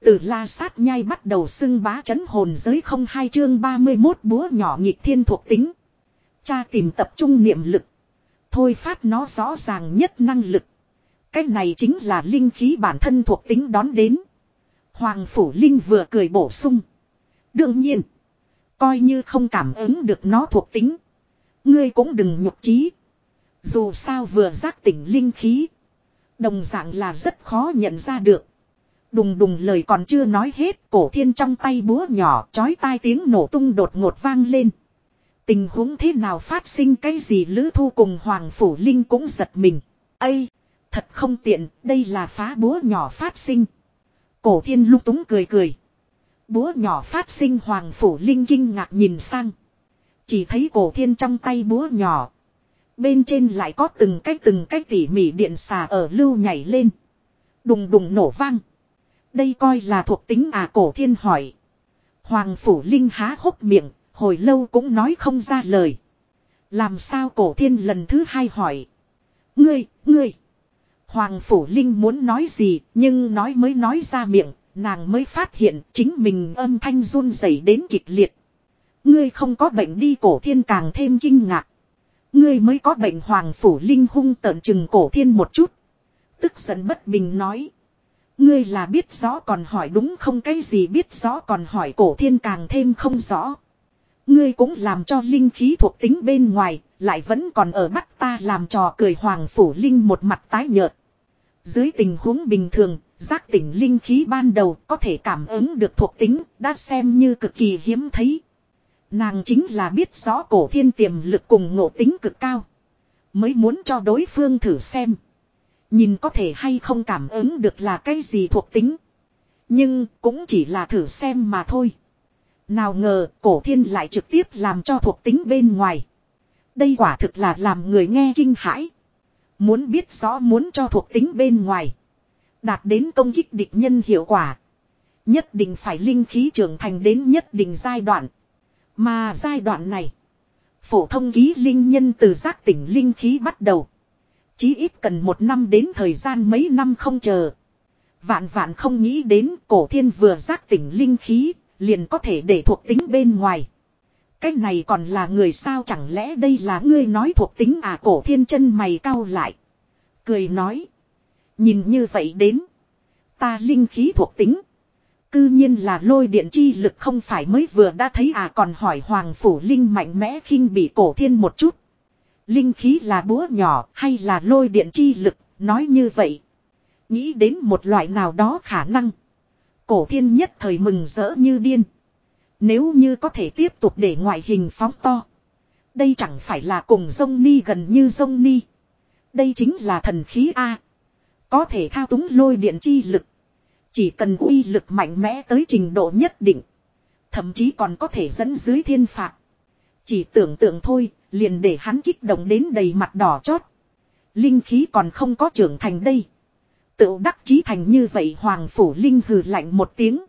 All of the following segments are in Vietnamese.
Từ la sát nhai bắt đầu xưng bá chấn hồn giới không hai chương 31 búa nhỏ nhịp thiên thuộc tính. Cha tìm tập trung niệm lực. Thôi phát nó rõ ràng nhất năng lực. Cái này chính là linh khí bản thân thuộc tính đón đến. Hoàng Phủ Linh vừa cười bổ sung. Đương nhiên. Coi như không cảm ứng được nó thuộc tính. Ngươi cũng đừng nhục trí. Dù sao vừa giác tỉnh linh khí. Đồng dạng là rất khó nhận ra được. Đùng đùng lời còn chưa nói hết, cổ thiên trong tay búa nhỏ, chói tai tiếng nổ tung đột ngột vang lên. Tình huống thế nào phát sinh cái gì lữ thu cùng Hoàng Phủ Linh cũng giật mình. Ây, thật không tiện, đây là phá búa nhỏ phát sinh. Cổ thiên lúc túng cười cười. Búa nhỏ phát sinh Hoàng Phủ Linh kinh ngạc nhìn sang. Chỉ thấy cổ thiên trong tay búa nhỏ. Bên trên lại có từng cái từng cái tỉ mỉ điện xà ở lưu nhảy lên. Đùng đùng nổ vang. Đây coi là thuộc tính à cổ thiên hỏi. Hoàng Phủ Linh há hốc miệng, hồi lâu cũng nói không ra lời. Làm sao cổ thiên lần thứ hai hỏi. Ngươi, ngươi. Hoàng Phủ Linh muốn nói gì, nhưng nói mới nói ra miệng, nàng mới phát hiện chính mình âm thanh run rẩy đến kịch liệt. Ngươi không có bệnh đi cổ thiên càng thêm kinh ngạc. Ngươi mới có bệnh Hoàng Phủ Linh hung tợn chừng cổ thiên một chút. Tức giận bất bình nói. Ngươi là biết rõ còn hỏi đúng không cái gì biết rõ còn hỏi cổ thiên càng thêm không rõ. Ngươi cũng làm cho linh khí thuộc tính bên ngoài, lại vẫn còn ở bắt ta làm trò cười hoàng phủ linh một mặt tái nhợt. Dưới tình huống bình thường, giác tỉnh linh khí ban đầu có thể cảm ứng được thuộc tính, đã xem như cực kỳ hiếm thấy. Nàng chính là biết rõ cổ thiên tiềm lực cùng ngộ tính cực cao. Mới muốn cho đối phương thử xem. Nhìn có thể hay không cảm ứng được là cái gì thuộc tính. Nhưng cũng chỉ là thử xem mà thôi. Nào ngờ, cổ thiên lại trực tiếp làm cho thuộc tính bên ngoài. Đây quả thực là làm người nghe kinh hãi. Muốn biết rõ muốn cho thuộc tính bên ngoài. Đạt đến công kích địch nhân hiệu quả. Nhất định phải linh khí trưởng thành đến nhất định giai đoạn. Mà giai đoạn này. Phổ thông ký linh nhân từ giác tỉnh linh khí bắt đầu. Chí ít cần một năm đến thời gian mấy năm không chờ. Vạn vạn không nghĩ đến cổ thiên vừa giác tỉnh linh khí, liền có thể để thuộc tính bên ngoài. Cái này còn là người sao chẳng lẽ đây là ngươi nói thuộc tính à cổ thiên chân mày cau lại. Cười nói. Nhìn như vậy đến. Ta linh khí thuộc tính. Cư nhiên là lôi điện chi lực không phải mới vừa đã thấy à còn hỏi hoàng phủ linh mạnh mẽ khinh bị cổ thiên một chút. Linh khí là búa nhỏ hay là lôi điện chi lực, nói như vậy. Nghĩ đến một loại nào đó khả năng. Cổ thiên nhất thời mừng rỡ như điên. Nếu như có thể tiếp tục để ngoại hình phóng to. Đây chẳng phải là cùng sông ni gần như sông ni. Đây chính là thần khí A. Có thể thao túng lôi điện chi lực. Chỉ cần uy lực mạnh mẽ tới trình độ nhất định. Thậm chí còn có thể dẫn dưới thiên phạt. Chỉ tưởng tượng thôi, liền để hắn kích động đến đầy mặt đỏ chót. Linh khí còn không có trưởng thành đây. Tự đắc chí thành như vậy Hoàng Phủ Linh hừ lạnh một tiếng.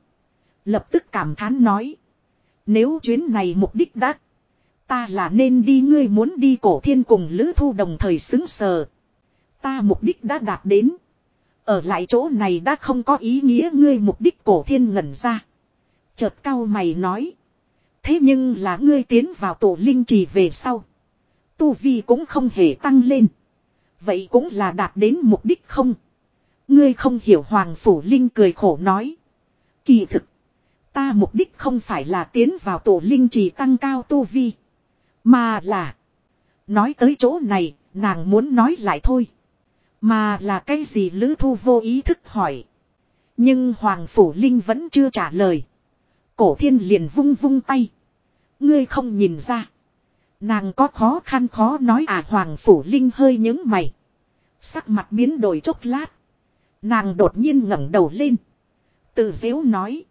Lập tức cảm thán nói. Nếu chuyến này mục đích đắc. Ta là nên đi, ngươi muốn đi cổ thiên cùng Lữ Thu đồng thời xứng sờ. Ta mục đích đã đạt đến. Ở lại chỗ này đã không có ý nghĩa, ngươi mục đích cổ thiên ngẩn ra. Chợt cao mày nói. Thế nhưng là ngươi tiến vào tổ linh trì về sau. Tu Vi cũng không hề tăng lên. Vậy cũng là đạt đến mục đích không? Ngươi không hiểu Hoàng Phủ Linh cười khổ nói. Kỳ thực. Ta mục đích không phải là tiến vào tổ linh trì tăng cao tu vi. Mà là. Nói tới chỗ này, nàng muốn nói lại thôi. Mà là cái gì Lữ Thu vô ý thức hỏi. Nhưng Hoàng Phủ Linh vẫn chưa trả lời. Cổ thiên liền vung vung tay. Ngươi không nhìn ra. Nàng có khó khăn khó nói à Hoàng Phủ Linh hơi những mày. Sắc mặt biến đổi chốc lát. Nàng đột nhiên ngẩng đầu lên. Tự dễu nói.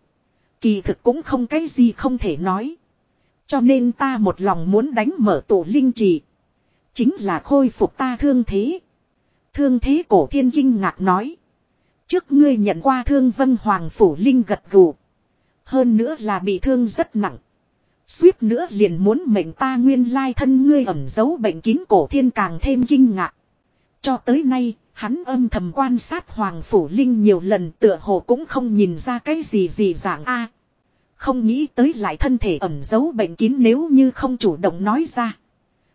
Kỳ thực cũng không cái gì không thể nói. Cho nên ta một lòng muốn đánh mở tổ linh trì. Chính là khôi phục ta thương thế. Thương thế cổ thiên kinh ngạc nói. Trước ngươi nhận qua thương vân hoàng phủ linh gật gù. Hơn nữa là bị thương rất nặng. Suýt nữa liền muốn mệnh ta nguyên lai thân ngươi ẩn giấu bệnh kín cổ thiên càng thêm kinh ngạc. Cho tới nay, Hắn âm thầm quan sát Hoàng Phủ Linh nhiều lần tựa hồ cũng không nhìn ra cái gì gì dạng a Không nghĩ tới lại thân thể ẩn giấu bệnh kín nếu như không chủ động nói ra.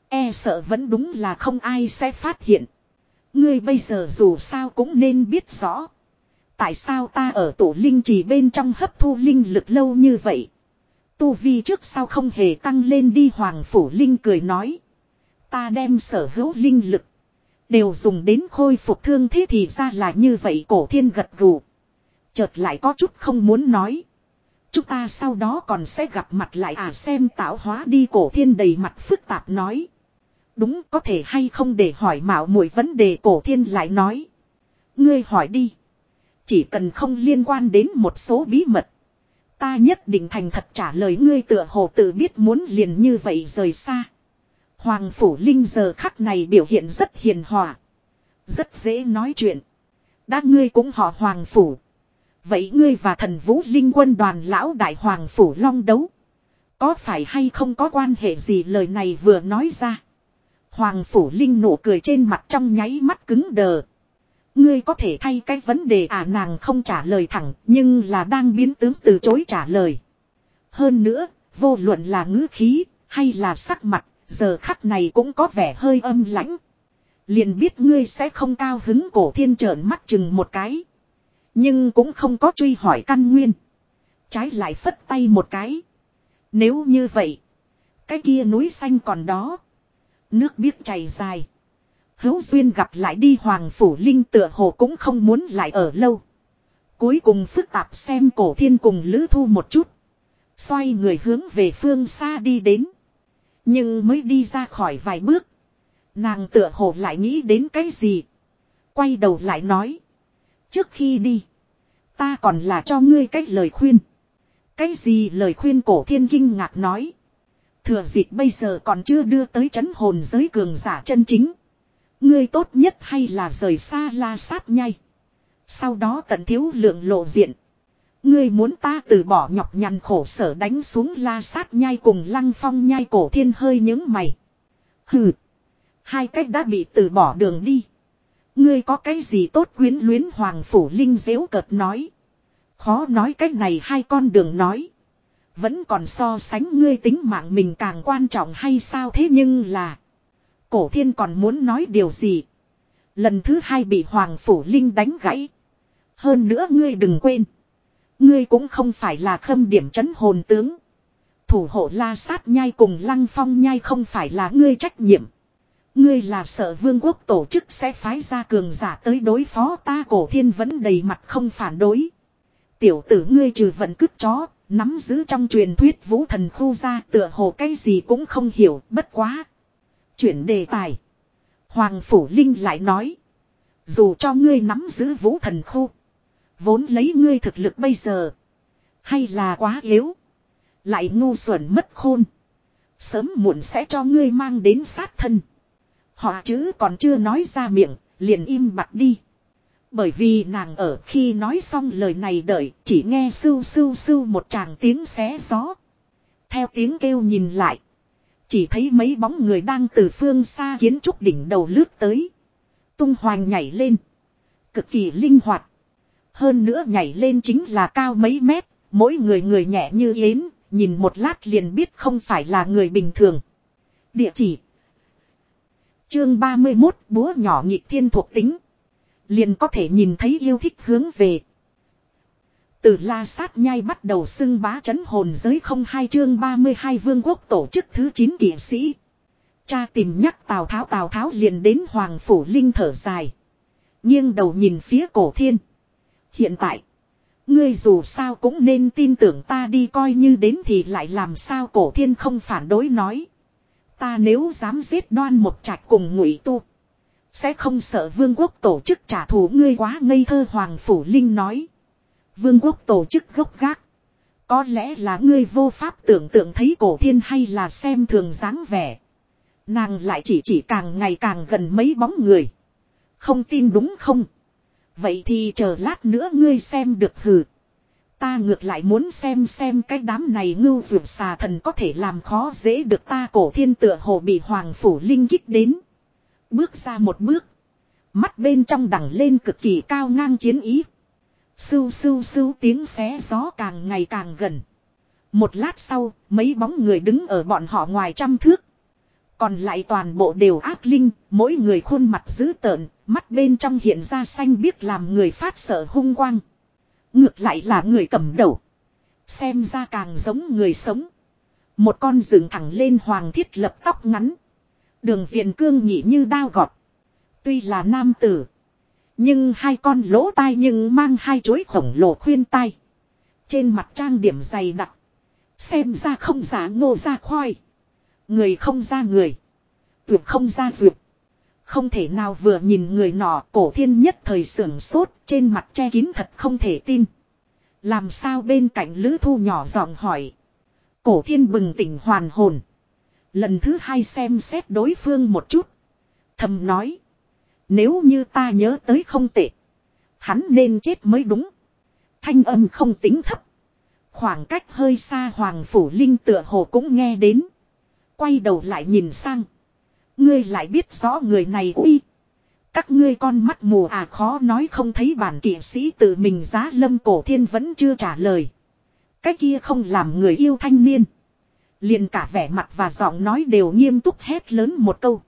E sợ vẫn đúng là không ai sẽ phát hiện. Ngươi bây giờ dù sao cũng nên biết rõ. Tại sao ta ở tổ linh trì bên trong hấp thu linh lực lâu như vậy? Tu vi trước sau không hề tăng lên đi, Hoàng Phủ Linh cười nói. Ta đem sở hữu linh lực. Đều dùng đến khôi phục, thương thế thì ra là như vậy cổ thiên gật gù. Chợt lại có chút không muốn nói. Chúng ta sau đó còn sẽ gặp mặt lại à xem tạo hóa đi cổ thiên đầy mặt phức tạp nói. Đúng, có thể hay không để hỏi mạo muội vấn đề cổ thiên lại nói. Ngươi hỏi đi. Chỉ cần không liên quan đến một số bí mật. Ta nhất định thành thật trả lời ngươi tựa hồ tự biết muốn liền như vậy rời xa. Hoàng Phủ Linh giờ khắc này biểu hiện rất hiền hòa. Rất dễ nói chuyện. Đã ngươi cũng họ Hoàng Phủ. Vậy ngươi và thần vũ linh quân đoàn lão đại Hoàng Phủ long đấu. Có phải hay không có quan hệ gì lời này vừa nói ra. Hoàng Phủ Linh nụ cười trên mặt trong nháy mắt cứng đờ. Ngươi có thể thay cái vấn đề à nàng không trả lời thẳng nhưng là đang biến tướng từ chối trả lời. Hơn nữa, vô luận là ngữ khí hay là sắc mặt, giờ khắc này cũng có vẻ hơi âm lãnh. Liền biết ngươi sẽ không cao hứng cổ thiên trợn mắt chừng một cái. Nhưng cũng không có truy hỏi căn nguyên. Trái lại phất tay một cái. Nếu như vậy, cái kia núi xanh còn đó. Nước biết chảy dài. Hữu duyên gặp lại đi Hoàng Phủ Linh tựa hồ cũng không muốn lại ở lâu. Cuối cùng phức tạp xem cổ thiên cùng lữ thu một chút. Xoay người hướng về phương xa đi đến. Nhưng mới đi ra khỏi vài bước. Nàng tựa hồ lại nghĩ đến cái gì. Quay đầu lại nói. Trước khi đi. Ta còn là cho ngươi cách lời khuyên. Cái gì lời khuyên cổ thiên kinh ngạc nói. Thừa dịp bây giờ còn chưa đưa tới chấn hồn giới cường giả chân chính. Ngươi tốt nhất hay là rời xa la sát nhai. Sau đó tận thiếu lượng lộ diện. Ngươi muốn ta từ bỏ nhọc nhằn khổ sở đánh xuống la sát nhai cùng lăng phong nhai cổ thiên hơi những mày. Hừ. Hai cách đã bị từ bỏ đường đi. Ngươi có cái gì tốt quyến luyến hoàng phủ linh dễu cợt nói. Khó nói cách này hai con đường nói. Vẫn còn so sánh ngươi tính mạng mình càng quan trọng hay sao thế nhưng là. Cổ thiên còn muốn nói điều gì. Lần thứ hai bị Hoàng Phủ Linh đánh gãy. Hơn nữa ngươi đừng quên. Ngươi cũng không phải là khâm điểm chấn hồn tướng. Thủ hộ la sát nhai cùng lăng phong nhai không phải là ngươi trách nhiệm. Ngươi là sợ vương quốc tổ chức sẽ phái ra cường giả tới đối phó ta cổ thiên vẫn đầy mặt không phản đối. Tiểu tử ngươi trừ vận cứt chó, nắm giữ trong truyền thuyết vũ thần khu ra tựa hồ cái gì cũng không hiểu, bất quá. Chuyển đề tài. Hoàng Phủ Linh lại nói. Dù cho ngươi nắm giữ vũ thần khu. Vốn lấy ngươi thực lực bây giờ. Hay là quá yếu. Lại ngu xuẩn mất khôn. Sớm muộn sẽ cho ngươi mang đến sát thân. Họ chứ còn chưa nói ra miệng, liền im bặt đi. Bởi vì nàng ở khi nói xong lời này đợi, chỉ nghe sưu sưu sưu một tràng tiếng xé gió. Theo tiếng kêu nhìn lại. Chỉ thấy mấy bóng người đang từ phương xa kiến trúc đỉnh đầu lướt tới. Tung hoành nhảy lên. Cực kỳ linh hoạt. Hơn nữa nhảy lên chính là cao mấy mét. Mỗi người người nhẹ như yến. Nhìn một lát liền biết không phải là người bình thường. Địa chỉ. Chương 31 búa nhỏ nhị thiên thuộc tính. Liền có thể nhìn thấy yêu thích hướng về. Từ la sát nhai bắt đầu xưng bá chấn hồn giới không hai chương 32 vương quốc tổ chức thứ 9 kỷ sĩ. Cha tìm nhắc Tào Tháo Tào Tháo liền đến Hoàng Phủ Linh thở dài. nghiêng đầu nhìn phía cổ thiên. Hiện tại. Ngươi dù sao cũng nên tin tưởng ta đi, coi như đến thì lại làm sao cổ thiên không phản đối nói. Ta nếu dám giết đoan một trạch cùng ngụy tu. Sẽ không sợ vương quốc tổ chức trả thù ngươi quá ngây thơ, Hoàng Phủ Linh nói. Vương quốc tổ chức gốc gác. Có lẽ là ngươi vô pháp tưởng tượng thấy cổ thiên hay là xem thường dáng vẻ. Nàng lại chỉ chỉ càng ngày càng gần mấy bóng người. Không tin đúng không? Vậy thì chờ lát nữa ngươi xem được hừ. Ta ngược lại muốn xem xem cái đám này ngưu vượt xà thần có thể làm khó dễ được ta cổ thiên tựa hồ bị hoàng phủ linh kích đến. Bước ra một bước. Mắt bên trong đằng lên cực kỳ cao ngang chiến ý. Sưu sưu sưu tiếng xé gió càng ngày càng gần. Một lát sau, mấy bóng người đứng ở bọn họ ngoài trăm thước. Còn lại toàn bộ đều ác linh, mỗi người khuôn mặt dữ tợn, mắt bên trong hiện ra xanh biếc làm người phát sợ hung quang. Ngược lại là người cầm đầu. Xem ra càng giống người sống. Một con dựng thẳng lên hoàng thiết lập tóc ngắn. Đường viện cương nhị như đao gọt. Tuy là nam tử. Nhưng hai con lỗ tai nhưng mang hai chuối khổng lồ khuyên tai. Trên mặt trang điểm dày đặc. Xem ra không giả ngô ra khoai. Người không ra người. tuyệt không ra duyệt Không thể nào vừa nhìn người nọ cổ thiên nhất thời sưởng sốt, trên mặt che kín thật không thể tin. Làm sao bên cạnh lữ thu nhỏ giọng hỏi. Cổ thiên bừng tỉnh hoàn hồn. Lần thứ hai xem xét đối phương một chút. Thầm nói. Nếu như ta nhớ tới không tệ. Hắn nên chết mới đúng. Thanh âm không tính thấp. Khoảng cách hơi xa Hoàng Phủ Linh tựa hồ cũng nghe đến. Quay đầu lại nhìn sang. Ngươi lại biết rõ người này uy. Các ngươi con mắt mù à khó nói không thấy bản kỵ sĩ tự mình giá lâm cổ thiên vẫn chưa trả lời. Cái kia không làm người yêu thanh niên. liền cả vẻ mặt và giọng nói đều nghiêm túc hét lớn một câu.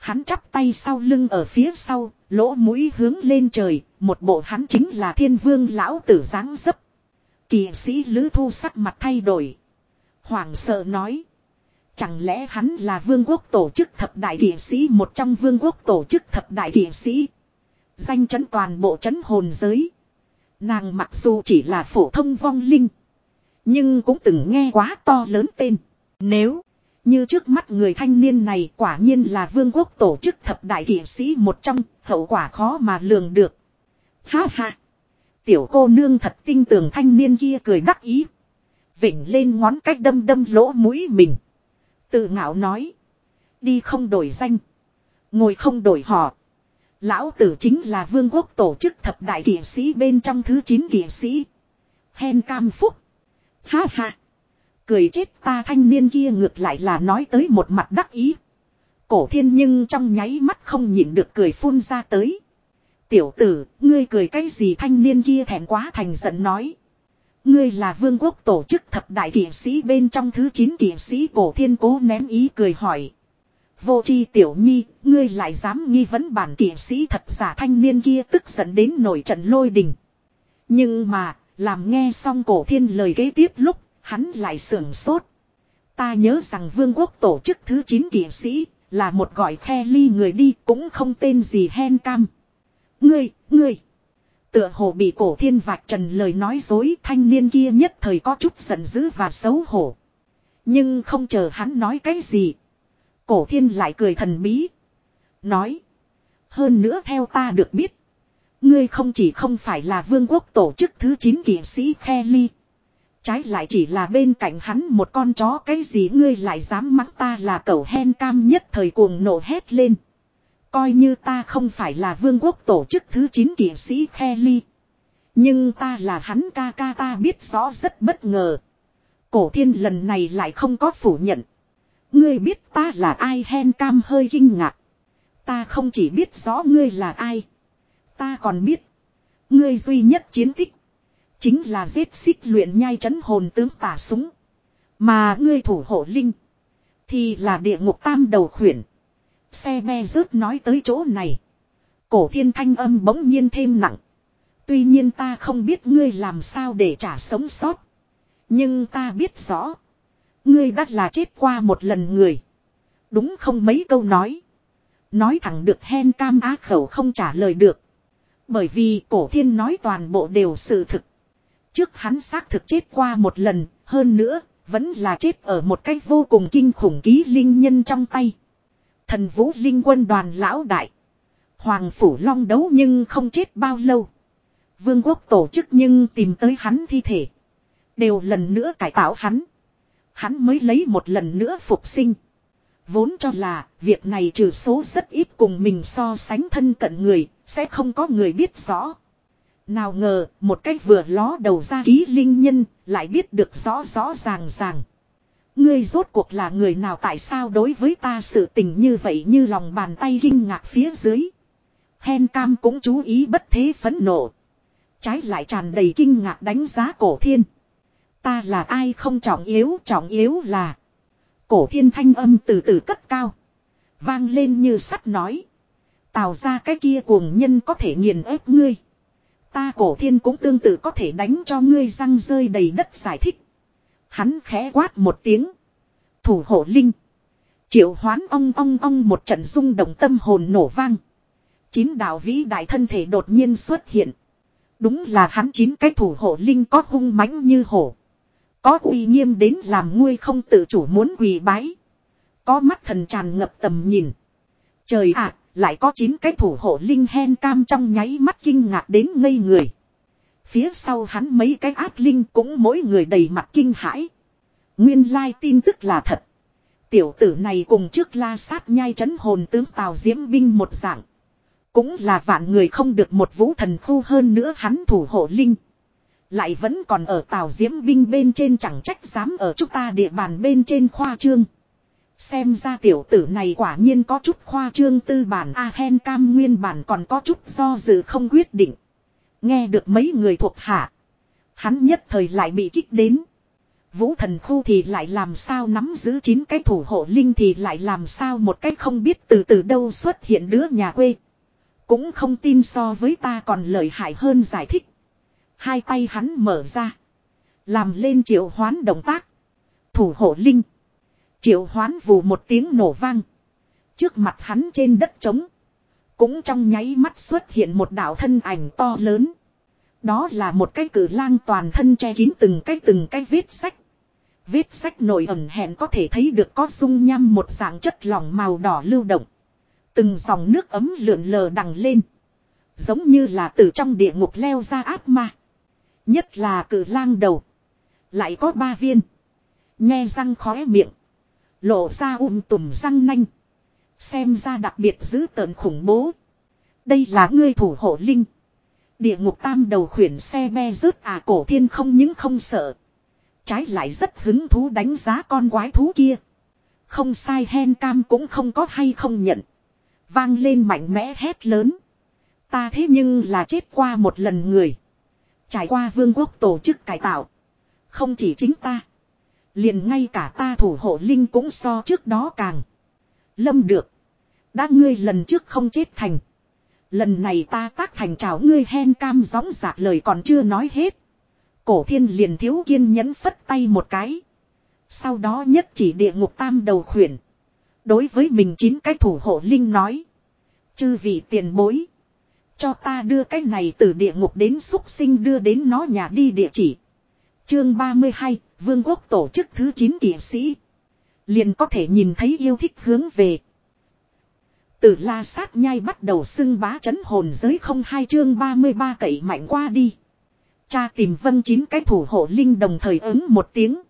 Hắn chắp tay sau lưng ở phía sau, lỗ mũi hướng lên trời, một bộ hắn chính là thiên vương lão tử dáng dấp. Kỳ sĩ Lữ Thu sắc mặt thay đổi. Hoàng sợ nói. Chẳng lẽ hắn là vương quốc tổ chức thập đại kỳ sĩ một trong vương quốc tổ chức thập đại kỳ sĩ. Danh chấn toàn bộ chấn hồn giới. Nàng mặc dù chỉ là phổ thông vong linh. Nhưng cũng từng nghe quá to lớn tên. Nếu như trước mắt người thanh niên này quả nhiên là vương quốc tổ chức thập đại kỷ sĩ một trong, hậu quả khó mà lường được. Ha ha! Tiểu cô nương thật tinh tường thanh niên kia cười đắc ý. Vịnh lên ngón cách đâm đâm lỗ mũi mình. Tự ngạo nói. Đi không đổi danh. Ngồi không đổi họ. Lão tử chính là vương quốc tổ chức thập đại kỷ sĩ bên trong thứ 9 kỷ sĩ. Hen cam phúc. Ha ha. Cười chết ta thanh niên kia ngược lại là nói tới một mặt đắc ý. Cổ thiên nhưng trong nháy mắt không nhịn được cười phun ra tới. Tiểu tử, ngươi cười cái gì thanh niên kia thèm quá thành giận nói. Ngươi là vương quốc tổ chức thập đại kỷ sĩ bên trong thứ 9 kỷ sĩ cổ thiên cố ném ý cười hỏi. Vô chi tiểu nhi, ngươi lại dám nghi vấn bản kỷ sĩ thật giả thanh niên kia tức giận đến nổi trận lôi đình. Nhưng mà, làm nghe xong cổ thiên lời kế tiếp lúc, hắn lại sưởng sốt. Ta nhớ rằng vương quốc tổ chức thứ 9 kỷ sĩ, là một gọi khe ly người đi cũng không tên gì hen cam. Ngươi, ngươi. Tựa hồ bị cổ thiên vạch trần lời nói dối thanh niên kia nhất thời có chút giận dữ và xấu hổ. Nhưng không chờ hắn nói cái gì. Cổ thiên lại cười thần bí. Nói. Hơn nữa theo ta được biết. Ngươi không chỉ không phải là vương quốc tổ chức thứ 9 kỷ sĩ khe ly. Trái lại chỉ là bên cạnh hắn một con chó, cái gì ngươi lại dám mắng ta là cậu hen cam nhất thời cuồng nổ hét lên. Coi như ta không phải là vương quốc tổ chức thứ 9 kỷ sĩ Kelly. Nhưng ta là hắn ca ca ta biết rõ rất bất ngờ. Cổ thiên lần này lại không có phủ nhận. Ngươi biết ta là ai hen cam hơi kinh ngạc. Ta không chỉ biết rõ ngươi là ai. Ta còn biết. Ngươi duy nhất chiến tích. Chính là giết xích luyện nhai chấn hồn tướng tả súng. Mà ngươi thủ hộ linh. Thì là địa ngục tam đầu khuyển. Xe be rớt nói tới chỗ này. Cổ thiên thanh âm bỗng nhiên thêm nặng. Tuy nhiên ta không biết ngươi làm sao để trả sống sót. Nhưng ta biết rõ. Ngươi đã là chết qua một lần người. Đúng không mấy câu nói. Nói thẳng được hen cam á khẩu không trả lời được. Bởi vì cổ thiên nói toàn bộ đều sự thực. Trước hắn xác thực chết qua một lần, hơn nữa, vẫn là chết ở một cách vô cùng kinh khủng ký linh nhân trong tay. Thần vũ linh quân đoàn lão đại. Hoàng phủ long đấu nhưng không chết bao lâu. Vương quốc tổ chức nhưng tìm tới hắn thi thể. Đều lần nữa cải tạo hắn. Hắn mới lấy một lần nữa phục sinh. Vốn cho là việc này trừ số rất ít cùng mình so sánh thân cận người, sẽ không có người biết rõ. Nào ngờ, một cách vừa ló đầu ra ký linh nhân, lại biết được rõ rõ ràng ràng. Ngươi rốt cuộc là người nào tại sao đối với ta sự tình như vậy như lòng bàn tay kinh ngạc phía dưới. Hen cam cũng chú ý bất thế phấn nộ. Trái lại tràn đầy kinh ngạc đánh giá cổ thiên. Ta là ai không trọng yếu, trọng yếu là. Cổ thiên thanh âm từ từ cất cao. Vang lên như sắt nói. Tào ra cái kia cuồng nhân có thể nghiền ép ngươi. Ta cổ thiên cũng tương tự có thể đánh cho ngươi răng rơi đầy đất giải thích. Hắn khẽ quát một tiếng. Thủ hộ linh. Triệu hoán ong ong ong một trận rung động tâm hồn nổ vang. Chín đạo vĩ đại thân thể đột nhiên xuất hiện. Đúng là hắn chín cái thủ hộ linh có hung mãnh như hổ. Có uy nghiêm đến làm nguôi không tự chủ muốn quỳ bái. Có mắt thần tràn ngập tầm nhìn. Trời ạ, lại có chín cái thủ hộ linh hen cam trong nháy mắt kinh ngạc đến ngây người. Phía sau hắn mấy cái ác linh cũng mỗi người đầy mặt kinh hãi. Nguyên lai tin tức là thật. Tiểu tử này cùng trước la sát nhai chấn hồn tướng Tào Diễm Binh một dạng. Cũng là vạn người không được một vũ thần khu hơn nữa hắn thủ hộ linh. Lại vẫn còn ở Tào Diễm Binh bên trên chẳng trách dám ở chúng ta địa bàn bên trên khoa trương. Xem ra tiểu tử này quả nhiên có chút khoa trương tư bản A hen cam nguyên bản còn có chút do dự không quyết định. Nghe được mấy người thuộc hạ. Hắn nhất thời lại bị kích đến. Vũ thần khu thì lại làm sao nắm giữ chín cái thủ hộ linh thì lại làm sao một cách không biết từ từ đâu xuất hiện đứa nhà quê. Cũng không tin so với ta còn lợi hại hơn giải thích. Hai tay hắn mở ra. Làm lên triệu hoán động tác. Thủ hộ linh. Triệu hoán vù một tiếng nổ vang. Trước mặt hắn trên đất trống. Cũng trong nháy mắt xuất hiện một đạo thân ảnh to lớn. Đó là một cái cử lang toàn thân che kín từng cái từng cái vết sách. Vết sách nổi ẩn hẹn có thể thấy được có dung nham một dạng chất lỏng màu đỏ lưu động. Từng dòng nước ấm lượn lờ đằng lên. Giống như là từ trong địa ngục leo ra ác ma. Nhất là cử lang đầu. Lại có ba viên. Nghe răng khóe miệng. Lộ ra um tùm răng nanh. Xem ra đặc biệt dữ tợn khủng bố. Đây là ngươi thủ hộ linh. Địa ngục tam đầu khuyển xe be rớt à cổ thiên không những không sợ. Trái lại rất hứng thú đánh giá con quái thú kia. Không sai hen cam cũng không có hay không nhận. Vang lên mạnh mẽ hét lớn. Ta thế nhưng là chết qua một lần người. Trải qua vương quốc tổ chức cải tạo. Không chỉ chính ta. Liền ngay cả ta thủ hộ linh cũng so trước đó càng. Lâm được. Đã ngươi lần trước không chết thành. Lần này ta tác thành chào ngươi hen cam gióng giạc lời còn chưa nói hết. Cổ thiên liền thiếu kiên nhẫn phất tay một cái. Sau đó nhất chỉ địa ngục tam đầu khuyển. Đối với mình chín cái thủ hộ linh nói. Chư vị tiền bối. Cho ta đưa cái này từ địa ngục đến xúc sinh đưa đến nó nhà đi địa chỉ. Chương 32, Vương quốc tổ chức thứ 9 kỵ sĩ. Liền có thể nhìn thấy yêu thích hướng về. Từ la sát nhai bắt đầu xưng bá chấn hồn giới không hai chương 33 cậy mạnh qua đi. Cha tìm vân chín cái thủ hộ linh đồng thời ứng một tiếng.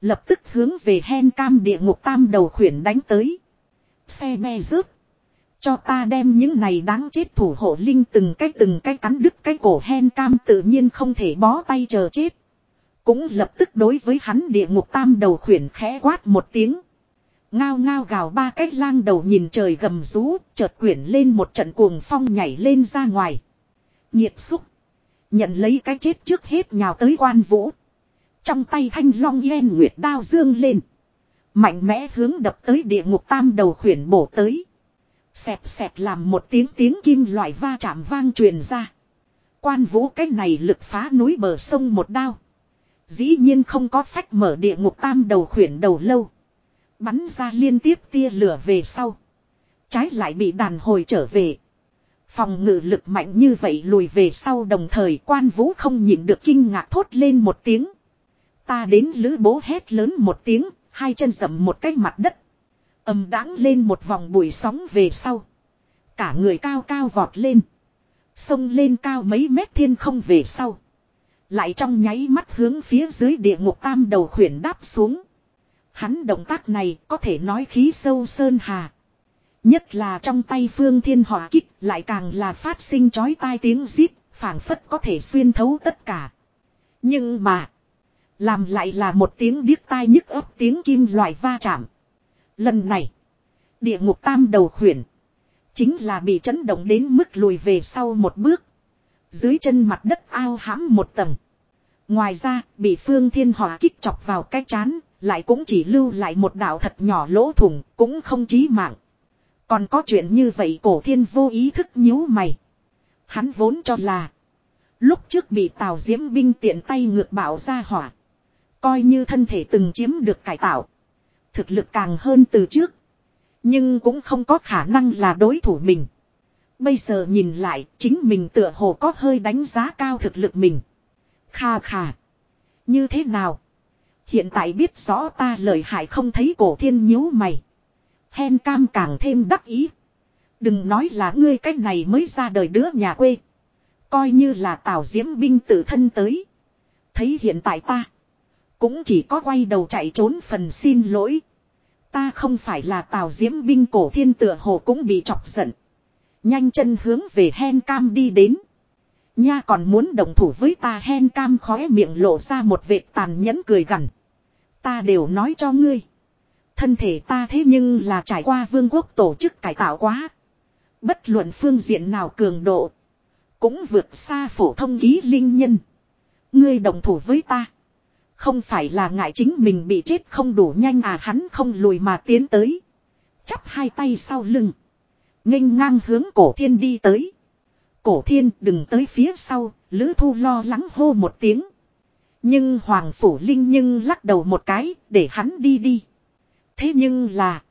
Lập tức hướng về hen cam địa ngục tam đầu khuyển đánh tới. Xe me rớt. Cho ta đem những này đáng chết thủ hộ linh từng cái từng cái cắn đứt cái cổ hen cam tự nhiên không thể bó tay chờ chết. Cũng lập tức đối với hắn địa ngục tam đầu khuyển khẽ quát một tiếng. Ngao ngao gào ba cái lang đầu nhìn trời gầm rú, chợt quyển lên một trận cuồng phong nhảy lên ra ngoài. Nhiệt xúc. Nhận lấy cái chết trước hết nhào tới quan vũ. Trong tay thanh long yên nguyệt đao dương lên. Mạnh mẽ hướng đập tới địa ngục tam đầu khuyển bổ tới. Xẹp xẹp làm một tiếng tiếng kim loại va chạm vang truyền ra. Quan vũ cái này lực phá núi bờ sông một đao. Dĩ nhiên không có phách mở địa ngục tam đầu khuyển đầu lâu. Bắn ra liên tiếp tia lửa về sau. Trái lại bị đàn hồi trở về. Phòng ngự lực mạnh như vậy lùi về sau đồng thời quan vũ không nhịn được kinh ngạc thốt lên một tiếng. Ta đến lữ bố hét lớn một tiếng, hai chân dậm một cái mặt đất. ầm đáng lên một vòng bụi sóng về sau. Cả người cao cao vọt lên. sông lên cao mấy mét thiên không về sau. Lại trong nháy mắt hướng phía dưới địa ngục tam đầu khuyển đáp xuống. Hắn động tác này có thể nói khí sâu sơn hà. Nhất là trong tay phương thiên hỏa kích lại càng là phát sinh chói tai tiếng rít, phảng phất có thể xuyên thấu tất cả. Nhưng mà, làm lại là một tiếng điếc tai nhức ấp tiếng kim loại va chạm. Lần này, địa ngục tam đầu khuyển, Chính là bị chấn động đến mức lùi về sau một bước. Dưới chân mặt đất ao hãm một tầng. Ngoài ra, bị phương thiên hỏa kích chọc vào cái chán, lại cũng chỉ lưu lại một đạo thật nhỏ lỗ thủng, cũng không chí mạng. Còn có chuyện như vậy cổ thiên vô ý thức nhíu mày. Hắn vốn cho là. Lúc trước bị tào diễm binh tiện tay ngược bảo ra hỏa. Coi như thân thể từng chiếm được cải tạo. Thực lực càng hơn từ trước. Nhưng cũng không có khả năng là đối thủ mình. Bây giờ nhìn lại, chính mình tựa hồ có hơi đánh giá cao thực lực mình. Kha kha. Như thế nào? Hiện tại biết rõ ta lời hại không thấy cổ thiên nhíu mày. Hen cam càng thêm đắc ý. Đừng nói là ngươi cách này mới ra đời đứa nhà quê. Coi như là tào diễm binh tự thân tới. Thấy hiện tại ta. Cũng chỉ có quay đầu chạy trốn phần xin lỗi. Ta không phải là tào diễm binh cổ thiên tựa hồ cũng bị chọc giận. Nhanh chân hướng về hen cam đi đến. Nha còn muốn đồng thủ với ta hen cam khóe miệng lộ ra một vệt tàn nhẫn cười gằn. Ta đều nói cho ngươi. Thân thể ta thế nhưng là trải qua vương quốc tổ chức cải tạo quá. Bất luận phương diện nào cường độ. Cũng vượt xa phổ thông ký linh nhân. Ngươi đồng thủ với ta. Không phải là ngại chính mình bị chết không đủ nhanh à hắn không lùi mà tiến tới. Chắp hai tay sau lưng nghênh ngang hướng cổ thiên đi tới. Cổ thiên đừng tới phía sau, Lữ Thu lo lắng hô một tiếng. Nhưng Hoàng Phủ Linh nhưng lắc đầu một cái, để hắn đi đi. Thế nhưng là,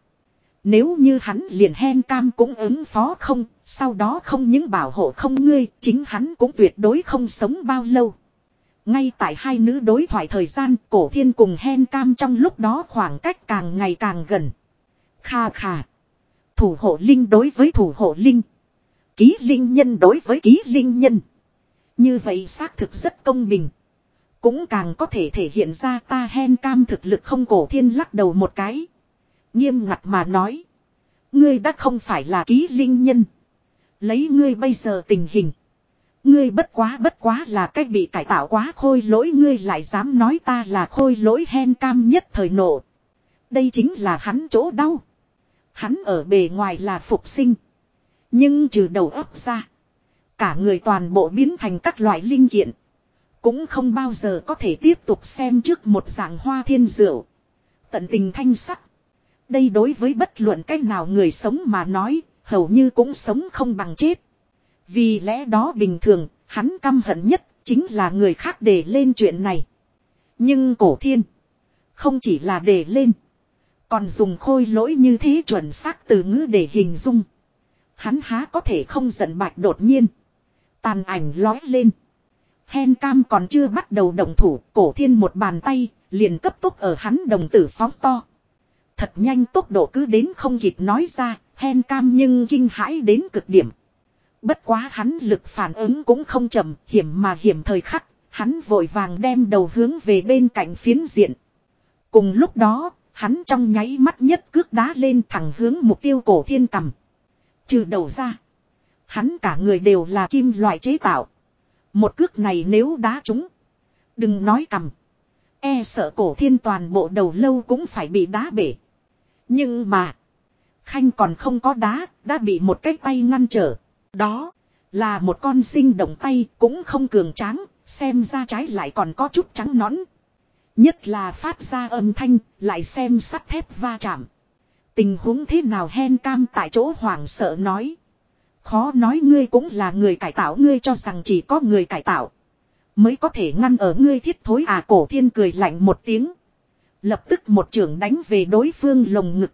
nếu như hắn liền hen cam cũng ứng phó không, sau đó không những bảo hộ không ngươi, chính hắn cũng tuyệt đối không sống bao lâu. Ngay tại hai nữ đối thoại thời gian, cổ thiên cùng hen cam trong lúc đó khoảng cách càng ngày càng gần. Kha kha. Thủ hộ linh đối với thủ hộ linh. Ký linh nhân đối với ký linh nhân. Như vậy xác thực rất công bình. Cũng càng có thể thể hiện ra ta hen cam thực lực không cổ thiên lắc đầu một cái. Nghiêm ngặt mà nói. Ngươi đã không phải là ký linh nhân. Lấy ngươi bây giờ tình hình. Ngươi bất quá bất quá là cách bị cải tạo quá khôi lỗi, ngươi lại dám nói ta là khôi lỗi hen cam nhất thời nộ. Đây chính là hắn chỗ đau. Hắn ở bề ngoài là phục sinh. Nhưng trừ đầu óc ra. Cả người toàn bộ biến thành các loại linh kiện. Cũng không bao giờ có thể tiếp tục xem trước một dạng hoa thiên rượu. Tận tình thanh sắc. Đây đối với bất luận cách nào người sống mà nói, hầu như cũng sống không bằng chết. Vì lẽ đó bình thường, hắn căm hận nhất, chính là người khác để lên chuyện này. Nhưng cổ thiên, không chỉ là để lên, còn dùng khôi lỗi như thế chuẩn xác từ ngữ để hình dung. Hắn há có thể không giận bạch đột nhiên. Tàn ảnh lói lên. Hen cam còn chưa bắt đầu động thủ, cổ thiên một bàn tay, liền cấp tốc ở hắn đồng tử phóng to. Thật nhanh tốc độ cứ đến không kịp nói ra, hen cam nhưng kinh hãi đến cực điểm. Bất quá hắn lực phản ứng cũng không chậm, hiểm mà hiểm thời khắc, hắn vội vàng đem đầu hướng về bên cạnh phiến diện. Cùng lúc đó, hắn trong nháy mắt nhất cước đá lên thẳng hướng mục tiêu cổ thiên cầm. Trừ đầu ra, hắn cả người đều là kim loại chế tạo. Một cước này nếu đá trúng, đừng nói cầm. E sợ cổ thiên toàn bộ đầu lâu cũng phải bị đá bể. Nhưng mà, Khanh còn không có đá, đã bị một cái tay ngăn trở. Đó, là một con sinh động tay cũng không cường tráng, xem ra trái lại còn có chút trắng nõn. Nhất là phát ra âm thanh, lại xem sắt thép va chạm. Tình huống thế nào hen cam tại chỗ hoảng sợ nói. Khó nói ngươi cũng là người cải tạo ngươi cho rằng chỉ có người cải tạo. Mới có thể ngăn ở ngươi thiết thối à cổ thiên cười lạnh một tiếng. Lập tức một trưởng đánh về đối phương lồng ngực.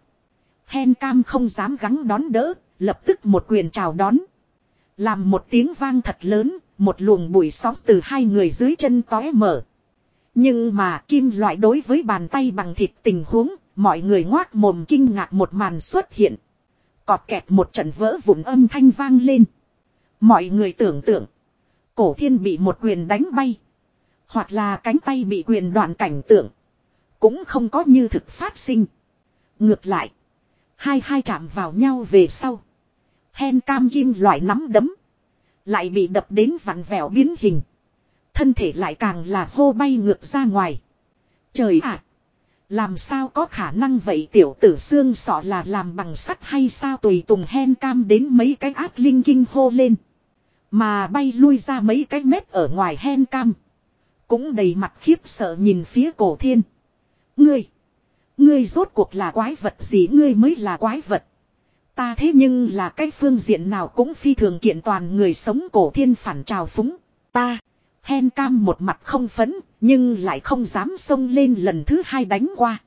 Hen cam không dám gắng đón đỡ, lập tức một quyền chào đón. Làm một tiếng vang thật lớn, một luồng bụi sóng từ hai người dưới chân tóe mở. Nhưng mà kim loại đối với bàn tay bằng thịt tình huống, mọi người ngoác mồm kinh ngạc một màn xuất hiện. cọp kẹt một trận vỡ vụn âm thanh vang lên. Mọi người tưởng tượng, cổ thiên bị một quyền đánh bay. Hoặc là cánh tay bị quyền đoạn cảnh tượng. Cũng không có như thực phát sinh. Ngược lại, hai hai chạm vào nhau về sau. Hen cam kim loại nắm đấm. Lại bị đập đến vặn vẹo biến hình. Thân thể lại càng là hô bay ngược ra ngoài. Trời ạ! Làm sao có khả năng vậy tiểu tử xương sọ là làm bằng sắt hay sao tùy tùng hen cam đến mấy cái ác linh kinh hô lên. Mà bay lui ra mấy cái mét ở ngoài hen cam. Cũng đầy mặt khiếp sợ nhìn phía cổ thiên. Ngươi. Ngươi rốt cuộc là quái vật gì ngươi mới là quái vật. Ta thế nhưng là cái phương diện nào cũng phi thường kiện toàn người sống cổ thiên phản trào phúng. Ta. Hen cam một mặt không phấn, nhưng lại không dám xông lên lần thứ hai đánh qua.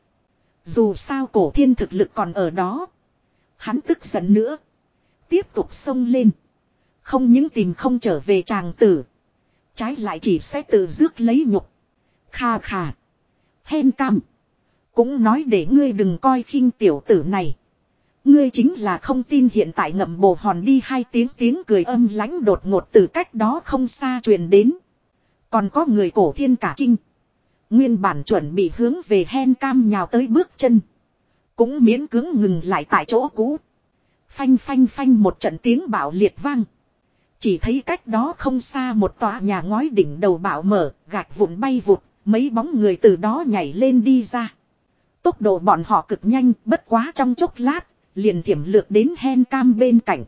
Dù sao cổ thiên thực lực còn ở đó. Hắn tức giận nữa. Tiếp tục xông lên. Không những tìm không trở về chàng tử. Trái lại chỉ sẽ tự rước lấy nhục. Kha kha. Hen cam. Cũng nói để ngươi đừng coi khinh tiểu tử này. Ngươi chính là không tin hiện tại ngậm bồ hòn đi hai tiếng tiếng cười âm lãnh đột ngột từ cách đó không xa truyền đến. Còn có người cổ thiên cả kinh. Nguyên bản chuẩn bị hướng về hen cam nhào tới bước chân. Cũng miễn cứng ngừng lại tại chỗ cũ. Phanh phanh phanh một trận tiếng bạo liệt vang. Chỉ thấy cách đó không xa một tòa nhà ngói đỉnh đầu bạo mở, gạch vụn bay vụt, mấy bóng người từ đó nhảy lên đi ra. Tốc độ bọn họ cực nhanh, bất quá trong chốc lát, liền thiểm lược đến hen cam bên cạnh.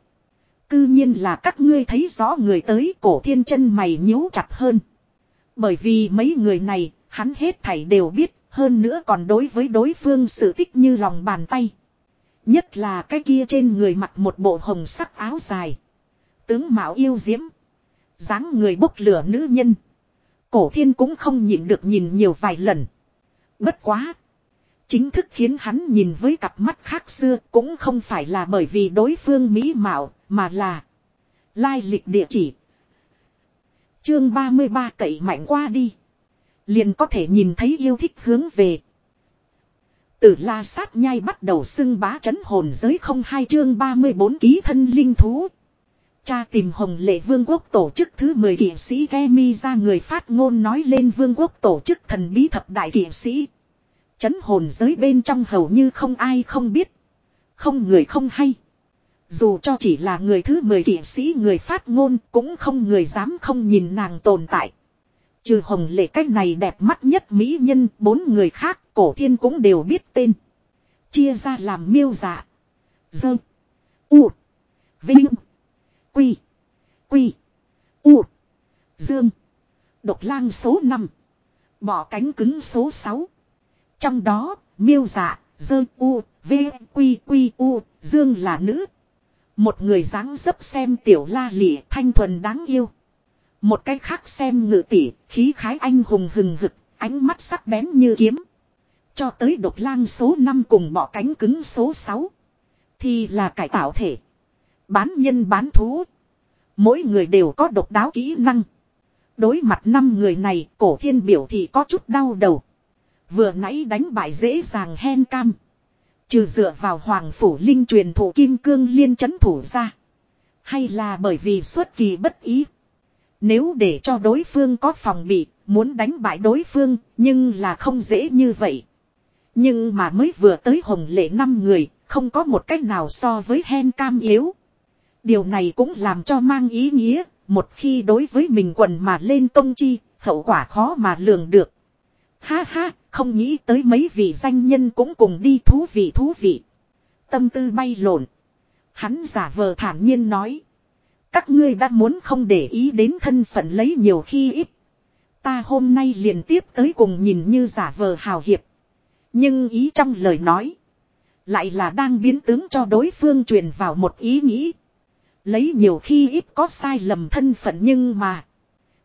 Cư nhiên là các ngươi thấy rõ người tới cổ thiên chân mày nhíu chặt hơn. Bởi vì mấy người này, hắn hết thảy đều biết, hơn nữa còn đối với đối phương sự tích như lòng bàn tay. Nhất là cái kia trên người mặc một bộ hồng sắc áo dài. Tướng mạo yêu diễm. dáng người bốc lửa nữ nhân. Cổ thiên cũng không nhịn được nhìn nhiều vài lần. Bất quá. Chính thức khiến hắn nhìn với cặp mắt khác xưa cũng không phải là bởi vì đối phương mỹ mạo, mà là lai lịch địa chỉ. Chương 33 cậy mạnh qua đi. Liền có thể nhìn thấy yêu thích hướng về. Tử la sát nhai bắt đầu xưng bá chấn hồn giới không hai chương 34 ký thân linh thú. Cha tìm hồng lệ vương quốc tổ chức thứ 10 kỷ sĩ Gemi ra người phát ngôn nói lên vương quốc tổ chức thần bí thập đại kỷ sĩ. Chấn hồn giới bên trong hầu như không ai không biết. Không người không hay. Dù cho chỉ là người thứ 10 kỵ sĩ người phát ngôn cũng không người dám không nhìn nàng tồn tại. Trừ hồng lệ cách này đẹp mắt nhất mỹ nhân, bốn người khác cổ thiên cũng đều biết tên. Chia ra làm miêu dạ. Dơ. U. Vinh. Quy. Quy. U. Dương. Độc lang số 5. Bỏ cánh cứng số 6. Trong đó, miêu dạ, dơ u, v, quy, quy, u, dương là nữ. Một người dáng dấp xem tiểu la lị thanh thuần đáng yêu. Một cái khác xem ngự tỷ, khí khái anh hùng hừng hực, ánh mắt sắc bén như kiếm. Cho tới độc lang số 5 cùng bỏ cánh cứng số 6. Thì là cải tạo thể. Bán nhân bán thú. Mỗi người đều có độc đáo kỹ năng. Đối mặt năm người này, cổ thiên biểu thì có chút đau đầu. Vừa nãy đánh bại dễ dàng hen cam. Trừ dựa vào hoàng phủ linh truyền thủ kim cương liên chấn thủ ra. Hay là bởi vì xuất kỳ bất ý. Nếu để cho đối phương có phòng bị, muốn đánh bại đối phương, nhưng là không dễ như vậy. Nhưng mà mới vừa tới hồng lệ năm người, không có một cách nào so với hen cam yếu. Điều này cũng làm cho mang ý nghĩa, một khi đối với mình quần mà lên công chi, hậu quả khó mà lường được. Ha ha, không nghĩ tới mấy vị danh nhân cũng cùng đi thú vị thú vị. Tâm tư bay lộn. Hắn giả vờ thản nhiên nói. Các ngươi đã muốn không để ý đến thân phận lấy nhiều khi ít. Ta hôm nay liền tiếp tới cùng nhìn như giả vờ hào hiệp. Nhưng ý trong lời nói. Lại là đang biến tướng cho đối phương truyền vào một ý nghĩ. Lấy nhiều khi ít có sai lầm thân phận nhưng mà.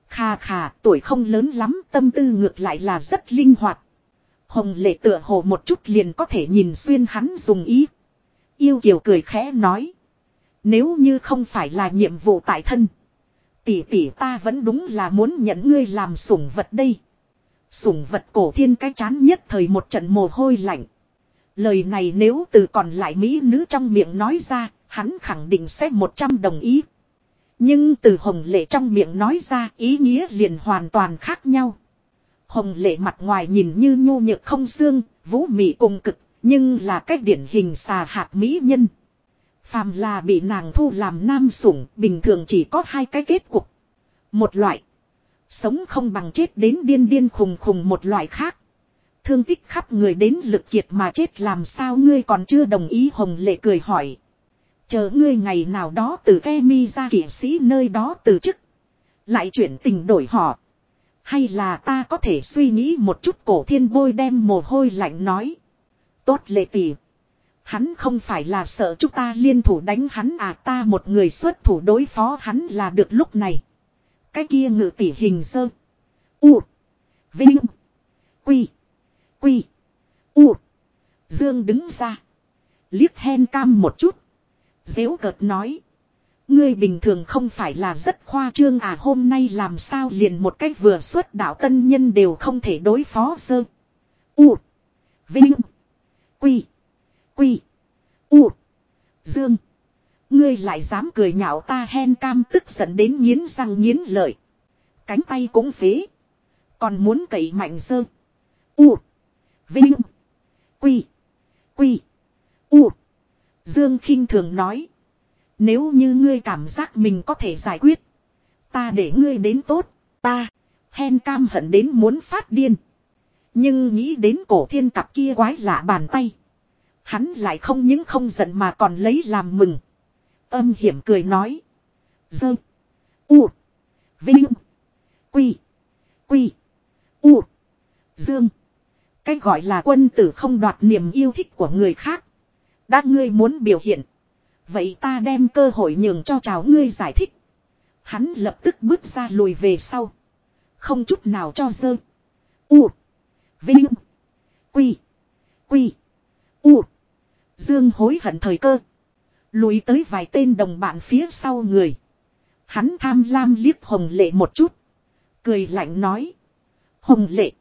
Khà khà tuổi không lớn lắm, tâm tư ngược lại là rất linh hoạt. Hồng lệ tựa hồ một chút liền có thể nhìn xuyên hắn dùng ý. Yêu kiều cười khẽ nói. Nếu như không phải là nhiệm vụ tại thân. Tỷ tỷ ta vẫn đúng là muốn nhận ngươi làm sủng vật đây. Sủng vật cổ thiên cái chán nhất thời một trận mồ hôi lạnh. Lời này nếu từ còn lại mỹ nữ trong miệng nói ra, hắn khẳng định sẽ một trăm đồng ý. Nhưng từ hồng lệ trong miệng nói ra ý nghĩa liền hoàn toàn khác nhau. Hồng lệ mặt ngoài nhìn như nhu nhược không xương, vũ mị cùng cực, nhưng là cách điển hình xà hạt mỹ nhân. Phàm là bị nàng thu làm nam sủng, bình thường chỉ có hai cái kết cục. Một loại. Sống không bằng chết đến điên điên khùng khùng một loại khác. Thương tích khắp người đến lực kiệt mà chết làm sao ngươi còn chưa đồng ý hồng lệ cười hỏi. Chờ ngươi ngày nào đó từ ke mi ra kỷ sĩ nơi đó từ chức. Lại chuyển tình đổi họ. Hay là ta có thể suy nghĩ một chút cổ thiên bôi đem mồ hôi lạnh nói. Tốt lệ tỷ. Hắn không phải là sợ chúng ta liên thủ đánh hắn à ta một người xuất thủ đối phó hắn là được lúc này. Cái kia ngự tỷ hình sơ. U. Vinh. Quy. Quy. U. Dương đứng ra. Liếc hen cam một chút. Dễu cợt nói. Ngươi bình thường không phải là rất khoa trương à hôm nay làm sao liền một cách vừa xuất đạo tân nhân đều không thể đối phó sơ. U. Vinh. Quy. Quy. U. Dương. Ngươi lại dám cười nhạo ta hen cam tức giận đến nghiến răng nghiến lợi. Cánh tay cũng phế. Còn muốn cậy mạnh sơ. U. Vinh. Quy. Quy. U. Dương khinh thường nói. Nếu như ngươi cảm giác mình có thể giải quyết. Ta để ngươi đến tốt. Ta. Hen cam hận đến muốn phát điên. Nhưng nghĩ đến cổ thiên cặp kia quái lạ bàn tay. Hắn lại không những không giận mà còn lấy làm mừng. Âm hiểm cười nói. Dơ. U. Vinh. Quy. Quy. U. Dương. Cái gọi là quân tử không đoạt niềm yêu thích của người khác. Đã ngươi muốn biểu hiện. Vậy ta đem cơ hội nhường cho cháu ngươi giải thích. Hắn lập tức bước ra lùi về sau. Không chút nào cho dơ. U. Vinh. Quy. Quy. U. Dương hối hận thời cơ. Lùi tới vài tên đồng bạn phía sau người. Hắn tham lam liếc hồng lệ một chút. Cười lạnh nói. Hồng lệ.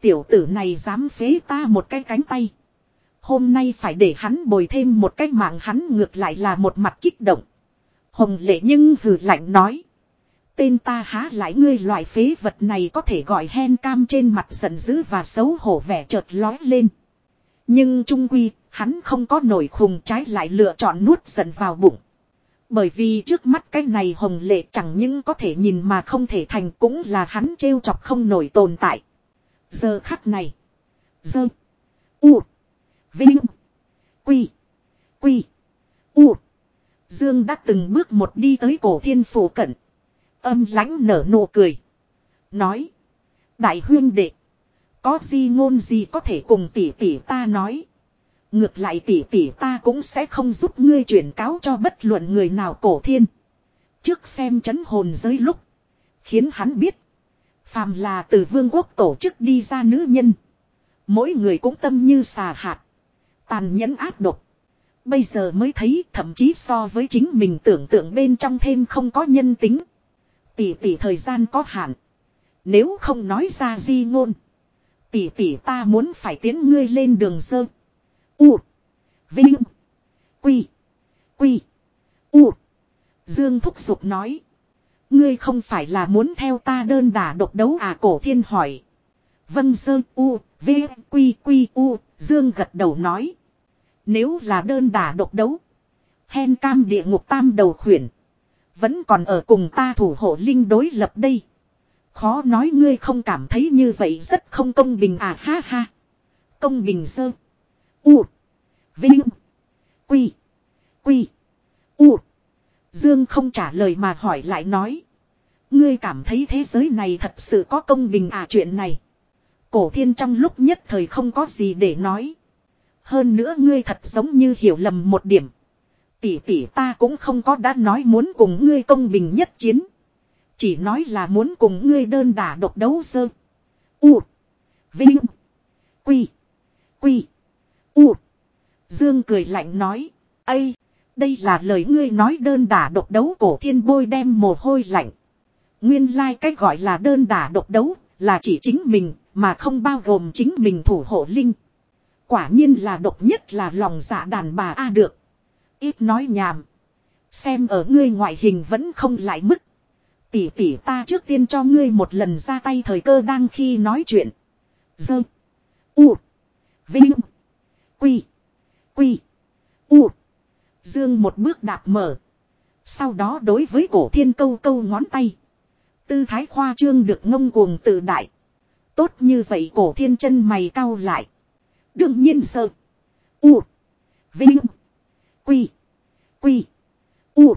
Tiểu tử này dám phế ta một cái cánh tay. Hôm nay phải để hắn bồi thêm một cái mạng hắn ngược lại là một mặt kích động. Hồng lệ nhưng hừ lạnh nói. Tên ta há lại ngươi loại phế vật này có thể gọi hen cam trên mặt giận dữ và xấu hổ vẻ chợt lói lên. Nhưng trung quy, hắn không có nổi khùng trái lại lựa chọn nuốt giận vào bụng. Bởi vì trước mắt cái này hồng lệ chẳng những có thể nhìn mà không thể thành cũng là hắn trêu chọc không nổi tồn tại. Giờ khắc này. Giờ. U. Vinh. Quy. Quy. U. Dương đã từng bước một đi tới cổ thiên phủ cận. Âm lãnh nở nụ cười. Nói. Đại huyên đệ. Có gì ngôn gì có thể cùng tỷ tỷ ta nói. Ngược lại tỷ tỷ ta cũng sẽ không giúp ngươi chuyển cáo cho bất luận người nào cổ thiên. Trước xem chấn hồn giới lúc. Khiến hắn biết. Phàm là từ vương quốc tổ chức đi ra nữ nhân. Mỗi người cũng tâm như xà hạt. Tàn nhẫn áp độc. Bây giờ mới thấy thậm chí so với chính mình tưởng tượng bên trong thêm không có nhân tính. Tỷ tỷ thời gian có hạn. Nếu không nói ra di ngôn. Tỷ tỷ ta muốn phải tiến ngươi lên đường sơ. U. Vinh. Quy. Quy. U. Dương thúc giục nói. Ngươi không phải là muốn theo ta đơn đả độc đấu à cổ thiên hỏi. vâng sơ u, v, quy quy u, dương gật đầu nói. Nếu là đơn đả độc đấu. Hen cam địa ngục tam đầu khuyển. Vẫn còn ở cùng ta thủ hộ linh đối lập đây. Khó nói ngươi không cảm thấy như vậy rất không công bình à ha ha. Công bình sơ. U. Vinh. Quy. Quy. U. Dương không trả lời mà hỏi lại nói. Ngươi cảm thấy thế giới này thật sự có công bình à chuyện này. Cổ thiên trong lúc nhất thời không có gì để nói. Hơn nữa ngươi thật giống như hiểu lầm một điểm. Tỷ tỷ ta cũng không có đã nói muốn cùng ngươi công bình nhất chiến. Chỉ nói là muốn cùng ngươi đơn đả độc đấu sơ. U. Vinh. Quy. Quy. U. Dương cười lạnh nói. Ây. Đây là lời ngươi nói đơn đả độc đấu cổ thiên bôi đem mồ hôi lạnh. Nguyên lai like cách gọi là đơn đả độc đấu là chỉ chính mình mà không bao gồm chính mình thủ hộ linh. Quả nhiên là độc nhất là lòng dạ đàn bà a được. Ít nói nhảm. Xem ở ngươi ngoại hình vẫn không lại mức. Tỷ tỷ ta trước tiên cho ngươi một lần ra tay thời cơ đang khi nói chuyện. Dơ. U. Vinh. Quy. Quy. U. Dương một bước đạp mở. Sau đó đối với cổ thiên câu câu ngón tay. Tư thái khoa trương được ngông cuồng tự đại. Tốt như vậy cổ thiên chân mày cau lại. Đương nhiên sợ. U. Vinh. Quy. Quy. U.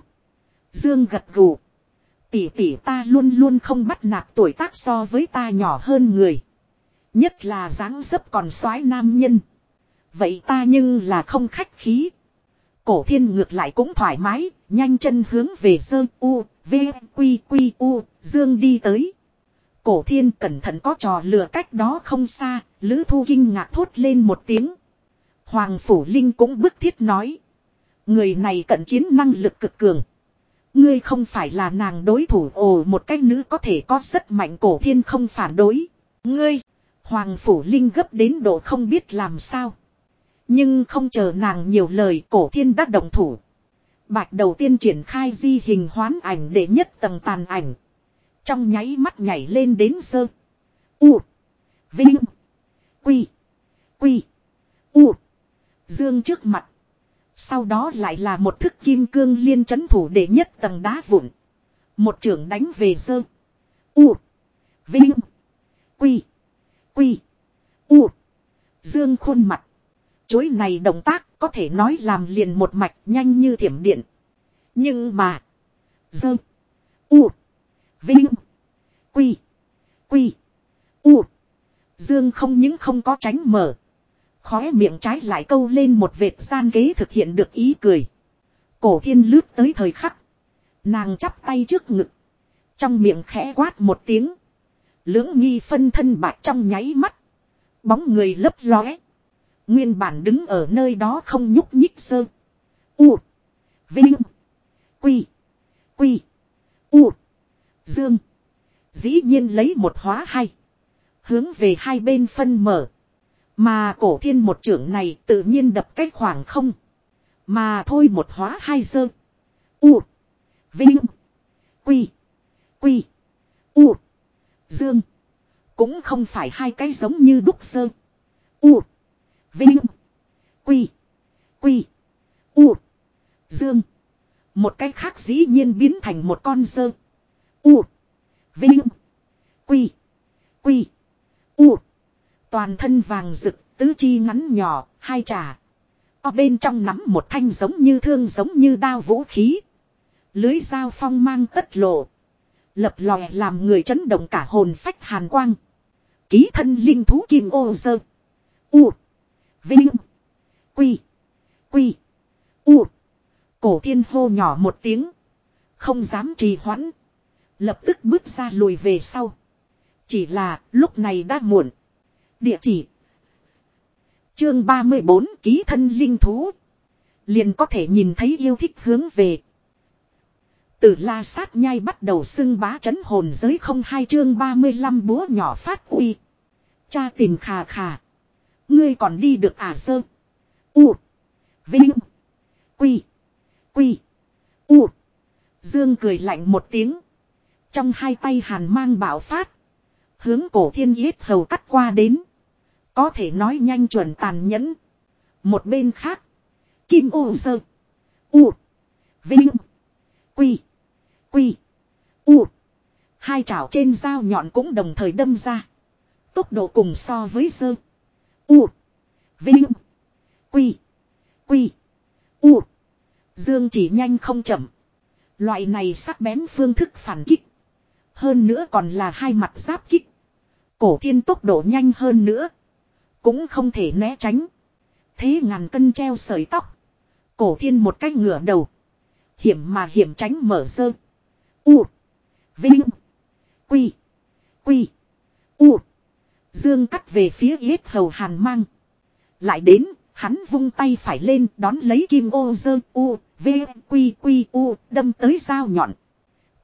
Dương gật gù. Tỷ tỷ ta luôn luôn không bắt nạt tuổi tác so với ta nhỏ hơn người. Nhất là dáng dấp còn soái nam nhân. Vậy ta nhưng là không khách khí. Cổ thiên ngược lại cũng thoải mái, nhanh chân hướng về sơ u, v, quy quy u, dương đi tới. Cổ thiên cẩn thận có trò lừa cách đó không xa, lữ thu kinh ngạc thốt lên một tiếng. Hoàng Phủ Linh cũng bức thiết nói. Người này cận chiến năng lực cực cường. Ngươi không phải là nàng đối thủ ồ một cách nữ có thể có rất mạnh cổ thiên không phản đối. Ngươi, Hoàng Phủ Linh gấp đến độ không biết làm sao. Nhưng không chờ nàng nhiều lời cổ thiên đã động thủ. Bạch đầu tiên triển khai di hình hoán ảnh để nhất tầng tàn ảnh. Trong nháy mắt nhảy lên đến sơ. U. Vinh. Quy. Quy. U. Dương trước mặt. Sau đó lại là một thức kim cương liên chấn thủ để nhất tầng đá vụn. Một trưởng đánh về sơ. U. Vinh. Quy. Quy. U. Dương khuôn mặt. Chối này động tác có thể nói làm liền một mạch nhanh như thiểm điện. Nhưng mà. Dơ. U. Vinh. Quy. Quy. U. Dương không những không có tránh mở. Khóe miệng trái lại câu lên một vệt gian kế thực hiện được ý cười. Cổ thiên lướt tới thời khắc. Nàng chắp tay trước ngực. Trong miệng khẽ quát một tiếng. Lưỡng nghi phân thân bạc trong nháy mắt. Bóng người lấp lóe. Nguyên bản đứng ở nơi đó không nhúc nhích sơ. U. Vinh. Quy. Quy. U. Dương. Dĩ nhiên lấy một hóa hai. Hướng về hai bên phân mở. Mà cổ thiên một trưởng này tự nhiên đập cách khoảng không. Mà thôi một hóa hai sơ. U. Vinh. Quy. Quy. U. Dương. Cũng không phải hai cái giống như đúc sơ. U. Vinh. Quy. Quy. U. Dương. Một cái khác dĩ nhiên biến thành một con sơ. U. Vinh. Quy. Quy. U. Toàn thân vàng rực, tứ chi ngắn nhỏ, hai trà. Ở bên trong nắm một thanh giống như thương giống như đao vũ khí. Lưới dao phong mang tất lộ. Lập lòe làm người chấn động cả hồn phách hàn quang. Ký thân linh thú kim ô dơ. U. Vinh. Quy. Quy. U. Cổ thiên hô nhỏ một tiếng. Không dám trì hoãn. Lập tức bước ra lùi về sau. Chỉ là lúc này đã muộn. Địa chỉ. Chương 34 ký thân linh thú. Liền có thể nhìn thấy yêu thích hướng về. Từ la sát nhai bắt đầu xưng bá chấn hồn giới không hai chương 35 búa nhỏ phát uy. Cha tìm khà khà. Ngươi còn đi được à sơ. U. Vinh. Quy. Quy. U. Dương cười lạnh một tiếng. Trong hai tay hàn mang bạo phát. Hướng cổ thiên yết hầu cắt qua đến. Có thể nói nhanh chuẩn tàn nhẫn. Một bên khác. Kim ô sơ. U. Vinh. Quy. Quy. U. Hai chảo trên dao nhọn cũng đồng thời đâm ra. Tốc độ cùng so với sơ. U. Vinh. Quy. Quy. U. Dương chỉ nhanh không chậm. Loại này sắc bén phương thức phản kích. Hơn nữa còn là hai mặt giáp kích. Cổ thiên tốc độ nhanh hơn nữa. Cũng không thể né tránh. Thế ngàn cân treo sợi tóc. Cổ thiên một cách ngửa đầu. Hiểm mà hiểm tránh mở sơ. U. Vinh. Quy. Quy. U. Dương cắt về phía yết hầu hàn mang. Lại đến, hắn vung tay phải lên đón lấy kim ô dơ u, v, quy quy u, đâm tới dao nhọn.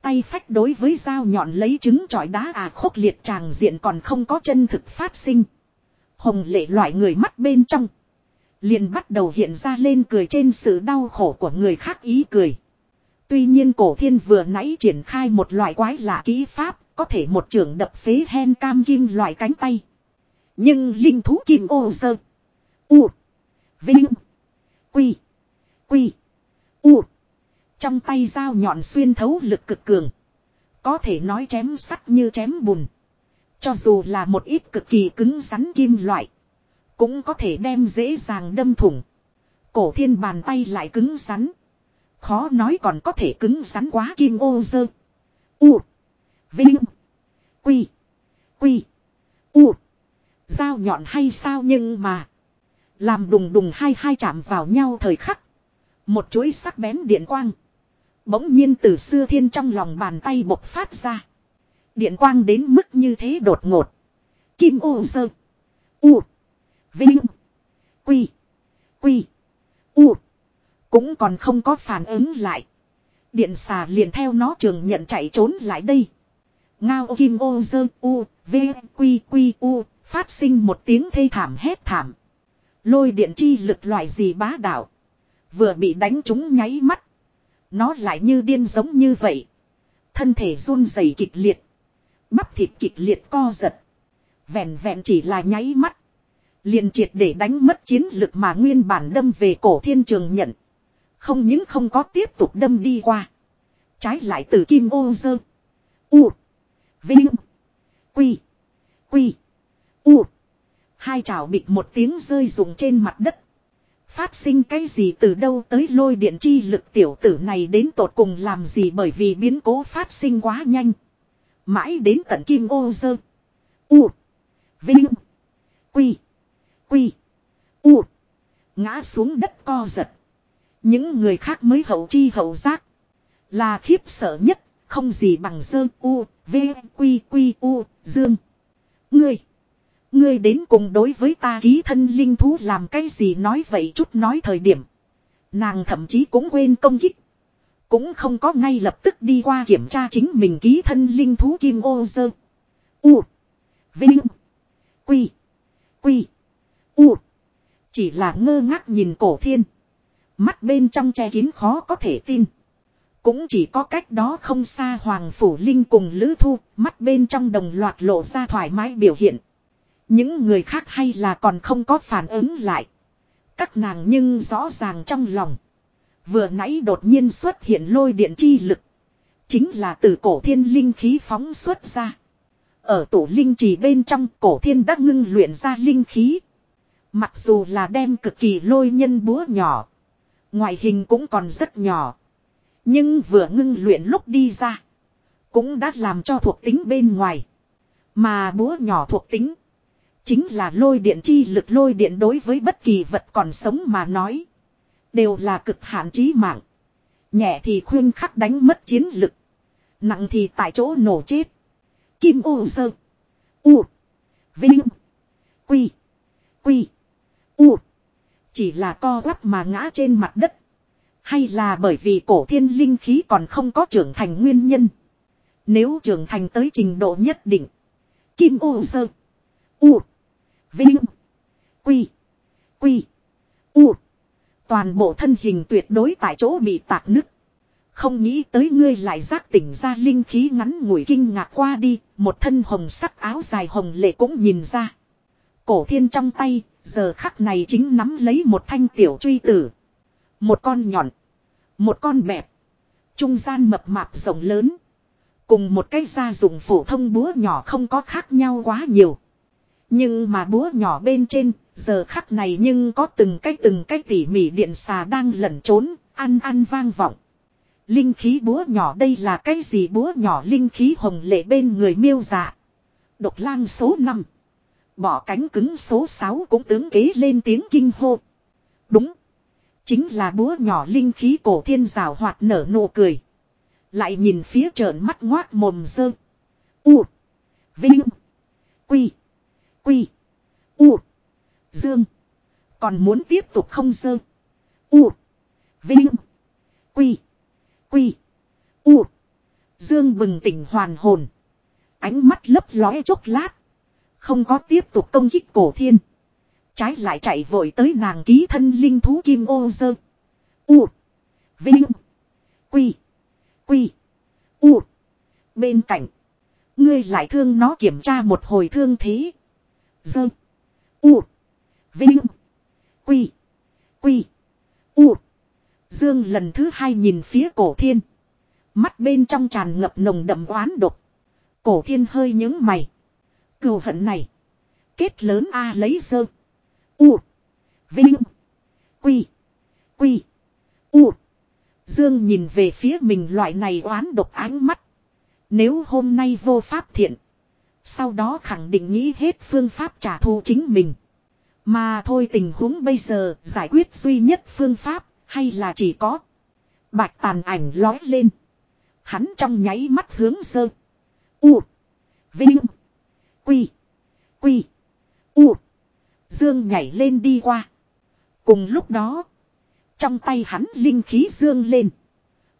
Tay phách đối với dao nhọn lấy trứng trọi đá à khốc liệt tràng diện còn không có chân thực phát sinh. Hồng lệ loại người mắt bên trong. Liền bắt đầu hiện ra lên cười trên sự đau khổ của người khác ý cười. Tuy nhiên cổ thiên vừa nãy triển khai một loại quái lạ kỹ pháp, có thể một trường đập phế hen cam kim loại cánh tay. Nhưng linh thú kim ô sơ. U. Vinh. Quy. Quy. U. Trong tay dao nhọn xuyên thấu lực cực cường. Có thể nói chém sắt như chém bùn. Cho dù là một ít cực kỳ cứng rắn kim loại. Cũng có thể đem dễ dàng đâm thủng. Cổ thiên bàn tay lại cứng rắn. Khó nói còn có thể cứng rắn quá kim ô dơ. U. Vinh. Quy. Quy. U. Dao nhọn hay sao nhưng mà. Làm đùng đùng hai hai chạm vào nhau thời khắc. Một chuỗi sắc bén điện quang. Bỗng nhiên từ xưa thiên trong lòng bàn tay bộc phát ra. Điện quang đến mức như thế đột ngột. Kim ô sơ U. Vinh. Quy. Quy. U. Cũng còn không có phản ứng lại. Điện xà liền theo nó trường nhận chạy trốn lại đây. Ngao kim ô dơ u, v, quy quy u, phát sinh một tiếng thê thảm hét thảm. Lôi điện chi lực loại gì bá đạo. Vừa bị đánh trúng nháy mắt. Nó lại như điên giống như vậy. Thân thể run rẩy kịch liệt. Bắp thịt kịch liệt co giật. Vẹn vẹn chỉ là nháy mắt. Liền triệt để đánh mất chiến lực mà nguyên bản đâm về cổ thiên trường nhận. Không những không có tiếp tục đâm đi qua. Trái lại từ kim ô dơ. U. Vinh. Quy. Quy. U. Hai chảo bịt một tiếng rơi rụng trên mặt đất. Phát sinh cái gì từ đâu tới lôi điện chi lực tiểu tử này đến tột cùng làm gì bởi vì biến cố phát sinh quá nhanh. Mãi đến tận kim ô dơ. U. Vinh. Quy. Quy. U. Ngã xuống đất co giật. Những người khác mới hậu chi hậu giác. Là khiếp sợ nhất. Không gì bằng dơ, u. V. Quy. Quy. U. Dương. Ngươi. Ngươi đến cùng đối với ta ký thân linh thú làm cái gì nói vậy chút nói thời điểm. Nàng thậm chí cũng quên công kích. Cũng không có ngay lập tức đi qua kiểm tra chính mình ký thân linh thú kim ô dơ. U. Vinh. Quy. Quy. U. Chỉ là ngơ ngác nhìn cổ thiên. Mắt bên trong che kín khó có thể tin. Cũng chỉ có cách đó không xa Hoàng Phủ Linh cùng Lữ Thu, mắt bên trong đồng loạt lộ ra thoải mái biểu hiện. Những người khác hay là còn không có phản ứng lại. Các nàng nhưng rõ ràng trong lòng. Vừa nãy đột nhiên xuất hiện lôi điện chi lực. Chính là từ cổ thiên linh khí phóng xuất ra. Ở tổ linh trì bên trong cổ thiên đã ngưng luyện ra linh khí. Mặc dù là đem cực kỳ lôi nhân búa nhỏ. Ngoại hình cũng còn rất nhỏ. Nhưng vừa ngưng luyện lúc đi ra. Cũng đã làm cho thuộc tính bên ngoài. Mà búa nhỏ thuộc tính. Chính là lôi điện chi lực lôi điện đối với bất kỳ vật còn sống mà nói. Đều là cực hạn trí mạng. Nhẹ thì khuyên khắc đánh mất chiến lực. Nặng thì tại chỗ nổ chết. Kim ô sơ. U. Vinh. Quy. Quy. U. Chỉ là co quắp mà ngã trên mặt đất. Hay là bởi vì cổ thiên linh khí còn không có trưởng thành nguyên nhân. Nếu trưởng thành tới trình độ nhất định. Kim ô sơ. U. Vinh. Quy. Quy. U. Toàn bộ thân hình tuyệt đối tại chỗ bị tạc nứt. Không nghĩ tới ngươi lại giác tỉnh ra linh khí ngắn ngủi kinh ngạc qua đi, một thân hồng sắc áo dài hồng lệ cũng nhìn ra. Cổ thiên trong tay, giờ khắc này chính nắm lấy một thanh tiểu truy tử. Một con nhọn. Một con bẹp. Trung gian mập mạp rộng lớn. Cùng một cái gia dụng phổ thông búa nhỏ không có khác nhau quá nhiều. Nhưng mà búa nhỏ bên trên, giờ khắc này nhưng có từng cái từng cái tỉ mỉ điện xà đang lẩn trốn, ăn ăn vang vọng. Linh khí búa nhỏ đây là cái gì búa nhỏ linh khí hồng lệ bên người miêu dạ. Độc lang số 5. Bỏ cánh cứng số 6 cũng tướng kế lên tiếng kinh hô. Đúng. Chính là búa nhỏ linh khí cổ thiên rào hoạt nở nụ cười. Lại nhìn phía trợn mắt ngoác mồm dơ. U. Vinh. Quy. Quy. U. Dương. Còn muốn tiếp tục không dơ. U. Vinh. Quy. Quy. U. Dương bừng tỉnh hoàn hồn. Ánh mắt lấp lóe chốc lát. Không có tiếp tục công kích cổ thiên. Trái lại chạy vội tới nàng ký thân linh thú kim ô dơ. U. Vinh. Quy. Quy. U. Bên cạnh. Ngươi lại thương nó kiểm tra một hồi thương thế. Dơ. U. Vinh. Quy. Quy. U. Dương lần thứ hai nhìn phía cổ thiên. Mắt bên trong tràn ngập nồng đậm oán độc. Cổ thiên hơi nhướng mày. Cừu hận này. Kết lớn A lấy dơ. U. Vinh. Quy. Quy. U. Dương nhìn về phía mình loại này oán độc ánh mắt. Nếu hôm nay vô pháp thiện. Sau đó khẳng định nghĩ hết phương pháp trả thù chính mình. Mà thôi tình huống bây giờ giải quyết duy nhất phương pháp hay là chỉ có. Bạch tàn ảnh lói lên. Hắn trong nháy mắt hướng sơ. U. Vinh. Quy. Quy. U. Dương nhảy lên đi qua. Cùng lúc đó. Trong tay hắn linh khí dương lên.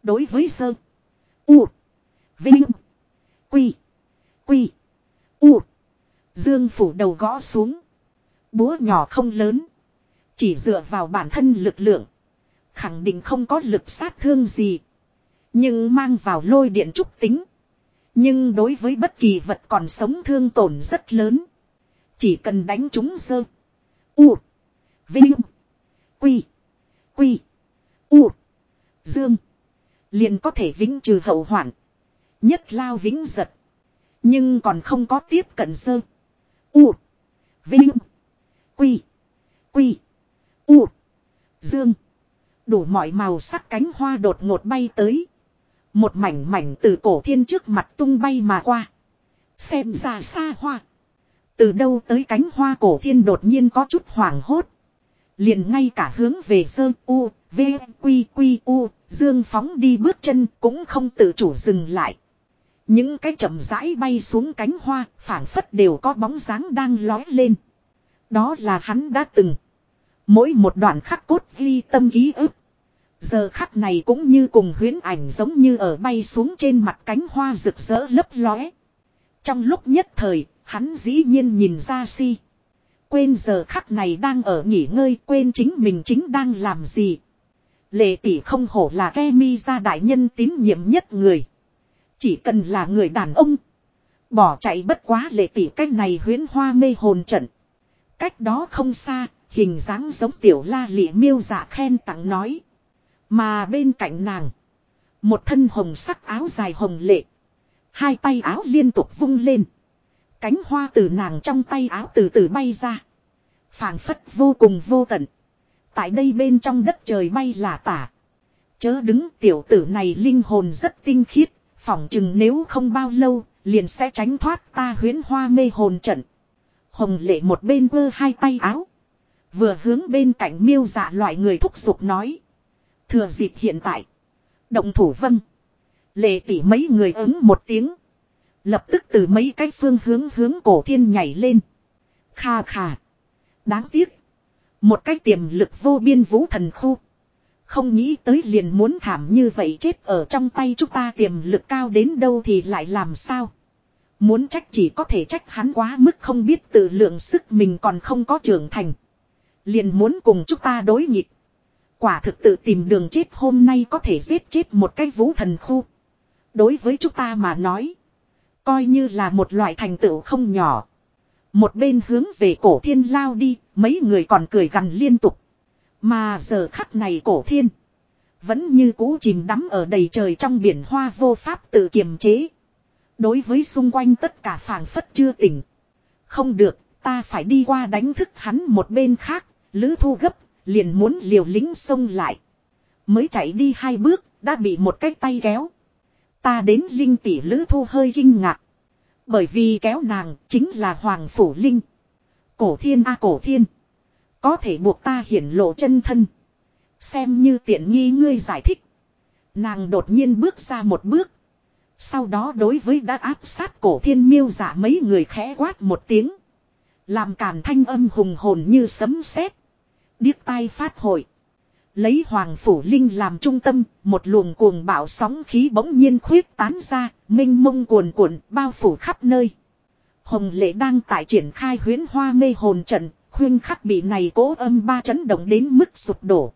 Đối với sơ. U. Vinh. Quy. Quy. U. Dương phủ đầu gõ xuống. Búa nhỏ không lớn. Chỉ dựa vào bản thân lực lượng. Khẳng định không có lực sát thương gì. Nhưng mang vào lôi điện trúc tính. Nhưng đối với bất kỳ vật còn sống thương tổn rất lớn. Chỉ cần đánh chúng sơ. U. Vinh. Quy. Quy. U. Dương. Liền có thể vĩnh trừ hậu hoạn. Nhất lao vĩnh giật. Nhưng còn không có tiếp cận sơ. U. Vinh. Quy. Quy. U. Dương. Đủ mọi màu sắc cánh hoa đột ngột bay tới. Một mảnh mảnh từ cổ thiên trước mặt tung bay mà qua. Xem ra xa hoa. Từ đâu tới cánh hoa cổ thiên đột nhiên có chút hoảng hốt. Liền ngay cả hướng về sơ u, v, quy quy u, dương phóng đi bước chân cũng không tự chủ dừng lại. Những cái chậm rãi bay xuống cánh hoa, phảng phất đều có bóng dáng đang lói lên. Đó là hắn đã từng. Mỗi một đoạn khắc cốt ghi tâm ký ức. Giờ khắc này cũng như cùng huyến ảnh giống như ở bay xuống trên mặt cánh hoa rực rỡ lấp lóe. Trong lúc nhất thời, hắn dĩ nhiên nhìn ra si. Quên giờ khắc này đang ở nghỉ ngơi, quên chính mình chính đang làm gì. Lệ tỷ không hổ là ke mi ra đại nhân tín nhiệm nhất người. Chỉ cần là người đàn ông. Bỏ chạy bất quá lệ tỷ cách này huyến hoa mê hồn trận. Cách đó không xa, hình dáng giống tiểu la lị miêu dạ khen tặng nói. Mà bên cạnh nàng. Một thân hồng sắc áo dài hồng lệ. Hai tay áo liên tục vung lên. Cánh hoa từ nàng trong tay áo từ từ bay ra. phảng phất vô cùng vô tận. Tại đây bên trong đất trời bay là tả. Chớ đứng tiểu tử này linh hồn rất tinh khiết. Phỏng chừng nếu không bao lâu, liền sẽ tránh thoát ta huyến hoa mê hồn trận. Hồng lệ một bên vơ hai tay áo. Vừa hướng bên cạnh miêu dạ loại người thúc giục nói. Thừa dịp hiện tại. Động thủ vân. Lệ tỷ mấy người ứng một tiếng. Lập tức từ mấy cái phương hướng hướng cổ thiên nhảy lên. Kha kha. Đáng tiếc. Một cái tiềm lực vô biên vũ thần khu. Không nghĩ tới liền muốn thảm như vậy chết ở trong tay chúng ta tiềm lực cao đến đâu thì lại làm sao. Muốn trách chỉ có thể trách hắn quá mức không biết tự lượng sức mình còn không có trưởng thành. Liền muốn cùng chúng ta đối nghịch. Quả thực tự tìm đường chết hôm nay có thể giết chết một cái vũ thần khu. Đối với chúng ta mà nói. Coi như là một loại thành tựu không nhỏ. Một bên hướng về cổ thiên lao đi, mấy người còn cười gần liên tục. Mà giờ khắc này cổ thiên. Vẫn như cũ chìm đắm ở đầy trời trong biển hoa vô pháp tự kiềm chế. Đối với xung quanh tất cả phảng phất chưa tỉnh. Không được, ta phải đi qua đánh thức hắn một bên khác, lữ thu gấp, liền muốn liều lính xông lại. Mới chạy đi hai bước, đã bị một cái tay kéo. Ta đến linh tỷ lữ thu hơi kinh ngạc. Bởi vì kéo nàng chính là Hoàng Phủ Linh. Cổ thiên a cổ thiên. Có thể buộc ta hiển lộ chân thân. Xem như tiện nghi ngươi giải thích. Nàng đột nhiên bước ra một bước. Sau đó đối với đã áp sát cổ thiên miêu giả mấy người khẽ quát một tiếng. Làm càn thanh âm hùng hồn như sấm sét Điếc tai phát hội. Lấy Hoàng Phủ Linh làm trung tâm, một luồng cuồng bạo sóng khí bỗng nhiên khuyết tán ra, minh mông cuồn cuộn, bao phủ khắp nơi. Hồng lệ đang tại triển khai huyến hoa mê hồn trận, khuyên khắc bị này cố âm ba chấn động đến mức sụp đổ.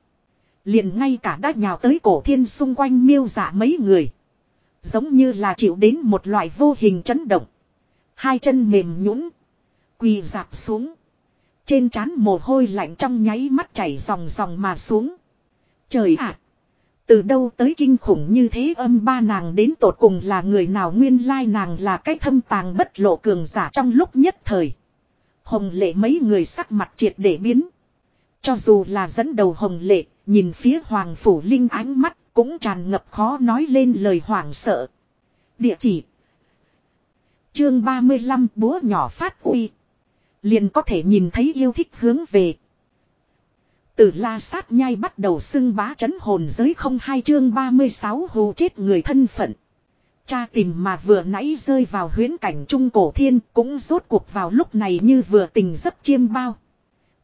Liền ngay cả đã nhào tới cổ thiên xung quanh miêu giả mấy người. Giống như là chịu đến một loại vô hình chấn động. Hai chân mềm nhũn, Quỳ dạp xuống. Trên trán mồ hôi lạnh trong nháy mắt chảy dòng dòng mà xuống. Trời ạ! Từ đâu tới kinh khủng như thế âm ba nàng đến tột cùng là người nào nguyên lai nàng là cái thâm tàng bất lộ cường giả trong lúc nhất thời. Hồng lệ mấy người sắc mặt triệt để biến. Cho dù là dẫn đầu hồng lệ, nhìn phía hoàng phủ linh ánh mắt cũng tràn ngập khó nói lên lời hoảng sợ. Địa chỉ Chương 35 búa nhỏ phát uy. Liền có thể nhìn thấy yêu thích hướng về. Từ la sát nhai bắt đầu xưng bá chấn hồn giới không hai chương 36 hù chết người thân phận. Cha tìm mà vừa nãy rơi vào huyến cảnh trung cổ thiên cũng rốt cuộc vào lúc này như vừa tình giấc chiêm bao.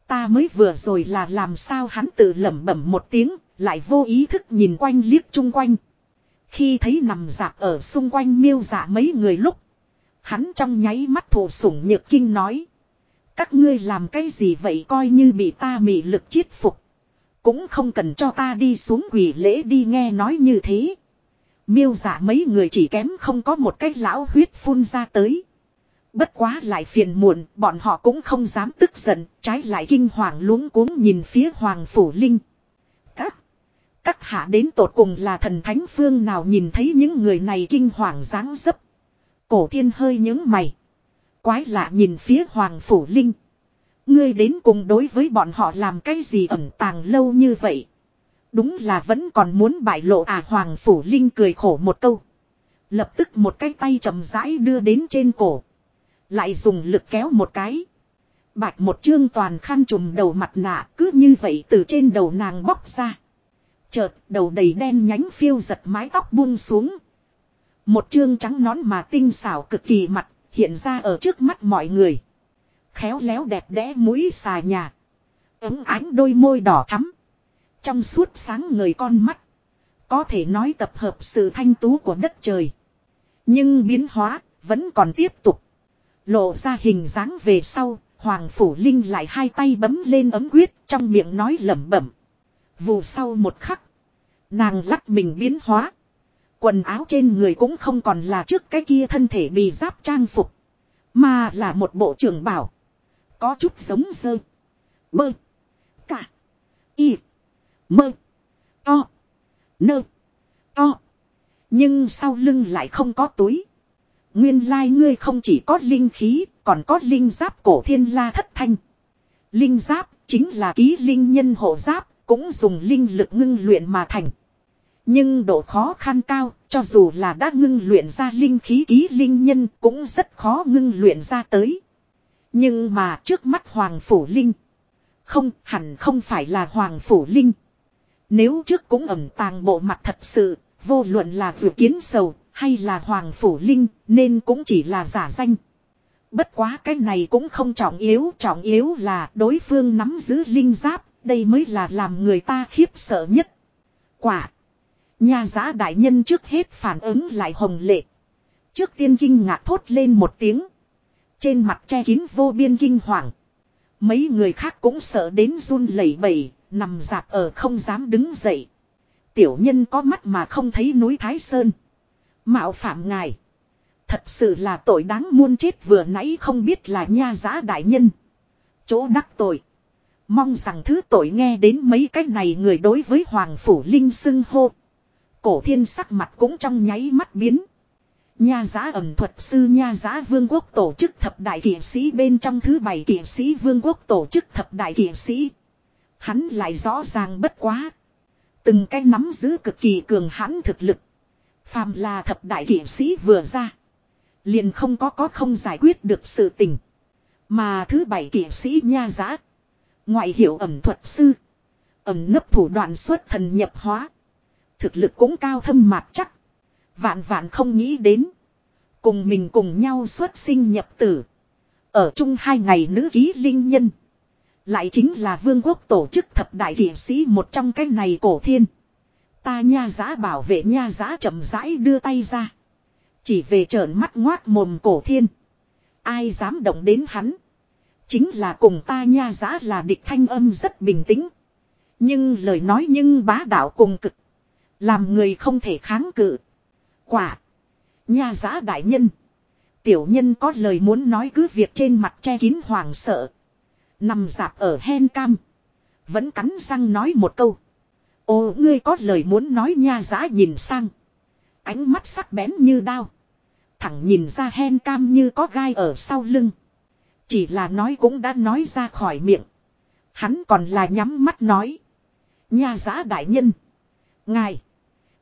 Ta mới vừa rồi là làm sao hắn tự lẩm bẩm một tiếng, lại vô ý thức nhìn quanh liếc chung quanh. Khi thấy nằm dạp ở xung quanh miêu dạ mấy người lúc. Hắn trong nháy mắt thủ sủng nhược kinh nói. Các ngươi làm cái gì vậy coi như bị ta mị lực chiết phục. Cũng không cần cho ta đi xuống quỷ lễ đi nghe nói như thế. Miêu giả mấy người chỉ kém không có một cái lão huyết phun ra tới. Bất quá lại phiền muộn, bọn họ cũng không dám tức giận, trái lại kinh hoàng luống cuống nhìn phía Hoàng Phủ Linh. Các, các hạ đến tột cùng là thần thánh phương nào nhìn thấy những người này kinh hoàng dáng dấp. Cổ thiên hơi nhướng mày. Quái lạ nhìn phía Hoàng Phủ Linh. Ngươi đến cùng đối với bọn họ làm cái gì ẩn tàng lâu như vậy. Đúng là vẫn còn muốn bại lộ à Hoàng Phủ Linh cười khổ một câu. Lập tức một cái tay chậm rãi đưa đến trên cổ. Lại dùng lực kéo một cái. Bạch một chương toàn khăn trùm đầu mặt nạ cứ như vậy từ trên đầu nàng bóc ra. Chợt đầu đầy đen nhánh phiêu giật mái tóc buông xuống. Một chương trắng nón mà tinh xảo cực kỳ mặt hiện ra ở trước mắt mọi người. Khéo léo đẹp đẽ mũi xà nhà. Ấm ánh đôi môi đỏ thắm. Trong suốt sáng người con mắt. Có thể nói tập hợp sự thanh tú của đất trời. Nhưng biến hóa vẫn còn tiếp tục. Lộ ra hình dáng về sau, Hoàng Phủ Linh lại hai tay bấm lên ấm quyết trong miệng nói lẩm bẩm. Vù sau một khắc. Nàng lắc mình biến hóa. Quần áo trên người cũng không còn là trước cái kia thân thể bị giáp trang phục. Mà là một bộ trưởng bảo. Có chút giống dơ. Bơ. Cả. Y. Mơ. To. Nơ. To. Nhưng sau lưng lại không có túi. Nguyên lai ngươi không chỉ có linh khí, còn có linh giáp cổ thiên la thất thanh. Linh giáp chính là ký linh nhân hộ giáp, cũng dùng linh lực ngưng luyện mà thành. Nhưng độ khó khăn cao, cho dù là đã ngưng luyện ra linh khí ký linh nhân cũng rất khó ngưng luyện ra tới. Nhưng mà trước mắt Hoàng Phủ Linh. Không, hẳn không phải là Hoàng Phủ Linh. Nếu trước cũng ẩm tàng bộ mặt thật sự, vô luận là vừa kiến sầu, hay là Hoàng Phủ Linh, nên cũng chỉ là giả danh. Bất quá cái này cũng không trọng yếu, trọng yếu là đối phương nắm giữ linh giáp, đây mới là làm người ta khiếp sợ nhất. Quả. Nhà giã đại nhân trước hết phản ứng lại hồng lệ. Trước tiên kinh ngạc thốt lên một tiếng. Trên mặt che kín vô biên kinh hoàng. Mấy người khác cũng sợ đến run lẩy bẩy, nằm dạp ở không dám đứng dậy. Tiểu nhân có mắt mà không thấy núi Thái Sơn. Mạo phạm ngài. Thật sự là tội đáng muôn chết vừa nãy không biết là nha giá đại nhân. Chỗ đắc tội. Mong rằng thứ tội nghe đến mấy cái này người đối với Hoàng Phủ Linh xưng hô. Cổ thiên sắc mặt cũng trong nháy mắt biến. Nha giá ẩm thuật sư nha giá vương quốc tổ chức thập đại kỷ sĩ bên trong thứ bảy kỷ sĩ vương quốc tổ chức thập đại kỷ sĩ. Hắn lại rõ ràng bất quá. Từng cái nắm giữ cực kỳ cường hãn thực lực. Phàm là thập đại kỷ sĩ vừa ra. Liền không có có không giải quyết được sự tình. Mà thứ bảy kỷ sĩ nha giá. Ngoại hiệu ẩm thuật sư. Ẩm nấp thủ đoạn xuất thần nhập hóa. Thực lực cũng cao thâm mạc chắc. Vạn vạn không nghĩ đến. Cùng mình cùng nhau xuất sinh nhập tử. Ở chung hai ngày nữ ký linh nhân. Lại chính là vương quốc tổ chức thập đại kỷ sĩ một trong cái này cổ thiên. Ta nha giá bảo vệ nha giá chậm rãi đưa tay ra. Chỉ về trợn mắt ngoác mồm cổ thiên. Ai dám động đến hắn. Chính là cùng ta nha giá là địch thanh âm rất bình tĩnh. Nhưng lời nói nhưng bá đạo cùng cực. Làm người không thể kháng cự. Quả. Nha giá đại nhân. Tiểu nhân có lời muốn nói cứ việc trên mặt che kín hoàng sợ. Nằm dạp ở hen cam. Vẫn cắn răng nói một câu. Ồ, ngươi có lời muốn nói nha giã nhìn sang. Ánh mắt sắc bén như đao. Thẳng nhìn ra hen cam như có gai ở sau lưng. Chỉ là nói cũng đã nói ra khỏi miệng. Hắn còn là nhắm mắt nói. Nha giã đại nhân. Ngài.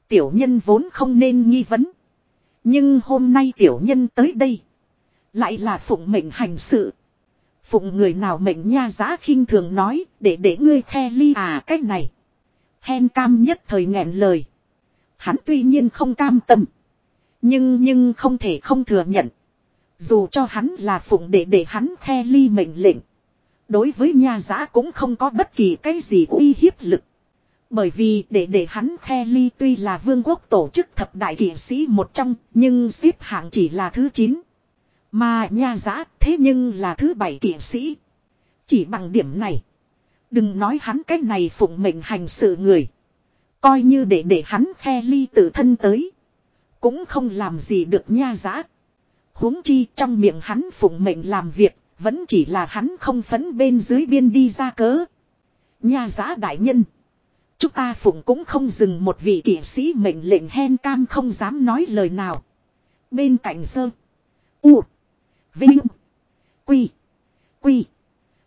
Tiểu nhân vốn không nên nghi vấn. Nhưng hôm nay tiểu nhân tới đây. Lại là phụng mệnh hành sự. Phụng người nào mệnh nha giá khinh thường nói để để ngươi khe ly à cách này. Hen cam nhất thời nghẹn lời. Hắn tuy nhiên không cam tâm. Nhưng nhưng không thể không thừa nhận. Dù cho hắn là phụng để để hắn khe ly mệnh lệnh. Đối với nha giá cũng không có bất kỳ cái gì uy hiếp lực. Bởi vì để để hắn khe ly tuy là vương quốc tổ chức thập đại kỷ sĩ một trong, nhưng xếp hạng chỉ là thứ 9. Mà nha giã, thế nhưng là thứ bảy kỷ sĩ. Chỉ bằng điểm này. Đừng nói hắn cái này phụng mệnh hành sự người. Coi như để để hắn khe ly tự thân tới. Cũng không làm gì được nha giã. huống chi trong miệng hắn phụng mệnh làm việc. Vẫn chỉ là hắn không phấn bên dưới biên đi ra cớ. Nha giã đại nhân. Chúng ta phụng cũng không dừng một vị kỷ sĩ mệnh lệnh hen cam không dám nói lời nào. Bên cạnh sơ. U. Vinh. Quy. Quy.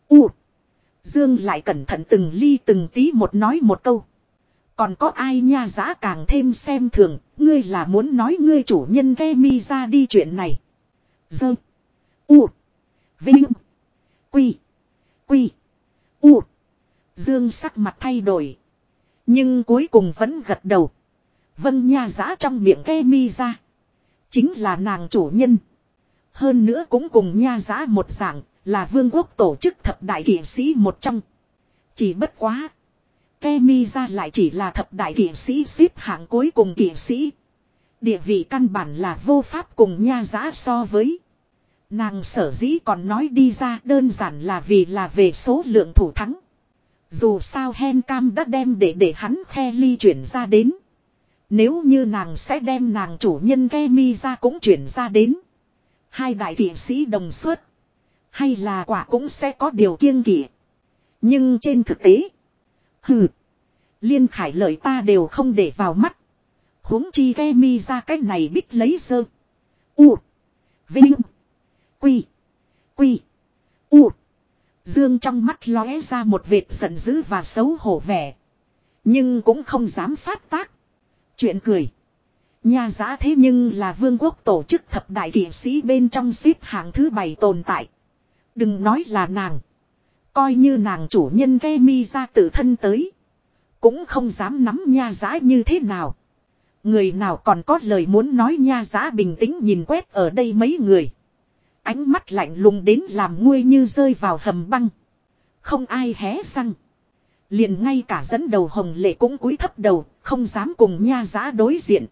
U. Dương lại cẩn thận từng ly từng tí một nói một câu. Còn có ai nha giá càng thêm xem thường, ngươi là muốn nói ngươi chủ nhân ghe mi ra đi chuyện này. Dơ. U. Vinh. Quy. Quy. U. Dương sắc mặt thay đổi. Nhưng cuối cùng vẫn gật đầu. Vân nha giá trong miệng ghe mi ra. Chính là nàng chủ nhân. Hơn nữa cũng cùng nha giá một dạng, là vương quốc tổ chức thập đại kỷ sĩ một trong. Chỉ bất quá. Kemi ra lại chỉ là thập đại kỷ sĩ xếp hạng cuối cùng kỷ sĩ. Địa vị căn bản là vô pháp cùng nha giá so với. Nàng sở dĩ còn nói đi ra đơn giản là vì là về số lượng thủ thắng. Dù sao Hen Cam đã đem để để hắn khe ly chuyển ra đến. Nếu như nàng sẽ đem nàng chủ nhân Kemi ra cũng chuyển ra đến. Hai đại kỷ sĩ đồng suất. Hay là quả cũng sẽ có điều kiêng kỵ. Nhưng trên thực tế. Hừ. Liên khải lợi ta đều không để vào mắt. huống chi ghe mi ra cái này biết lấy sơ. U. Vinh. Quy. Quy. U. Dương trong mắt lóe ra một vệt giận dữ và xấu hổ vẻ. Nhưng cũng không dám phát tác. Chuyện cười. Nhà giá thế nhưng là vương quốc tổ chức thập đại kỷ sĩ bên trong xếp hạng thứ bảy tồn tại. Đừng nói là nàng. Coi như nàng chủ nhân ghe mi ra tự thân tới. Cũng không dám nắm nha giá như thế nào. Người nào còn có lời muốn nói nha giá bình tĩnh nhìn quét ở đây mấy người. Ánh mắt lạnh lùng đến làm nguôi như rơi vào hầm băng. Không ai hé răng. Liền ngay cả dẫn đầu hồng lệ cũng cúi thấp đầu, không dám cùng nha giá đối diện.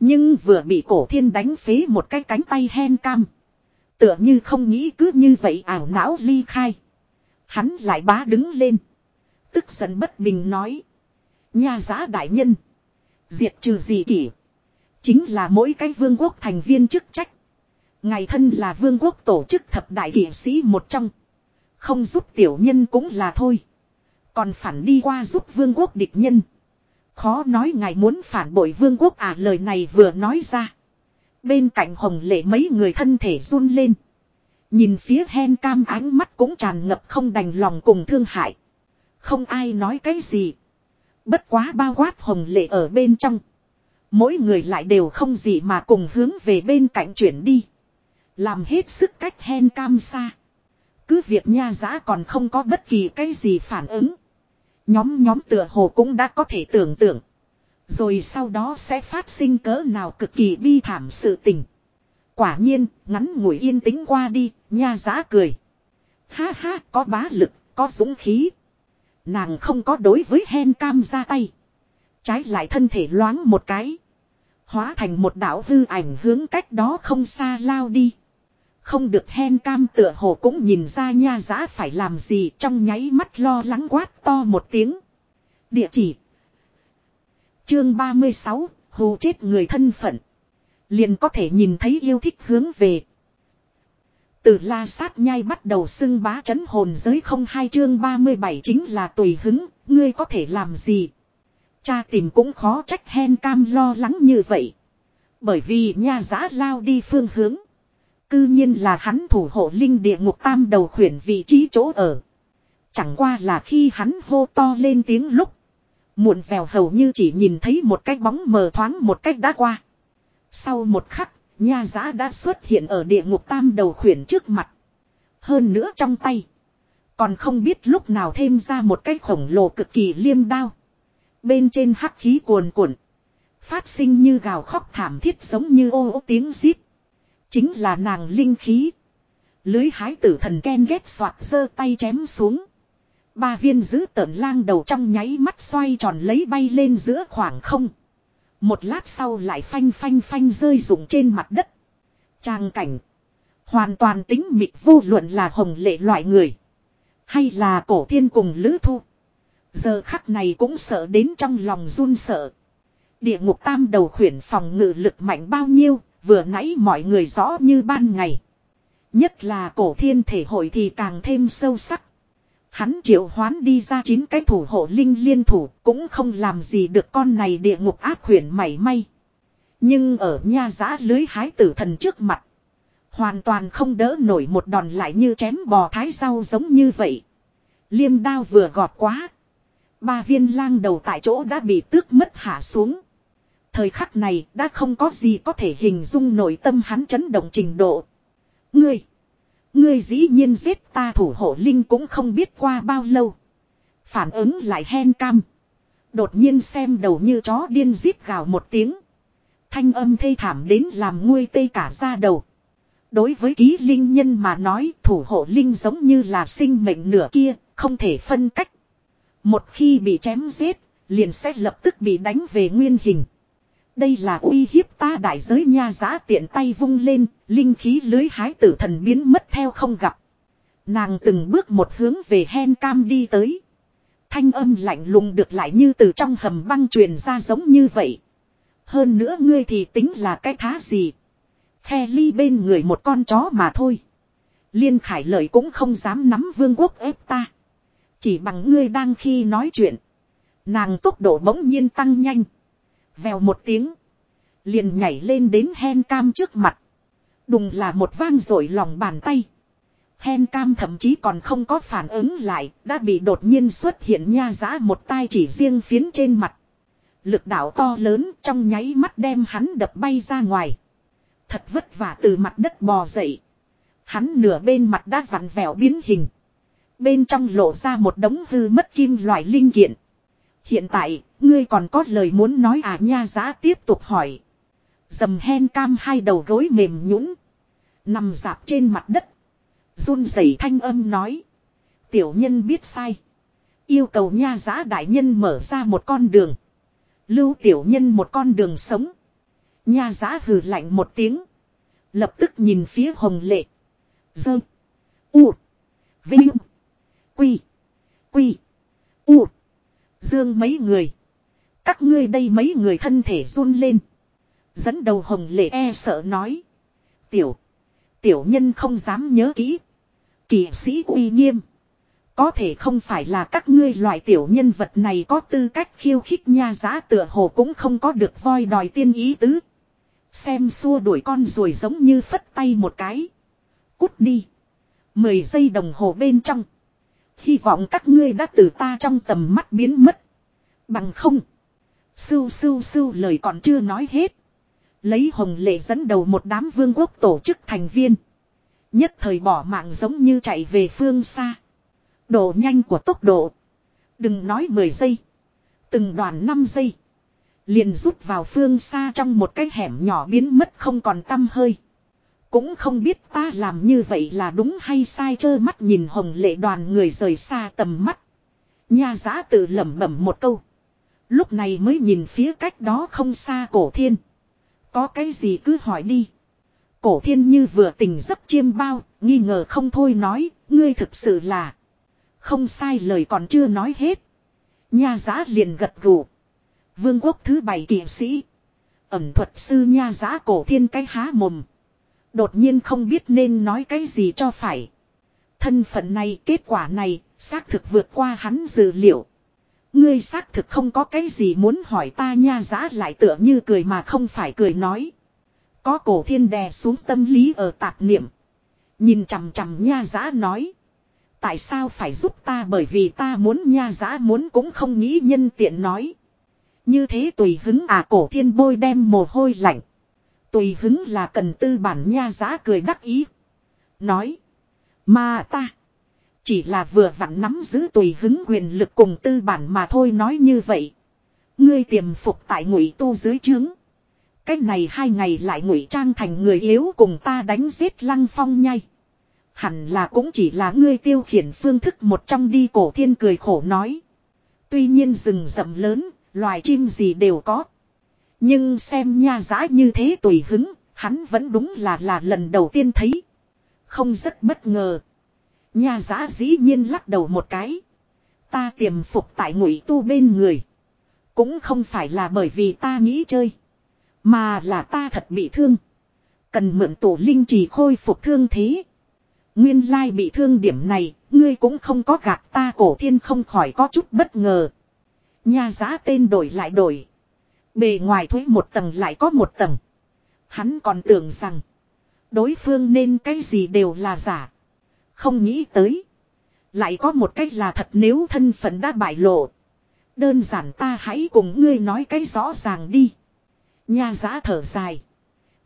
Nhưng vừa bị cổ thiên đánh phế một cái cánh tay hen cam. Tựa như không nghĩ cứ như vậy ảo não ly khai. Hắn lại bá đứng lên. Tức giận bất bình nói. nhà giá đại nhân. Diệt trừ gì kỷ. Chính là mỗi cái vương quốc thành viên chức trách. Ngày thân là vương quốc tổ chức thập đại kỷ sĩ một trong. Không giúp tiểu nhân cũng là thôi. Còn phản đi qua giúp vương quốc địch nhân. Khó nói ngài muốn phản bội vương quốc à lời này vừa nói ra. Bên cạnh hồng lệ mấy người thân thể run lên. Nhìn phía hen cam ánh mắt cũng tràn ngập không đành lòng cùng thương hại. Không ai nói cái gì. Bất quá bao quát hồng lệ ở bên trong. Mỗi người lại đều không gì mà cùng hướng về bên cạnh chuyển đi. Làm hết sức cách hen cam xa. Cứ việc nha giã còn không có bất kỳ cái gì phản ứng. Nhóm nhóm tựa hồ cũng đã có thể tưởng tượng. Rồi sau đó sẽ phát sinh cỡ nào cực kỳ bi thảm sự tình. Quả nhiên, ngắn ngủi yên tĩnh qua đi, nha giá cười. Ha ha, có bá lực, có dũng khí. Nàng không có đối với hen cam ra tay. Trái lại thân thể loáng một cái. Hóa thành một đảo hư ảnh hướng cách đó không xa lao đi. Không được hen cam tựa hồ cũng nhìn ra nha giá phải làm gì trong nháy mắt lo lắng quát to một tiếng. Địa chỉ. Chương 36, hù chết người thân phận. Liền có thể nhìn thấy yêu thích hướng về. Từ la sát nhai bắt đầu xưng bá chấn hồn giới không hai chương 37 chính là tùy hứng, ngươi có thể làm gì. Cha tìm cũng khó trách hen cam lo lắng như vậy. Bởi vì nha giã lao đi phương hướng. Cư nhiên là hắn thủ hộ linh địa ngục tam đầu khuyển vị trí chỗ ở. Chẳng qua là khi hắn hô to lên tiếng lúc. Muộn vèo hầu như chỉ nhìn thấy một cái bóng mờ thoáng một cách đã qua. Sau một khắc, nha giã đã xuất hiện ở địa ngục tam đầu khuyển trước mặt. Hơn nữa trong tay. Còn không biết lúc nào thêm ra một cái khổng lồ cực kỳ liêm đao. Bên trên hắc khí cuồn cuộn. Phát sinh như gào khóc thảm thiết giống như ô ô tiếng rít. Chính là nàng linh khí. Lưới hái tử thần ken ghét soạt giơ tay chém xuống. Ba viên giữ tợn lang đầu trong nháy mắt xoay tròn lấy bay lên giữa khoảng không. Một lát sau lại phanh phanh phanh rơi rụng trên mặt đất. Trang cảnh. Hoàn toàn tính mịt vô luận là hồng lệ loại người. Hay là cổ thiên cùng lữ thu. Giờ khắc này cũng sợ đến trong lòng run sợ. Địa ngục tam đầu khuyển phòng ngự lực mạnh bao nhiêu, vừa nãy mọi người rõ như ban ngày. Nhất là cổ thiên thể hội thì càng thêm sâu sắc. Hắn triệu hoán đi ra chín cái thủ hộ linh liên thủ cũng không làm gì được con này địa ngục ác khuyển mảy may. Nhưng ở nha giã lưới hái tử thần trước mặt. Hoàn toàn không đỡ nổi một đòn lại như chém bò thái rau giống như vậy. Liêm đao vừa gọt quá. Ba viên lang đầu tại chỗ đã bị tước mất hạ xuống. Thời khắc này đã không có gì có thể hình dung nội tâm hắn chấn động trình độ. Ngươi! Ngươi dĩ nhiên giết ta thủ hộ linh cũng không biết qua bao lâu. Phản ứng lại hen cam. Đột nhiên xem đầu như chó điên giết gào một tiếng. Thanh âm thê thảm đến làm nguôi tê cả ra đầu. Đối với ký linh nhân mà nói thủ hộ linh giống như là sinh mệnh nửa kia, không thể phân cách. Một khi bị chém giết, liền sẽ lập tức bị đánh về nguyên hình. Đây là uy hiếp ta đại giới nha giá tiện tay vung lên, linh khí lưới hái tử thần biến mất theo không gặp. Nàng từng bước một hướng về hen cam đi tới. Thanh âm lạnh lùng được lại như từ trong hầm băng truyền ra giống như vậy. Hơn nữa ngươi thì tính là cái thá gì. Khe ly bên người một con chó mà thôi. Liên khải lời cũng không dám nắm vương quốc ép ta. Chỉ bằng ngươi đang khi nói chuyện. Nàng tốc độ bỗng nhiên tăng nhanh. Vèo một tiếng. Liền nhảy lên đến hen cam trước mặt. Đùng là một vang rội lòng bàn tay. Hen cam thậm chí còn không có phản ứng lại, đã bị đột nhiên xuất hiện nha giã một tay chỉ riêng phiến trên mặt. Lực đạo to lớn trong nháy mắt đem hắn đập bay ra ngoài. Thật vất vả từ mặt đất bò dậy. Hắn nửa bên mặt đã vặn vẹo biến hình. Bên trong lộ ra một đống hư mất kim loại linh kiện. Hiện tại, ngươi còn có lời muốn nói à nha giá tiếp tục hỏi. Dầm hen cam hai đầu gối mềm nhũn Nằm dạp trên mặt đất. run rẩy thanh âm nói. Tiểu nhân biết sai. Yêu cầu nha giá đại nhân mở ra một con đường. Lưu tiểu nhân một con đường sống. Nha giá hừ lạnh một tiếng. Lập tức nhìn phía hồng lệ. Dơ. U. Vinh. Quy. Quy. U. Dương mấy người. Các ngươi đây mấy người thân thể run lên. Dẫn đầu hồng lệ e sợ nói. Tiểu. Tiểu nhân không dám nhớ kỹ. Kỳ sĩ uy nghiêm. Có thể không phải là các ngươi loại tiểu nhân vật này có tư cách khiêu khích nha giá tựa hồ cũng không có được voi đòi tiên ý tứ. Xem xua đuổi con rồi giống như phất tay một cái. Cút đi. Mười giây đồng hồ bên trong. Hy vọng các ngươi đã từ ta trong tầm mắt biến mất. Bằng không. Sưu sưu sưu lời còn chưa nói hết. Lấy hồng lệ dẫn đầu một đám vương quốc tổ chức thành viên. Nhất thời bỏ mạng giống như chạy về phương xa. Độ nhanh của tốc độ. Đừng nói 10 giây. Từng đoàn 5 giây. Liền rút vào phương xa trong một cái hẻm nhỏ biến mất không còn tâm hơi. Cũng không biết ta làm như vậy là đúng hay sai trơ mắt nhìn hồng lệ đoàn người rời xa tầm mắt. Nha giã tự lẩm bẩm một câu. Lúc này mới nhìn phía cách đó không xa cổ thiên. Có cái gì cứ hỏi đi. Cổ thiên như vừa tình giấc chiêm bao, nghi ngờ không thôi nói, ngươi thực sự là. Không sai lời còn chưa nói hết. Nha giã liền gật gù. Vương quốc thứ bảy kỵ sĩ. Ẩm thuật sư nha giã cổ thiên cái há mồm. Đột nhiên không biết nên nói cái gì cho phải. Thân phận này, kết quả này, xác thực vượt qua hắn dự liệu. Ngươi xác thực không có cái gì muốn hỏi ta nha giã lại tựa như cười mà không phải cười nói. Có cổ thiên đè xuống tâm lý ở tạp niệm. Nhìn chằm chằm nha giã nói. Tại sao phải giúp ta bởi vì ta muốn nha giã muốn cũng không nghĩ nhân tiện nói. Như thế tùy hứng à cổ thiên bôi đem mồ hôi lạnh. Tùy hứng là cần tư bản nha giá cười đắc ý. Nói. Mà ta. Chỉ là vừa vặn nắm giữ tùy hứng quyền lực cùng tư bản mà thôi nói như vậy. Ngươi tiềm phục tại ngụy tu dưới trướng. Cách này hai ngày lại ngụy trang thành người yếu cùng ta đánh giết lăng phong nhai. Hẳn là cũng chỉ là ngươi tiêu khiển phương thức một trong đi cổ thiên cười khổ nói. Tuy nhiên rừng rậm lớn, loài chim gì đều có. Nhưng xem nha giã như thế tùy hứng, hắn vẫn đúng là là lần đầu tiên thấy. Không rất bất ngờ. Nha giã dĩ nhiên lắc đầu một cái. Ta tiềm phục tại ngụy tu bên người. Cũng không phải là bởi vì ta nghĩ chơi. Mà là ta thật bị thương. Cần mượn tổ linh trì khôi phục thương thế. Nguyên lai bị thương điểm này, ngươi cũng không có gạt ta cổ thiên không khỏi có chút bất ngờ. Nha giá tên đổi lại đổi. Bề ngoài thuế một tầng lại có một tầng. Hắn còn tưởng rằng, đối phương nên cái gì đều là giả. Không nghĩ tới. Lại có một cách là thật nếu thân phận đã bại lộ. Đơn giản ta hãy cùng ngươi nói cái rõ ràng đi. Nha giã thở dài.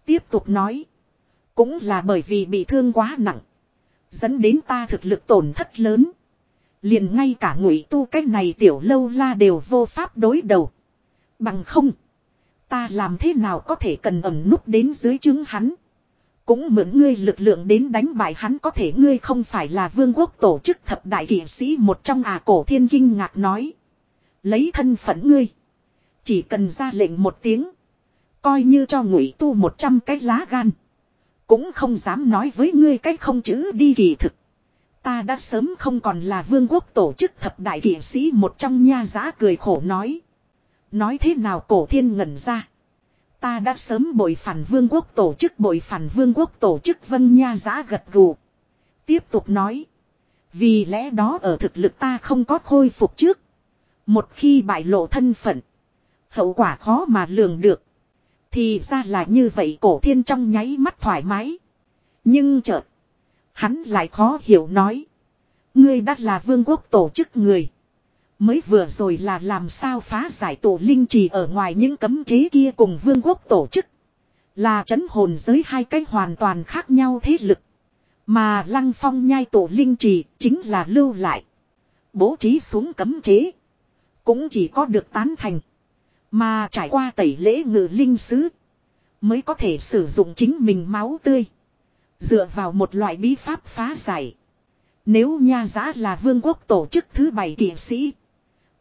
Tiếp tục nói. Cũng là bởi vì bị thương quá nặng. Dẫn đến ta thực lực tổn thất lớn. Liền ngay cả ngụy tu cách này tiểu lâu la đều vô pháp đối đầu. Bằng không. Ta làm thế nào có thể cần ẩn núp đến dưới chứng hắn. Cũng mượn ngươi lực lượng đến đánh bại hắn có thể ngươi không phải là vương quốc tổ chức thập đại kỷ sĩ một trong à cổ thiên kinh ngạc nói. Lấy thân phận ngươi. Chỉ cần ra lệnh một tiếng. Coi như cho ngụy tu một trăm cái lá gan. Cũng không dám nói với ngươi cách không chữ đi kỳ thực. Ta đã sớm không còn là vương quốc tổ chức thập đại kỷ sĩ một trong nha giá cười khổ nói. Nói thế nào cổ thiên ngẩn ra. Ta đã sớm bội phản vương quốc tổ chức, bội phản vương quốc tổ chức vân nha giã gật gù. Tiếp tục nói. Vì lẽ đó ở thực lực ta không có khôi phục trước. Một khi bại lộ thân phận. Hậu quả khó mà lường được. Thì ra là như vậy cổ thiên trong nháy mắt thoải mái. Nhưng chợt. Hắn lại khó hiểu nói. Ngươi đã là vương quốc tổ chức người. Mới vừa rồi là làm sao phá giải tổ linh trì ở ngoài những cấm chế kia cùng vương quốc tổ chức. Là chấn hồn giới hai cái hoàn toàn khác nhau thế lực. Mà lăng phong nhai tổ linh trì chính là lưu lại. Bố trí xuống cấm chế. Cũng chỉ có được tán thành. Mà trải qua tẩy lễ ngự linh sứ. Mới có thể sử dụng chính mình máu tươi. Dựa vào một loại bí pháp phá giải. Nếu nha giá là vương quốc tổ chức thứ bảy kỵ sĩ.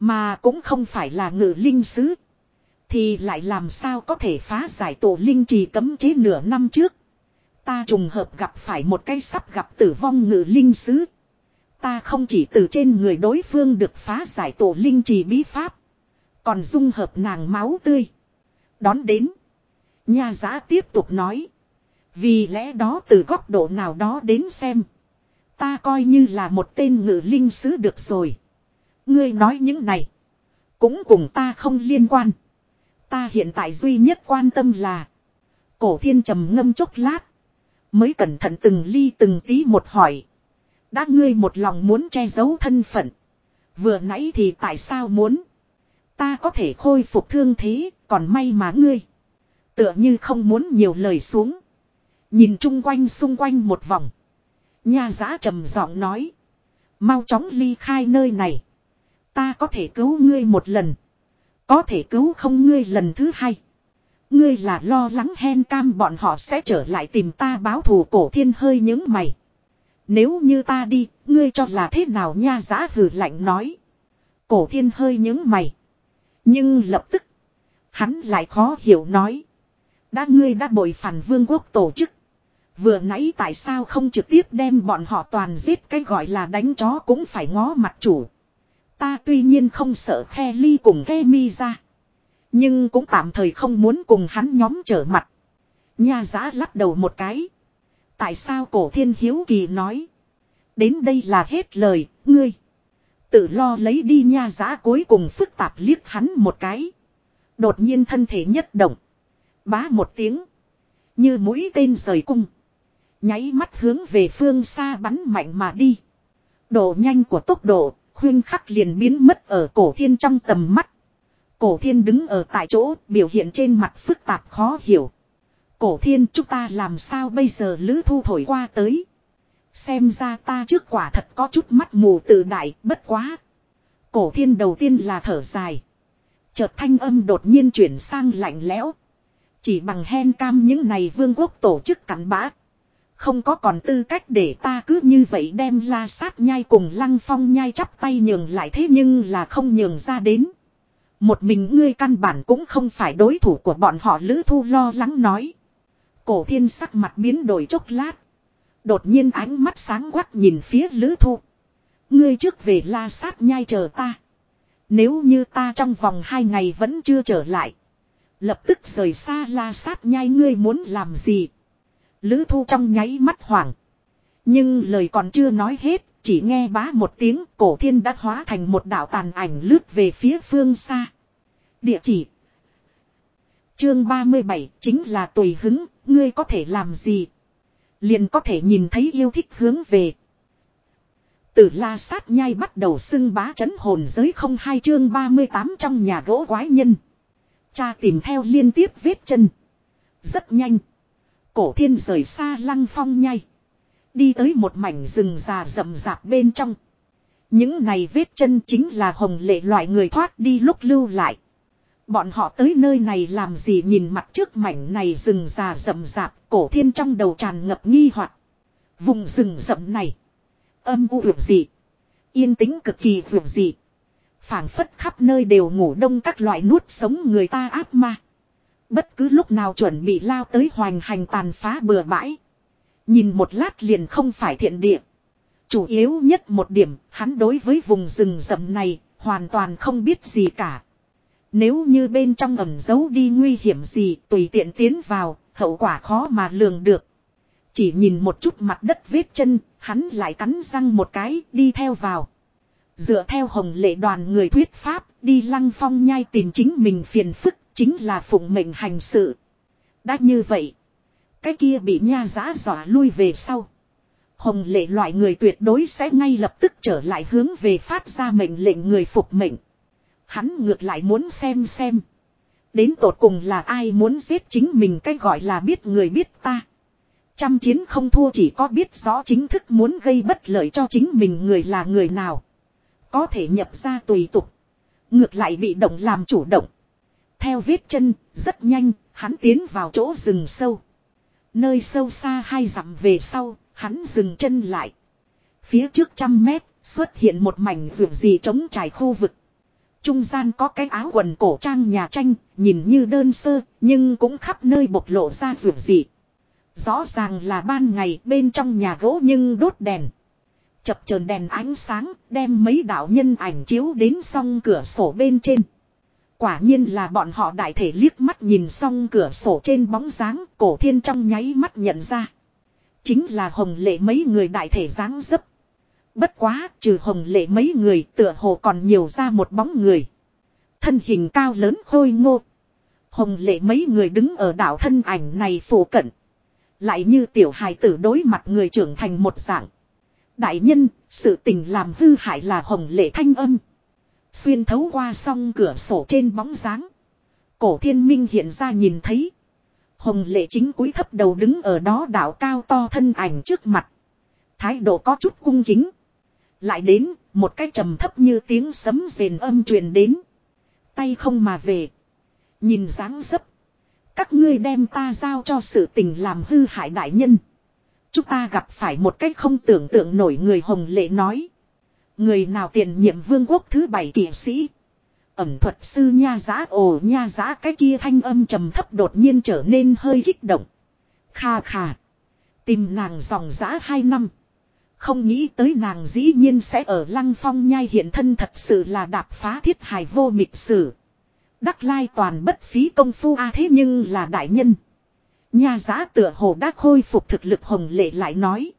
Mà cũng không phải là ngự linh sứ. Thì lại làm sao có thể phá giải tổ linh trì cấm chế nửa năm trước. Ta trùng hợp gặp phải một cái sắp gặp tử vong ngự linh sứ. Ta không chỉ từ trên người đối phương được phá giải tổ linh trì bí pháp. Còn dung hợp nàng máu tươi. Đón đến. Nha giá tiếp tục nói. Vì lẽ đó từ góc độ nào đó đến xem. Ta coi như là một tên ngự linh sứ được rồi. Ngươi nói những này. Cũng cùng ta không liên quan. Ta hiện tại duy nhất quan tâm là. Cổ thiên trầm ngâm chốc lát. Mới cẩn thận từng ly từng tí một hỏi. Đã ngươi một lòng muốn che giấu thân phận. Vừa nãy thì tại sao muốn. Ta có thể khôi phục thương thế, còn may mà ngươi. Tựa như không muốn nhiều lời xuống. Nhìn chung quanh xung quanh một vòng. Nha giá trầm giọng nói. Mau chóng ly khai nơi này. Ta có thể cứu ngươi một lần. Có thể cứu không ngươi lần thứ hai. Ngươi là lo lắng hen cam bọn họ sẽ trở lại tìm ta báo thù cổ thiên hơi những mày. Nếu như ta đi, ngươi cho là thế nào nha giá hử lạnh nói. Cổ thiên hơi những mày. Nhưng lập tức, hắn lại khó hiểu nói. Đã ngươi đã bội phản vương quốc tổ chức. Vừa nãy tại sao không trực tiếp đem bọn họ toàn giết cái gọi là đánh chó cũng phải ngó mặt chủ. Ta tuy nhiên không sợ khe ly cùng khe mi ra. Nhưng cũng tạm thời không muốn cùng hắn nhóm trở mặt. Nha giã lắc đầu một cái. Tại sao cổ thiên hiếu kỳ nói. Đến đây là hết lời, ngươi. Tự lo lấy đi nha giá cuối cùng phức tạp liếc hắn một cái. Đột nhiên thân thể nhất động. Bá một tiếng. Như mũi tên rời cung. Nháy mắt hướng về phương xa bắn mạnh mà đi. Độ nhanh của tốc độ, khuyên khắc liền biến mất ở cổ thiên trong tầm mắt. Cổ thiên đứng ở tại chỗ, biểu hiện trên mặt phức tạp khó hiểu. Cổ thiên chúng ta làm sao bây giờ lữ thu thổi qua tới. Xem ra ta trước quả thật có chút mắt mù tự đại, bất quá. Cổ thiên đầu tiên là thở dài. Chợt thanh âm đột nhiên chuyển sang lạnh lẽo. Chỉ bằng hen cam những này vương quốc tổ chức cắn bã. Không có còn tư cách để ta cứ như vậy đem la sát nhai cùng lăng phong nhai chắp tay nhường lại thế nhưng là không nhường ra đến. Một mình ngươi căn bản cũng không phải đối thủ của bọn họ, lữ thu lo lắng nói. Cổ thiên sắc mặt biến đổi chốc lát. Đột nhiên ánh mắt sáng quắc nhìn phía lữ thu. Ngươi trước về la sát nhai chờ ta. Nếu như ta trong vòng hai ngày vẫn chưa trở lại. Lập tức rời xa la sát nhai, ngươi muốn làm gì. Lữ thu trong nháy mắt hoảng. Nhưng lời còn chưa nói hết. Chỉ nghe bá một tiếng cổ thiên đã hóa thành một đạo tàn ảnh lướt về phía phương xa. Địa chỉ. Chương 37 chính là tùy hứng, ngươi có thể làm gì? Liền có thể nhìn thấy yêu thích hướng về. Từ la sát nhai bắt đầu xưng bá chấn hồn giới không hai chương 38 trong nhà gỗ quái nhân. Cha tìm theo liên tiếp vết chân. Rất nhanh. Cổ thiên rời xa lăng phong nhay, Đi tới một mảnh rừng già rậm rạp bên trong. Những này vết chân chính là hồng lệ loại người thoát đi lúc lưu lại. Bọn họ tới nơi này làm gì nhìn mặt trước mảnh này rừng già rậm rạp, cổ thiên trong đầu tràn ngập nghi hoặc. Vùng rừng rậm này, âm u vượt dị, yên tĩnh cực kỳ vượt dị. phảng phất khắp nơi đều ngủ đông các loại nuốt sống người ta áp ma. Bất cứ lúc nào chuẩn bị lao tới hoành hành tàn phá bừa bãi. Nhìn một lát liền không phải thiện địa. Chủ yếu nhất một điểm, hắn đối với vùng rừng rậm này, hoàn toàn không biết gì cả. Nếu như bên trong ẩm giấu đi nguy hiểm gì tùy tiện tiến vào, hậu quả khó mà lường được. Chỉ nhìn một chút mặt đất vết chân, hắn lại cắn răng một cái, đi theo vào. Dựa theo hồng lệ đoàn người thuyết pháp, đi lăng phong nhai tìm chính mình phiền phức, chính là phụng mệnh hành sự. Đã như vậy, cái kia bị nha giá dọa lui về sau. Hồng lệ loại người tuyệt đối sẽ ngay lập tức trở lại hướng về phát ra mệnh lệnh người phục mệnh. Hắn ngược lại muốn xem xem. Đến tột cùng là ai muốn giết chính mình cái gọi là biết người biết ta. Trăm chiến không thua chỉ có biết rõ chính thức muốn gây bất lợi cho chính mình người là người nào. Có thể nhập ra tùy tục. Ngược lại bị động làm chủ động. Theo vết chân, rất nhanh, hắn tiến vào chỗ rừng sâu. Nơi sâu xa hai dặm về sau, hắn dừng chân lại. Phía trước trăm mét, xuất hiện một mảnh ruộng gì trống trải khu vực. Trung gian có cái áo quần cổ trang nhà tranh, nhìn như đơn sơ, nhưng cũng khắp nơi bộc lộ ra rượu gì. Rõ ràng là ban ngày bên trong nhà gỗ nhưng đốt đèn. Chập chờn đèn ánh sáng, đem mấy đạo nhân ảnh chiếu đến song cửa sổ bên trên. Quả nhiên là bọn họ đại thể liếc mắt nhìn xong cửa sổ trên bóng dáng, cổ thiên trong nháy mắt nhận ra. Chính là hồng lệ mấy người đại thể dáng dấp. Bất quá, trừ hồng lệ mấy người tựa hồ còn nhiều ra một bóng người. Thân hình cao lớn khôi ngô. Hồng lệ mấy người đứng ở đảo thân ảnh này phổ cận. Lại như tiểu hài tử đối mặt người trưởng thành một dạng. Đại nhân, sự tình làm hư hại là hồng lệ thanh âm. Xuyên thấu qua song cửa sổ trên bóng dáng. Cổ thiên minh hiện ra nhìn thấy. Hồng lệ chính cúi thấp đầu đứng ở đó đảo cao to thân ảnh trước mặt. Thái độ có chút cung kính. Lại đến, một cái trầm thấp như tiếng sấm rền âm truyền đến. Tay không mà về. Nhìn dáng dấp. Các ngươi đem ta giao cho sự tình làm hư hại đại nhân. Chúng ta gặp phải một cách không tưởng tượng nổi người hồng lệ nói. Người nào tiền nhiệm vương quốc thứ bảy kỷ sĩ. Ẩm thuật sư nha giá, ồ nha giá, cái kia thanh âm trầm thấp đột nhiên trở nên hơi kích động. Kha kha. Tìm nàng dòng giá hai năm. Không nghĩ tới nàng dĩ nhiên sẽ ở lăng phong nhai hiện thân thật sự là đạp phá thiết hài vô mịch sử. Đắc lai toàn bất phí công phu a, thế nhưng là đại nhân. Nhà giá tựa hồ đã khôi phục thực lực hồng lệ lại nói.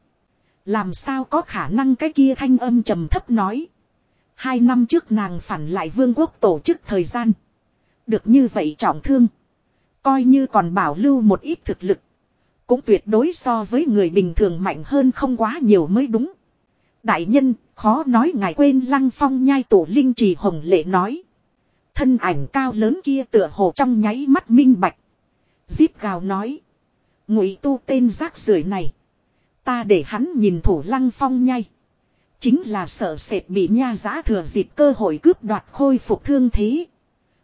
Làm sao có khả năng cái kia thanh âm trầm thấp nói. Hai năm trước nàng phản lại vương quốc tổ chức thời gian. Được như vậy trọng thương. Coi như còn bảo lưu một ít thực lực. Cũng tuyệt đối so với người bình thường mạnh hơn không quá nhiều mới đúng. Đại nhân, khó nói ngài quên lăng phong nhai tổ linh trì hồng lệ nói. Thân ảnh cao lớn kia tựa hồ trong nháy mắt minh bạch. Díp gào nói. Ngụy tu tên rác rưởi này. Ta để hắn nhìn thủ lăng phong nhai. Chính là sợ sệt bị nha giã thừa dịp cơ hội cướp đoạt khôi phục thương thế.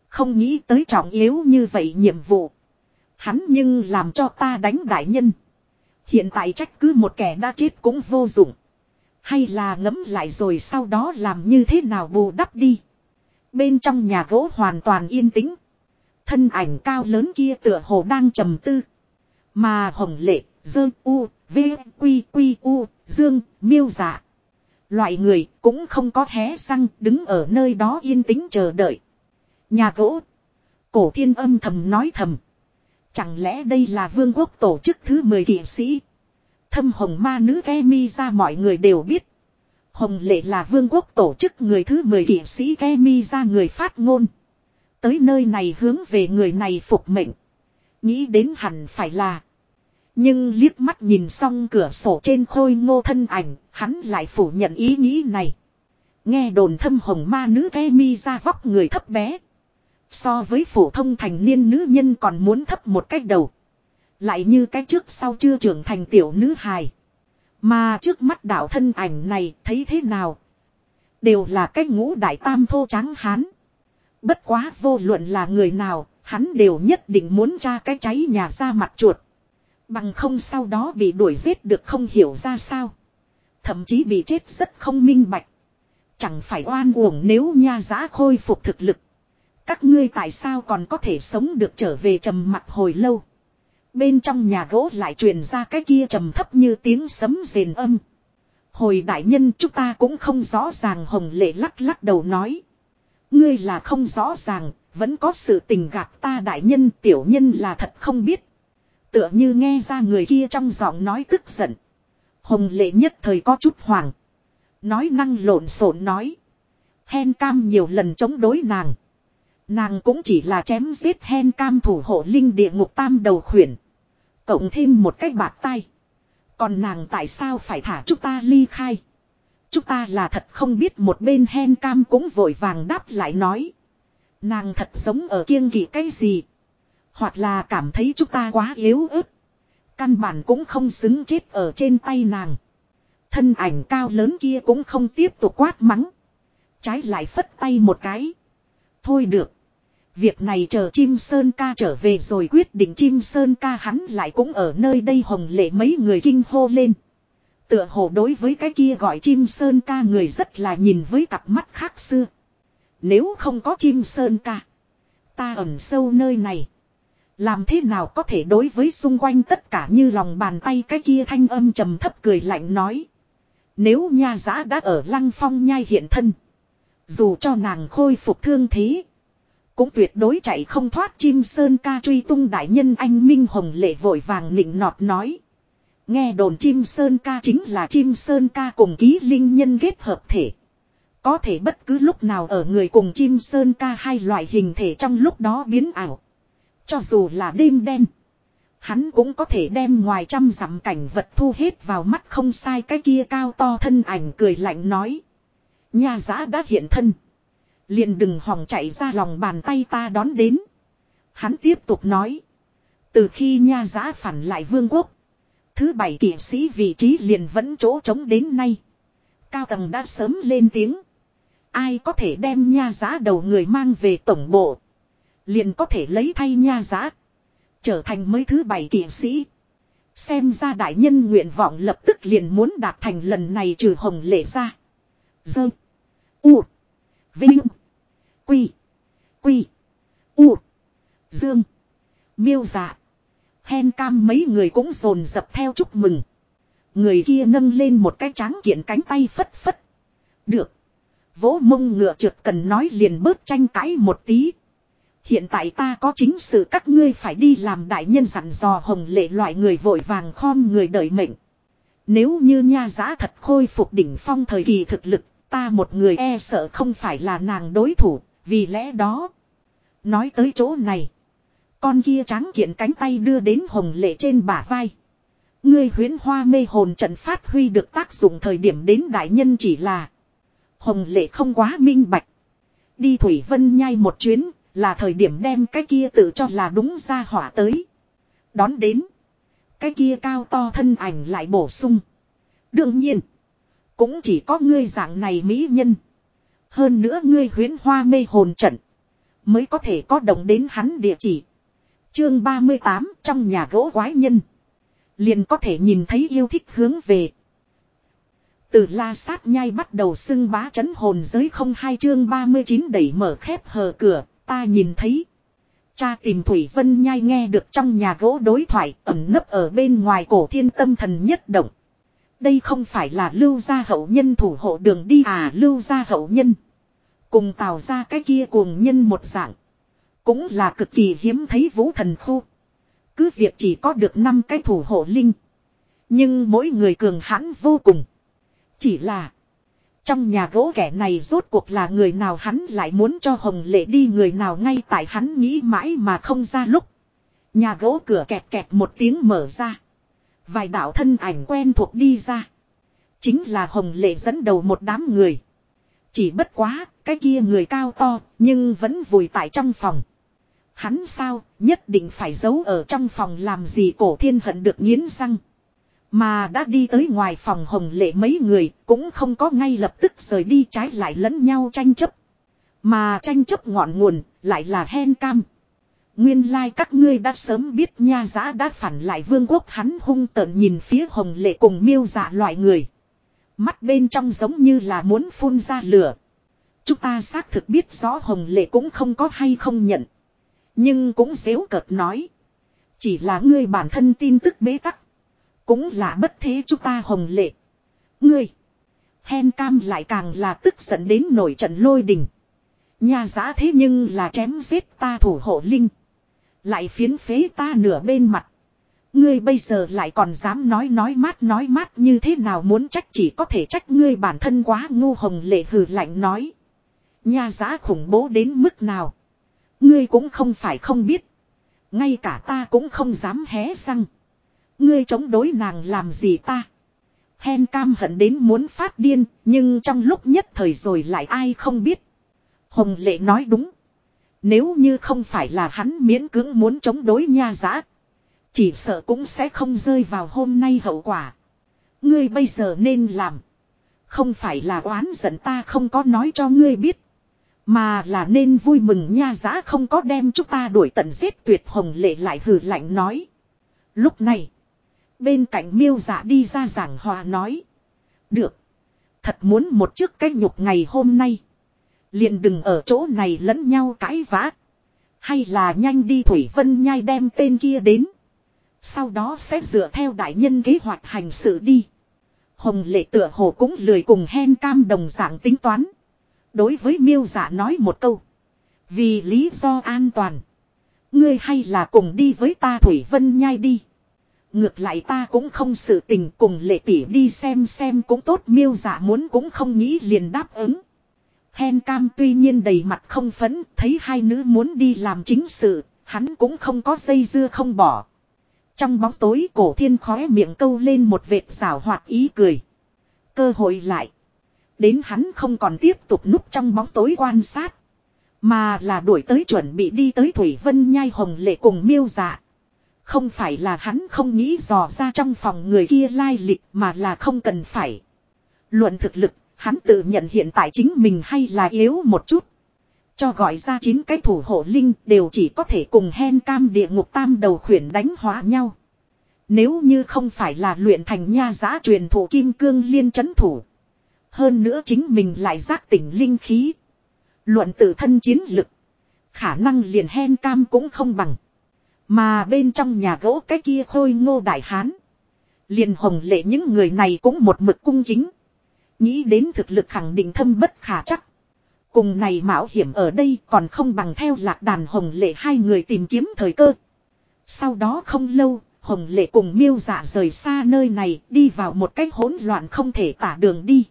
Không nghĩ tới trọng yếu như vậy nhiệm vụ. Hắn nhưng làm cho ta đánh đại nhân. Hiện tại trách cứ một kẻ đã chết cũng vô dụng. Hay là ngấm lại rồi sau đó làm như thế nào bù đắp đi. Bên trong nhà gỗ hoàn toàn yên tĩnh. Thân ảnh cao lớn kia tựa hồ đang trầm tư. Mà hồng lệ, dơ u, v, quy quy u, dương, miêu dạ. Loại người cũng không có hé răng đứng ở nơi đó yên tĩnh chờ đợi. Nhà gỗ. Cổ thiên âm thầm nói thầm. Chẳng lẽ đây là vương quốc tổ chức thứ 10 kỵ sĩ? Thâm hồng ma nữ Kemi ra mọi người đều biết. Hồng lệ là vương quốc tổ chức người thứ 10 kỵ sĩ Kemi ra người phát ngôn. Tới nơi này hướng về người này phục mệnh. Nghĩ đến hẳn phải là. Nhưng liếc mắt nhìn xong cửa sổ trên khôi ngô thân ảnh, hắn lại phủ nhận ý nghĩ này. Nghe đồn thâm hồng ma nữ Kemi ra vóc người thấp bé. So với phổ thông thành niên nữ nhân còn muốn thấp một cách đầu. Lại như cái trước sau chưa trưởng thành tiểu nữ hài. Mà trước mắt đạo thân ảnh này thấy thế nào? Đều là cái ngũ đại tam thô trắng hán. Bất quá vô luận là người nào, hắn đều nhất định muốn tra cái cháy nhà ra mặt chuột. Bằng không sau đó bị đuổi giết được không hiểu ra sao. Thậm chí bị chết rất không minh bạch. Chẳng phải oan uổng nếu nha giá khôi phục thực lực. Các ngươi tại sao còn có thể sống được trở về trầm mặt hồi lâu. Bên trong nhà gỗ lại truyền ra cái kia trầm thấp như tiếng sấm rền âm. Hồi đại nhân chúng ta cũng không rõ ràng hồng lệ lắc lắc đầu nói. Ngươi là không rõ ràng, vẫn có sự tình gạt ta đại nhân tiểu nhân là thật không biết. Tựa như nghe ra người kia trong giọng nói tức giận. Hồng lệ nhất thời có chút hoảng. Nói năng lộn xộn nói. Hen cam nhiều lần chống đối nàng. Nàng cũng chỉ là chém giết hen cam thủ hộ linh địa ngục tam đầu khuyển. Cộng thêm một cách bạc tay. Còn nàng tại sao phải thả chúng ta ly khai? Chúng ta là thật không biết một bên hen cam cũng vội vàng đáp lại nói. Nàng thật giống ở kiêng kỵ cái gì. Hoặc là cảm thấy chúng ta quá yếu ớt. Căn bản cũng không xứng chết ở trên tay nàng. Thân ảnh cao lớn kia cũng không tiếp tục quát mắng. Trái lại phất tay một cái. Thôi được. Việc này chờ chim sơn ca trở về rồi quyết định chim sơn ca hắn lại cũng ở nơi đây hồng lệ mấy người kinh hô lên. Tựa hồ đối với cái kia gọi chim sơn ca người rất là nhìn với cặp mắt khác xưa. Nếu không có chim sơn ca. Ta ẩn sâu nơi này. Làm thế nào có thể đối với xung quanh tất cả như lòng bàn tay cái kia thanh âm trầm thấp cười lạnh nói. Nếu nha giã đã ở lăng phong nhai hiện thân. Dù cho nàng khôi phục thương thế. Cũng tuyệt đối chạy không thoát chim sơn ca truy tung đại nhân anh Minh Hồng lệ vội vàng nịnh nọt nói. Nghe đồn chim sơn ca chính là chim sơn ca cùng ký linh nhân kết hợp thể. Có thể bất cứ lúc nào ở người cùng chim sơn ca hai loại hình thể trong lúc đó biến ảo. Cho dù là đêm đen. Hắn cũng có thể đem ngoài trăm dặm cảnh vật thu hết vào mắt không sai cái kia cao to thân ảnh cười lạnh nói. Nhà giã đã hiện thân. Liền đừng hòng chạy ra lòng bàn tay ta đón đến. Hắn tiếp tục nói. Từ khi nha giã phản lại vương quốc. Thứ bảy kỷ sĩ vị trí liền vẫn chỗ trống đến nay. Cao tầng đã sớm lên tiếng. Ai có thể đem nha giá đầu người mang về tổng bộ. Liền có thể lấy thay nha giá, Trở thành mới thứ bảy kỷ sĩ. Xem ra đại nhân nguyện vọng lập tức liền muốn đạt thành lần này trừ hồng lệ ra. Dơ. U. Vinh. Quy. Quy. U. Dương. Miêu dạ. Hen cam mấy người cũng rồn dập theo chúc mừng. Người kia nâng lên một cái tráng kiện cánh tay phất phất. Được. Vỗ mông ngựa trượt cần nói liền bớt tranh cãi một tí. Hiện tại ta có chính sự các ngươi phải đi làm đại nhân dặn dò hồng lệ loại người vội vàng khom người đợi mệnh. Nếu như nha giá thật khôi phục đỉnh phong thời kỳ thực lực, Ta một người e sợ không phải là nàng đối thủ, vì lẽ đó. Nói tới chỗ này. Con kia trắng kiện cánh tay đưa đến hồng lệ trên bả vai. Ngươi huyến hoa mê hồn trận phát huy được tác dụng thời điểm đến đại nhân chỉ là. Hồng lệ không quá minh bạch. Đi Thủy Vân nhai một chuyến, là thời điểm đem cái kia tự cho là đúng ra hỏa tới. Đón đến. Cái kia cao to thân ảnh lại bổ sung. Đương nhiên. Cũng chỉ có ngươi dạng này mỹ nhân. Hơn nữa ngươi huyến hoa mê hồn trận. Mới có thể có động đến hắn địa chỉ. Chương 38 trong nhà gỗ quái nhân. Liền có thể nhìn thấy yêu thích hướng về. Từ la sát nhai bắt đầu xưng bá chấn hồn giới không hai chương 39 đẩy mở khép hờ cửa, ta nhìn thấy. Cha tìm Thủy Vân nhai nghe được trong nhà gỗ đối thoại ẩn nấp ở bên ngoài cổ thiên tâm thần nhất động. Đây không phải là lưu gia hậu nhân thủ hộ đường đi à lưu gia hậu nhân. Cùng tạo ra cái kia cuồng nhân một dạng. Cũng là cực kỳ hiếm thấy vũ thần khu. Cứ việc chỉ có được 5 cái thủ hộ linh. Nhưng mỗi người cường hãn vô cùng. Chỉ là. Trong nhà gỗ kẻ này rốt cuộc là người nào hắn lại muốn cho Hồng Lệ đi người nào ngay tại hắn nghĩ mãi mà không ra lúc. Nhà gỗ cửa kẹt kẹt một tiếng mở ra. Vài đạo thân ảnh quen thuộc đi ra. Chính là Hồng Lệ dẫn đầu một đám người. Chỉ bất quá, cái kia người cao to, nhưng vẫn vùi tại trong phòng. Hắn sao, nhất định phải giấu ở trong phòng làm gì cổ thiên hận được nghiến răng. Mà đã đi tới ngoài phòng hồng lệ mấy người cũng không có ngay lập tức rời đi trái lại lẫn nhau tranh chấp. Mà tranh chấp ngọn nguồn lại là hen cam. Nguyên lai like các ngươi đã sớm biết nha giã đã phản lại vương quốc hắn hung tợn nhìn phía hồng lệ cùng miêu dạ loại người. Mắt bên trong giống như là muốn phun ra lửa. Chúng ta xác thực biết rõ hồng lệ cũng không có hay không nhận. Nhưng cũng dễu cợt nói. Chỉ là ngươi bản thân tin tức bế tắc. Cũng là bất thế chúng ta hồng lệ. Ngươi. Hen cam lại càng là tức giận đến nổi trận lôi đình. Nhà giá thế nhưng là chém giết ta thủ hộ linh. Lại phiến phế ta nửa bên mặt. Ngươi bây giờ lại còn dám nói nói mát nói mát như thế nào muốn trách chỉ có thể trách ngươi bản thân quá ngu hồng lệ hừ lạnh nói. Nhà giá khủng bố đến mức nào. Ngươi cũng không phải không biết. Ngay cả ta cũng không dám hé răng. Ngươi chống đối nàng làm gì ta? Hen cam hận đến muốn phát điên, nhưng trong lúc nhất thời rồi lại ai không biết. Hồng lệ nói đúng. Nếu như không phải là hắn miễn cưỡng muốn chống đối nha giã. Chỉ sợ cũng sẽ không rơi vào hôm nay hậu quả. Ngươi bây giờ nên làm. Không phải là oán giận ta không có nói cho ngươi biết. Mà là nên vui mừng nha giã không có đem chúng ta đuổi tận giết tuyệt hồng lệ lại hừ lạnh nói. Lúc này. Bên cạnh miêu dạ đi ra giảng hòa nói. Được. Thật muốn một chiếc cái nhục ngày hôm nay. Liền đừng ở chỗ này lẫn nhau cãi vã. Hay là nhanh đi Thủy Vân nhai đem tên kia đến. Sau đó sẽ dựa theo đại nhân kế hoạch hành sự đi. Hồng lệ tựa hồ cũng lười cùng hen cam đồng dạng tính toán. Đối với miêu dạ nói một câu. Vì lý do an toàn. Ngươi hay là cùng đi với ta Thủy Vân nhai đi. Ngược lại ta cũng không sự tình cùng lệ tỷ đi xem xem cũng tốt miêu giả muốn cũng không nghĩ liền đáp ứng. Hen cam tuy nhiên đầy mặt không phấn, thấy hai nữ muốn đi làm chính sự, hắn cũng không có dây dưa không bỏ. Trong bóng tối cổ thiên khóe miệng câu lên một vệt rào hoạt ý cười. Cơ hội lại. Đến hắn không còn tiếp tục núp trong bóng tối quan sát. Mà là đuổi tới chuẩn bị đi tới Thủy Vân Nhai Hồng Lệ cùng miêu dạ. Không phải là hắn không nghĩ dò ra trong phòng người kia lai lịch mà là không cần phải. Luận thực lực, hắn tự nhận hiện tại chính mình hay là yếu một chút. Cho gọi ra chín cái thủ hộ linh đều chỉ có thể cùng hen cam địa ngục tam đầu khuyển đánh hóa nhau. Nếu như không phải là luyện thành nha giã truyền thủ kim cương liên chấn thủ. Hơn nữa chính mình lại giác tỉnh linh khí. Luận tự thân chiến lực. Khả năng liền hen cam cũng không bằng. Mà bên trong nhà gỗ cái kia khôi ngô đại hán. Liền hồng lệ những người này cũng một mực cung kính Nghĩ đến thực lực khẳng định thâm bất khả chắc. Cùng này mạo hiểm ở đây còn không bằng theo lạc đàn hồng lệ hai người tìm kiếm thời cơ. Sau đó không lâu, hồng lệ cùng miêu dạ rời xa nơi này đi vào một cách hỗn loạn không thể tả đường đi.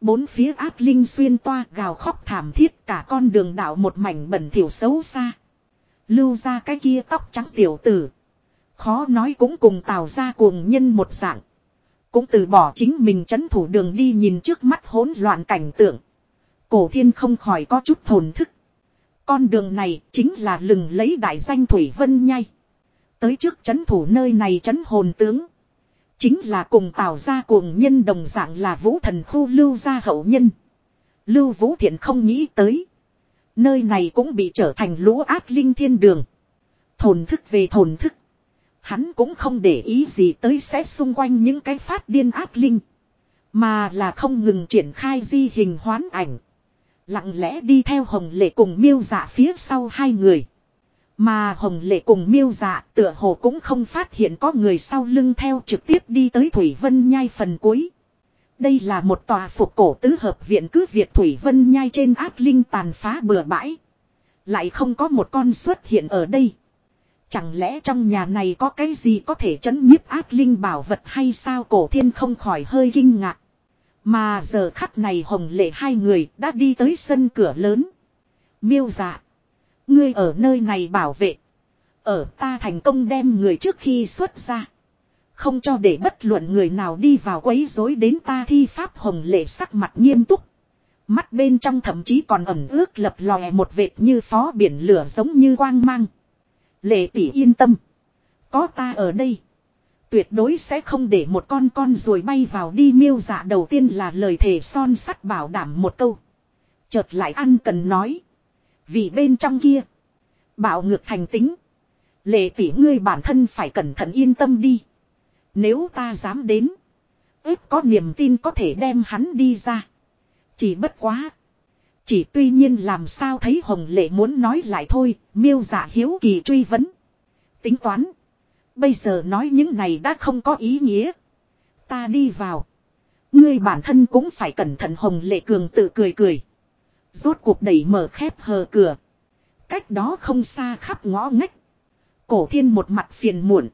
Bốn phía ác linh xuyên toa gào khóc thảm thiết cả con đường đảo một mảnh bẩn thỉu xấu xa. Lưu ra cái kia tóc trắng tiểu tử. Khó nói cũng cùng tạo ra cuồng nhân một dạng. Cũng từ bỏ chính mình chấn thủ đường đi nhìn trước mắt hỗn loạn cảnh tượng. Cổ thiên không khỏi có chút thồn thức. Con đường này chính là lừng lấy đại danh Thủy Vân Nhai. Tới trước chấn thủ nơi này chấn hồn tướng. Chính là cùng tạo ra cuồng nhân đồng dạng là vũ thần khu lưu gia hậu nhân. Lưu vũ thiện không nghĩ tới. Nơi này cũng bị trở thành lũ ác linh thiên đường. Thồn thức về thồn thức. Hắn cũng không để ý gì tới xét xung quanh những cái phát điên ác linh. Mà là không ngừng triển khai di hình hoán ảnh. Lặng lẽ đi theo hồng lệ cùng miêu dạ phía sau hai người. Mà hồng lệ cùng miêu dạ tựa hồ cũng không phát hiện có người sau lưng theo trực tiếp đi tới Thủy Vân Nhai phần cuối. Đây là một tòa phục cổ tứ hợp viện cứ Việt Thủy Vân Nhai trên ác linh tàn phá bừa bãi. Lại không có một con xuất hiện ở đây. Chẳng lẽ trong nhà này có cái gì có thể chấn nhiếp ác linh bảo vật hay sao cổ thiên không khỏi hơi kinh ngạc. Mà giờ khắc này hồng lệ hai người đã đi tới sân cửa lớn. Miêu dạ. Ngươi ở nơi này bảo vệ. Ở ta thành công đem người trước khi xuất ra. Không cho để bất luận người nào đi vào quấy rối đến ta thi pháp hồng lệ sắc mặt nghiêm túc. Mắt bên trong thậm chí còn ẩm ướt lập lòe một vệt như phó biển lửa giống như quang mang. Lệ tỷ yên tâm. Có ta ở đây. Tuyệt đối sẽ không để một con con rồi bay vào đi miêu dạ đầu tiên là lời thề son sắt bảo đảm một câu. Chợt lại ăn cần nói. Vì bên trong kia. Bảo ngược thành tính. Lệ tỷ ngươi bản thân phải cẩn thận yên tâm đi. Nếu ta dám đến. ít có niềm tin có thể đem hắn đi ra. Chỉ bất quá. Chỉ tuy nhiên làm sao thấy Hồng Lệ muốn nói lại thôi, miêu giả hiếu kỳ truy vấn. Tính toán. Bây giờ nói những này đã không có ý nghĩa. Ta đi vào. Ngươi bản thân cũng phải cẩn thận Hồng Lệ Cường tự cười cười. Rốt cuộc đẩy mở khép hờ cửa. Cách đó không xa khắp ngõ ngách. Cổ thiên một mặt phiền muộn.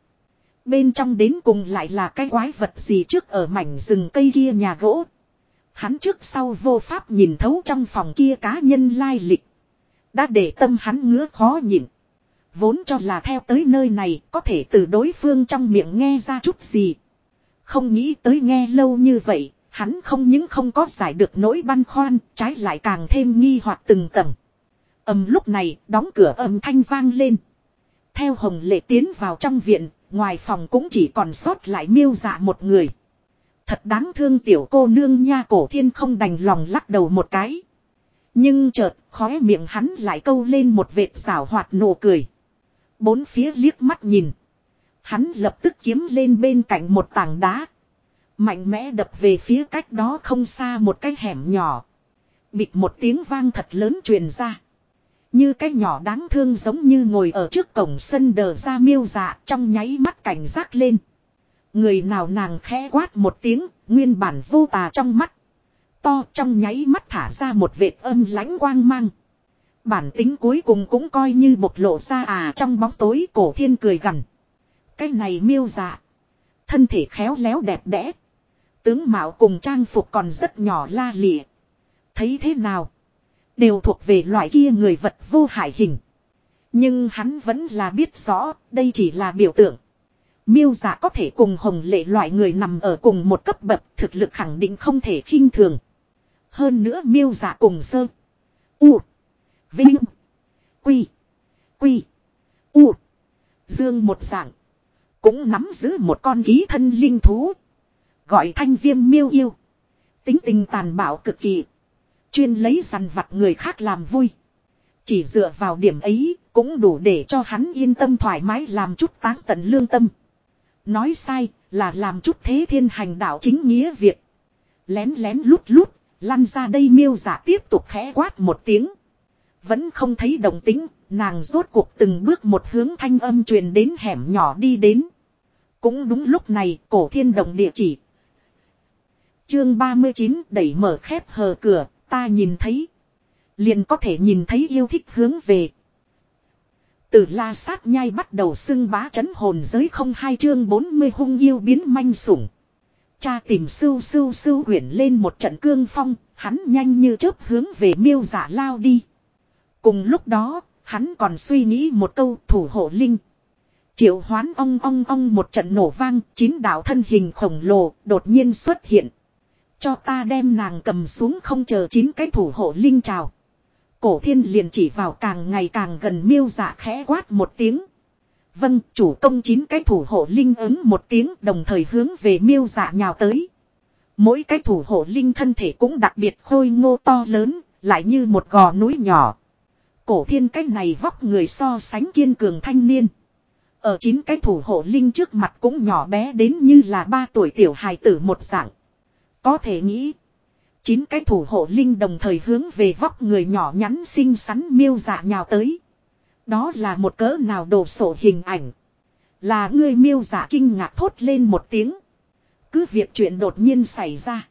Bên trong đến cùng lại là cái quái vật gì trước ở mảnh rừng cây kia nhà gỗ. Hắn trước sau vô pháp nhìn thấu trong phòng kia cá nhân lai lịch. Đã để tâm hắn ngứa khó nhịn. Vốn cho là theo tới nơi này có thể từ đối phương trong miệng nghe ra chút gì. Không nghĩ tới nghe lâu như vậy, hắn không những không có giải được nỗi băn khoăn, trái lại càng thêm nghi hoặc từng tầng. Âm lúc này, đóng cửa âm thanh vang lên. Theo Hồng Lệ tiến vào trong viện, ngoài phòng cũng chỉ còn sót lại miêu dạ một người. Thật đáng thương tiểu cô nương nha cổ thiên không đành lòng lắc đầu một cái. Nhưng chợt, khóe miệng hắn lại câu lên một vệt xảo hoạt nụ cười. Bốn phía liếc mắt nhìn. Hắn lập tức kiếm lên bên cạnh một tảng đá. Mạnh mẽ đập về phía cách đó không xa một cái hẻm nhỏ. Bịt một tiếng vang thật lớn truyền ra. Như cái nhỏ đáng thương giống như ngồi ở trước cổng sân đờ ra miêu dạ trong nháy mắt cảnh giác lên. Người nào nàng khẽ quát một tiếng, nguyên bản vô tà trong mắt. To trong nháy mắt thả ra một vệt âm lãnh quang mang. Bản tính cuối cùng cũng coi như bộc lộ ra à trong bóng tối cổ thiên cười gần Cái này miêu dạ. Thân thể khéo léo đẹp đẽ. Tướng mạo cùng trang phục còn rất nhỏ la lịa. Thấy thế nào? Đều thuộc về loại kia người vật vô hại hình. Nhưng hắn vẫn là biết rõ, đây chỉ là biểu tượng. Miêu giả có thể cùng hồng lệ loại người nằm ở cùng một cấp bậc thực lực khẳng định không thể khinh thường. Hơn nữa miêu giả cùng sơ. U. Vinh. Quy. Quy. U. Dương một dạng. Cũng nắm giữ một con ký thân linh thú. Gọi thanh viêm miêu yêu. Tính tình tàn bạo cực kỳ. Chuyên lấy dằn vặt người khác làm vui. Chỉ dựa vào điểm ấy cũng đủ để cho hắn yên tâm thoải mái làm chút táng tận lương tâm. Nói sai là làm chút thế thiên hành đạo chính nghĩa việc. Lén lén lút lút, lăn ra đây miêu giả tiếp tục khẽ quát một tiếng. Vẫn không thấy đồng tính, nàng rốt cuộc từng bước một hướng thanh âm truyền đến hẻm nhỏ đi đến. Cũng đúng lúc này, cổ thiên đồng địa chỉ. Chương 39 đẩy mở khép hờ cửa, ta nhìn thấy. Liền có thể nhìn thấy yêu thích hướng về. Từ la sát nhai bắt đầu xưng bá chấn hồn giới không hai chương 40 hung yêu biến manh sủng. Cha tìm sưu sưu sưu quyển lên một trận cương phong, hắn nhanh như chớp hướng về miêu giả lao đi. Cùng lúc đó, hắn còn suy nghĩ một câu thủ hộ linh. Triệu hoán ong ong ong một trận nổ vang, chín đạo thân hình khổng lồ đột nhiên xuất hiện. Cho ta đem nàng cầm xuống không chờ chín cái thủ hộ linh chào. Cổ thiên liền chỉ vào càng ngày càng gần miêu dạ khẽ quát một tiếng. Vâng, chủ công chín cái thủ hộ linh ứng một tiếng đồng thời hướng về miêu dạ nhào tới. Mỗi cái thủ hộ linh thân thể cũng đặc biệt khôi ngô to lớn, lại như một gò núi nhỏ. Cổ thiên cái này vóc người so sánh kiên cường thanh niên. Ở chín cái thủ hộ linh trước mặt cũng nhỏ bé đến như là ba tuổi tiểu hài tử một dạng. Có thể nghĩ. Chín cái thủ hộ linh đồng thời hướng về vóc người nhỏ nhắn xinh xắn miêu dạ nhào tới. Đó là một cỡ nào đồ sổ hình ảnh. Là người miêu dạ kinh ngạc thốt lên một tiếng. Cứ việc chuyện đột nhiên xảy ra.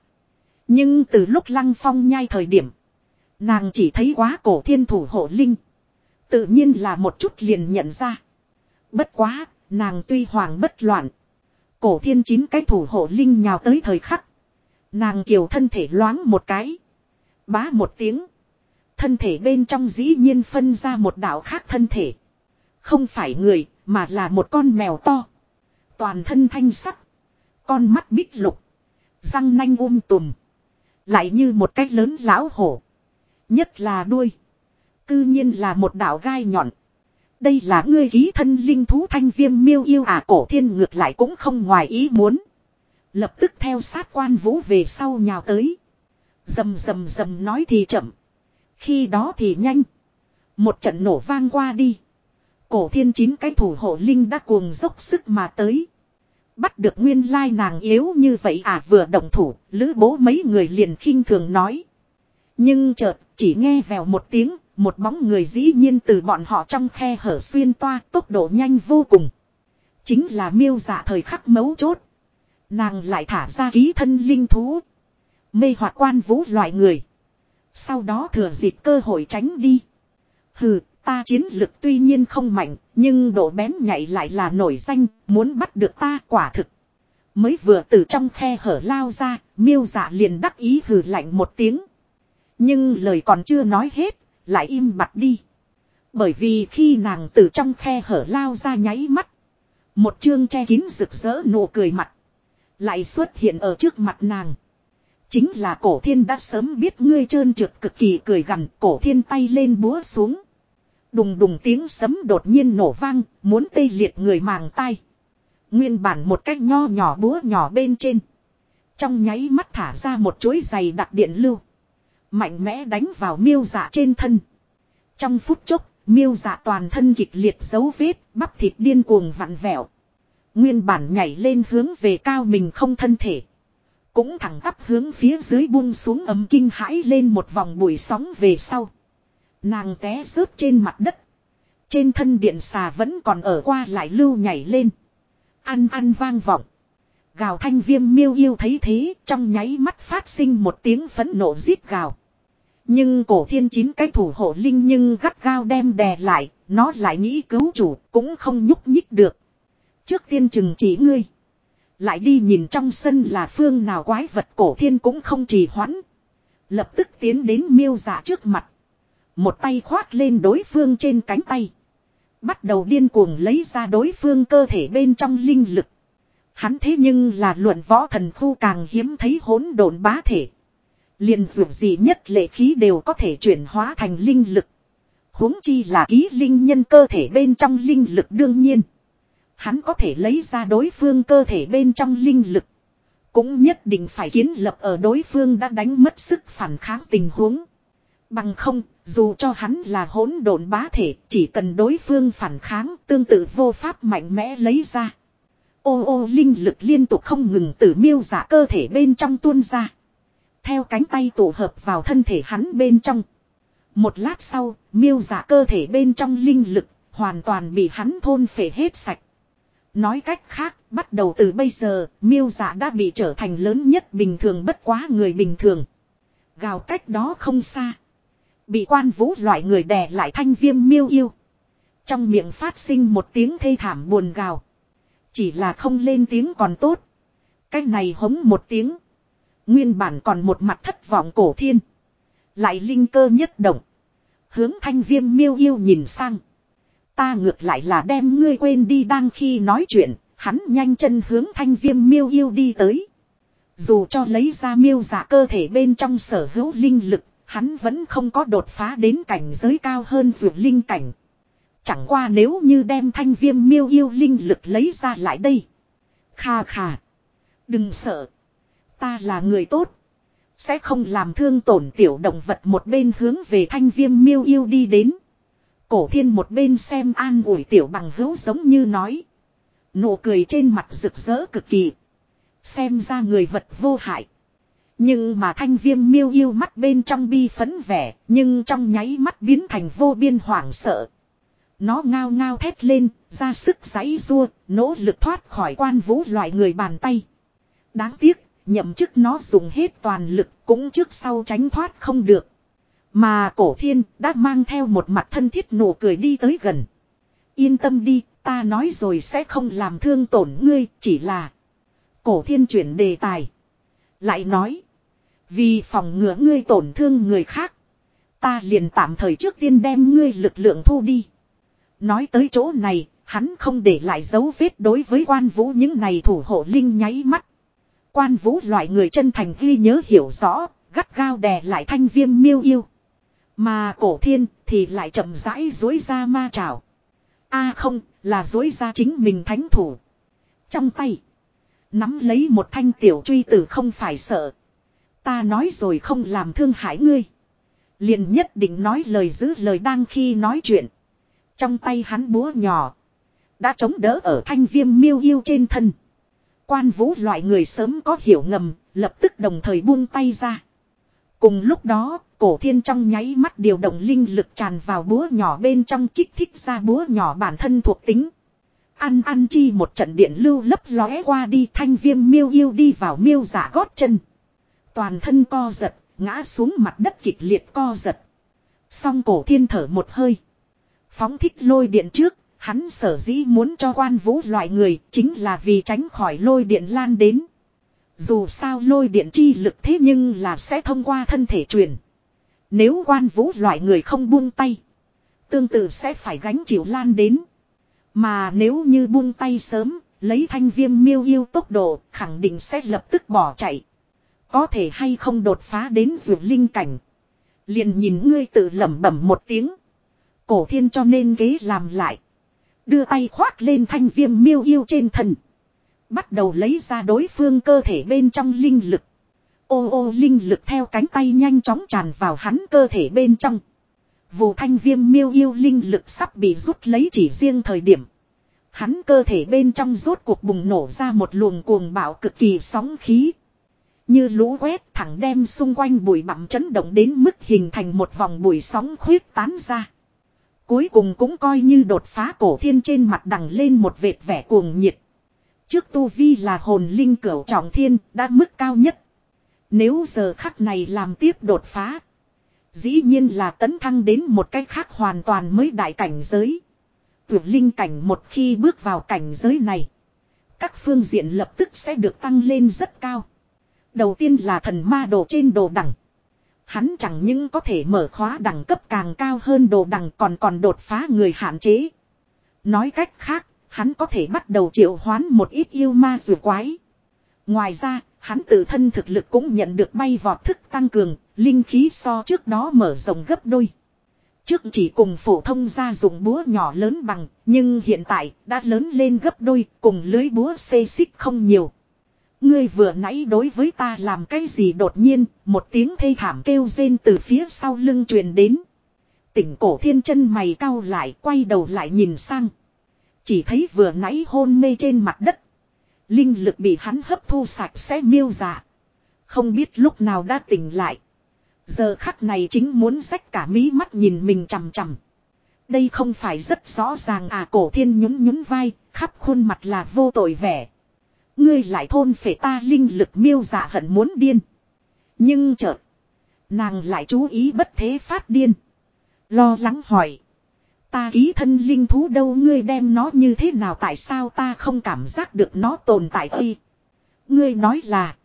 Nhưng từ lúc lăng phong nhai thời điểm. Nàng chỉ thấy quá cổ thiên thủ hộ linh. Tự nhiên là một chút liền nhận ra. Bất quá, nàng tuy hoàng bất loạn. Cổ thiên chín cái thủ hộ linh nhào tới thời khắc. Nàng kiều thân thể loáng một cái. Bá một tiếng. Thân thể bên trong dĩ nhiên phân ra một đạo khác thân thể. Không phải người, mà là một con mèo to. Toàn thân thanh sắc. Con mắt bích lục. Răng nanh um tùm. Lại như một cái lớn lão hổ. Nhất là đuôi. Cư nhiên là một đạo gai nhọn. Đây là ngươi ký thân linh thú thanh viêm miêu yêu à cổ thiên ngược lại cũng không ngoài ý muốn. Lập tức theo sát quan vũ về sau nhào tới. Dầm dầm dầm nói thì chậm. Khi đó thì nhanh. Một trận nổ vang qua đi. Cổ thiên chín cái thủ hộ linh đã cuồng dốc sức mà tới. Bắt được nguyên lai nàng yếu như vậy à vừa động thủ, lữ bố mấy người liền khinh thường nói. Nhưng chợt, chỉ nghe vèo một tiếng, một bóng người dĩ nhiên từ bọn họ trong khe hở xuyên toa tốc độ nhanh vô cùng. Chính là miêu dạ thời khắc mấu chốt. Nàng lại thả ra ký thân linh thú. Mê hoặc quan vũ loại người. Sau đó thừa dịp cơ hội tránh đi. Hừ, ta chiến lực tuy nhiên không mạnh, nhưng độ bén nhạy lại là nổi danh, muốn bắt được ta quả thực. Mới vừa từ trong khe hở lao ra, miêu dạ liền đắc ý hừ lạnh một tiếng. Nhưng lời còn chưa nói hết, lại im mặt đi. Bởi vì khi nàng từ trong khe hở lao ra nháy mắt. Một chương che kín rực rỡ nụ cười mặt. Lại xuất hiện ở trước mặt nàng. Chính là cổ thiên đã sớm biết ngươi trơn trượt cực kỳ cười gằn cổ thiên tay lên búa xuống. Đùng đùng tiếng sấm đột nhiên nổ vang, muốn tê liệt người màng tay. Nguyên bản một cách nho nhỏ búa nhỏ bên trên. Trong nháy mắt thả ra một chuỗi giày đặc điện lưu. Mạnh mẽ đánh vào miêu dạ trên thân. Trong phút chốc, miêu dạ toàn thân kịch liệt dấu vết, bắp thịt điên cuồng vặn vẹo. Nguyên bản nhảy lên hướng về cao mình không thân thể. Cũng thẳng tắp hướng phía dưới buông xuống ấm kinh hãi lên một vòng bụi sóng về sau. Nàng té rớt trên mặt đất. Trên thân điện xà vẫn còn ở qua lại lưu nhảy lên. Ăn ăn vang vọng. Gào thanh viêm miêu yêu thấy thế trong nháy mắt phát sinh một tiếng phẫn nộ giết gào. Nhưng cổ thiên chín cái thủ hộ linh nhưng gắt gao đem đè lại, nó lại nghĩ cứu chủ cũng không nhúc nhích được. Trước tiên chừng chỉ ngươi. Lại đi nhìn trong sân là phương nào quái vật cổ thiên cũng không trì hoãn. Lập tức tiến đến miêu giả trước mặt. Một tay khoát lên đối phương trên cánh tay. Bắt đầu điên cuồng lấy ra đối phương cơ thể bên trong linh lực. Hắn thế nhưng là luận võ thần khu càng hiếm thấy hỗn độn bá thể. liền dù gì nhất lệ khí đều có thể chuyển hóa thành linh lực. huống chi là ký linh nhân cơ thể bên trong linh lực đương nhiên. Hắn có thể lấy ra đối phương cơ thể bên trong linh lực. Cũng nhất định phải kiến lập ở đối phương đã đánh mất sức phản kháng tình huống. Bằng không, dù cho hắn là hỗn độn bá thể, chỉ cần đối phương phản kháng tương tự vô pháp mạnh mẽ lấy ra. Ô ô linh lực liên tục không ngừng từ miêu giả cơ thể bên trong tuôn ra. Theo cánh tay tổ hợp vào thân thể hắn bên trong. Một lát sau, miêu giả cơ thể bên trong linh lực hoàn toàn bị hắn thôn phệ hết sạch. Nói cách khác, bắt đầu từ bây giờ, miêu giả đã bị trở thành lớn nhất bình thường bất quá người bình thường. Gào cách đó không xa. Bị quan vũ loại người đè lại thanh viêm miêu yêu. Trong miệng phát sinh một tiếng thê thảm buồn gào. Chỉ là không lên tiếng còn tốt. Cái này hống một tiếng. Nguyên bản còn một mặt thất vọng cổ thiên. Lại linh cơ nhất động. Hướng thanh viêm miêu yêu nhìn sang. Ta ngược lại là đem ngươi quên đi đang khi nói chuyện. Hắn nhanh chân hướng thanh viêm miêu yêu đi tới. Dù cho lấy ra miêu giả cơ thể bên trong sở hữu linh lực. Hắn vẫn không có đột phá đến cảnh giới cao hơn vượt linh cảnh. Chẳng qua nếu như đem thanh viêm miêu yêu linh lực lấy ra lại đây. Kha kha. Đừng sợ. Ta là người tốt. Sẽ không làm thương tổn tiểu động vật một bên hướng về thanh viêm miêu yêu đi đến. Cổ thiên một bên xem an ủi tiểu bằng hữu giống như nói. Nụ cười trên mặt rực rỡ cực kỳ. Xem ra người vật vô hại. Nhưng mà thanh viêm miêu yêu mắt bên trong bi phấn vẻ, nhưng trong nháy mắt biến thành vô biên hoảng sợ. Nó ngao ngao thét lên, ra sức giãy rua, nỗ lực thoát khỏi quan vũ loại người bàn tay. Đáng tiếc, nhậm chức nó dùng hết toàn lực cũng trước sau tránh thoát không được. Mà cổ thiên đã mang theo một mặt thân thiết nụ cười đi tới gần. Yên tâm đi, ta nói rồi sẽ không làm thương tổn ngươi, chỉ là... Cổ thiên chuyển đề tài. Lại nói. Vì phòng ngừa ngươi tổn thương người khác. Ta liền tạm thời trước tiên đem ngươi lực lượng thu đi. Nói tới chỗ này, hắn không để lại dấu vết đối với quan vũ những này thủ hộ linh nháy mắt. Quan vũ loại người chân thành ghi nhớ hiểu rõ, gắt gao đè lại thanh viêm miêu yêu. Mà cổ thiên thì lại chậm rãi dối ra ma trảo. a không, là dối ra chính mình thánh thủ. Trong tay, nắm lấy một thanh tiểu truy tử không phải sợ. Ta nói rồi không làm thương hại ngươi. Liền nhất định nói lời giữ lời đang khi nói chuyện. Trong tay hắn búa nhỏ. Đã chống đỡ ở thanh viêm miêu yêu trên thân. Quan vũ loại người sớm có hiểu ngầm, lập tức đồng thời buông tay ra. Cùng lúc đó, cổ thiên trong nháy mắt điều động linh lực tràn vào búa nhỏ bên trong kích thích ra búa nhỏ bản thân thuộc tính. Ăn ăn chi một trận điện lưu lấp lóe qua đi thanh viêm miêu yêu đi vào miêu giả gót chân. Toàn thân co giật, ngã xuống mặt đất kịch liệt co giật. Xong cổ thiên thở một hơi. Phóng thích lôi điện trước, hắn sở dĩ muốn cho quan vũ loại người chính là vì tránh khỏi lôi điện lan đến. Dù sao lôi điện chi lực thế nhưng là sẽ thông qua thân thể truyền. Nếu quan vũ loại người không buông tay. Tương tự sẽ phải gánh chịu lan đến. Mà nếu như buông tay sớm, lấy thanh viêm miêu yêu tốc độ, khẳng định sẽ lập tức bỏ chạy. Có thể hay không đột phá đến vượt linh cảnh. Liền nhìn ngươi tự lẩm bẩm một tiếng. Cổ thiên cho nên ghế làm lại. Đưa tay khoác lên thanh viêm miêu yêu trên thân. Bắt đầu lấy ra đối phương cơ thể bên trong linh lực. Ô ô, linh lực theo cánh tay nhanh chóng tràn vào hắn cơ thể bên trong. Vụ thanh viêm miêu yêu linh lực sắp bị rút lấy chỉ riêng thời điểm. Hắn cơ thể bên trong rốt cuộc bùng nổ ra một luồng cuồng bạo cực kỳ sóng khí. Như lũ quét thẳng đem xung quanh bụi bặm chấn động đến mức hình thành một vòng bụi sóng khuyết tán ra. Cuối cùng cũng coi như đột phá cổ thiên trên mặt đằng lên một vệt vẻ cuồng nhiệt. Trước tu vi là hồn linh cửu trọng thiên đã mức cao nhất. Nếu giờ khắc này làm tiếp đột phá. Dĩ nhiên là tấn thăng đến một cách khác hoàn toàn mới đại cảnh giới. Tuyệt linh cảnh một khi bước vào cảnh giới này. Các phương diện lập tức sẽ được tăng lên rất cao. Đầu tiên là thần ma đồ trên đồ đẳng. Hắn chẳng những có thể mở khóa đẳng cấp càng cao hơn đồ đẳng còn còn đột phá người hạn chế. Nói cách khác, hắn có thể bắt đầu triệu hoán một ít yêu ma rùa quái. Ngoài ra, hắn tự thân thực lực cũng nhận được bay vọt thức tăng cường, linh khí so trước đó mở rộng gấp đôi. Trước chỉ cùng phổ thông ra dùng búa nhỏ lớn bằng, nhưng hiện tại đã lớn lên gấp đôi, cùng lưới búa xê xích không nhiều. Ngươi vừa nãy đối với ta làm cái gì đột nhiên, một tiếng thê thảm kêu rên từ phía sau lưng truyền đến. Tỉnh cổ thiên chân mày cau lại quay đầu lại nhìn sang. Chỉ thấy vừa nãy hôn mê trên mặt đất. Linh lực bị hắn hấp thu sạch sẽ miêu dạ. Không biết lúc nào đã tỉnh lại. Giờ khắc này chính muốn rách cả mí mắt nhìn mình chằm chằm. Đây không phải rất rõ ràng à cổ thiên nhún nhún vai, khắp khuôn mặt là vô tội vẻ. Ngươi lại thôn phệ ta linh lực miêu dạ hận muốn điên. Nhưng chợt. Nàng lại chú ý bất thế phát điên. Lo lắng hỏi. Ta ký thân linh thú đâu ngươi đem nó như thế nào tại sao ta không cảm giác được nó tồn tại ơi. Ngươi nói là.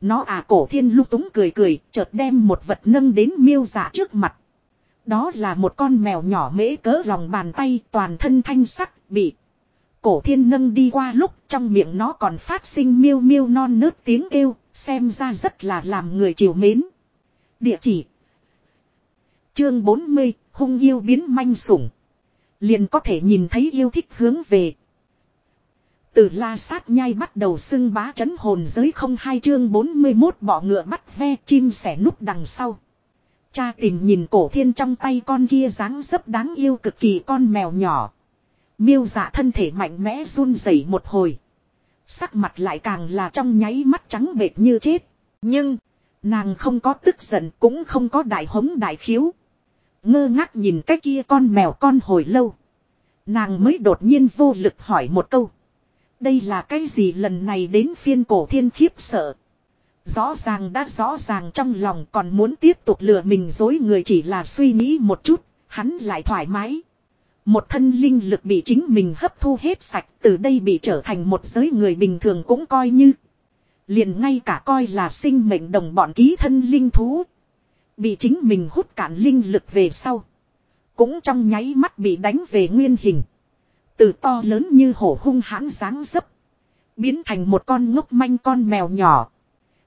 Nó à cổ thiên lúc túng cười cười, chợt đem một vật nâng đến miêu dạ trước mặt. Đó là một con mèo nhỏ mễ cỡ lòng bàn tay toàn thân thanh sắc, bị cổ thiên nâng đi qua lúc trong miệng nó còn phát sinh miêu miêu non nớt tiếng kêu, xem ra rất là làm người chiều mến. Địa chỉ Chương 40, hung yêu biến manh sủng. Liền có thể nhìn thấy yêu thích hướng về. Từ la sát nhai bắt đầu xưng bá chấn hồn giới không hai chương 41 bỏ ngựa bắt ve chim sẻ núp đằng sau. Cha tìm nhìn cổ thiên trong tay con kia dáng dấp đáng yêu cực kỳ con mèo nhỏ. Miêu dạ thân thể mạnh mẽ run rẩy một hồi. Sắc mặt lại càng là trong nháy mắt trắng bệt như chết. Nhưng, nàng không có tức giận cũng không có đại hống đại khiếu. Ngơ ngác nhìn cái kia con mèo con hồi lâu. Nàng mới đột nhiên vô lực hỏi một câu. Đây là cái gì lần này đến phiên cổ thiên khiếp sợ. Rõ ràng đã rõ ràng trong lòng còn muốn tiếp tục lừa mình dối người chỉ là suy nghĩ một chút, hắn lại thoải mái. Một thân linh lực bị chính mình hấp thu hết sạch từ đây bị trở thành một giới người bình thường cũng coi như. Liền ngay cả coi là sinh mệnh đồng bọn ký thân linh thú. Bị chính mình hút cạn linh lực về sau. Cũng trong nháy mắt bị đánh về nguyên hình. Từ to lớn như hổ hung hãn dáng dấp. Biến thành một con ngốc manh con mèo nhỏ.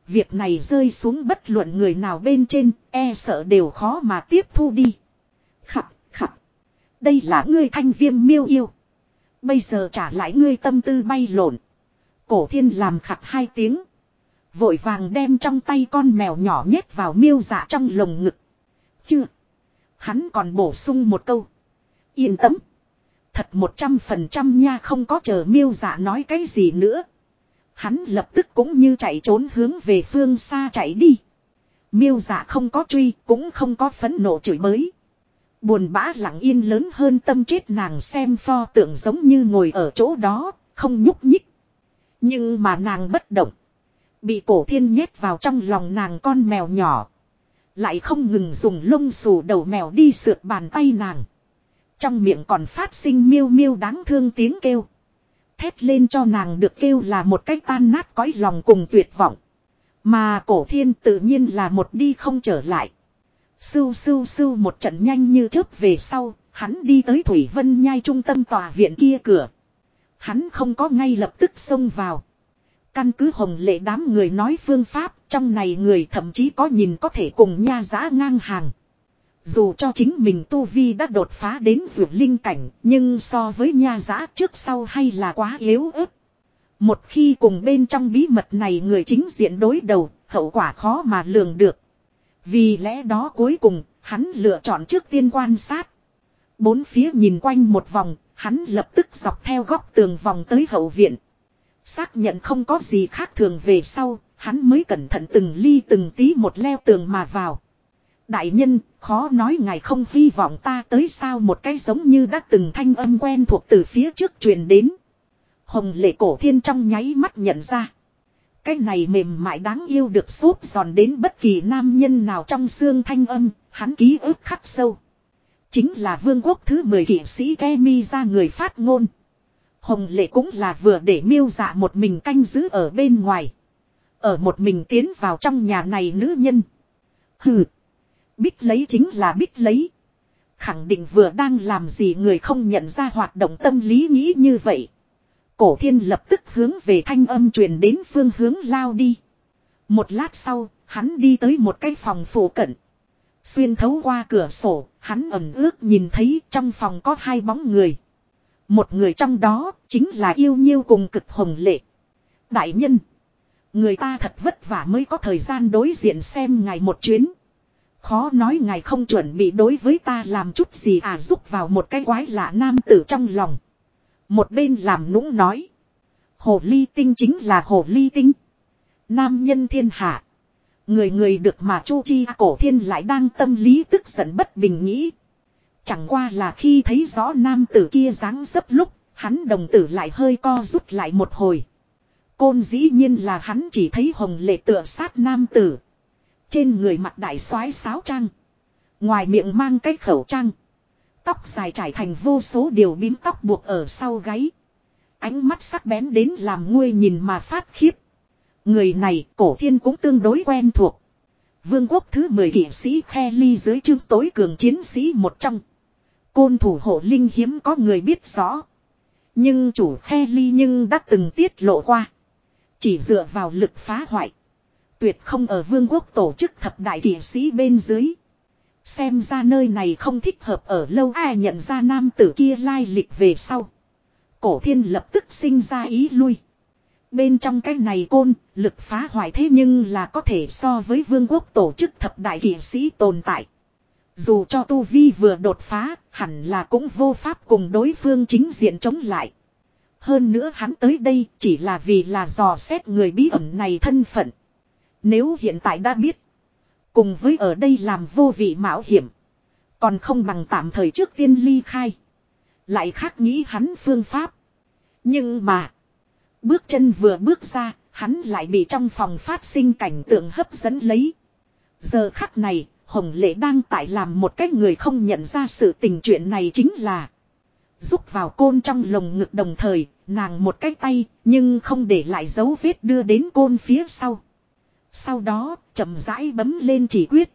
Việc này rơi xuống bất luận người nào bên trên, e sợ đều khó mà tiếp thu đi. Khập, khập. Đây là ngươi thanh viêm miêu yêu. Bây giờ trả lại ngươi tâm tư bay lộn. Cổ thiên làm khặt hai tiếng. Vội vàng đem trong tay con mèo nhỏ nhét vào miêu dạ trong lồng ngực. Chưa. Hắn còn bổ sung một câu. Yên tâm. Thật một trăm phần trăm nha không có chờ miêu dạ nói cái gì nữa. Hắn lập tức cũng như chạy trốn hướng về phương xa chạy đi. Miêu dạ không có truy cũng không có phấn nộ chửi bới. Buồn bã lặng yên lớn hơn tâm chết nàng xem pho tượng giống như ngồi ở chỗ đó, không nhúc nhích. Nhưng mà nàng bất động. Bị cổ thiên nhét vào trong lòng nàng con mèo nhỏ. Lại không ngừng dùng lông xù đầu mèo đi sượt bàn tay nàng. Trong miệng còn phát sinh miêu miêu đáng thương tiếng kêu. Thét lên cho nàng được kêu là một cách tan nát cõi lòng cùng tuyệt vọng. Mà cổ thiên tự nhiên là một đi không trở lại. Sưu sưu sưu một trận nhanh như chớp về sau, hắn đi tới Thủy Vân Nhai trung tâm tòa viện kia cửa. Hắn không có ngay lập tức xông vào. Căn cứ hồng lệ đám người nói phương pháp, trong này người thậm chí có nhìn có thể cùng nha giã ngang hàng. Dù cho chính mình Tu Vi đã đột phá đến vượt linh cảnh, nhưng so với nha giã trước sau hay là quá yếu ớt. Một khi cùng bên trong bí mật này người chính diện đối đầu, hậu quả khó mà lường được. Vì lẽ đó cuối cùng, hắn lựa chọn trước tiên quan sát. Bốn phía nhìn quanh một vòng, hắn lập tức dọc theo góc tường vòng tới hậu viện. Xác nhận không có gì khác thường về sau, hắn mới cẩn thận từng ly từng tí một leo tường mà vào. Đại nhân, khó nói ngài không hy vọng ta tới sao một cái giống như đã từng thanh âm quen thuộc từ phía trước truyền đến. Hồng lệ cổ thiên trong nháy mắt nhận ra. Cái này mềm mại đáng yêu được xốp giòn đến bất kỳ nam nhân nào trong xương thanh âm, hắn ký ức khắc sâu. Chính là vương quốc thứ 10 kỷ sĩ Kemi ra người phát ngôn. Hồng lệ cũng là vừa để miêu dạ một mình canh giữ ở bên ngoài. Ở một mình tiến vào trong nhà này nữ nhân. Hừ. Bích lấy chính là bích lấy. Khẳng định vừa đang làm gì người không nhận ra hoạt động tâm lý nghĩ như vậy. Cổ thiên lập tức hướng về thanh âm truyền đến phương hướng lao đi. Một lát sau, hắn đi tới một cái phòng phủ cận. Xuyên thấu qua cửa sổ, hắn ẩn ước nhìn thấy trong phòng có hai bóng người. Một người trong đó chính là yêu nhiêu cùng cực hồng lệ. Đại nhân. Người ta thật vất vả mới có thời gian đối diện xem ngài một chuyến. Khó nói ngài không chuẩn bị đối với ta làm chút gì à rúc vào một cái quái lạ nam tử trong lòng. Một bên làm nũng nói. Hồ ly tinh chính là hồ ly tinh. Nam nhân thiên hạ. Người người được mà chu chi cổ thiên lại đang tâm lý tức giận bất bình nghĩ. Chẳng qua là khi thấy rõ nam tử kia dáng dấp lúc, hắn đồng tử lại hơi co rút lại một hồi. Côn dĩ nhiên là hắn chỉ thấy hồng lệ tựa sát nam tử. Trên người mặt đại soái sáo trang. Ngoài miệng mang cái khẩu trang. Tóc dài trải thành vô số điều bím tóc buộc ở sau gáy. Ánh mắt sắc bén đến làm nguôi nhìn mà phát khiếp. Người này cổ thiên cũng tương đối quen thuộc. Vương quốc thứ 10 kỷ sĩ khe ly dưới chương tối cường chiến sĩ một trong. Côn thủ hộ linh hiếm có người biết rõ. Nhưng chủ khe ly nhưng đã từng tiết lộ qua. Chỉ dựa vào lực phá hoại. Tuyệt không ở vương quốc tổ chức thập đại kỷ sĩ bên dưới. Xem ra nơi này không thích hợp ở lâu ai nhận ra nam tử kia lai lịch về sau. Cổ thiên lập tức sinh ra ý lui. Bên trong cái này côn, lực phá hoại thế nhưng là có thể so với vương quốc tổ chức thập đại kỷ sĩ tồn tại. Dù cho Tu Vi vừa đột phá, hẳn là cũng vô pháp cùng đối phương chính diện chống lại. Hơn nữa hắn tới đây chỉ là vì là dò xét người bí ẩn này thân phận. Nếu hiện tại đã biết, cùng với ở đây làm vô vị mạo hiểm, còn không bằng tạm thời trước tiên ly khai. Lại khác nghĩ hắn phương pháp. Nhưng mà, bước chân vừa bước ra, hắn lại bị trong phòng phát sinh cảnh tượng hấp dẫn lấy. Giờ khắc này, Hồng Lệ đang tại làm một cách người không nhận ra sự tình chuyện này chính là Rút vào côn trong lồng ngực đồng thời, nàng một cái tay, nhưng không để lại dấu vết đưa đến côn phía sau. Sau đó, chậm rãi bấm lên chỉ quyết.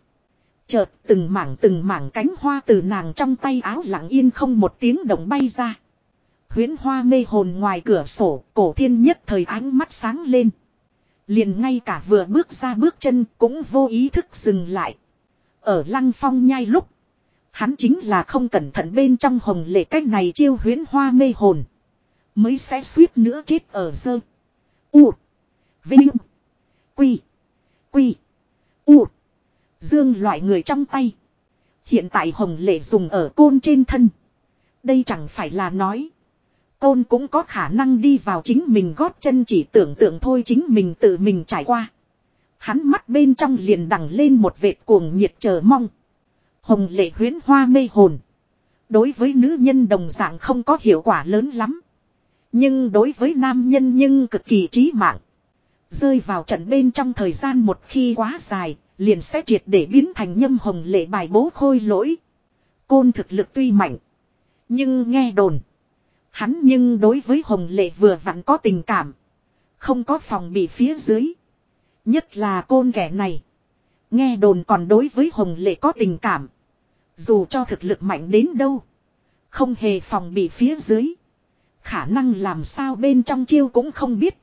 Chợt từng mảng từng mảng cánh hoa từ nàng trong tay áo lặng yên không một tiếng động bay ra. Huyến hoa mê hồn ngoài cửa sổ, cổ thiên nhất thời ánh mắt sáng lên. Liền ngay cả vừa bước ra bước chân cũng vô ý thức dừng lại. Ở lăng phong nhai lúc. Hắn chính là không cẩn thận bên trong hồng lệ cách này chiêu huyến hoa mê hồn. Mới sẽ suýt nữa chết ở dơ. U. Vinh. Quy. Quy. U. Dương loại người trong tay. Hiện tại hồng lệ dùng ở côn trên thân. Đây chẳng phải là nói. Côn cũng có khả năng đi vào chính mình gót chân chỉ tưởng tượng thôi chính mình tự mình trải qua. Hắn mắt bên trong liền đằng lên một vệt cuồng nhiệt chờ mong. Hồng lệ huyến hoa mê hồn. Đối với nữ nhân đồng dạng không có hiệu quả lớn lắm. Nhưng đối với nam nhân nhưng cực kỳ trí mạng. Rơi vào trận bên trong thời gian một khi quá dài, liền sẽ triệt để biến thành nhâm hồng lệ bài bố khôi lỗi. Côn thực lực tuy mạnh. Nhưng nghe đồn. Hắn nhưng đối với hồng lệ vừa vặn có tình cảm. Không có phòng bị phía dưới. Nhất là côn kẻ này. Nghe đồn còn đối với hồng lệ có tình cảm. Dù cho thực lực mạnh đến đâu. Không hề phòng bị phía dưới. Khả năng làm sao bên trong chiêu cũng không biết.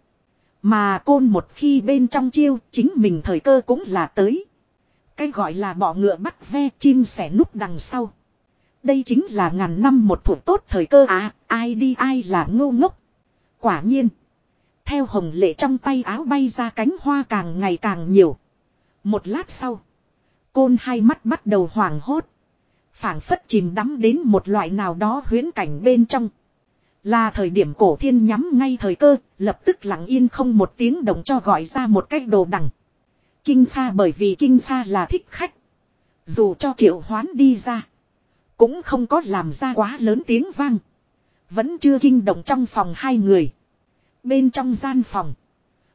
Mà côn một khi bên trong chiêu chính mình thời cơ cũng là tới. Cái gọi là bỏ ngựa bắt ve chim sẻ núp đằng sau. Đây chính là ngàn năm một thủ tốt thời cơ à, ai đi ai là ngu ngốc. Quả nhiên. Theo hồng lệ trong tay áo bay ra cánh hoa càng ngày càng nhiều. Một lát sau. Côn hai mắt bắt đầu hoảng hốt phảng phất chìm đắm đến một loại nào đó huyến cảnh bên trong. Là thời điểm cổ thiên nhắm ngay thời cơ, lập tức lặng yên không một tiếng động cho gọi ra một cách đồ đằng. Kinh Kha bởi vì Kinh Kha là thích khách. Dù cho triệu hoán đi ra, cũng không có làm ra quá lớn tiếng vang. Vẫn chưa kinh động trong phòng hai người. Bên trong gian phòng,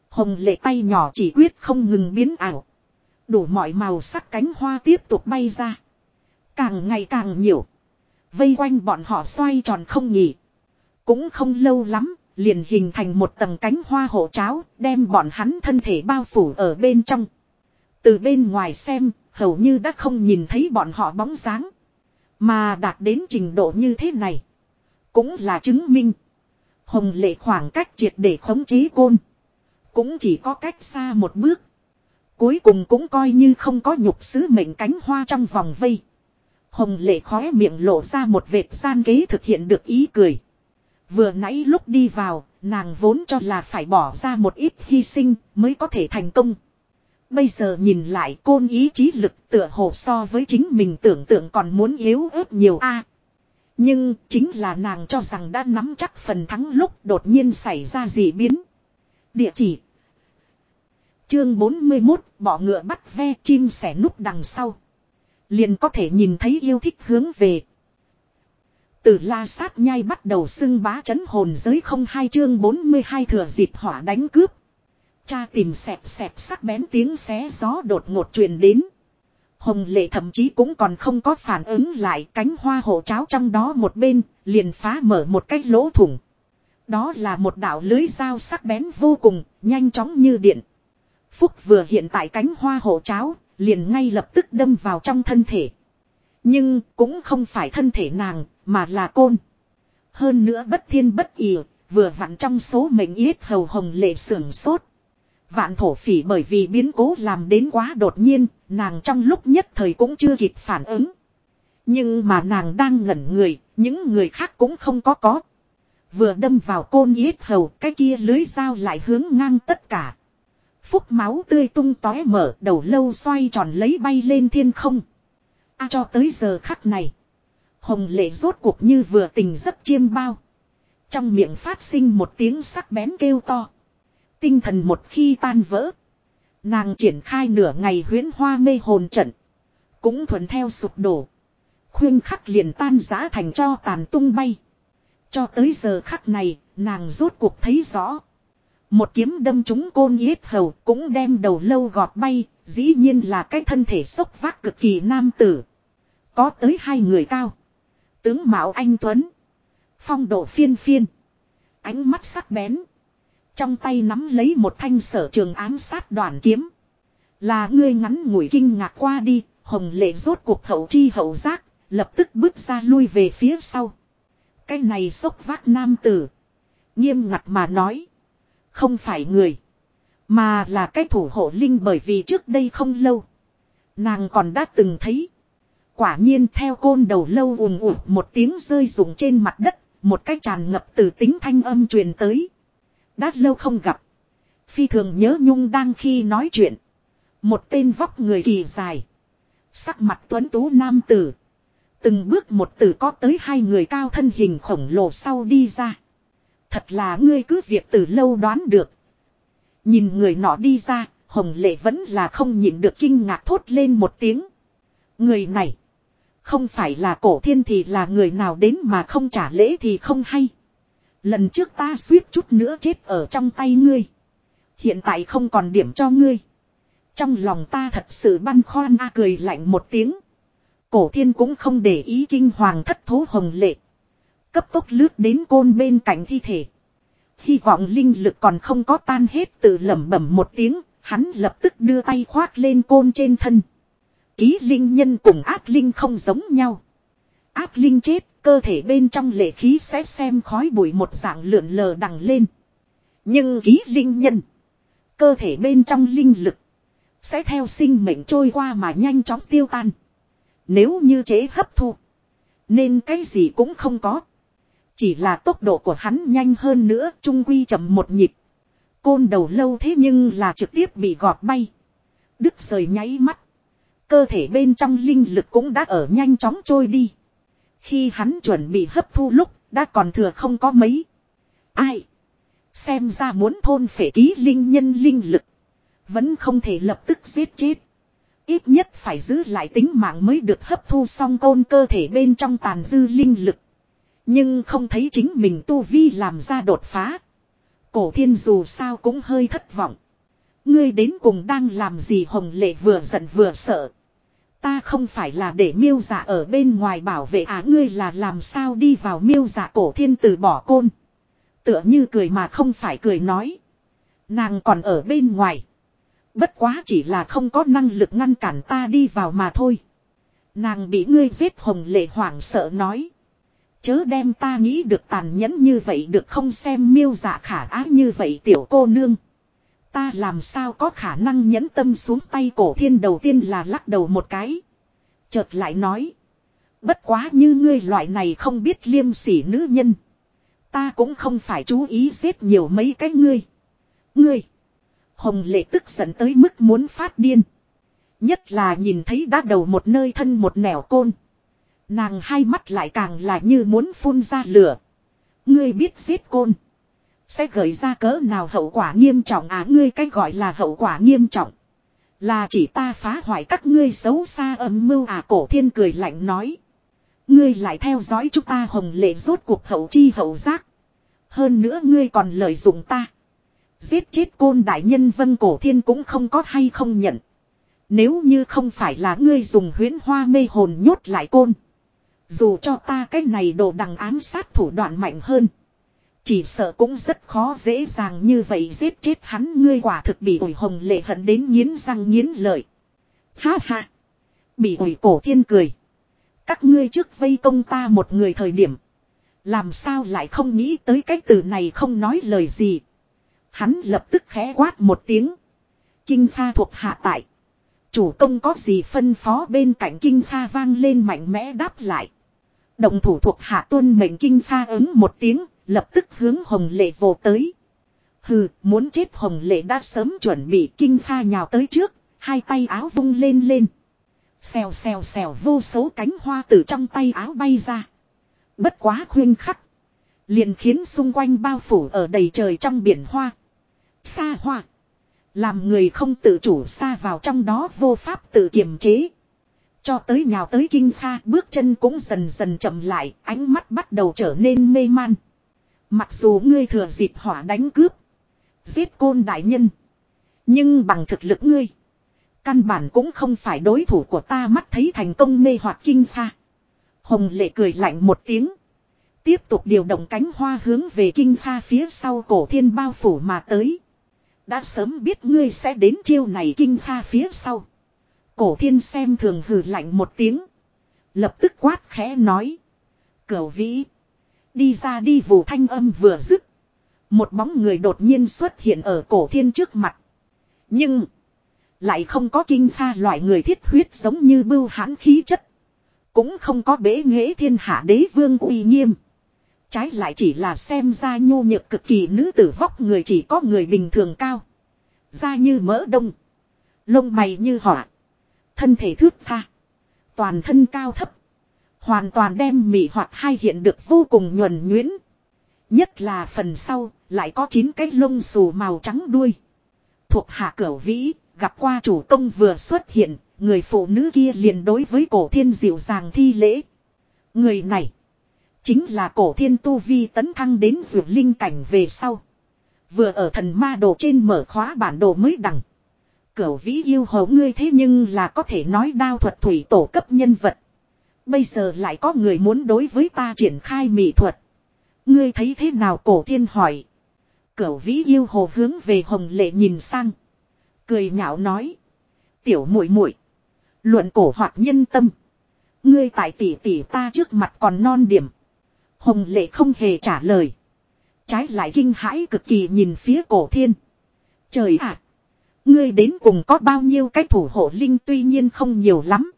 hồng lệ tay nhỏ chỉ quyết không ngừng biến ảo. Đủ mọi màu sắc cánh hoa tiếp tục bay ra. Càng ngày càng nhiều. Vây quanh bọn họ xoay tròn không nghỉ. Cũng không lâu lắm, liền hình thành một tầng cánh hoa hộ cháo, đem bọn hắn thân thể bao phủ ở bên trong. Từ bên ngoài xem, hầu như đã không nhìn thấy bọn họ bóng dáng. Mà đạt đến trình độ như thế này. Cũng là chứng minh. Hồng lệ khoảng cách triệt để khống chế côn. Cũng chỉ có cách xa một bước. Cuối cùng cũng coi như không có nhục sứ mệnh cánh hoa trong vòng vây. Hồng lệ khóe miệng lộ ra một vệt gian kế thực hiện được ý cười. Vừa nãy lúc đi vào, nàng vốn cho là phải bỏ ra một ít hy sinh mới có thể thành công. Bây giờ nhìn lại côn ý chí lực tựa hồ so với chính mình tưởng tượng còn muốn yếu ớt nhiều a nhưng chính là nàng cho rằng đã nắm chắc phần thắng lúc đột nhiên xảy ra gì biến. Địa chỉ Chương 41 bỏ ngựa bắt ve chim sẻ núp đằng sau. Liền có thể nhìn thấy yêu thích hướng về. Từ la sát nhai bắt đầu xưng bá chấn hồn giới không hai chương 42 thừa dịp hỏa đánh cướp. Cha tìm xẹp xẹp sắc bén tiếng xé gió đột ngột truyền đến. Hồng lệ thậm chí cũng còn không có phản ứng lại cánh hoa hộ cháo trong đó một bên, liền phá mở một cái lỗ thủng. Đó là một đạo lưới dao sắc bén vô cùng, nhanh chóng như điện. Phúc vừa hiện tại cánh hoa hộ cháo, liền ngay lập tức đâm vào trong thân thể. Nhưng cũng không phải thân thể nàng, mà là côn. Hơn nữa bất thiên bất ỉ, vừa vặn trong số mệnh yết hầu hồng lệ sưởng sốt. Vạn thổ phỉ bởi vì biến cố làm đến quá đột nhiên, nàng trong lúc nhất thời cũng chưa kịp phản ứng. Nhưng mà nàng đang ngẩn người, những người khác cũng không có có. Vừa đâm vào côn yết hầu, cái kia lưới dao lại hướng ngang tất cả. Phúc máu tươi tung tóe mở, đầu lâu xoay tròn lấy bay lên thiên không. A cho tới giờ khắc này. Hồng lệ rốt cuộc như vừa tình rất chiêm bao. Trong miệng phát sinh một tiếng sắc bén kêu to. Tinh thần một khi tan vỡ. Nàng triển khai nửa ngày huyến hoa mê hồn trận. Cũng thuận theo sụp đổ. Khuyên khắc liền tan giá thành cho tàn tung bay. Cho tới giờ khắc này, nàng rốt cuộc thấy rõ. Một kiếm đâm trúng côn yết hầu cũng đem đầu lâu gọt bay, dĩ nhiên là cái thân thể sốc vác cực kỳ nam tử. Có tới hai người cao. Tướng Mạo Anh Tuấn. Phong độ phiên phiên. Ánh mắt sắc bén. Trong tay nắm lấy một thanh sở trường ám sát đoàn kiếm. Là ngươi ngắn ngủi kinh ngạc qua đi, hồng lệ rốt cuộc hậu chi hậu giác, lập tức bước ra lui về phía sau. Cái này sốc vác nam tử. Nghiêm ngặt mà nói. Không phải người. Mà là cái thủ hộ linh bởi vì trước đây không lâu. Nàng còn đã từng thấy. Quả nhiên theo côn đầu lâu ùm ùm một tiếng rơi rụng trên mặt đất. Một cái tràn ngập từ tính thanh âm truyền tới. Đã lâu không gặp. Phi thường nhớ nhung đang khi nói chuyện. Một tên vóc người kỳ dài. Sắc mặt tuấn tú nam tử. Từng bước một tử có tới hai người cao thân hình khổng lồ sau đi ra. Thật là ngươi cứ việc từ lâu đoán được. Nhìn người nọ đi ra, hồng lệ vẫn là không nhịn được kinh ngạc thốt lên một tiếng. Người này, không phải là cổ thiên thì là người nào đến mà không trả lễ thì không hay. Lần trước ta suýt chút nữa chết ở trong tay ngươi. Hiện tại không còn điểm cho ngươi. Trong lòng ta thật sự băn khoăn a cười lạnh một tiếng. Cổ thiên cũng không để ý kinh hoàng thất thố hồng lệ. Cấp tốc lướt đến côn bên cạnh thi thể. Hy vọng linh lực còn không có tan hết tự lẩm bẩm một tiếng, hắn lập tức đưa tay khoát lên côn trên thân. Ký linh nhân cùng ác linh không giống nhau áp linh chết, cơ thể bên trong lệ khí sẽ xem khói bụi một dạng lượn lờ đằng lên. Nhưng ký linh nhân, cơ thể bên trong linh lực, sẽ theo sinh mệnh trôi qua mà nhanh chóng tiêu tan. Nếu như chế hấp thu, nên cái gì cũng không có. Chỉ là tốc độ của hắn nhanh hơn nữa, trung quy chậm một nhịp. Côn đầu lâu thế nhưng là trực tiếp bị gọt bay. đức rời nháy mắt. Cơ thể bên trong linh lực cũng đã ở nhanh chóng trôi đi. Khi hắn chuẩn bị hấp thu lúc, đã còn thừa không có mấy. Ai? Xem ra muốn thôn phệ ký linh nhân linh lực. Vẫn không thể lập tức giết chết. Ít nhất phải giữ lại tính mạng mới được hấp thu xong côn cơ thể bên trong tàn dư linh lực. Nhưng không thấy chính mình tu vi làm ra đột phá. Cổ thiên dù sao cũng hơi thất vọng. Ngươi đến cùng đang làm gì hồng lệ vừa giận vừa sợ. Ta không phải là để miêu giả ở bên ngoài bảo vệ á ngươi là làm sao đi vào miêu giả cổ thiên từ bỏ côn. Tựa như cười mà không phải cười nói. Nàng còn ở bên ngoài. Bất quá chỉ là không có năng lực ngăn cản ta đi vào mà thôi. Nàng bị ngươi giết hồng lệ hoảng sợ nói. Chớ đem ta nghĩ được tàn nhẫn như vậy được không xem miêu dạ khả ái như vậy tiểu cô nương. Ta làm sao có khả năng nhẫn tâm xuống tay cổ thiên đầu tiên là lắc đầu một cái. Chợt lại nói. Bất quá như ngươi loại này không biết liêm sỉ nữ nhân. Ta cũng không phải chú ý giết nhiều mấy cái ngươi. Ngươi. Hồng lệ tức giận tới mức muốn phát điên. Nhất là nhìn thấy đã đầu một nơi thân một nẻo côn. Nàng hai mắt lại càng là như muốn phun ra lửa. Ngươi biết giết côn. Sẽ gợi ra cỡ nào hậu quả nghiêm trọng à ngươi cái gọi là hậu quả nghiêm trọng. Là chỉ ta phá hoại các ngươi xấu xa âm mưu à cổ thiên cười lạnh nói. Ngươi lại theo dõi chúng ta hồng lệ rốt cuộc hậu chi hậu giác. Hơn nữa ngươi còn lợi dụng ta. Giết chết côn đại nhân vân cổ thiên cũng không có hay không nhận. Nếu như không phải là ngươi dùng huyến hoa mê hồn nhốt lại côn. Dù cho ta cái này đồ đằng ám sát thủ đoạn mạnh hơn. Chỉ sợ cũng rất khó dễ dàng như vậy giết chết hắn ngươi quả thực bị ủi hồng lệ hận đến nghiến răng nghiến lợi. Ha ha. Bị ủi cổ thiên cười. Các ngươi trước vây công ta một người thời điểm. Làm sao lại không nghĩ tới cái từ này không nói lời gì. Hắn lập tức khẽ quát một tiếng. Kinh pha thuộc hạ tại. Chủ công có gì phân phó bên cạnh kinh pha vang lên mạnh mẽ đáp lại. Động thủ thuộc hạ tuân mệnh kinh pha ứng một tiếng, lập tức hướng hồng lệ vô tới. Hừ, muốn chết hồng lệ đã sớm chuẩn bị kinh pha nhào tới trước, hai tay áo vung lên lên. Xèo xèo xèo vô số cánh hoa từ trong tay áo bay ra. Bất quá khuyên khắc. Liền khiến xung quanh bao phủ ở đầy trời trong biển hoa. Xa hoa. Làm người không tự chủ xa vào trong đó vô pháp tự kiềm chế. Cho tới nhào tới kinh pha bước chân cũng dần dần chậm lại, ánh mắt bắt đầu trở nên mê man. Mặc dù ngươi thừa dịp hỏa đánh cướp. Giết côn đại nhân. Nhưng bằng thực lực ngươi. Căn bản cũng không phải đối thủ của ta mắt thấy thành công mê hoặc kinh pha. Hồng lệ cười lạnh một tiếng. Tiếp tục điều động cánh hoa hướng về kinh pha phía sau cổ thiên bao phủ mà tới. Đã sớm biết ngươi sẽ đến chiêu này kinh pha phía sau. Cổ thiên xem thường hừ lạnh một tiếng. Lập tức quát khẽ nói. Cửu vĩ. Đi ra đi vụ thanh âm vừa dứt. Một bóng người đột nhiên xuất hiện ở cổ thiên trước mặt. Nhưng. Lại không có kinh pha loại người thiết huyết giống như bưu hãn khí chất. Cũng không có bế nghệ thiên hạ đế vương uy nghiêm. Trái lại chỉ là xem ra nhu nhược cực kỳ nữ tử vóc người chỉ có người bình thường cao. Da như mỡ đông. Lông mày như họa. Thân thể thước tha. Toàn thân cao thấp. Hoàn toàn đem mị hoặc hai hiện được vô cùng nhuần nhuyễn. Nhất là phần sau, lại có chín cái lông xù màu trắng đuôi. Thuộc hạ cửu vĩ, gặp qua chủ công vừa xuất hiện, người phụ nữ kia liền đối với cổ thiên dịu dàng thi lễ. Người này, chính là cổ thiên tu vi tấn thăng đến vượt linh cảnh về sau. Vừa ở thần ma đồ trên mở khóa bản đồ mới đằng. Cửu vĩ yêu hầu ngươi thế nhưng là có thể nói đao thuật thủy tổ cấp nhân vật. Bây giờ lại có người muốn đối với ta triển khai mỹ thuật. Ngươi thấy thế nào cổ thiên hỏi. Cửu vĩ yêu hồ hướng về hồng lệ nhìn sang. Cười nhạo nói. Tiểu muội muội Luận cổ hoạt nhân tâm. Ngươi tại tỷ tỷ ta trước mặt còn non điểm. Hồng lệ không hề trả lời. Trái lại kinh hãi cực kỳ nhìn phía cổ thiên. Trời ạ! ngươi đến cùng có bao nhiêu cái thủ hộ linh tuy nhiên không nhiều lắm.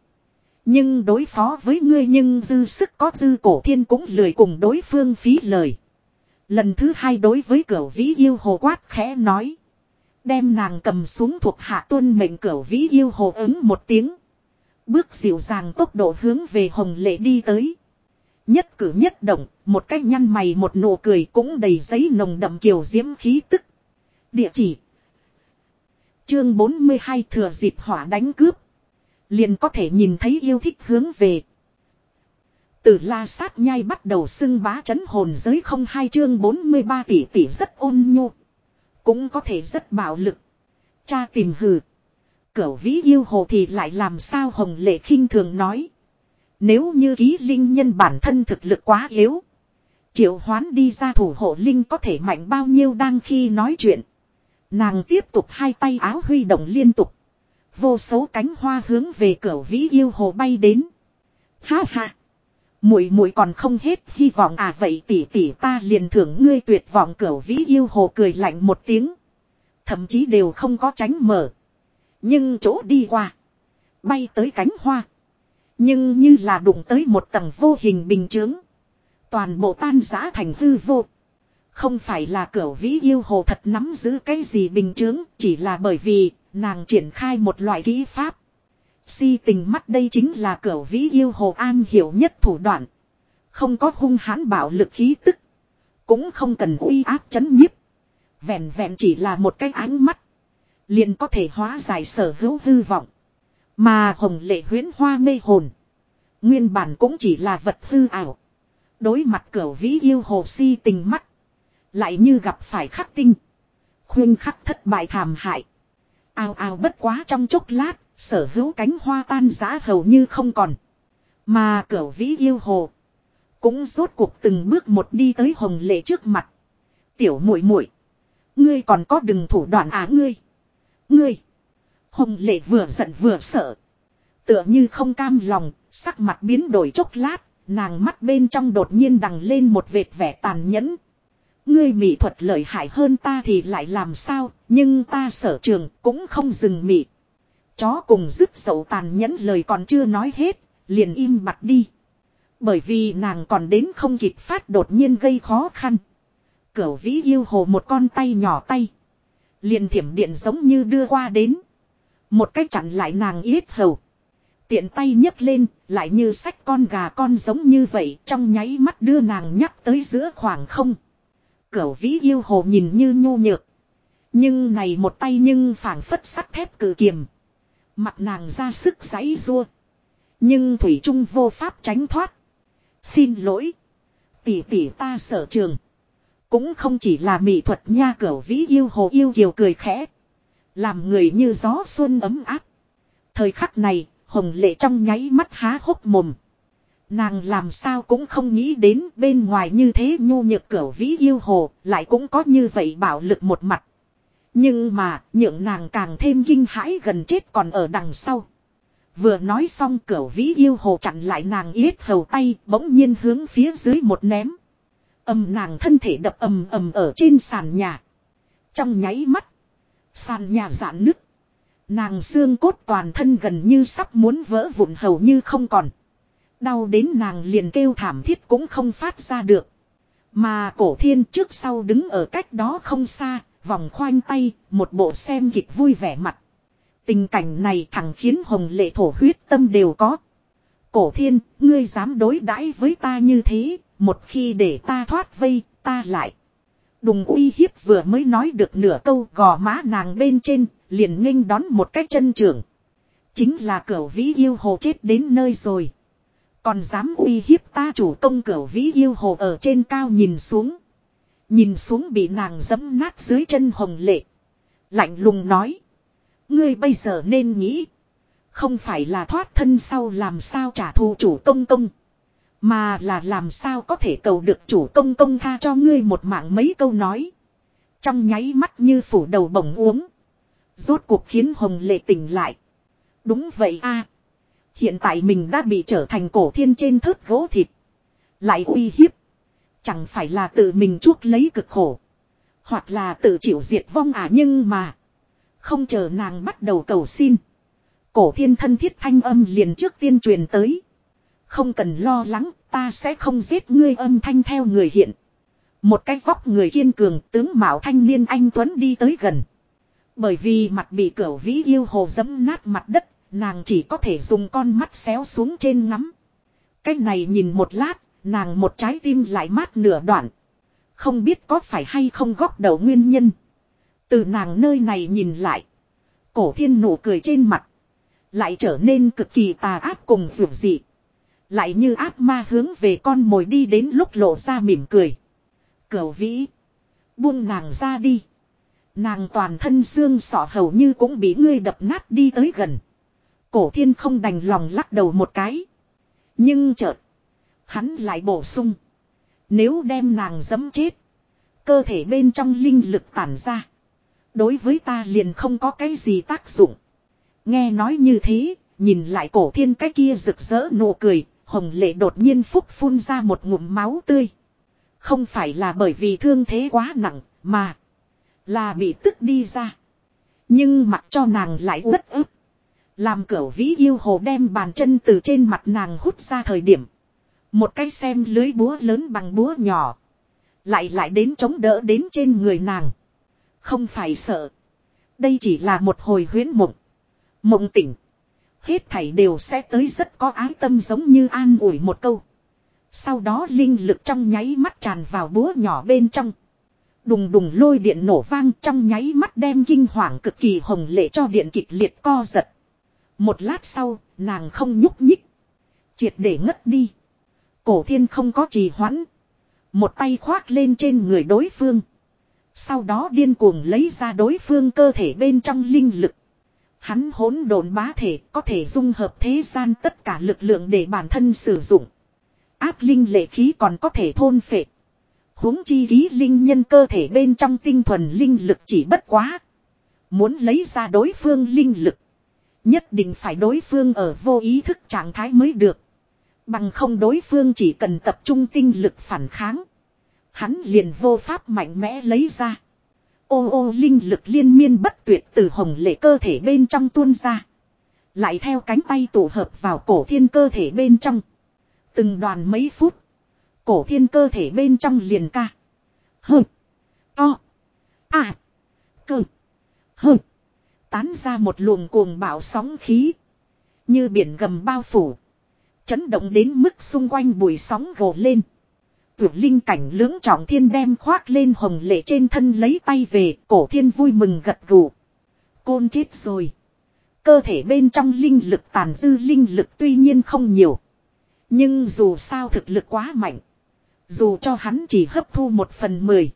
Nhưng đối phó với ngươi nhưng dư sức có dư cổ thiên cũng lười cùng đối phương phí lời. Lần thứ hai đối với cửa vĩ yêu hồ quát khẽ nói. Đem nàng cầm xuống thuộc hạ tuân mệnh cửa vĩ yêu hồ ứng một tiếng. Bước dịu dàng tốc độ hướng về hồng lệ đi tới. Nhất cử nhất động, một cách nhăn mày một nụ cười cũng đầy giấy nồng đậm kiều diễm khí tức. Địa chỉ. Chương 42 thừa dịp hỏa đánh cướp. Liền có thể nhìn thấy yêu thích hướng về. Từ la sát nhai bắt đầu xưng bá chấn hồn giới không hai chương 43 tỷ tỷ rất ôn nhu. Cũng có thể rất bạo lực. Cha tìm hừ. Cửu vĩ yêu hồ thì lại làm sao hồng lệ khinh thường nói. Nếu như ký linh nhân bản thân thực lực quá yếu. Triệu hoán đi ra thủ hộ linh có thể mạnh bao nhiêu đang khi nói chuyện. Nàng tiếp tục hai tay áo huy động liên tục. Vô số cánh hoa hướng về cửa vĩ yêu hồ bay đến. Ha ha. Muội muội còn không hết hy vọng à vậy tỷ tỷ ta liền thưởng ngươi tuyệt vọng cửa vĩ yêu hồ cười lạnh một tiếng. Thậm chí đều không có tránh mở. Nhưng chỗ đi qua. Bay tới cánh hoa. Nhưng như là đụng tới một tầng vô hình bình chướng. Toàn bộ tan giã thành hư vô. Không phải là cửa vĩ yêu hồ thật nắm giữ cái gì bình chướng, chỉ là bởi vì nàng triển khai một loại kỹ pháp. Si tình mắt đây chính là cửa vĩ yêu hồ an hiểu nhất thủ đoạn. Không có hung hãn bạo lực khí tức. Cũng không cần uy áp chấn nhiếp. Vẹn vẹn chỉ là một cái ánh mắt. Liền có thể hóa giải sở hữu hư vọng. Mà hồng lệ huyến hoa mê hồn. Nguyên bản cũng chỉ là vật hư ảo. Đối mặt cửa vĩ yêu hồ si tình mắt. Lại như gặp phải khắc tinh. Khuyên khắc thất bại thảm hại. Ao ao bất quá trong chốc lát, sở hữu cánh hoa tan giã hầu như không còn. Mà cửa vĩ yêu hồ. Cũng rốt cuộc từng bước một đi tới hồng lệ trước mặt. Tiểu muội muội Ngươi còn có đừng thủ đoạn á ngươi. Ngươi. Hồng lệ vừa giận vừa sợ. Tựa như không cam lòng, sắc mặt biến đổi chốc lát, nàng mắt bên trong đột nhiên đằng lên một vệt vẻ tàn nhẫn. Ngươi mỹ thuật lợi hại hơn ta thì lại làm sao, nhưng ta sở trường cũng không dừng mỹ. Chó cùng dứt dậu tàn nhẫn lời còn chưa nói hết, liền im mặt đi. Bởi vì nàng còn đến không kịp phát đột nhiên gây khó khăn. Cửu vĩ yêu hồ một con tay nhỏ tay. Liền thiểm điện giống như đưa qua đến. Một cách chặn lại nàng yết hầu. Tiện tay nhấc lên, lại như sách con gà con giống như vậy, trong nháy mắt đưa nàng nhắc tới giữa khoảng không cẩu vĩ yêu hồ nhìn như nhu nhược. Nhưng này một tay nhưng phảng phất sắt thép cử kiềm. Mặt nàng ra sức giãy rua. Nhưng Thủy Trung vô pháp tránh thoát. Xin lỗi. Tỷ tỷ ta sở trường. Cũng không chỉ là mỹ thuật nha cẩu vĩ yêu hồ yêu kiều cười khẽ. Làm người như gió xuân ấm áp. Thời khắc này, hồng lệ trong nháy mắt há hốc mồm. Nàng làm sao cũng không nghĩ đến bên ngoài như thế nhu nhược cửa vĩ yêu hồ, lại cũng có như vậy bạo lực một mặt. Nhưng mà, nhượng nàng càng thêm kinh hãi gần chết còn ở đằng sau. Vừa nói xong cửa vĩ yêu hồ chặn lại nàng yết hầu tay, bỗng nhiên hướng phía dưới một ném. Âm nàng thân thể đập ầm ầm ở trên sàn nhà. Trong nháy mắt, sàn nhà giãn nứt. Nàng xương cốt toàn thân gần như sắp muốn vỡ vụn hầu như không còn. Đau đến nàng liền kêu thảm thiết cũng không phát ra được. Mà cổ thiên trước sau đứng ở cách đó không xa, vòng khoanh tay, một bộ xem kịch vui vẻ mặt. Tình cảnh này thẳng khiến hồng lệ thổ huyết tâm đều có. Cổ thiên, ngươi dám đối đãi với ta như thế, một khi để ta thoát vây, ta lại. Đùng uy hiếp vừa mới nói được nửa câu gò má nàng bên trên, liền nghênh đón một cách chân trưởng. Chính là cửu vĩ yêu hồ chết đến nơi rồi. Còn dám uy hiếp ta chủ công cửu vĩ yêu hồ ở trên cao nhìn xuống. Nhìn xuống bị nàng dẫm nát dưới chân hồng lệ. Lạnh lùng nói. Ngươi bây giờ nên nghĩ. Không phải là thoát thân sau làm sao trả thù chủ công công. Mà là làm sao có thể cầu được chủ công công tha cho ngươi một mạng mấy câu nói. Trong nháy mắt như phủ đầu bổng uống. Rốt cuộc khiến Hồng Lệ tỉnh lại. Đúng vậy a Hiện tại mình đã bị trở thành cổ thiên trên thớt gỗ thịt. Lại uy hiếp. Chẳng phải là tự mình chuốc lấy cực khổ. Hoặc là tự chịu diệt vong à nhưng mà. Không chờ nàng bắt đầu cầu xin. Cổ thiên thân thiết thanh âm liền trước tiên truyền tới. Không cần lo lắng, ta sẽ không giết ngươi âm thanh theo người hiện. Một cái vóc người kiên cường tướng mạo thanh niên anh Tuấn đi tới gần. Bởi vì mặt bị cửu vĩ yêu hồ dẫm nát mặt đất, nàng chỉ có thể dùng con mắt xéo xuống trên ngắm. Cái này nhìn một lát, nàng một trái tim lại mát nửa đoạn. Không biết có phải hay không góc đầu nguyên nhân. Từ nàng nơi này nhìn lại. Cổ thiên nụ cười trên mặt. Lại trở nên cực kỳ tà ác cùng vượt dị. Lại như ác ma hướng về con mồi đi đến lúc lộ ra mỉm cười. Cửu vĩ. Buông nàng ra đi. Nàng toàn thân xương sọ hầu như cũng bị ngươi đập nát đi tới gần. Cổ thiên không đành lòng lắc đầu một cái. Nhưng chợt. Hắn lại bổ sung. Nếu đem nàng dấm chết. Cơ thể bên trong linh lực tản ra. Đối với ta liền không có cái gì tác dụng. Nghe nói như thế, nhìn lại cổ thiên cái kia rực rỡ nụ cười, hồng lệ đột nhiên phúc phun ra một ngụm máu tươi. Không phải là bởi vì thương thế quá nặng, mà là bị tức đi ra. Nhưng mặt cho nàng lại rất ức. Làm cửu vĩ yêu hồ đem bàn chân từ trên mặt nàng hút ra thời điểm. Một cái xem lưới búa lớn bằng búa nhỏ. Lại lại đến chống đỡ đến trên người nàng. Không phải sợ. Đây chỉ là một hồi huyến mộng. Mộng tỉnh. Hết thảy đều sẽ tới rất có ái tâm giống như an ủi một câu. Sau đó linh lực trong nháy mắt tràn vào búa nhỏ bên trong. Đùng đùng lôi điện nổ vang trong nháy mắt đem kinh hoàng cực kỳ hồng lệ cho điện kịch liệt co giật. Một lát sau, nàng không nhúc nhích. Triệt để ngất đi. Cổ thiên không có trì hoãn. Một tay khoác lên trên người đối phương. Sau đó điên cuồng lấy ra đối phương cơ thể bên trong linh lực. Hắn hỗn độn bá thể có thể dung hợp thế gian tất cả lực lượng để bản thân sử dụng. Áp linh lệ khí còn có thể thôn phệ. huống chi khí linh nhân cơ thể bên trong tinh thuần linh lực chỉ bất quá. Muốn lấy ra đối phương linh lực. Nhất định phải đối phương ở vô ý thức trạng thái mới được. Bằng không đối phương chỉ cần tập trung tinh lực phản kháng. Hắn liền vô pháp mạnh mẽ lấy ra. Ô ô, linh lực liên miên bất tuyệt từ hồng lệ cơ thể bên trong tuôn ra. Lại theo cánh tay tụ hợp vào cổ thiên cơ thể bên trong. Từng đoàn mấy phút. Cổ thiên cơ thể bên trong liền ca. Hừ. To. À. Cơ. Hừ. Tán ra một luồng cuồng bạo sóng khí. Như biển gầm bao phủ. Chấn động đến mức xung quanh bụi sóng gồ lên. Tuyệt linh cảnh lưỡng trọng thiên đem khoác lên hồng lệ trên thân lấy tay về. Cổ thiên vui mừng gật gù. Côn chết rồi. Cơ thể bên trong linh lực tàn dư linh lực tuy nhiên không nhiều. Nhưng dù sao thực lực quá mạnh. Dù cho hắn chỉ hấp thu một phần mười.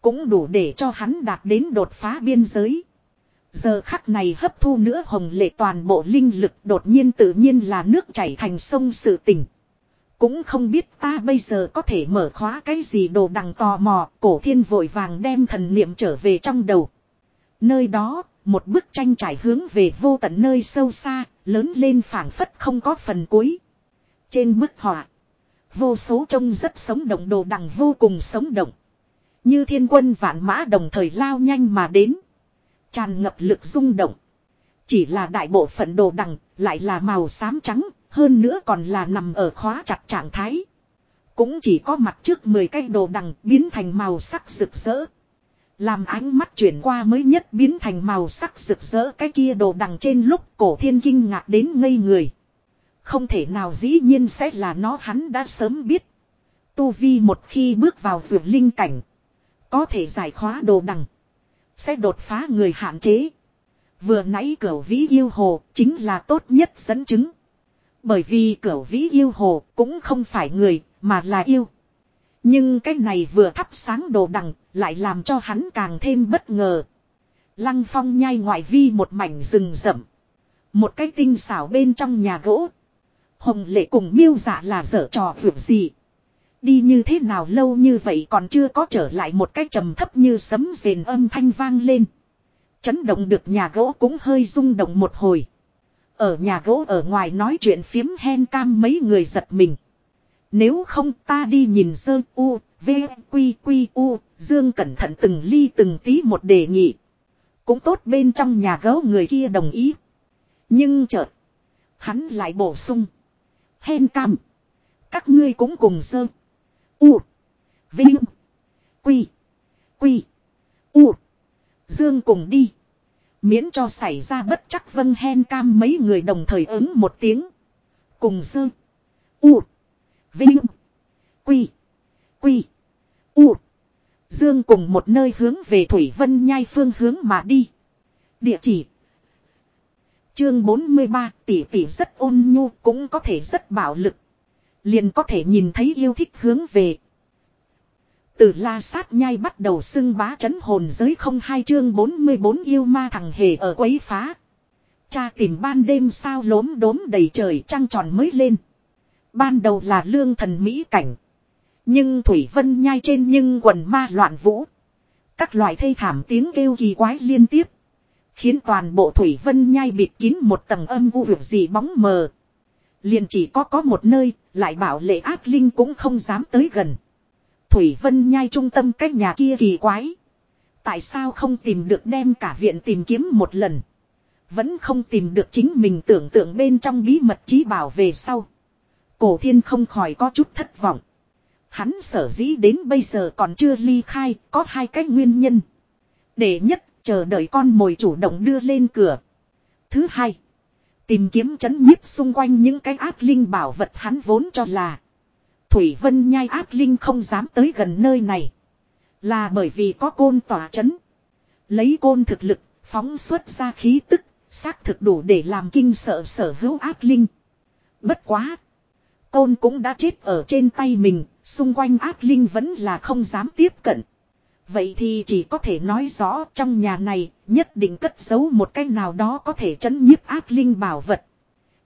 Cũng đủ để cho hắn đạt đến đột phá biên giới. Giờ khắc này hấp thu nữa hồng lệ toàn bộ linh lực đột nhiên tự nhiên là nước chảy thành sông sự tình. Cũng không biết ta bây giờ có thể mở khóa cái gì đồ đằng tò mò, cổ thiên vội vàng đem thần niệm trở về trong đầu. Nơi đó, một bức tranh trải hướng về vô tận nơi sâu xa, lớn lên phảng phất không có phần cuối. Trên bức họa, vô số trông rất sống động đồ đằng vô cùng sống động. Như thiên quân vạn mã đồng thời lao nhanh mà đến. Tràn ngập lực rung động. Chỉ là đại bộ phận đồ đằng, lại là màu xám trắng, hơn nữa còn là nằm ở khóa chặt trạng thái. Cũng chỉ có mặt trước 10 cái đồ đằng biến thành màu sắc rực rỡ. Làm ánh mắt chuyển qua mới nhất biến thành màu sắc rực rỡ cái kia đồ đằng trên lúc cổ thiên kinh ngạc đến ngây người. Không thể nào dĩ nhiên sẽ là nó hắn đã sớm biết. Tu Vi một khi bước vào vượt linh cảnh. Có thể giải khóa đồ đằng. Sẽ đột phá người hạn chế. Vừa nãy cửa vĩ yêu hồ chính là tốt nhất dẫn chứng. Bởi vì cửa vĩ yêu hồ cũng không phải người mà là yêu. Nhưng cái này vừa thắp sáng đồ đằng lại làm cho hắn càng thêm bất ngờ. Lăng phong nhai ngoại vi một mảnh rừng rậm. Một cái tinh xảo bên trong nhà gỗ. Hồng lệ cùng miêu dạ là dở trò vượt gì. Đi như thế nào lâu như vậy còn chưa có trở lại một cái trầm thấp như sấm rền âm thanh vang lên. Chấn động được nhà gỗ cũng hơi rung động một hồi. Ở nhà gỗ ở ngoài nói chuyện phiếm hen cam mấy người giật mình. Nếu không ta đi nhìn sơ u, v, quy quy u, dương cẩn thận từng ly từng tí một đề nghị. Cũng tốt bên trong nhà gấu người kia đồng ý. Nhưng chợt, hắn lại bổ sung. Hen cam, các ngươi cũng cùng sơ. U. Vinh. Quy. Quy. U. Dương cùng đi. Miễn cho xảy ra bất chắc vân hen cam mấy người đồng thời ứng một tiếng. Cùng dơ. U. Vinh. Quy. Quy. U. Dương cùng một nơi hướng về Thủy Vân Nhai phương hướng mà đi. Địa chỉ. Chương 43 tỷ tỷ rất ôn nhu cũng có thể rất bạo lực. Liền có thể nhìn thấy yêu thích hướng về. Từ la sát nhai bắt đầu xưng bá chấn hồn giới không hai chương 44 yêu ma thằng hề ở quấy phá. Cha tìm ban đêm sao lốm đốm đầy trời trăng tròn mới lên. Ban đầu là lương thần mỹ cảnh. Nhưng Thủy Vân nhai trên nhưng quần ma loạn vũ. Các loại thây thảm tiếng kêu kỳ quái liên tiếp. Khiến toàn bộ Thủy Vân nhai bịt kín một tầng âm u việc gì bóng mờ. Liền chỉ có có một nơi, lại bảo lệ ác linh cũng không dám tới gần. Thủy Vân nhai trung tâm cách nhà kia kỳ quái. Tại sao không tìm được đem cả viện tìm kiếm một lần. Vẫn không tìm được chính mình tưởng tượng bên trong bí mật trí bảo về sau. Cổ thiên không khỏi có chút thất vọng. Hắn sở dĩ đến bây giờ còn chưa ly khai, có hai cách nguyên nhân. Để nhất, chờ đợi con mồi chủ động đưa lên cửa. Thứ hai, Tìm kiếm chấn nhiếp xung quanh những cái ác linh bảo vật hắn vốn cho là. Thủy Vân nhai ác linh không dám tới gần nơi này. Là bởi vì có côn tỏa chấn. Lấy côn thực lực, phóng xuất ra khí tức, xác thực đủ để làm kinh sợ sở hữu ác linh. Bất quá. Côn cũng đã chết ở trên tay mình, xung quanh ác linh vẫn là không dám tiếp cận. Vậy thì chỉ có thể nói rõ trong nhà này nhất định cất giấu một cái nào đó có thể chấn nhiếp ác linh bảo vật.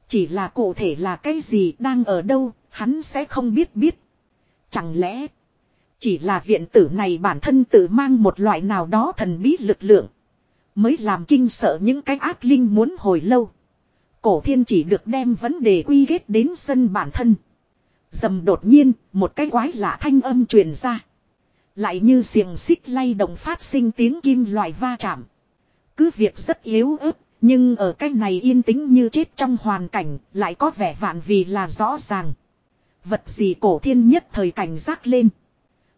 Chỉ là cụ thể là cái gì đang ở đâu, hắn sẽ không biết biết. Chẳng lẽ Chỉ là viện tử này bản thân tự mang một loại nào đó thần bí lực lượng. Mới làm kinh sợ những cái ác linh muốn hồi lâu. Cổ thiên chỉ được đem vấn đề quy kết đến sân bản thân. Dầm đột nhiên, một cái quái lạ thanh âm truyền ra. Lại như xiềng xích lay động phát sinh tiếng kim loại va chạm. Cứ việc rất yếu ớt, nhưng ở cái này yên tĩnh như chết trong hoàn cảnh, lại có vẻ vạn vì là rõ ràng. Vật gì cổ thiên nhất thời cảnh giác lên.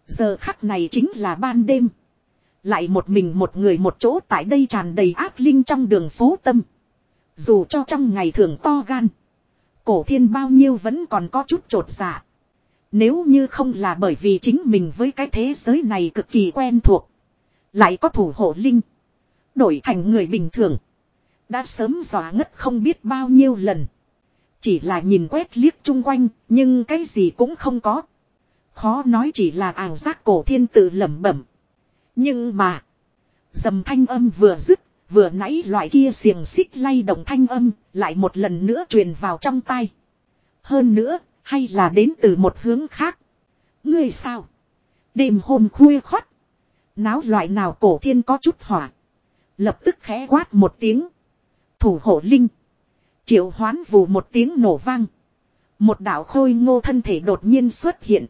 Giờ khắc này chính là ban đêm. Lại một mình một người một chỗ tại đây tràn đầy ác linh trong đường phố tâm. Dù cho trong ngày thường to gan. Cổ thiên bao nhiêu vẫn còn có chút trột dạ. Nếu như không là bởi vì chính mình với cái thế giới này cực kỳ quen thuộc. Lại có thủ hộ linh. Đổi thành người bình thường. Đã sớm dọa ngất không biết bao nhiêu lần. Chỉ là nhìn quét liếc chung quanh, nhưng cái gì cũng không có. Khó nói chỉ là ảo giác cổ thiên tự lẩm bẩm. Nhưng mà, dầm thanh âm vừa dứt, vừa nãy loại kia xiềng xích lay động thanh âm, lại một lần nữa truyền vào trong tay. Hơn nữa, hay là đến từ một hướng khác. Ngươi sao? Đêm hôm khuya khót. Náo loại nào cổ thiên có chút hỏa. Lập tức khẽ quát một tiếng. Thủ hộ linh. Triệu hoán vù một tiếng nổ vang. Một đạo khôi ngô thân thể đột nhiên xuất hiện.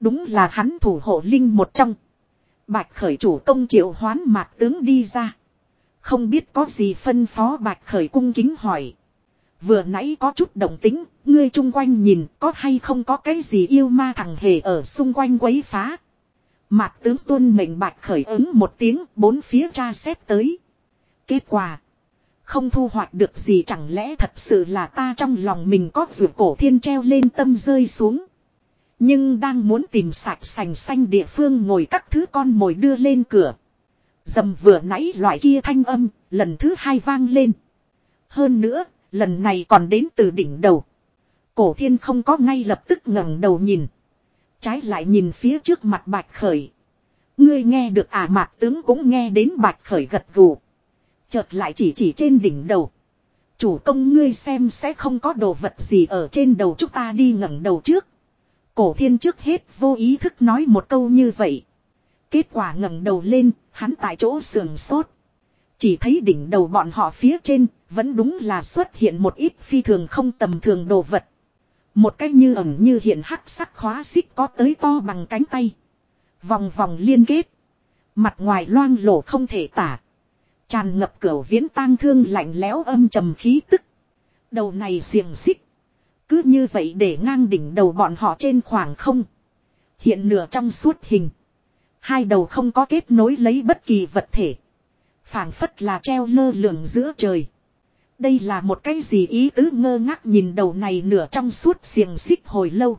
Đúng là hắn thủ hộ linh một trong. Bạch khởi chủ công triệu hoán mạc tướng đi ra. Không biết có gì phân phó bạch khởi cung kính hỏi. Vừa nãy có chút động tính, ngươi chung quanh nhìn có hay không có cái gì yêu ma thằng hề ở xung quanh quấy phá. Mạc tướng tuân mệnh bạch khởi ứng một tiếng bốn phía tra xét tới. Kết quả. Không thu hoạch được gì chẳng lẽ thật sự là ta trong lòng mình có vượt cổ thiên treo lên tâm rơi xuống. Nhưng đang muốn tìm sạch sành xanh địa phương ngồi các thứ con mồi đưa lên cửa. Dầm vừa nãy loại kia thanh âm, lần thứ hai vang lên. Hơn nữa, lần này còn đến từ đỉnh đầu. Cổ thiên không có ngay lập tức ngẩng đầu nhìn. Trái lại nhìn phía trước mặt bạch khởi. Ngươi nghe được à mạc tướng cũng nghe đến bạch khởi gật gù. Chợt lại chỉ chỉ trên đỉnh đầu. Chủ công ngươi xem sẽ không có đồ vật gì ở trên đầu chúng ta đi ngẩng đầu trước. Cổ thiên trước hết vô ý thức nói một câu như vậy. Kết quả ngẩng đầu lên, hắn tại chỗ sườn sốt. Chỉ thấy đỉnh đầu bọn họ phía trên, vẫn đúng là xuất hiện một ít phi thường không tầm thường đồ vật. Một cách như ẩn như hiện hắc sắc khóa xích có tới to bằng cánh tay. Vòng vòng liên kết. Mặt ngoài loang lổ không thể tả. Tràn ngập cửa viễn tang thương lạnh lẽo âm trầm khí tức. Đầu này xiềng xích. Cứ như vậy để ngang đỉnh đầu bọn họ trên khoảng không. Hiện nửa trong suốt hình. Hai đầu không có kết nối lấy bất kỳ vật thể phảng phất là treo lơ lửng giữa trời. Đây là một cái gì ý tứ ngơ ngác nhìn đầu này nửa trong suốt xiềng xích hồi lâu.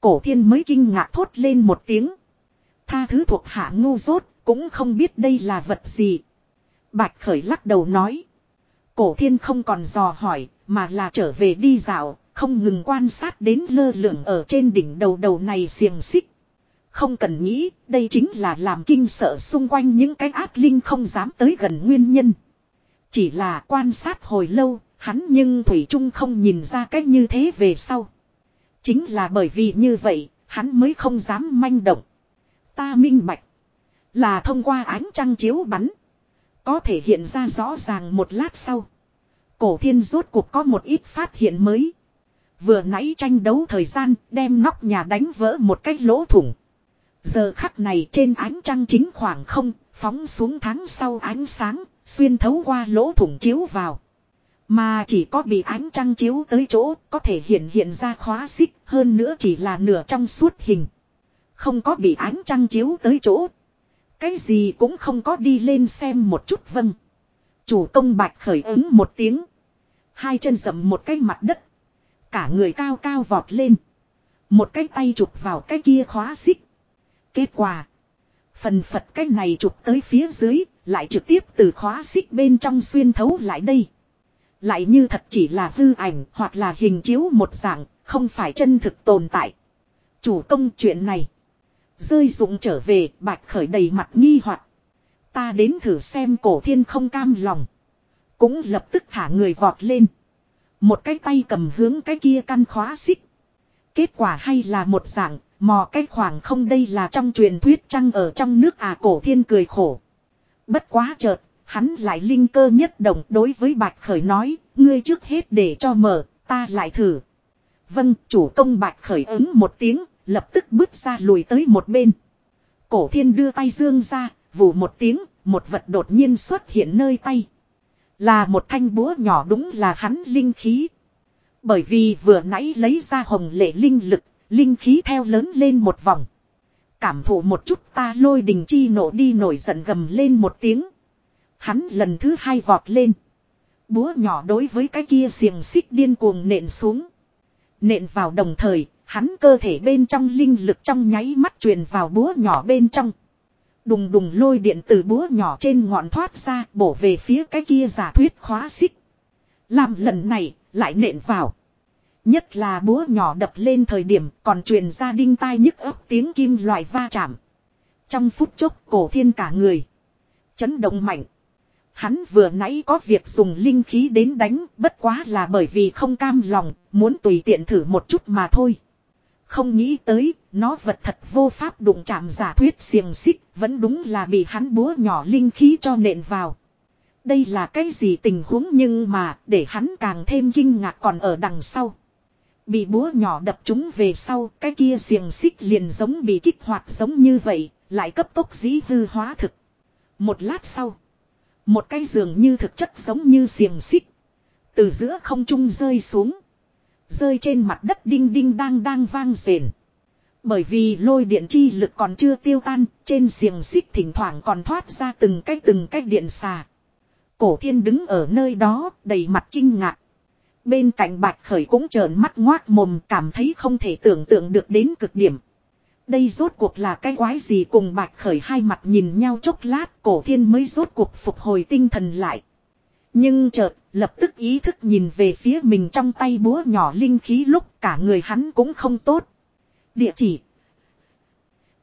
Cổ thiên mới kinh ngạc thốt lên một tiếng. Tha thứ thuộc hạ ngu dốt, cũng không biết đây là vật gì. Bạch khởi lắc đầu nói. Cổ thiên không còn dò hỏi, mà là trở về đi dạo, không ngừng quan sát đến lơ lửng ở trên đỉnh đầu đầu này xiềng xích. Không cần nghĩ, đây chính là làm kinh sợ xung quanh những cái ác linh không dám tới gần nguyên nhân. Chỉ là quan sát hồi lâu, hắn nhưng Thủy Trung không nhìn ra cách như thế về sau. Chính là bởi vì như vậy, hắn mới không dám manh động. Ta minh bạch. Là thông qua ánh trăng chiếu bắn. Có thể hiện ra rõ ràng một lát sau. Cổ thiên rốt cuộc có một ít phát hiện mới. Vừa nãy tranh đấu thời gian đem nóc nhà đánh vỡ một cái lỗ thủng. Giờ khắc này trên ánh trăng chính khoảng không, phóng xuống tháng sau ánh sáng, xuyên thấu qua lỗ thủng chiếu vào. Mà chỉ có bị ánh trăng chiếu tới chỗ, có thể hiện hiện ra khóa xích, hơn nữa chỉ là nửa trong suốt hình. Không có bị ánh trăng chiếu tới chỗ. Cái gì cũng không có đi lên xem một chút vâng. Chủ công bạch khởi ứng một tiếng. Hai chân dậm một cái mặt đất. Cả người cao cao vọt lên. Một cái tay chụp vào cái kia khóa xích. Kết quả. Phần phật cái này chụp tới phía dưới. Lại trực tiếp từ khóa xích bên trong xuyên thấu lại đây. Lại như thật chỉ là hư ảnh hoặc là hình chiếu một dạng. Không phải chân thực tồn tại. Chủ công chuyện này. Rơi dụng trở về bạch khởi đầy mặt nghi hoặc Ta đến thử xem cổ thiên không cam lòng. Cũng lập tức thả người vọt lên. Một cái tay cầm hướng cái kia căn khóa xích. Kết quả hay là một dạng, Mò cái khoảng không đây là trong truyền thuyết trăng ở trong nước à cổ thiên cười khổ. Bất quá chợt, hắn lại linh cơ nhất động đối với Bạch Khởi nói, ngươi trước hết để cho mở, ta lại thử. Vâng, chủ công Bạch Khởi ứng một tiếng, lập tức bước ra lùi tới một bên. Cổ thiên đưa tay dương ra, vù một tiếng, một vật đột nhiên xuất hiện nơi tay. Là một thanh búa nhỏ đúng là hắn linh khí. Bởi vì vừa nãy lấy ra hồng lệ linh lực, linh khí theo lớn lên một vòng. Cảm thụ một chút ta lôi đình chi nổ đi nổi giận gầm lên một tiếng. Hắn lần thứ hai vọt lên. Búa nhỏ đối với cái kia xiềng xích điên cuồng nện xuống. Nện vào đồng thời, hắn cơ thể bên trong linh lực trong nháy mắt truyền vào búa nhỏ bên trong. Đùng đùng lôi điện từ búa nhỏ trên ngọn thoát ra bổ về phía cái kia giả thuyết khóa xích. Làm lần này, lại nện vào. Nhất là búa nhỏ đập lên thời điểm còn truyền ra đinh tai nhức ấp tiếng kim loại va chạm. Trong phút chốc cổ thiên cả người. Chấn động mạnh. Hắn vừa nãy có việc dùng linh khí đến đánh bất quá là bởi vì không cam lòng, muốn tùy tiện thử một chút mà thôi. Không nghĩ tới, nó vật thật vô pháp đụng chạm giả thuyết xiềng xích, vẫn đúng là bị hắn búa nhỏ linh khí cho nện vào. Đây là cái gì tình huống nhưng mà, để hắn càng thêm kinh ngạc còn ở đằng sau. Bị búa nhỏ đập chúng về sau, cái kia xiềng xích liền giống bị kích hoạt giống như vậy, lại cấp tốc dĩ hư hóa thực. Một lát sau, một cái giường như thực chất giống như xiềng xích. Từ giữa không trung rơi xuống. Rơi trên mặt đất đinh đinh đang đang vang rền. Bởi vì lôi điện chi lực còn chưa tiêu tan, trên xiềng xích thỉnh thoảng còn thoát ra từng cái từng cái điện xà. Cổ thiên đứng ở nơi đó, đầy mặt kinh ngạc. Bên cạnh bạch khởi cũng trợn mắt ngoác mồm cảm thấy không thể tưởng tượng được đến cực điểm. Đây rốt cuộc là cái quái gì cùng bạch khởi hai mặt nhìn nhau chốc lát cổ thiên mới rốt cuộc phục hồi tinh thần lại. Nhưng chợt, lập tức ý thức nhìn về phía mình trong tay búa nhỏ linh khí lúc cả người hắn cũng không tốt. Địa chỉ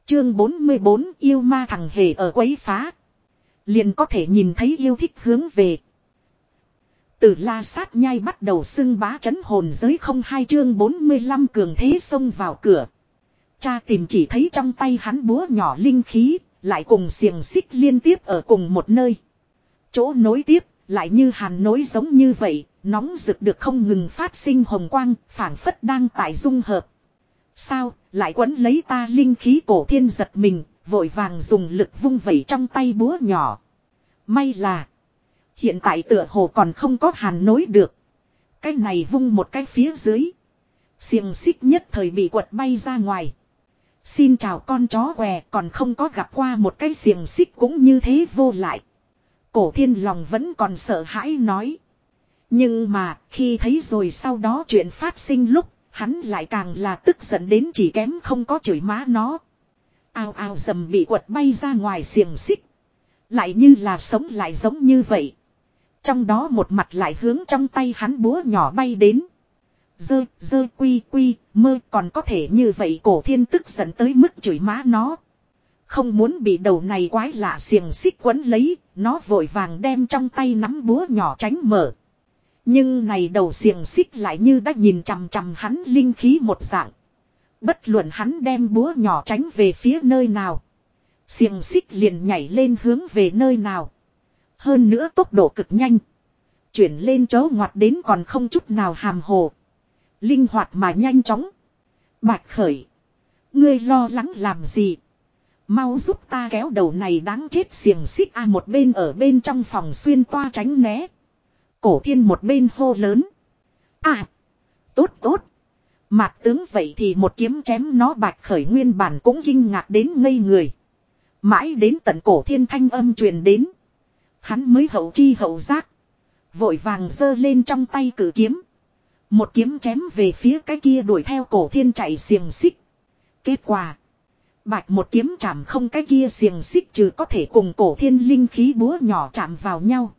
Chương 44 yêu ma thằng hề ở quấy phá. Liền có thể nhìn thấy yêu thích hướng về. Từ la sát nhai bắt đầu xưng bá chấn hồn giới không hai chương 45 cường thế xông vào cửa. Cha tìm chỉ thấy trong tay hắn búa nhỏ linh khí, lại cùng xiềng xích liên tiếp ở cùng một nơi. Chỗ nối tiếp, lại như hàn nối giống như vậy, nóng rực được không ngừng phát sinh hồng quang, phảng phất đang tại dung hợp. Sao, lại quấn lấy ta linh khí cổ thiên giật mình, vội vàng dùng lực vung vẩy trong tay búa nhỏ. May là, hiện tại tựa hồ còn không có hàn nối được. Cái này vung một cái phía dưới. Xiềng xích nhất thời bị quật bay ra ngoài. Xin chào con chó què, còn không có gặp qua một cái xiềng xích cũng như thế vô lại. Cổ thiên lòng vẫn còn sợ hãi nói. Nhưng mà, khi thấy rồi sau đó chuyện phát sinh lúc, hắn lại càng là tức giận đến chỉ kém không có chửi má nó. Ao ao dầm bị quật bay ra ngoài xiềng xích. Lại như là sống lại giống như vậy. Trong đó một mặt lại hướng trong tay hắn búa nhỏ bay đến. Dơ, dơ quy quy, mơ còn có thể như vậy cổ thiên tức giận tới mức chửi má nó. Không muốn bị đầu này quái lạ xiềng xích quấn lấy, nó vội vàng đem trong tay nắm búa nhỏ tránh mở. Nhưng này đầu xiềng xích lại như đã nhìn chằm chằm hắn linh khí một dạng. Bất luận hắn đem búa nhỏ tránh về phía nơi nào. Xiềng xích liền nhảy lên hướng về nơi nào. Hơn nữa tốc độ cực nhanh. Chuyển lên chớ ngoặt đến còn không chút nào hàm hồ. Linh hoạt mà nhanh chóng. Bạch khởi. Ngươi lo lắng làm gì? Mau giúp ta kéo đầu này đáng chết xiềng xích a một bên ở bên trong phòng xuyên toa tránh né. Cổ thiên một bên hô lớn. À. Tốt tốt. Mạc tướng vậy thì một kiếm chém nó bạch khởi nguyên bản cũng kinh ngạc đến ngây người. Mãi đến tận cổ thiên thanh âm truyền đến. Hắn mới hậu chi hậu giác. Vội vàng giơ lên trong tay cử kiếm. Một kiếm chém về phía cái kia đuổi theo cổ thiên chạy xiềng xích. Kết quả. Bạch một kiếm chạm không cái kia xiềng xích trừ có thể cùng cổ thiên linh khí búa nhỏ chạm vào nhau.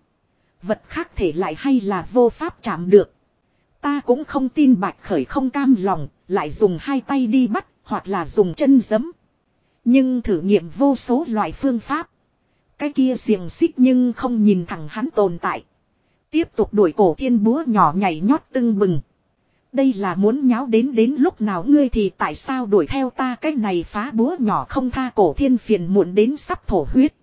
Vật khác thể lại hay là vô pháp chạm được. Ta cũng không tin bạch khởi không cam lòng, lại dùng hai tay đi bắt, hoặc là dùng chân giấm. Nhưng thử nghiệm vô số loại phương pháp. Cái kia xiềng xích nhưng không nhìn thẳng hắn tồn tại. Tiếp tục đuổi cổ thiên búa nhỏ nhảy nhót tưng bừng. Đây là muốn nháo đến đến lúc nào ngươi thì tại sao đuổi theo ta cái này phá búa nhỏ không tha cổ thiên phiền muộn đến sắp thổ huyết.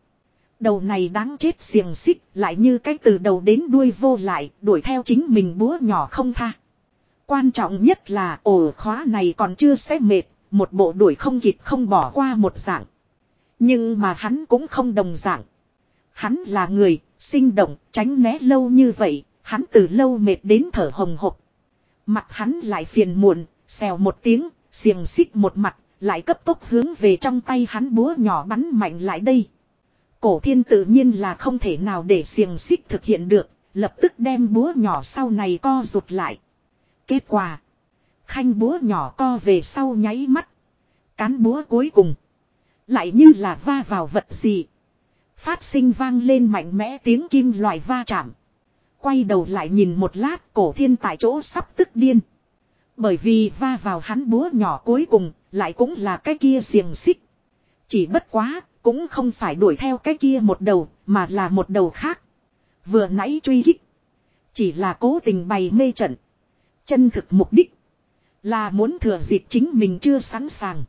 Đầu này đáng chết xiềng xích lại như cái từ đầu đến đuôi vô lại đuổi theo chính mình búa nhỏ không tha. Quan trọng nhất là ổ khóa này còn chưa xếp mệt, một bộ đuổi không kịp không bỏ qua một dạng. Nhưng mà hắn cũng không đồng dạng. Hắn là người, sinh động, tránh né lâu như vậy, hắn từ lâu mệt đến thở hồng hộc. Mặt hắn lại phiền muộn, xèo một tiếng, xiềng xích một mặt, lại cấp tốc hướng về trong tay hắn búa nhỏ bắn mạnh lại đây. Cổ thiên tự nhiên là không thể nào để xiềng xích thực hiện được, lập tức đem búa nhỏ sau này co rụt lại. Kết quả, khanh búa nhỏ co về sau nháy mắt. Cán búa cuối cùng, lại như là va vào vật gì. Phát sinh vang lên mạnh mẽ tiếng kim loại va chạm. Quay đầu lại nhìn một lát cổ thiên tại chỗ sắp tức điên. Bởi vì va vào hắn búa nhỏ cuối cùng, lại cũng là cái kia xiềng xích. Chỉ bất quá, cũng không phải đuổi theo cái kia một đầu, mà là một đầu khác. Vừa nãy truy kích. Chỉ là cố tình bày mê trận. Chân thực mục đích. Là muốn thừa dịp chính mình chưa sẵn sàng.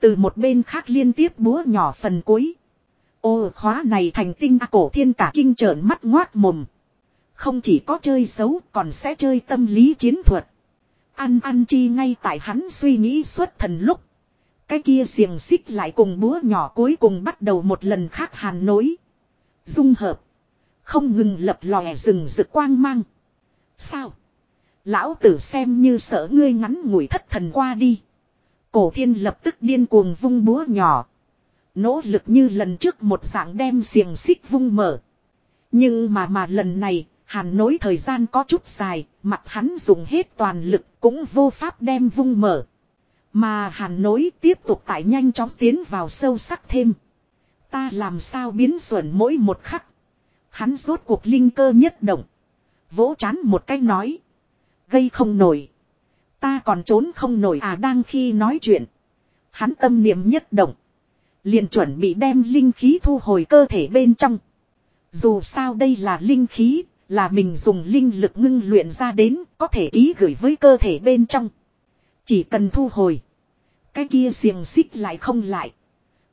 Từ một bên khác liên tiếp búa nhỏ phần cuối. Ô, khóa này thành tinh cổ thiên cả kinh trợn mắt ngoác mồm. Không chỉ có chơi xấu, còn sẽ chơi tâm lý chiến thuật. Ăn ăn chi ngay tại hắn suy nghĩ suốt thần lúc. Cái kia xiềng xích lại cùng búa nhỏ cuối cùng bắt đầu một lần khác hàn nối. Dung hợp. Không ngừng lập lòe rừng rực quang mang. Sao? Lão tử xem như sợ ngươi ngắn ngủi thất thần qua đi. Cổ thiên lập tức điên cuồng vung búa nhỏ. Nỗ lực như lần trước một dạng đem xiềng xích vung mở. Nhưng mà mà lần này, hàn nối thời gian có chút dài, mặt hắn dùng hết toàn lực cũng vô pháp đem vung mở. Mà hàn nối tiếp tục tại nhanh chóng tiến vào sâu sắc thêm. Ta làm sao biến xuẩn mỗi một khắc. Hắn rốt cuộc linh cơ nhất động. Vỗ chán một cách nói. Gây không nổi. Ta còn trốn không nổi à đang khi nói chuyện. Hắn tâm niệm nhất động. Liền chuẩn bị đem linh khí thu hồi cơ thể bên trong. Dù sao đây là linh khí, là mình dùng linh lực ngưng luyện ra đến, có thể ký gửi với cơ thể bên trong. Chỉ cần thu hồi. Cái kia xiềng xích lại không lại.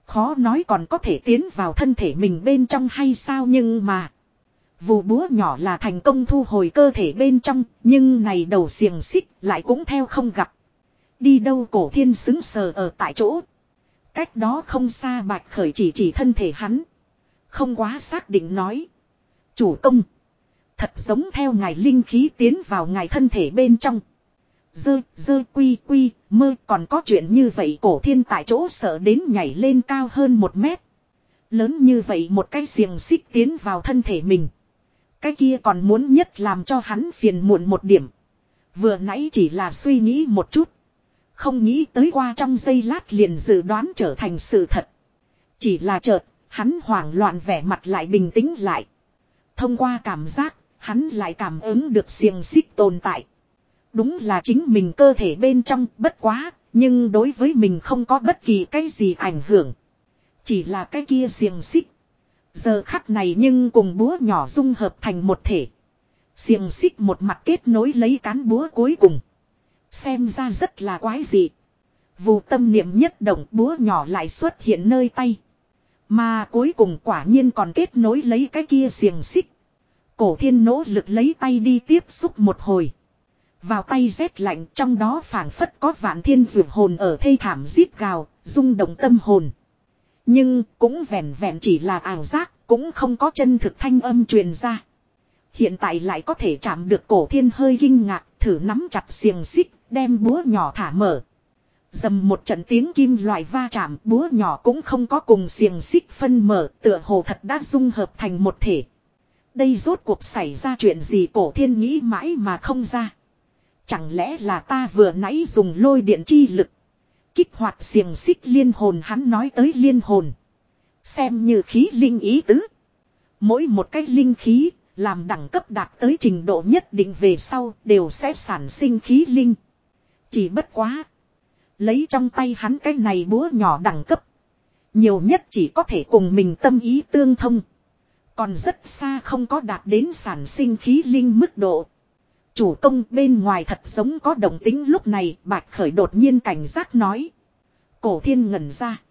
Khó nói còn có thể tiến vào thân thể mình bên trong hay sao nhưng mà. Vù búa nhỏ là thành công thu hồi cơ thể bên trong, nhưng này đầu xiềng xích lại cũng theo không gặp. Đi đâu cổ thiên xứng sờ ở tại chỗ. Cách đó không xa bạch khởi chỉ chỉ thân thể hắn. Không quá xác định nói. Chủ công. Thật giống theo ngài linh khí tiến vào ngài thân thể bên trong. Dơ, dơ quy quy, mơ còn có chuyện như vậy cổ thiên tại chỗ sợ đến nhảy lên cao hơn một mét. Lớn như vậy một cái xiềng xích tiến vào thân thể mình. Cái kia còn muốn nhất làm cho hắn phiền muộn một điểm. Vừa nãy chỉ là suy nghĩ một chút. Không nghĩ tới qua trong giây lát liền dự đoán trở thành sự thật. Chỉ là chợt, hắn hoảng loạn vẻ mặt lại bình tĩnh lại. Thông qua cảm giác, hắn lại cảm ứng được xiềng xích tồn tại. Đúng là chính mình cơ thể bên trong bất quá, nhưng đối với mình không có bất kỳ cái gì ảnh hưởng. Chỉ là cái kia xiềng xích. Giờ khắc này nhưng cùng búa nhỏ dung hợp thành một thể. Xiềng xích một mặt kết nối lấy cán búa cuối cùng. Xem ra rất là quái dị. Vù tâm niệm nhất động búa nhỏ lại xuất hiện nơi tay. Mà cuối cùng quả nhiên còn kết nối lấy cái kia xiềng xích. Cổ thiên nỗ lực lấy tay đi tiếp xúc một hồi. Vào tay rét lạnh trong đó phảng phất có vạn thiên dược hồn ở thây thảm giết gào, rung động tâm hồn. Nhưng cũng vẹn vẹn chỉ là ảo giác, cũng không có chân thực thanh âm truyền ra. Hiện tại lại có thể chạm được cổ thiên hơi kinh ngạc, thử nắm chặt xiềng xích, đem búa nhỏ thả mở. Dầm một trận tiếng kim loại va chạm, búa nhỏ cũng không có cùng xiềng xích phân mở, tựa hồ thật đã dung hợp thành một thể. Đây rốt cuộc xảy ra chuyện gì cổ thiên nghĩ mãi mà không ra. Chẳng lẽ là ta vừa nãy dùng lôi điện chi lực. Kích hoạt xiềng xích liên hồn hắn nói tới liên hồn. Xem như khí linh ý tứ. Mỗi một cái linh khí, làm đẳng cấp đạt tới trình độ nhất định về sau, đều sẽ sản sinh khí linh. Chỉ bất quá. Lấy trong tay hắn cái này búa nhỏ đẳng cấp. Nhiều nhất chỉ có thể cùng mình tâm ý tương thông. Còn rất xa không có đạt đến sản sinh khí linh mức độ. Chủ công bên ngoài thật giống có động tính lúc này bạch khởi đột nhiên cảnh giác nói. Cổ thiên ngẩn ra.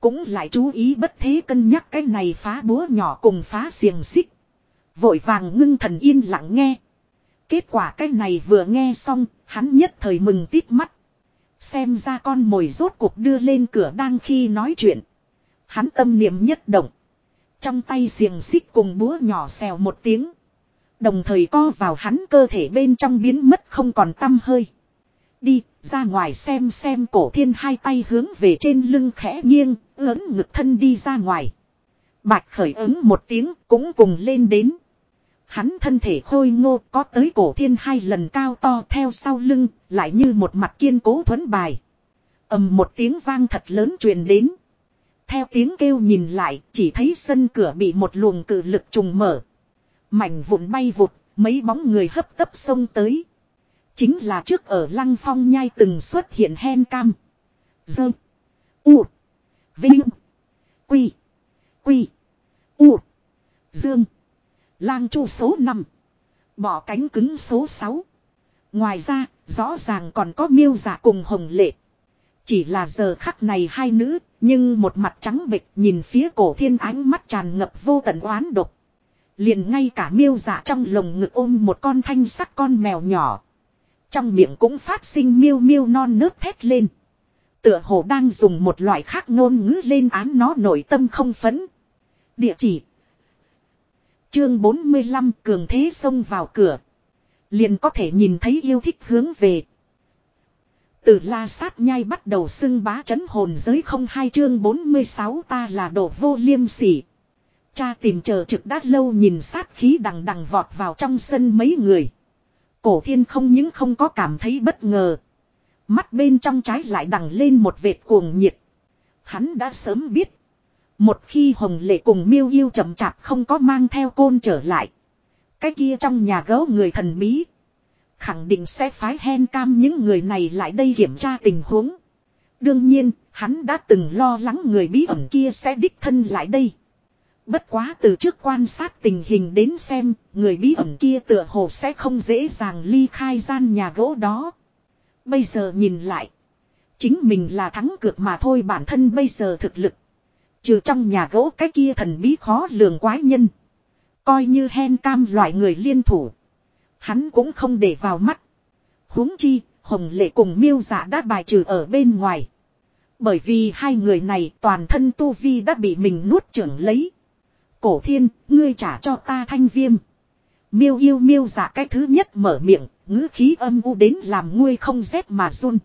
Cũng lại chú ý bất thế cân nhắc cái này phá búa nhỏ cùng phá xiềng xích. Vội vàng ngưng thần yên lặng nghe. Kết quả cái này vừa nghe xong, hắn nhất thời mừng tít mắt. Xem ra con mồi rốt cuộc đưa lên cửa đang khi nói chuyện. Hắn tâm niệm nhất động. Trong tay xiềng xích cùng búa nhỏ xèo một tiếng. Đồng thời co vào hắn cơ thể bên trong biến mất không còn tâm hơi. Đi, ra ngoài xem xem cổ thiên hai tay hướng về trên lưng khẽ nghiêng, ớn ngực thân đi ra ngoài. Bạch khởi ứng một tiếng cũng cùng lên đến. Hắn thân thể khôi ngô có tới cổ thiên hai lần cao to theo sau lưng, lại như một mặt kiên cố thuẫn bài. ầm một tiếng vang thật lớn truyền đến. Theo tiếng kêu nhìn lại, chỉ thấy sân cửa bị một luồng cự lực trùng mở. Mảnh vụn bay vụt, mấy bóng người hấp tấp xông tới. Chính là trước ở lăng phong nhai từng xuất hiện hen cam. Dơ. U. Vinh. Quy. Quy. U. Dương. Lang chu số 5. Bỏ cánh cứng số 6. Ngoài ra, rõ ràng còn có miêu giả cùng hồng lệ. Chỉ là giờ khắc này hai nữ, nhưng một mặt trắng bệch nhìn phía cổ thiên ánh mắt tràn ngập vô tận oán độc. Liền ngay cả miêu giả trong lồng ngực ôm một con thanh sắc con mèo nhỏ. Trong miệng cũng phát sinh miêu miêu non nớt thét lên. Tựa hồ đang dùng một loại khác ngôn ngữ lên án nó nội tâm không phấn. Địa chỉ. Chương 45 cường thế xông vào cửa. Liền có thể nhìn thấy yêu thích hướng về. Từ la sát nhai bắt đầu xưng bá chấn hồn giới không hai chương 46 ta là đồ vô liêm sỉ. Cha tìm chờ trực đã lâu nhìn sát khí đằng đằng vọt vào trong sân mấy người. Cổ thiên không những không có cảm thấy bất ngờ. Mắt bên trong trái lại đằng lên một vệt cuồng nhiệt. Hắn đã sớm biết. Một khi Hồng Lệ cùng miêu yêu chậm chạp không có mang theo côn trở lại. Cái kia trong nhà gấu người thần bí. Khẳng định sẽ phái hen cam những người này lại đây kiểm tra tình huống. Đương nhiên, hắn đã từng lo lắng người bí ẩn kia sẽ đích thân lại đây. Bất quá từ trước quan sát tình hình đến xem, người bí ẩn kia tựa hồ sẽ không dễ dàng ly khai gian nhà gỗ đó. Bây giờ nhìn lại, chính mình là thắng cược mà thôi bản thân bây giờ thực lực. Trừ trong nhà gỗ cái kia thần bí khó lường quái nhân. Coi như hen cam loại người liên thủ. Hắn cũng không để vào mắt. huống chi, Hồng Lệ cùng miêu dạ đã bài trừ ở bên ngoài. Bởi vì hai người này toàn thân tu vi đã bị mình nuốt trưởng lấy. Cổ thiên, ngươi trả cho ta thanh viêm. Miêu yêu miêu giả cái thứ nhất mở miệng, ngữ khí âm u đến làm ngươi không rét mà run.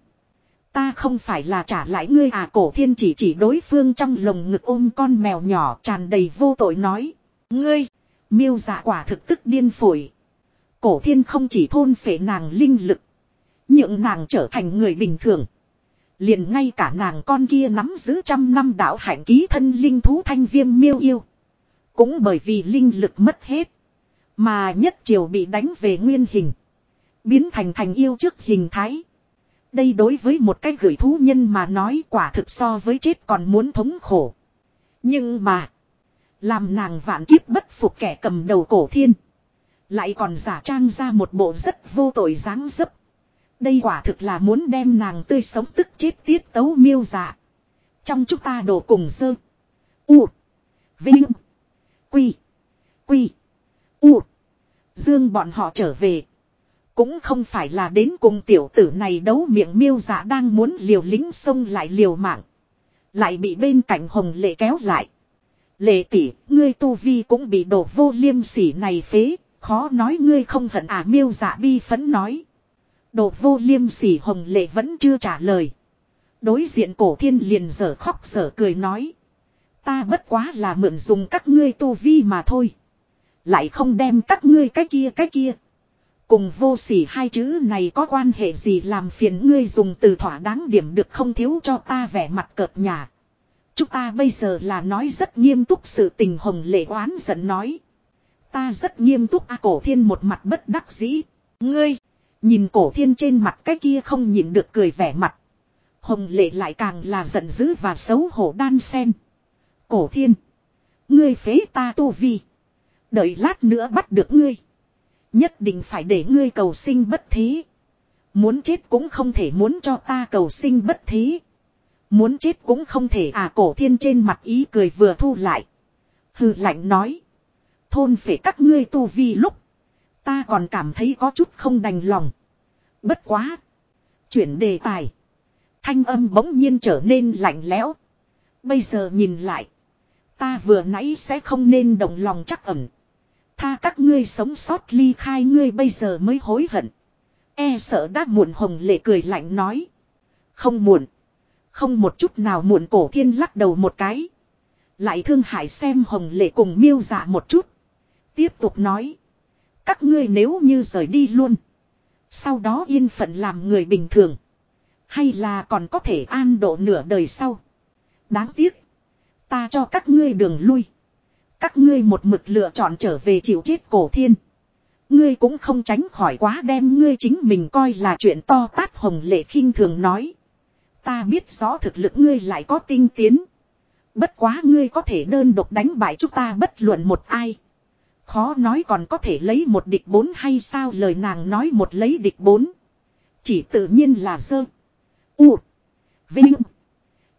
Ta không phải là trả lại ngươi à cổ thiên chỉ chỉ đối phương trong lồng ngực ôm con mèo nhỏ tràn đầy vô tội nói. Ngươi, miêu giả quả thực tức điên phổi. Cổ thiên không chỉ thôn phệ nàng linh lực. Nhượng nàng trở thành người bình thường. Liền ngay cả nàng con kia nắm giữ trăm năm đạo hạnh ký thân linh thú thanh viêm miêu yêu. Cũng bởi vì linh lực mất hết. Mà nhất triều bị đánh về nguyên hình. Biến thành thành yêu trước hình thái. Đây đối với một cái gửi thú nhân mà nói quả thực so với chết còn muốn thống khổ. Nhưng mà. Làm nàng vạn kiếp bất phục kẻ cầm đầu cổ thiên. Lại còn giả trang ra một bộ rất vô tội dáng dấp. Đây quả thực là muốn đem nàng tươi sống tức chết tiết tấu miêu dạ. Trong chúng ta đổ cùng sơ. U. Vinh. Quy. Quy. U. Dương bọn họ trở về. Cũng không phải là đến cùng tiểu tử này đấu miệng miêu giả đang muốn liều lính xông lại liều mạng. Lại bị bên cạnh hồng lệ kéo lại. Lệ tỷ, ngươi tu vi cũng bị đổ vô liêm sỉ này phế, khó nói ngươi không hận à miêu giả bi phấn nói. Đồ vô liêm sỉ hồng lệ vẫn chưa trả lời. Đối diện cổ thiên liền dở khóc dở cười nói. Ta bất quá là mượn dùng các ngươi tu vi mà thôi. Lại không đem các ngươi cái kia cái kia. Cùng vô sỉ hai chữ này có quan hệ gì làm phiền ngươi dùng từ thỏa đáng điểm được không thiếu cho ta vẻ mặt cợt nhà. Chúng ta bây giờ là nói rất nghiêm túc sự tình hồng lệ oán giận nói. Ta rất nghiêm túc a cổ thiên một mặt bất đắc dĩ. Ngươi, nhìn cổ thiên trên mặt cái kia không nhìn được cười vẻ mặt. Hồng lệ lại càng là giận dữ và xấu hổ đan sen. Cổ thiên, ngươi phế ta tu vi. Đợi lát nữa bắt được ngươi. Nhất định phải để ngươi cầu sinh bất thế. Muốn chết cũng không thể muốn cho ta cầu sinh bất thế. Muốn chết cũng không thể à cổ thiên trên mặt ý cười vừa thu lại. Hừ lạnh nói. Thôn phể các ngươi tu vi lúc. Ta còn cảm thấy có chút không đành lòng. Bất quá. Chuyển đề tài. Thanh âm bỗng nhiên trở nên lạnh lẽo. Bây giờ nhìn lại. Ta vừa nãy sẽ không nên động lòng chắc ẩn. Tha các ngươi sống sót ly khai ngươi bây giờ mới hối hận. E sợ đã muộn hồng lệ cười lạnh nói. Không muộn. Không một chút nào muộn cổ thiên lắc đầu một cái. Lại thương hại xem hồng lệ cùng miêu dạ một chút. Tiếp tục nói. Các ngươi nếu như rời đi luôn. Sau đó yên phận làm người bình thường. Hay là còn có thể an độ nửa đời sau. Đáng tiếc. Ta cho các ngươi đường lui. Các ngươi một mực lựa chọn trở về chịu chết cổ thiên. Ngươi cũng không tránh khỏi quá đem ngươi chính mình coi là chuyện to tát hồng lệ khinh thường nói. Ta biết rõ thực lực ngươi lại có tinh tiến. Bất quá ngươi có thể đơn độc đánh bại chúng ta bất luận một ai. Khó nói còn có thể lấy một địch bốn hay sao lời nàng nói một lấy địch bốn. Chỉ tự nhiên là dơ. U. Vinh.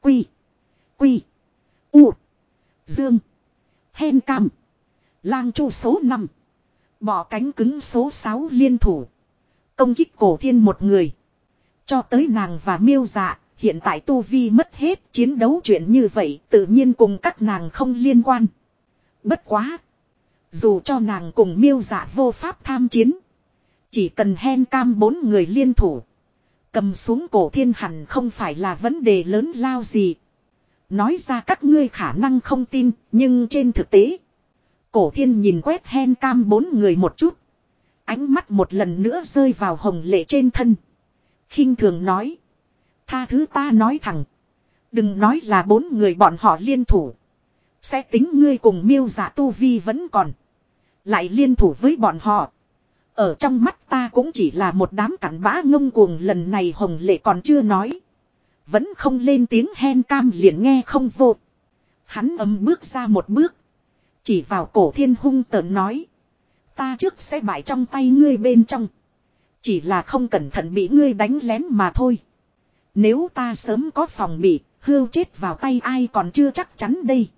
Quy. Quy. U. Dương. Hen cam. Lang chu số 5. Bỏ cánh cứng số 6 liên thủ. Công kích cổ thiên một người. Cho tới nàng và miêu dạ, hiện tại tu vi mất hết chiến đấu chuyện như vậy tự nhiên cùng các nàng không liên quan. Bất quá. Dù cho nàng cùng miêu dạ vô pháp tham chiến. Chỉ cần hen cam bốn người liên thủ. Cầm xuống cổ thiên hẳn không phải là vấn đề lớn lao gì. Nói ra các ngươi khả năng không tin, nhưng trên thực tế. Cổ thiên nhìn quét hen cam bốn người một chút. Ánh mắt một lần nữa rơi vào hồng lệ trên thân. khinh thường nói. Tha thứ ta nói thẳng. Đừng nói là bốn người bọn họ liên thủ. Sẽ tính ngươi cùng miêu giả tu vi vẫn còn. Lại liên thủ với bọn họ. Ở trong mắt ta cũng chỉ là một đám cặn bã ngông cuồng lần này hồng lệ còn chưa nói. Vẫn không lên tiếng hen cam liền nghe không vô. Hắn ấm bước ra một bước. Chỉ vào cổ thiên hung tợn nói. Ta trước sẽ bại trong tay ngươi bên trong. Chỉ là không cẩn thận bị ngươi đánh lén mà thôi. Nếu ta sớm có phòng bị, hưu chết vào tay ai còn chưa chắc chắn đây.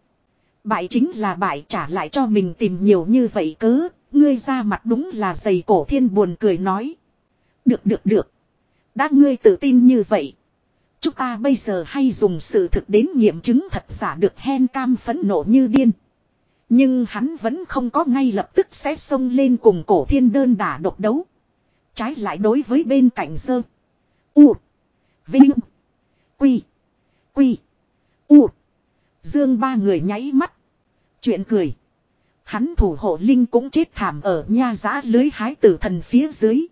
Bại chính là bại trả lại cho mình tìm nhiều như vậy cớ, ngươi ra mặt đúng là dày cổ thiên buồn cười nói. Được được được. Đã ngươi tự tin như vậy. Chúng ta bây giờ hay dùng sự thực đến nghiệm chứng thật giả được hen cam phẫn nộ như điên. Nhưng hắn vẫn không có ngay lập tức sẽ xông lên cùng cổ thiên đơn đả độc đấu. Trái lại đối với bên cạnh dơ. U. Vinh. Quy. Quy. U. Dương ba người nháy mắt. Chuyện cười. Hắn thủ hộ linh cũng chết thảm ở nha giã lưới hái tử thần phía dưới.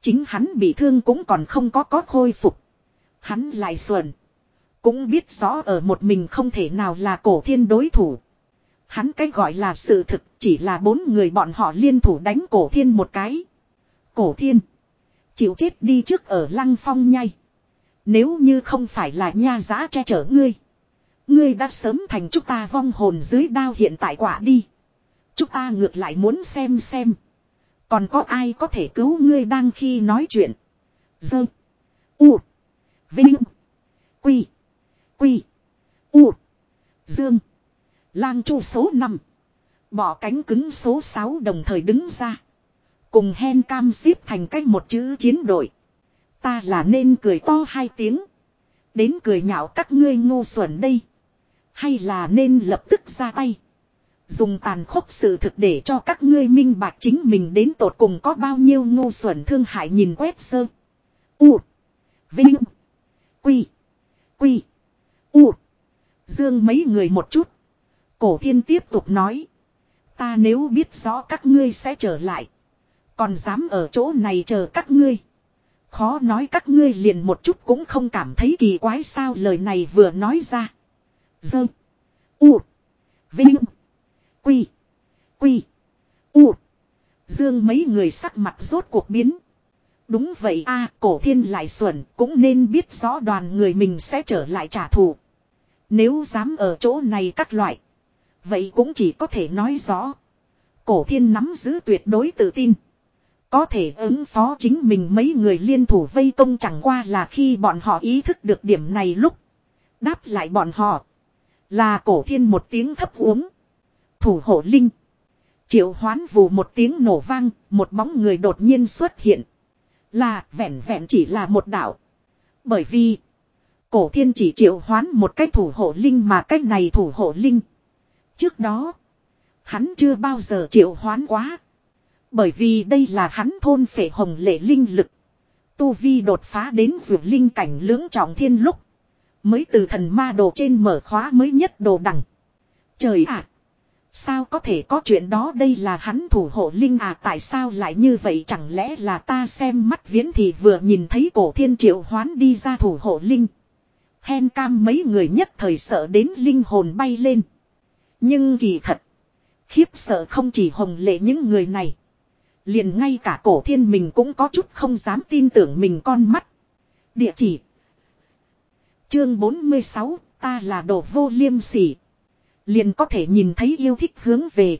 Chính hắn bị thương cũng còn không có có khôi phục. Hắn lại xuẩn. Cũng biết rõ ở một mình không thể nào là cổ thiên đối thủ. Hắn cái gọi là sự thực chỉ là bốn người bọn họ liên thủ đánh cổ thiên một cái. Cổ thiên. Chịu chết đi trước ở lăng phong nhai. Nếu như không phải là nha giá che chở ngươi. Ngươi đã sớm thành chúng ta vong hồn dưới đao hiện tại quả đi. Chúng ta ngược lại muốn xem xem. Còn có ai có thể cứu ngươi đang khi nói chuyện. Dơ. U. Vinh. Quy. Quy. U. Dương. Lang chu số 5. Bỏ cánh cứng số 6 đồng thời đứng ra. Cùng hen cam xếp thành cách một chữ chiến đội. Ta là nên cười to hai tiếng. Đến cười nhạo các ngươi ngu xuẩn đây. Hay là nên lập tức ra tay. Dùng tàn khốc sự thực để cho các ngươi minh bạch chính mình đến tột cùng có bao nhiêu ngu xuẩn thương hại nhìn quét sơ. U. Vinh. Quy. Quy. U. Dương mấy người một chút. Cổ thiên tiếp tục nói. Ta nếu biết rõ các ngươi sẽ trở lại. Còn dám ở chỗ này chờ các ngươi. Khó nói các ngươi liền một chút cũng không cảm thấy kỳ quái sao lời này vừa nói ra. Dơ. U. Vinh. Quy. Quy. U. Dương mấy người sắc mặt rốt cuộc biến. Đúng vậy a cổ thiên lại xuẩn cũng nên biết rõ đoàn người mình sẽ trở lại trả thù. Nếu dám ở chỗ này các loại. Vậy cũng chỉ có thể nói rõ. Cổ thiên nắm giữ tuyệt đối tự tin. Có thể ứng phó chính mình mấy người liên thủ vây công chẳng qua là khi bọn họ ý thức được điểm này lúc. Đáp lại bọn họ. Là cổ thiên một tiếng thấp uống. Thủ hộ linh. Triệu hoán vù một tiếng nổ vang, một bóng người đột nhiên xuất hiện. Là vẹn vẹn chỉ là một đạo. Bởi vì cổ thiên chỉ triệu hoán một cách thủ hộ linh mà cách này thủ hộ linh. Trước đó, hắn chưa bao giờ triệu hoán quá. Bởi vì đây là hắn thôn phệ hồng lệ linh lực. Tu Vi đột phá đến vượt linh cảnh lưỡng trọng thiên lúc. Mới từ thần ma đồ trên mở khóa mới nhất đồ đẳng. Trời ạ! Sao có thể có chuyện đó đây là hắn thủ hộ linh à tại sao lại như vậy chẳng lẽ là ta xem mắt viễn thì vừa nhìn thấy cổ thiên triệu hoán đi ra thủ hộ linh. Hen cam mấy người nhất thời sợ đến linh hồn bay lên. Nhưng kỳ thật. Khiếp sợ không chỉ hồng lệ những người này. Liền ngay cả cổ thiên mình cũng có chút không dám tin tưởng mình con mắt. Địa chỉ. Chương 46, ta là đồ vô liêm sỉ. Liền có thể nhìn thấy yêu thích hướng về.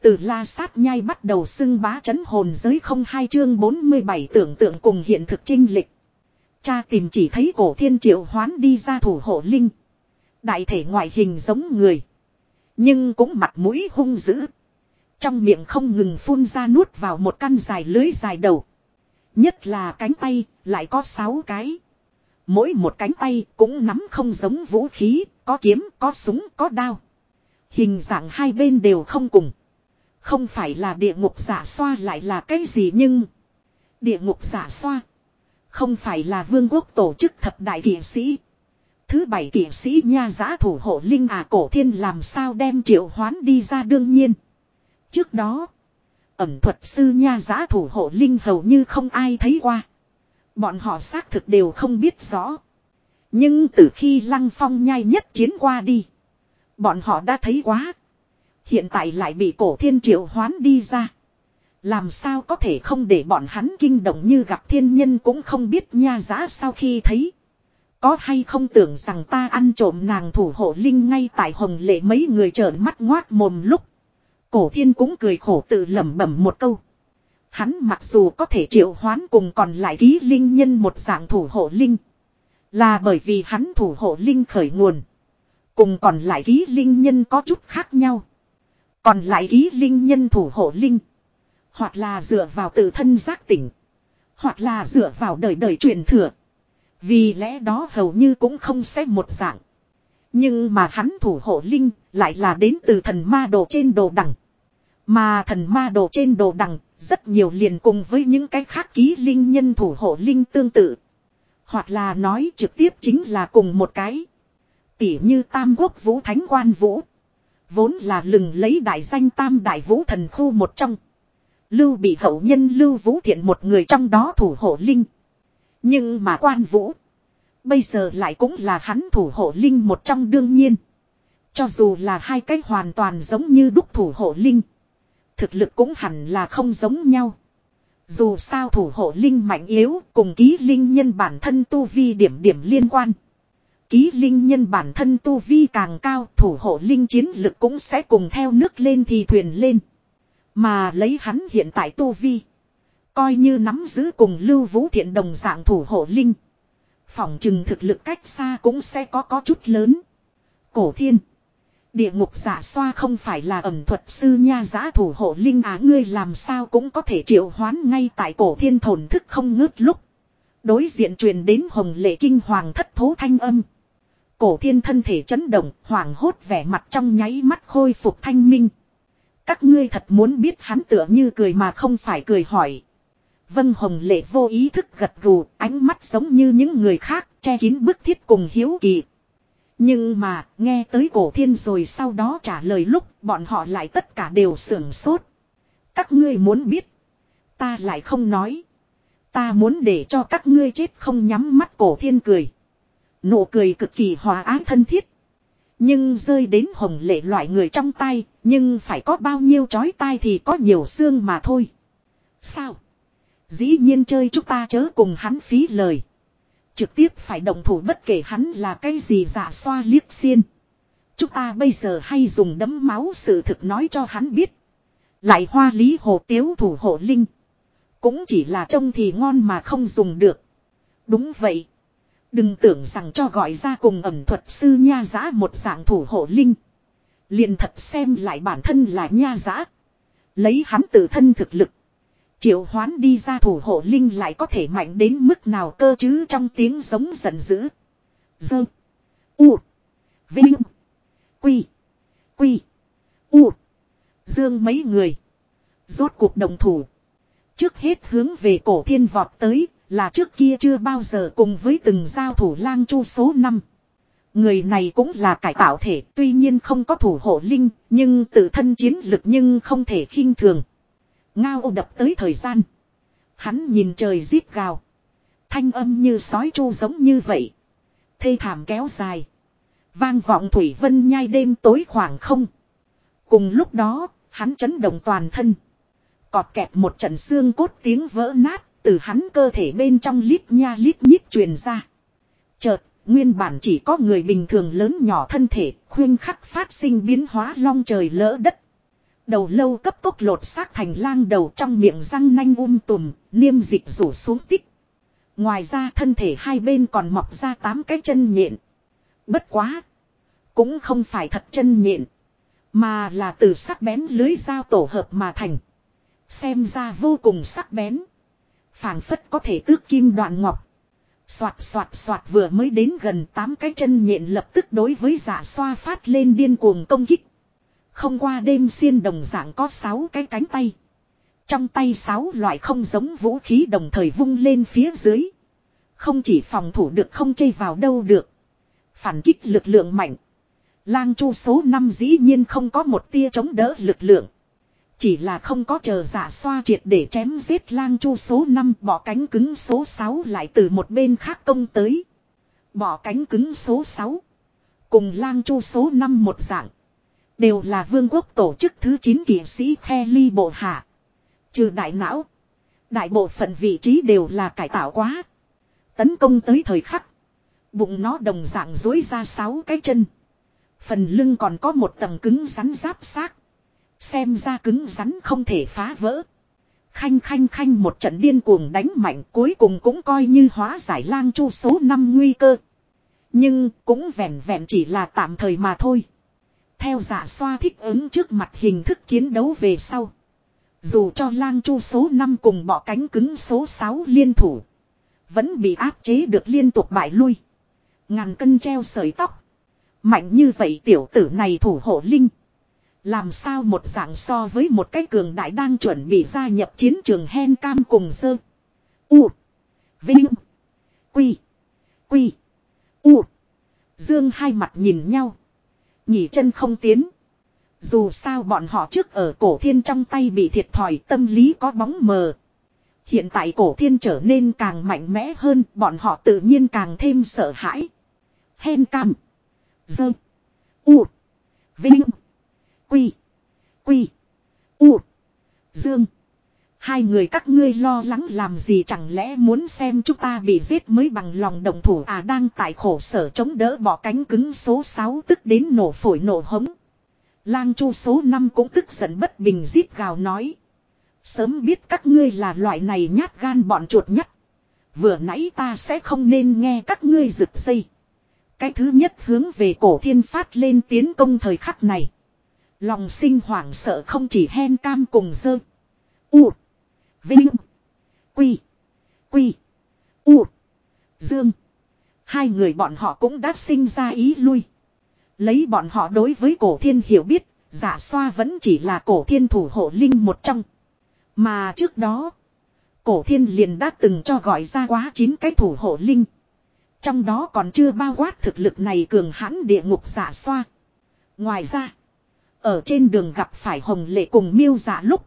Từ la sát nhai bắt đầu xưng bá chấn hồn giới không hai chương 47 tưởng tượng cùng hiện thực trinh lịch. Cha tìm chỉ thấy cổ thiên triệu hoán đi ra thủ hộ linh. Đại thể ngoại hình giống người. Nhưng cũng mặt mũi hung dữ. Trong miệng không ngừng phun ra nuốt vào một căn dài lưới dài đầu. Nhất là cánh tay, lại có sáu cái. Mỗi một cánh tay cũng nắm không giống vũ khí, có kiếm, có súng, có đao. Hình dạng hai bên đều không cùng. Không phải là địa ngục giả xoa lại là cái gì nhưng... Địa ngục giả xoa. Không phải là vương quốc tổ chức thập đại kỷ sĩ. Thứ bảy kỷ sĩ nha giã thủ hộ linh à cổ thiên làm sao đem triệu hoán đi ra đương nhiên. Trước đó, ẩm thuật sư nha giã thủ hộ linh hầu như không ai thấy qua. Bọn họ xác thực đều không biết rõ. Nhưng từ khi lăng phong nhai nhất chiến qua đi. Bọn họ đã thấy quá. Hiện tại lại bị cổ thiên triệu hoán đi ra. Làm sao có thể không để bọn hắn kinh động như gặp thiên nhân cũng không biết nha giá sau khi thấy. Có hay không tưởng rằng ta ăn trộm nàng thủ hộ linh ngay tại hồng lệ mấy người trợn mắt ngoác mồm lúc. Cổ thiên cũng cười khổ tự lẩm bẩm một câu. Hắn mặc dù có thể triệu hoán cùng còn lại ký linh nhân một dạng thủ hộ linh. Là bởi vì hắn thủ hộ linh khởi nguồn. Cùng còn lại ký linh nhân có chút khác nhau. Còn lại ký linh nhân thủ hộ linh. Hoặc là dựa vào tự thân giác tỉnh. Hoặc là dựa vào đời đời truyền thừa. Vì lẽ đó hầu như cũng không xét một dạng. Nhưng mà hắn thủ hộ linh lại là đến từ thần ma đồ trên đồ đằng. Mà thần ma đồ trên đồ đằng, rất nhiều liền cùng với những cái khác ký linh nhân thủ hộ linh tương tự. Hoặc là nói trực tiếp chính là cùng một cái. Tỉ như Tam Quốc Vũ Thánh Quan Vũ. Vốn là lừng lấy đại danh Tam Đại Vũ Thần Khu một trong. Lưu bị hậu nhân Lưu Vũ Thiện một người trong đó thủ hộ linh. Nhưng mà quan vũ. Bây giờ lại cũng là hắn thủ hộ linh một trong đương nhiên. Cho dù là hai cái hoàn toàn giống như đúc thủ hộ linh. Thực lực cũng hẳn là không giống nhau. Dù sao thủ hộ linh mạnh yếu, cùng ký linh nhân bản thân tu vi điểm điểm liên quan. Ký linh nhân bản thân tu vi càng cao, thủ hộ linh chiến lực cũng sẽ cùng theo nước lên thì thuyền lên. Mà lấy hắn hiện tại tu vi. Coi như nắm giữ cùng lưu vũ thiện đồng dạng thủ hộ linh. Phỏng chừng thực lực cách xa cũng sẽ có có chút lớn. Cổ thiên. Địa ngục giả xoa không phải là ẩm thuật sư nha giả thủ hộ linh á ngươi làm sao cũng có thể triệu hoán ngay tại cổ thiên thổn thức không ngớt lúc. Đối diện truyền đến hồng lệ kinh hoàng thất thố thanh âm. Cổ thiên thân thể chấn động, hoảng hốt vẻ mặt trong nháy mắt khôi phục thanh minh. Các ngươi thật muốn biết hắn tựa như cười mà không phải cười hỏi. Vân Hồng Lệ vô ý thức gật gù, ánh mắt giống như những người khác, che kín bức thiết cùng hiếu kỳ. Nhưng mà, nghe tới cổ thiên rồi sau đó trả lời lúc, bọn họ lại tất cả đều sưởng sốt. Các ngươi muốn biết. Ta lại không nói. Ta muốn để cho các ngươi chết không nhắm mắt cổ thiên cười. Nụ cười cực kỳ hòa ái thân thiết. Nhưng rơi đến hồng lệ loại người trong tay, nhưng phải có bao nhiêu chói tai thì có nhiều xương mà thôi. Sao? Dĩ nhiên chơi chúng ta chớ cùng hắn phí lời. Trực tiếp phải động thủ bất kể hắn là cái gì giả xoa liếc xiên. Chúng ta bây giờ hay dùng đấm máu sự thực nói cho hắn biết. Lại hoa lý hồ tiếu thủ hộ linh. Cũng chỉ là trông thì ngon mà không dùng được. Đúng vậy. Đừng tưởng rằng cho gọi ra cùng ẩm thuật sư nha giã một dạng thủ hộ linh. liền thật xem lại bản thân là nha giã. Lấy hắn tự thân thực lực. Triệu hoán đi ra thủ hộ linh lại có thể mạnh đến mức nào cơ chứ trong tiếng giống giận dữ. Dơ. U. Vinh. Quy. Quy. U. Dương mấy người. Rốt cuộc đồng thủ. Trước hết hướng về cổ thiên vọt tới, là trước kia chưa bao giờ cùng với từng giao thủ lang chu số 5. Người này cũng là cải tạo thể, tuy nhiên không có thủ hộ linh, nhưng tự thân chiến lực nhưng không thể khinh thường. Ngao đập tới thời gian. Hắn nhìn trời giết gào. Thanh âm như sói chu giống như vậy. Thê thảm kéo dài. Vang vọng thủy vân nhai đêm tối khoảng không. Cùng lúc đó, hắn chấn động toàn thân. Cọt kẹt một trận xương cốt tiếng vỡ nát, từ hắn cơ thể bên trong lít nha lít nhít truyền ra. Chợt, nguyên bản chỉ có người bình thường lớn nhỏ thân thể, khuyên khắc phát sinh biến hóa long trời lỡ đất. Đầu lâu cấp tốc lột xác thành lang đầu trong miệng răng nanh um tùm, niêm dịch rủ xuống tích. Ngoài ra thân thể hai bên còn mọc ra tám cái chân nhện. Bất quá. Cũng không phải thật chân nhện. Mà là từ sắc bén lưới dao tổ hợp mà thành. Xem ra vô cùng sắc bén. phảng phất có thể tước kim đoạn ngọc. Xoạt xoạt xoạt vừa mới đến gần tám cái chân nhện lập tức đối với giả xoa phát lên điên cuồng công kích. Không qua đêm xiên đồng dạng có sáu cái cánh tay. Trong tay sáu loại không giống vũ khí đồng thời vung lên phía dưới. Không chỉ phòng thủ được không chây vào đâu được. Phản kích lực lượng mạnh. Lang chu số 5 dĩ nhiên không có một tia chống đỡ lực lượng. Chỉ là không có chờ giả xoa triệt để chém giết lang chu số 5 bỏ cánh cứng số 6 lại từ một bên khác công tới. Bỏ cánh cứng số 6. Cùng lang chu số 5 một dạng. Đều là vương quốc tổ chức thứ 9 kỷ sĩ The ly bộ hạ. Trừ đại não. Đại bộ phận vị trí đều là cải tạo quá. Tấn công tới thời khắc. Bụng nó đồng dạng dối ra sáu cái chân. Phần lưng còn có một tầng cứng rắn giáp xác. Xem ra cứng rắn không thể phá vỡ. Khanh khanh khanh một trận điên cuồng đánh mạnh cuối cùng cũng coi như hóa giải lang chu số 5 nguy cơ. Nhưng cũng vẹn vẹn chỉ là tạm thời mà thôi. Theo giả xoa thích ứng trước mặt hình thức chiến đấu về sau. Dù cho lang chu số 5 cùng bỏ cánh cứng số 6 liên thủ. Vẫn bị áp chế được liên tục bại lui. Ngàn cân treo sợi tóc. Mạnh như vậy tiểu tử này thủ hộ linh. Làm sao một dạng so với một cái cường đại đang chuẩn bị gia nhập chiến trường hen cam cùng sơ. U. Vinh. Quy. Quy. U. Dương hai mặt nhìn nhau. Nhỉ chân không tiến. Dù sao bọn họ trước ở cổ thiên trong tay bị thiệt thòi tâm lý có bóng mờ. Hiện tại cổ thiên trở nên càng mạnh mẽ hơn, bọn họ tự nhiên càng thêm sợ hãi. Hen cam. Dơ. U. Vinh. Quy. Quy. U. Dương. Hai người các ngươi lo lắng làm gì chẳng lẽ muốn xem chúng ta bị giết mới bằng lòng đồng thủ à đang tại khổ sở chống đỡ bỏ cánh cứng số 6 tức đến nổ phổi nổ hống. Lang chu số 5 cũng tức giận bất bình giết gào nói. Sớm biết các ngươi là loại này nhát gan bọn chuột nhắt. Vừa nãy ta sẽ không nên nghe các ngươi rực dây. Cái thứ nhất hướng về cổ thiên phát lên tiến công thời khắc này. Lòng sinh hoảng sợ không chỉ hen cam cùng dơ. U. Vinh. Quy. Quy. U. Dương. Hai người bọn họ cũng đã sinh ra ý lui. Lấy bọn họ đối với cổ thiên hiểu biết, giả xoa vẫn chỉ là cổ thiên thủ hộ linh một trong. Mà trước đó, cổ thiên liền đã từng cho gọi ra quá chín cái thủ hộ linh. Trong đó còn chưa bao quát thực lực này cường hãn địa ngục giả xoa. Ngoài ra, ở trên đường gặp phải hồng lệ cùng miêu giả lúc,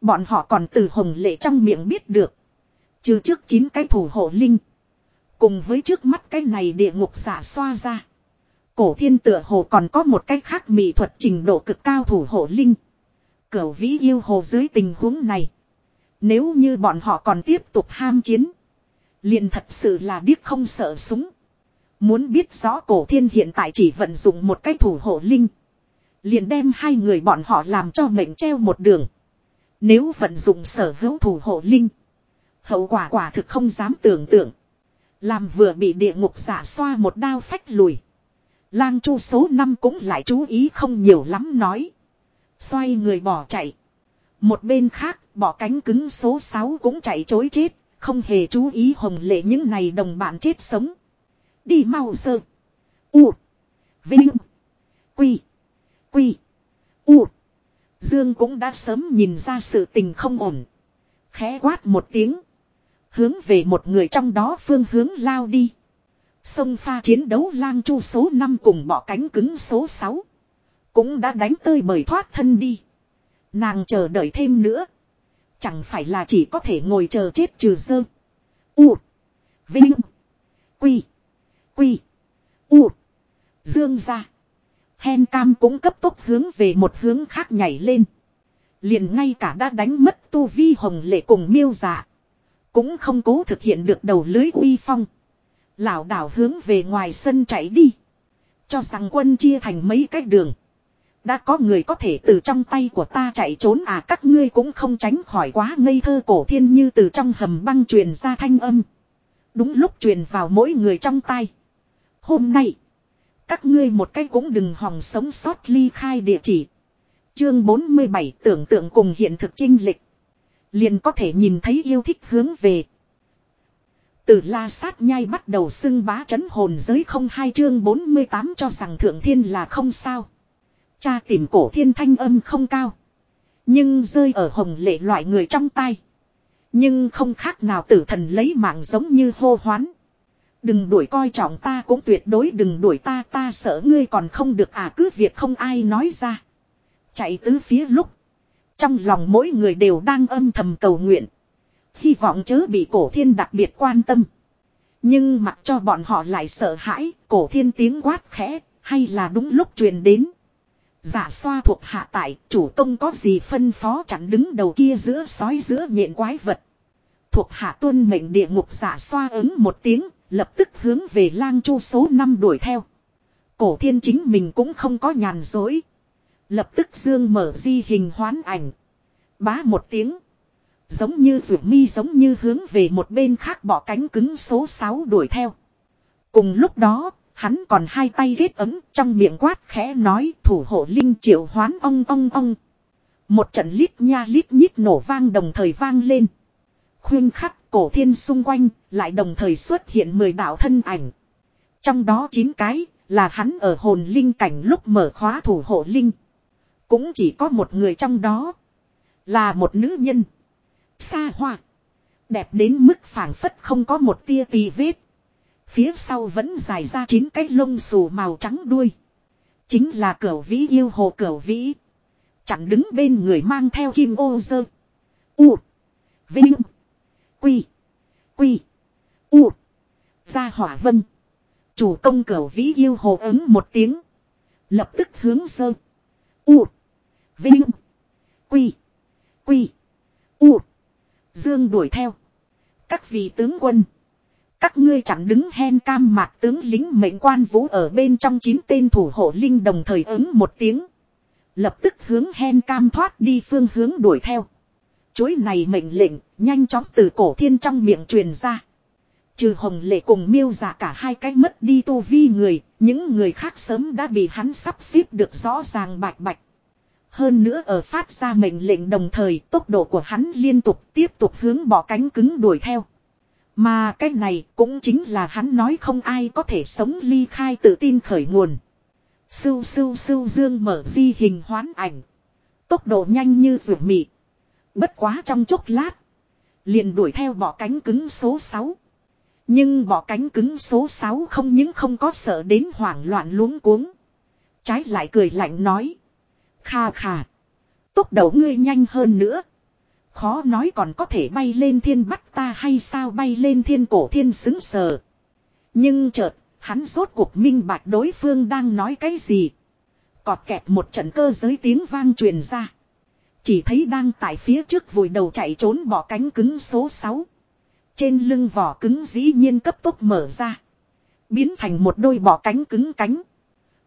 bọn họ còn từ hồng lệ trong miệng biết được. Trừ trước chín cái thủ hộ linh. Cùng với trước mắt cái này địa ngục giả xoa ra. Cổ thiên tựa hồ còn có một cái khác mỹ thuật trình độ cực cao thủ hộ linh. Cửu vĩ yêu hồ dưới tình huống này. Nếu như bọn họ còn tiếp tục ham chiến. liền thật sự là biết không sợ súng. Muốn biết rõ cổ thiên hiện tại chỉ vận dụng một cái thủ hộ linh. Liền đem hai người bọn họ làm cho mệnh treo một đường. Nếu vận dụng sở hữu thủ hộ linh. Hậu quả quả thực không dám tưởng tượng. Làm vừa bị địa ngục giả xoa một đao phách lùi. Lang chu số 5 cũng lại chú ý không nhiều lắm nói. Xoay người bỏ chạy. Một bên khác, bỏ cánh cứng số 6 cũng chạy chối chết, không hề chú ý hồng lệ những này đồng bạn chết sống. Đi mau sơ. U. Vinh. Quy. Quy. U. Dương cũng đã sớm nhìn ra sự tình không ổn. Khẽ quát một tiếng. Hướng về một người trong đó phương hướng lao đi. Sông pha chiến đấu lang chu số 5 cùng bỏ cánh cứng số 6. Cũng đã đánh tơi bời thoát thân đi. Nàng chờ đợi thêm nữa. Chẳng phải là chỉ có thể ngồi chờ chết trừ dơ. U. Vinh. Quy. Quy. U. Dương ra. Hen cam cũng cấp tốc hướng về một hướng khác nhảy lên. Liền ngay cả đã đánh mất tu vi hồng lệ cùng miêu dạ. Cũng không cố thực hiện được đầu lưới uy phong. Lão đảo hướng về ngoài sân chạy đi. Cho rằng quân chia thành mấy cách đường. Đã có người có thể từ trong tay của ta chạy trốn à các ngươi cũng không tránh khỏi quá ngây thơ cổ thiên như từ trong hầm băng truyền ra thanh âm. Đúng lúc truyền vào mỗi người trong tay. Hôm nay. Các ngươi một cái cũng đừng hòng sống sót ly khai địa chỉ. Chương 47 tưởng tượng cùng hiện thực trinh lịch. Liền có thể nhìn thấy yêu thích hướng về. Từ la sát nhai bắt đầu xưng bá chấn hồn giới không hai chương 48 cho rằng thượng thiên là không sao. Cha tìm cổ thiên thanh âm không cao. Nhưng rơi ở hồng lệ loại người trong tay. Nhưng không khác nào tử thần lấy mạng giống như hô hoán. Đừng đuổi coi trọng ta cũng tuyệt đối đừng đuổi ta ta sợ ngươi còn không được à cứ việc không ai nói ra. Chạy tứ phía lúc. Trong lòng mỗi người đều đang âm thầm cầu nguyện. Hy vọng chớ bị cổ thiên đặc biệt quan tâm. Nhưng mặc cho bọn họ lại sợ hãi, cổ thiên tiếng quát khẽ, hay là đúng lúc truyền đến. Giả xoa thuộc hạ tại, chủ công có gì phân phó chặn đứng đầu kia giữa sói giữa nhện quái vật. Thuộc hạ tuân mệnh địa ngục giả xoa ứng một tiếng, lập tức hướng về lang chu số 5 đuổi theo. Cổ thiên chính mình cũng không có nhàn dối. Lập tức dương mở di hình hoán ảnh. Bá một tiếng. Giống như rượu mi giống như hướng về một bên khác bỏ cánh cứng số 6 đuổi theo. Cùng lúc đó, hắn còn hai tay ghét ấm trong miệng quát khẽ nói thủ hộ linh triệu hoán ong ong ong. Một trận lít nha lít nhít nổ vang đồng thời vang lên. Khuyên khắc cổ thiên xung quanh lại đồng thời xuất hiện 10 đạo thân ảnh. Trong đó chín cái là hắn ở hồn linh cảnh lúc mở khóa thủ hộ linh. Cũng chỉ có một người trong đó là một nữ nhân. Xa hoa. Đẹp đến mức phảng phất không có một tia tì vết. Phía sau vẫn dài ra chín cái lông xù màu trắng đuôi. Chính là cửu vĩ yêu hồ cửu vĩ. chẳng đứng bên người mang theo kim ô dơ. U. Vinh. Quy. Quy. U. Gia hỏa vân. Chủ công cửu vĩ yêu hồ ứng một tiếng. Lập tức hướng sơn U. Vinh. Quy. Quy. U. Dương đuổi theo. Các vị tướng quân. Các ngươi chẳng đứng hen cam mạc tướng lính mệnh quan vũ ở bên trong chín tên thủ hộ linh đồng thời ứng một tiếng. Lập tức hướng hen cam thoát đi phương hướng đuổi theo chuỗi này mệnh lệnh nhanh chóng từ cổ thiên trong miệng truyền ra. Trừ hồng lệ cùng miêu giả cả hai cái mất đi tu vi người, những người khác sớm đã bị hắn sắp xếp được rõ ràng bạch bạch. Hơn nữa ở phát ra mệnh lệnh đồng thời tốc độ của hắn liên tục tiếp tục hướng bỏ cánh cứng đuổi theo. Mà cái này cũng chính là hắn nói không ai có thể sống ly khai tự tin khởi nguồn. Sưu sưu sưu dương mở di hình hoán ảnh. Tốc độ nhanh như ruột mị. Bất quá trong chốc lát. Liền đuổi theo bỏ cánh cứng số 6. Nhưng bỏ cánh cứng số 6 không những không có sợ đến hoảng loạn luống cuống. Trái lại cười lạnh nói. Kha kha. Tốc độ ngươi nhanh hơn nữa. Khó nói còn có thể bay lên thiên bắt ta hay sao bay lên thiên cổ thiên xứng sờ. Nhưng chợt, hắn rốt cuộc minh bạch đối phương đang nói cái gì. Cọt kẹt một trận cơ giới tiếng vang truyền ra. Chỉ thấy đang tại phía trước vùi đầu chạy trốn bỏ cánh cứng số 6. Trên lưng vỏ cứng dĩ nhiên cấp tốc mở ra. Biến thành một đôi bỏ cánh cứng cánh.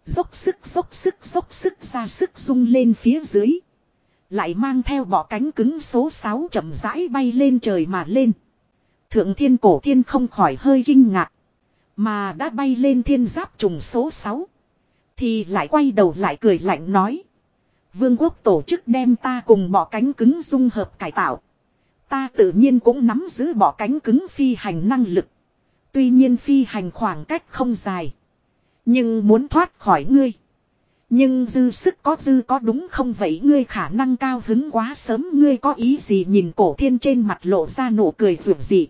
Dốc sức dốc sức dốc sức ra sức rung lên phía dưới. Lại mang theo bỏ cánh cứng số 6 chậm rãi bay lên trời mà lên. Thượng thiên cổ thiên không khỏi hơi kinh ngạc. Mà đã bay lên thiên giáp trùng số 6. Thì lại quay đầu lại cười lạnh nói. Vương quốc tổ chức đem ta cùng bọ cánh cứng dung hợp cải tạo. Ta tự nhiên cũng nắm giữ bọ cánh cứng phi hành năng lực. Tuy nhiên phi hành khoảng cách không dài. Nhưng muốn thoát khỏi ngươi. Nhưng dư sức có dư có đúng không vậy ngươi khả năng cao hứng quá sớm ngươi có ý gì nhìn cổ thiên trên mặt lộ ra nụ cười rượu gì.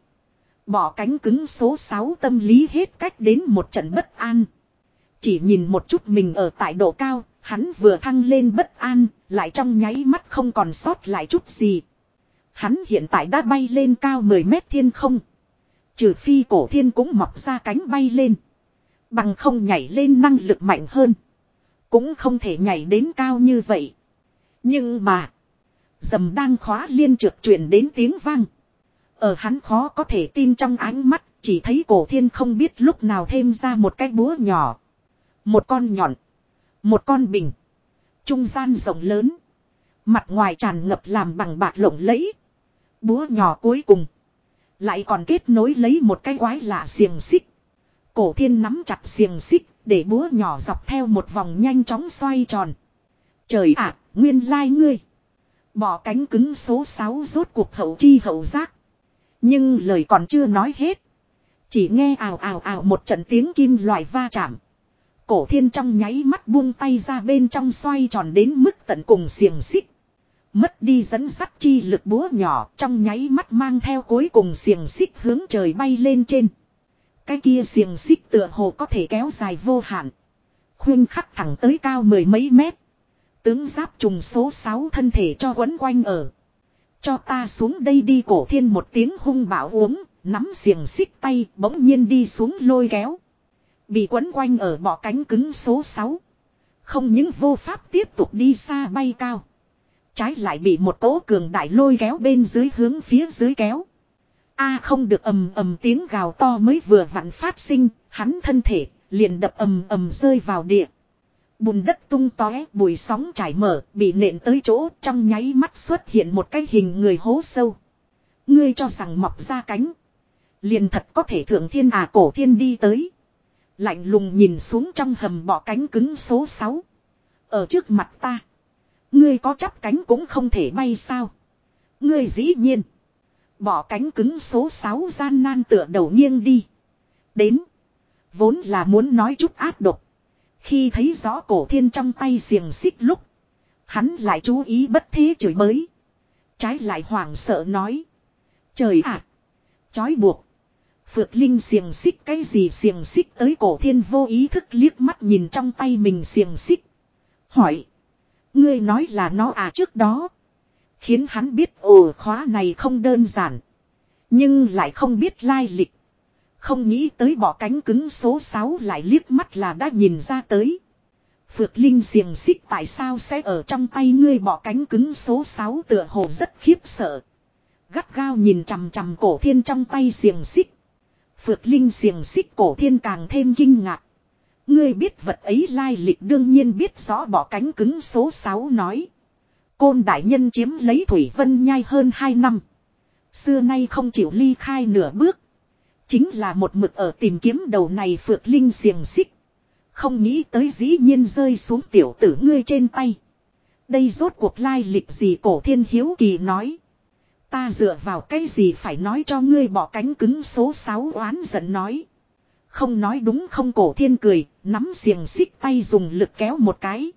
Bỏ cánh cứng số 6 tâm lý hết cách đến một trận bất an. Chỉ nhìn một chút mình ở tại độ cao, hắn vừa thăng lên bất an, lại trong nháy mắt không còn sót lại chút gì. Hắn hiện tại đã bay lên cao 10 mét thiên không. Trừ phi cổ thiên cũng mọc ra cánh bay lên. Bằng không nhảy lên năng lực mạnh hơn. Cũng không thể nhảy đến cao như vậy. Nhưng mà. Dầm đang khóa liên trượt truyền đến tiếng vang. Ở hắn khó có thể tin trong ánh mắt. Chỉ thấy cổ thiên không biết lúc nào thêm ra một cái búa nhỏ. Một con nhọn. Một con bình. Trung gian rộng lớn. Mặt ngoài tràn ngập làm bằng bạc lộng lẫy. Búa nhỏ cuối cùng. Lại còn kết nối lấy một cái quái lạ xiềng xích. Cổ thiên nắm chặt xiềng xích để búa nhỏ dọc theo một vòng nhanh chóng xoay tròn. Trời ạ, nguyên lai ngươi. Bỏ cánh cứng số 6 rốt cuộc hậu chi hậu giác. Nhưng lời còn chưa nói hết. Chỉ nghe ào ào ào một trận tiếng kim loại va chạm. Cổ thiên trong nháy mắt buông tay ra bên trong xoay tròn đến mức tận cùng xiềng xích. Mất đi dẫn sắt chi lực búa nhỏ trong nháy mắt mang theo cuối cùng xiềng xích hướng trời bay lên trên. Cái kia xiềng xích tựa hồ có thể kéo dài vô hạn. Khuyên khắc thẳng tới cao mười mấy mét. Tướng giáp trùng số 6 thân thể cho quấn quanh ở. Cho ta xuống đây đi cổ thiên một tiếng hung bạo uống, nắm xiềng xích tay bỗng nhiên đi xuống lôi kéo. Bị quấn quanh ở bọ cánh cứng số 6. Không những vô pháp tiếp tục đi xa bay cao. Trái lại bị một cỗ cường đại lôi kéo bên dưới hướng phía dưới kéo. A không được ầm ầm tiếng gào to mới vừa vặn phát sinh, hắn thân thể liền đập ầm ầm rơi vào địa. Bùn đất tung tóe, bụi sóng trải mở, bị nện tới chỗ, trong nháy mắt xuất hiện một cái hình người hố sâu. Ngươi cho rằng mọc ra cánh. Liền thật có thể thượng thiên à cổ thiên đi tới. Lạnh lùng nhìn xuống trong hầm bọ cánh cứng số 6. Ở trước mặt ta. Ngươi có chắp cánh cũng không thể bay sao. Ngươi dĩ nhiên. Bỏ cánh cứng số 6 gian nan tựa đầu nghiêng đi. Đến. Vốn là muốn nói chút áp độc. Khi thấy rõ cổ thiên trong tay xiềng xích lúc. Hắn lại chú ý bất thế chửi bới. Trái lại hoảng sợ nói. Trời ạ. chói buộc. Phượng Linh xiềng xích cái gì xiềng xích tới cổ thiên vô ý thức liếc mắt nhìn trong tay mình xiềng xích. Hỏi. Ngươi nói là nó à trước đó. Khiến hắn biết, ồ, khóa này không đơn giản. Nhưng lại không biết lai lịch. Không nghĩ tới bỏ cánh cứng số 6 lại liếc mắt là đã nhìn ra tới. Phượt Linh xiềng xích tại sao sẽ ở trong tay ngươi bỏ cánh cứng số 6 tựa hồ rất khiếp sợ. Gắt gao nhìn chằm chằm cổ thiên trong tay xiềng xích. Phược Linh xiềng xích cổ thiên càng thêm kinh ngạc. Ngươi biết vật ấy lai lịch đương nhiên biết rõ bỏ cánh cứng số 6 nói. Côn đại nhân chiếm lấy Thủy Vân nhai hơn 2 năm. Xưa nay không chịu ly khai nửa bước. Chính là một mực ở tìm kiếm đầu này phược linh xiềng xích. Không nghĩ tới dĩ nhiên rơi xuống tiểu tử ngươi trên tay. Đây rốt cuộc lai lịch gì cổ thiên hiếu kỳ nói. Ta dựa vào cái gì phải nói cho ngươi bỏ cánh cứng số 6 oán giận nói. Không nói đúng không cổ thiên cười, nắm xiềng xích tay dùng lực kéo một cái.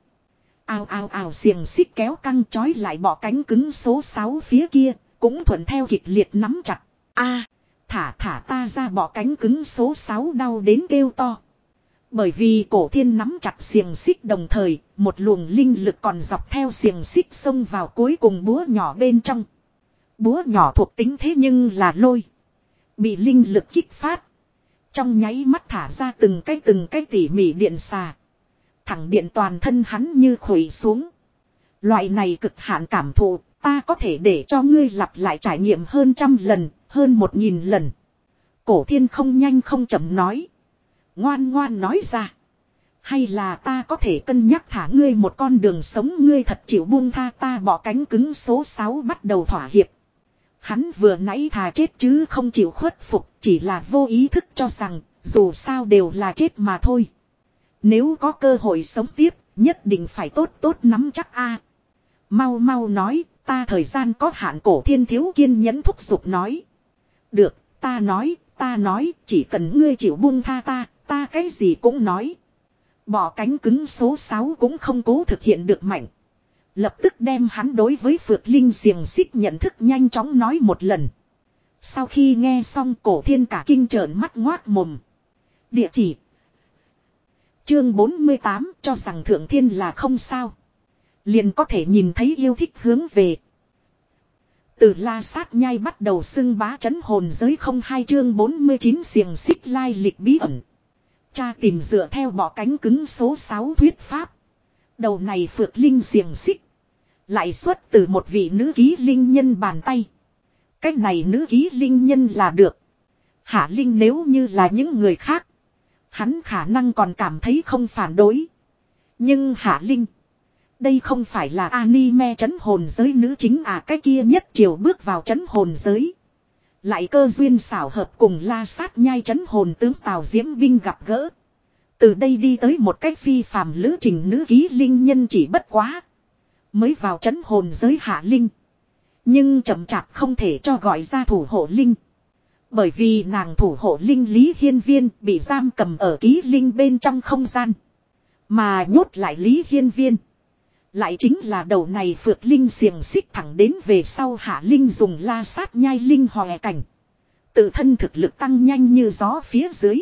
ao ao ao xiềng xích kéo căng chói lại bỏ cánh cứng số 6 phía kia, cũng thuận theo kịch liệt nắm chặt. a thả thả ta ra bỏ cánh cứng số 6 đau đến kêu to. Bởi vì cổ thiên nắm chặt xiềng xích đồng thời, một luồng linh lực còn dọc theo xiềng xích xông vào cuối cùng búa nhỏ bên trong. Búa nhỏ thuộc tính thế nhưng là lôi. Bị linh lực kích phát. Trong nháy mắt thả ra từng cái từng cái tỉ mỉ điện xà. Thẳng điện toàn thân hắn như khủy xuống. Loại này cực hạn cảm thụ, ta có thể để cho ngươi lặp lại trải nghiệm hơn trăm lần, hơn một nghìn lần. Cổ thiên không nhanh không chậm nói. Ngoan ngoan nói ra. Hay là ta có thể cân nhắc thả ngươi một con đường sống ngươi thật chịu buông tha ta bỏ cánh cứng số 6 bắt đầu thỏa hiệp. Hắn vừa nãy thà chết chứ không chịu khuất phục, chỉ là vô ý thức cho rằng, dù sao đều là chết mà thôi. Nếu có cơ hội sống tiếp, nhất định phải tốt tốt nắm chắc a Mau mau nói, ta thời gian có hạn cổ thiên thiếu kiên nhẫn thúc giục nói. Được, ta nói ta nói, chỉ cần ngươi chịu buông tha ta ta cái gì cũng nói. Bỏ cánh cứng số 6 cũng không cố thực hiện được mạnh. Lập tức đem hắn đối với Phược Linh xiềng xích nhận thức nhanh chóng nói một lần. Sau khi nghe xong cổ thiên cả kinh trợn mắt ngoác mồm. Địa chỉ. Chương 48 cho rằng thượng thiên là không sao. Liền có thể nhìn thấy yêu thích hướng về. Từ la sát nhai bắt đầu xưng bá chấn hồn giới không hai chương 49 xiềng xích lai lịch bí ẩn. Cha tìm dựa theo bỏ cánh cứng số 6 thuyết pháp. Đầu này phược linh xiềng xích. Lại xuất từ một vị nữ ký linh nhân bàn tay. Cách này nữ ký linh nhân là được. Hạ Linh nếu như là những người khác. Hắn khả năng còn cảm thấy không phản đối. Nhưng Hạ Linh. Đây không phải là anime chấn hồn giới nữ chính à cái kia nhất chiều bước vào chấn hồn giới. Lại cơ duyên xảo hợp cùng la sát nhai chấn hồn tướng Tào Diễm Vinh gặp gỡ. Từ đây đi tới một cách phi phàm lữ trình nữ ký linh nhân chỉ bất quá. Mới vào chấn hồn giới hạ linh. Nhưng chậm chạp không thể cho gọi ra thủ hộ linh. Bởi vì nàng thủ hộ linh Lý Hiên Viên bị giam cầm ở ký linh bên trong không gian. Mà nhốt lại Lý Hiên Viên. Lại chính là đầu này phượt linh xiềng xích thẳng đến về sau hạ linh dùng la sát nhai linh hòe cảnh. Tự thân thực lực tăng nhanh như gió phía dưới.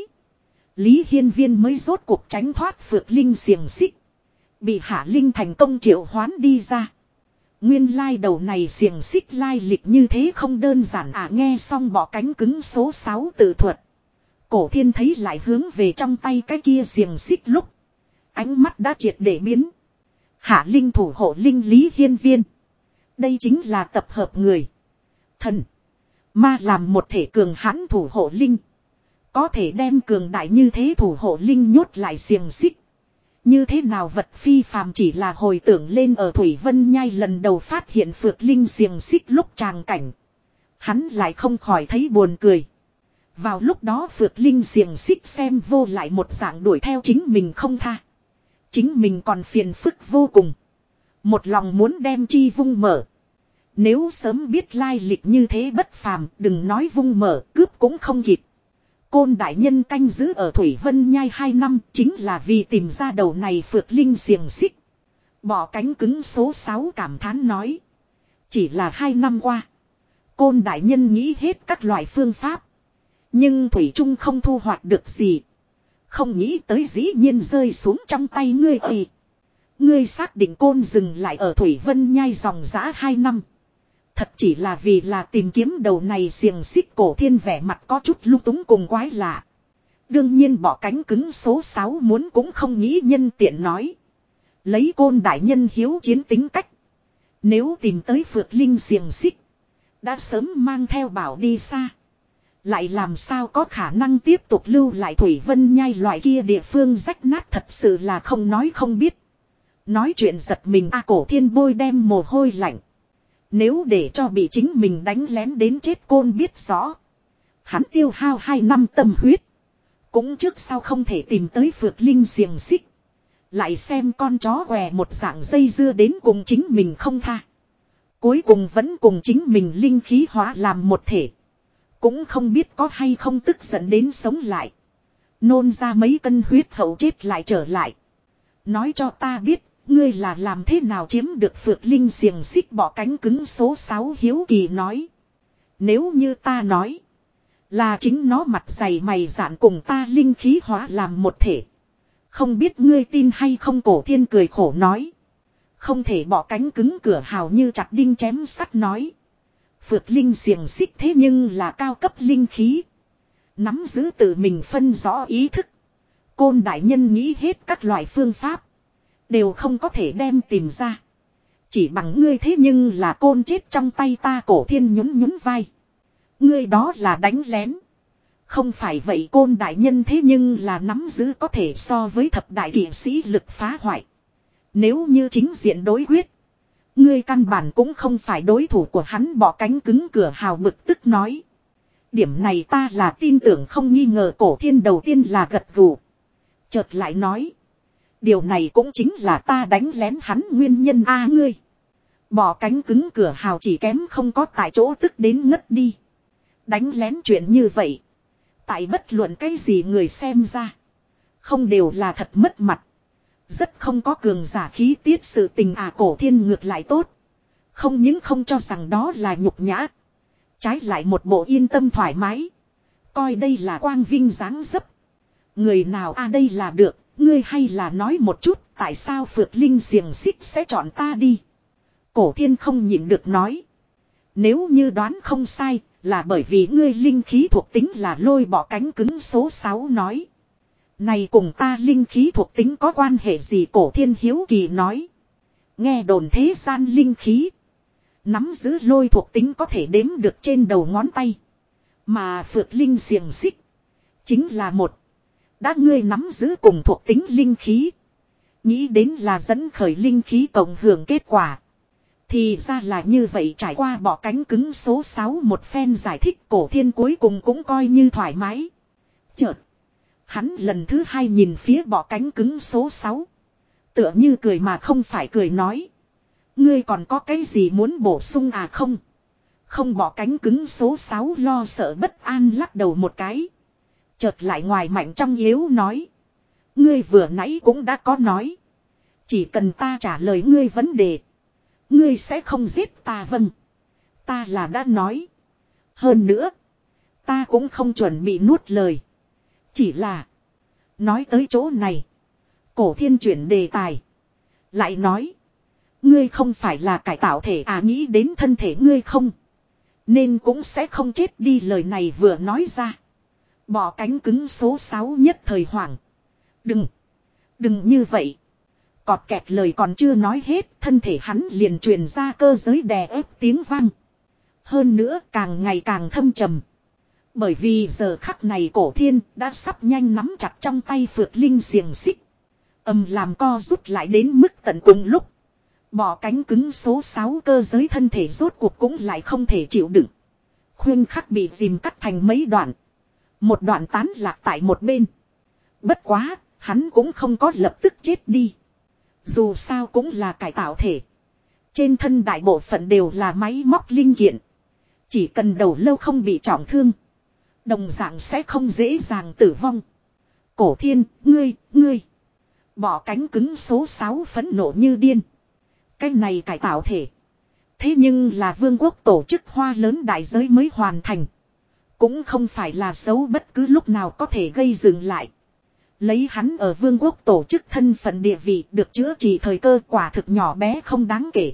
Lý Hiên Viên mới rốt cuộc tránh thoát phượt linh xiềng xích. Bị hạ linh thành công triệu hoán đi ra. Nguyên lai đầu này xiềng xích lai lịch như thế không đơn giản à nghe xong bỏ cánh cứng số 6 tự thuật. Cổ thiên thấy lại hướng về trong tay cái kia xiềng xích lúc. Ánh mắt đã triệt để biến. Hạ linh thủ hộ linh lý hiên viên. Đây chính là tập hợp người. Thần. Ma làm một thể cường hãn thủ hộ linh. Có thể đem cường đại như thế thủ hộ linh nhốt lại xiềng xích. Như thế nào vật phi phàm chỉ là hồi tưởng lên ở Thủy Vân Nhai lần đầu phát hiện phược linh xiềng xích lúc tràng cảnh. Hắn lại không khỏi thấy buồn cười. Vào lúc đó phược linh xiềng xích xem vô lại một dạng đuổi theo chính mình không tha. Chính mình còn phiền phức vô cùng. Một lòng muốn đem chi vung mở. Nếu sớm biết lai lịch như thế bất phàm, đừng nói vung mở, cướp cũng không kịp. Côn đại nhân canh giữ ở Thủy Vân Nhai hai năm chính là vì tìm ra đầu này phượt linh xiềng xích. Bỏ cánh cứng số 6 cảm thán nói. Chỉ là hai năm qua. Côn đại nhân nghĩ hết các loại phương pháp. Nhưng Thủy Trung không thu hoạch được gì. Không nghĩ tới dĩ nhiên rơi xuống trong tay ngươi ơi. Ngươi xác định côn dừng lại ở Thủy Vân Nhai dòng giã hai năm. Thật chỉ là vì là tìm kiếm đầu này xiềng xích cổ thiên vẻ mặt có chút lung túng cùng quái lạ. Đương nhiên bỏ cánh cứng số 6 muốn cũng không nghĩ nhân tiện nói. Lấy côn đại nhân hiếu chiến tính cách. Nếu tìm tới phượt linh xiềng xích. Đã sớm mang theo bảo đi xa. Lại làm sao có khả năng tiếp tục lưu lại Thủy Vân nhai loại kia địa phương rách nát thật sự là không nói không biết. Nói chuyện giật mình, a cổ thiên bôi đem mồ hôi lạnh. Nếu để cho bị chính mình đánh lén đến chết côn biết rõ. Hắn tiêu hao hai năm tâm huyết. Cũng trước sau không thể tìm tới phượt linh xiềng xích. Lại xem con chó què một dạng dây dưa đến cùng chính mình không tha. Cuối cùng vẫn cùng chính mình linh khí hóa làm một thể. Cũng không biết có hay không tức giận đến sống lại. Nôn ra mấy cân huyết hậu chết lại trở lại. Nói cho ta biết Ngươi là làm thế nào chiếm được phượng linh xiềng xích bỏ cánh cứng số 6 hiếu kỳ nói. Nếu như ta nói. Là chính nó mặt dày mày dạn cùng ta linh khí hóa làm một thể. Không biết ngươi tin hay không cổ thiên cười khổ nói. Không thể bỏ cánh cứng cửa hào như chặt đinh chém sắt nói. Phượt linh xiềng xích thế nhưng là cao cấp linh khí. Nắm giữ tự mình phân rõ ý thức. Côn đại nhân nghĩ hết các loại phương pháp. Đều không có thể đem tìm ra. Chỉ bằng ngươi thế nhưng là côn chết trong tay ta cổ thiên nhún nhún vai. Ngươi đó là đánh lén. Không phải vậy côn đại nhân thế nhưng là nắm giữ có thể so với thập đại kỷ sĩ lực phá hoại. Nếu như chính diện đối quyết. Ngươi căn bản cũng không phải đối thủ của hắn bỏ cánh cứng cửa hào bực tức nói. Điểm này ta là tin tưởng không nghi ngờ cổ thiên đầu tiên là gật gù. Chợt lại nói. Điều này cũng chính là ta đánh lén hắn nguyên nhân a ngươi. Bỏ cánh cứng cửa hào chỉ kém không có tại chỗ tức đến ngất đi. Đánh lén chuyện như vậy. Tại bất luận cái gì người xem ra. Không đều là thật mất mặt. Rất không có cường giả khí tiết sự tình à cổ thiên ngược lại tốt. Không những không cho rằng đó là nhục nhã. Trái lại một bộ yên tâm thoải mái. Coi đây là quang vinh dáng dấp. Người nào a à đây là được, ngươi hay là nói một chút tại sao phượt linh xiềng xích sẽ chọn ta đi. Cổ thiên không nhịn được nói. Nếu như đoán không sai, là bởi vì ngươi linh khí thuộc tính là lôi bỏ cánh cứng số 6 nói. Này cùng ta linh khí thuộc tính có quan hệ gì cổ thiên hiếu kỳ nói. Nghe đồn thế gian linh khí. Nắm giữ lôi thuộc tính có thể đếm được trên đầu ngón tay. Mà phượt linh xiềng xích. Chính là một. Đã ngươi nắm giữ cùng thuộc tính linh khí. Nghĩ đến là dẫn khởi linh khí cộng hưởng kết quả. Thì ra là như vậy trải qua bỏ cánh cứng số 6 một phen giải thích cổ thiên cuối cùng cũng coi như thoải mái. Chợt. Hắn lần thứ hai nhìn phía bỏ cánh cứng số 6. Tựa như cười mà không phải cười nói. Ngươi còn có cái gì muốn bổ sung à không? Không bỏ cánh cứng số 6 lo sợ bất an lắc đầu một cái. Chợt lại ngoài mạnh trong yếu nói. Ngươi vừa nãy cũng đã có nói. Chỉ cần ta trả lời ngươi vấn đề. Ngươi sẽ không giết ta vâng. Ta là đã nói. Hơn nữa. Ta cũng không chuẩn bị nuốt lời. Chỉ là. Nói tới chỗ này. Cổ thiên chuyển đề tài. Lại nói. Ngươi không phải là cải tạo thể à nghĩ đến thân thể ngươi không. Nên cũng sẽ không chết đi lời này vừa nói ra. Bỏ cánh cứng số 6 nhất thời hoảng. Đừng. Đừng như vậy. Cọt kẹt lời còn chưa nói hết, thân thể hắn liền truyền ra cơ giới đè ép tiếng vang. Hơn nữa càng ngày càng thâm trầm. Bởi vì giờ khắc này cổ thiên đã sắp nhanh nắm chặt trong tay phượt linh xiềng xích. Âm làm co rút lại đến mức tận cùng lúc. Bỏ cánh cứng số 6 cơ giới thân thể rốt cuộc cũng lại không thể chịu đựng. Khuyên khắc bị dìm cắt thành mấy đoạn. Một đoạn tán lạc tại một bên. Bất quá, hắn cũng không có lập tức chết đi. Dù sao cũng là cải tạo thể. Trên thân đại bộ phận đều là máy móc linh kiện. Chỉ cần đầu lâu không bị trọng thương. Đồng dạng sẽ không dễ dàng tử vong. Cổ thiên, ngươi, ngươi. Bỏ cánh cứng số 6 phấn nộ như điên. Cái này cải tạo thể. Thế nhưng là vương quốc tổ chức hoa lớn đại giới mới hoàn thành. Cũng không phải là xấu bất cứ lúc nào có thể gây dừng lại. Lấy hắn ở vương quốc tổ chức thân phận địa vị được chữa trị thời cơ quả thực nhỏ bé không đáng kể.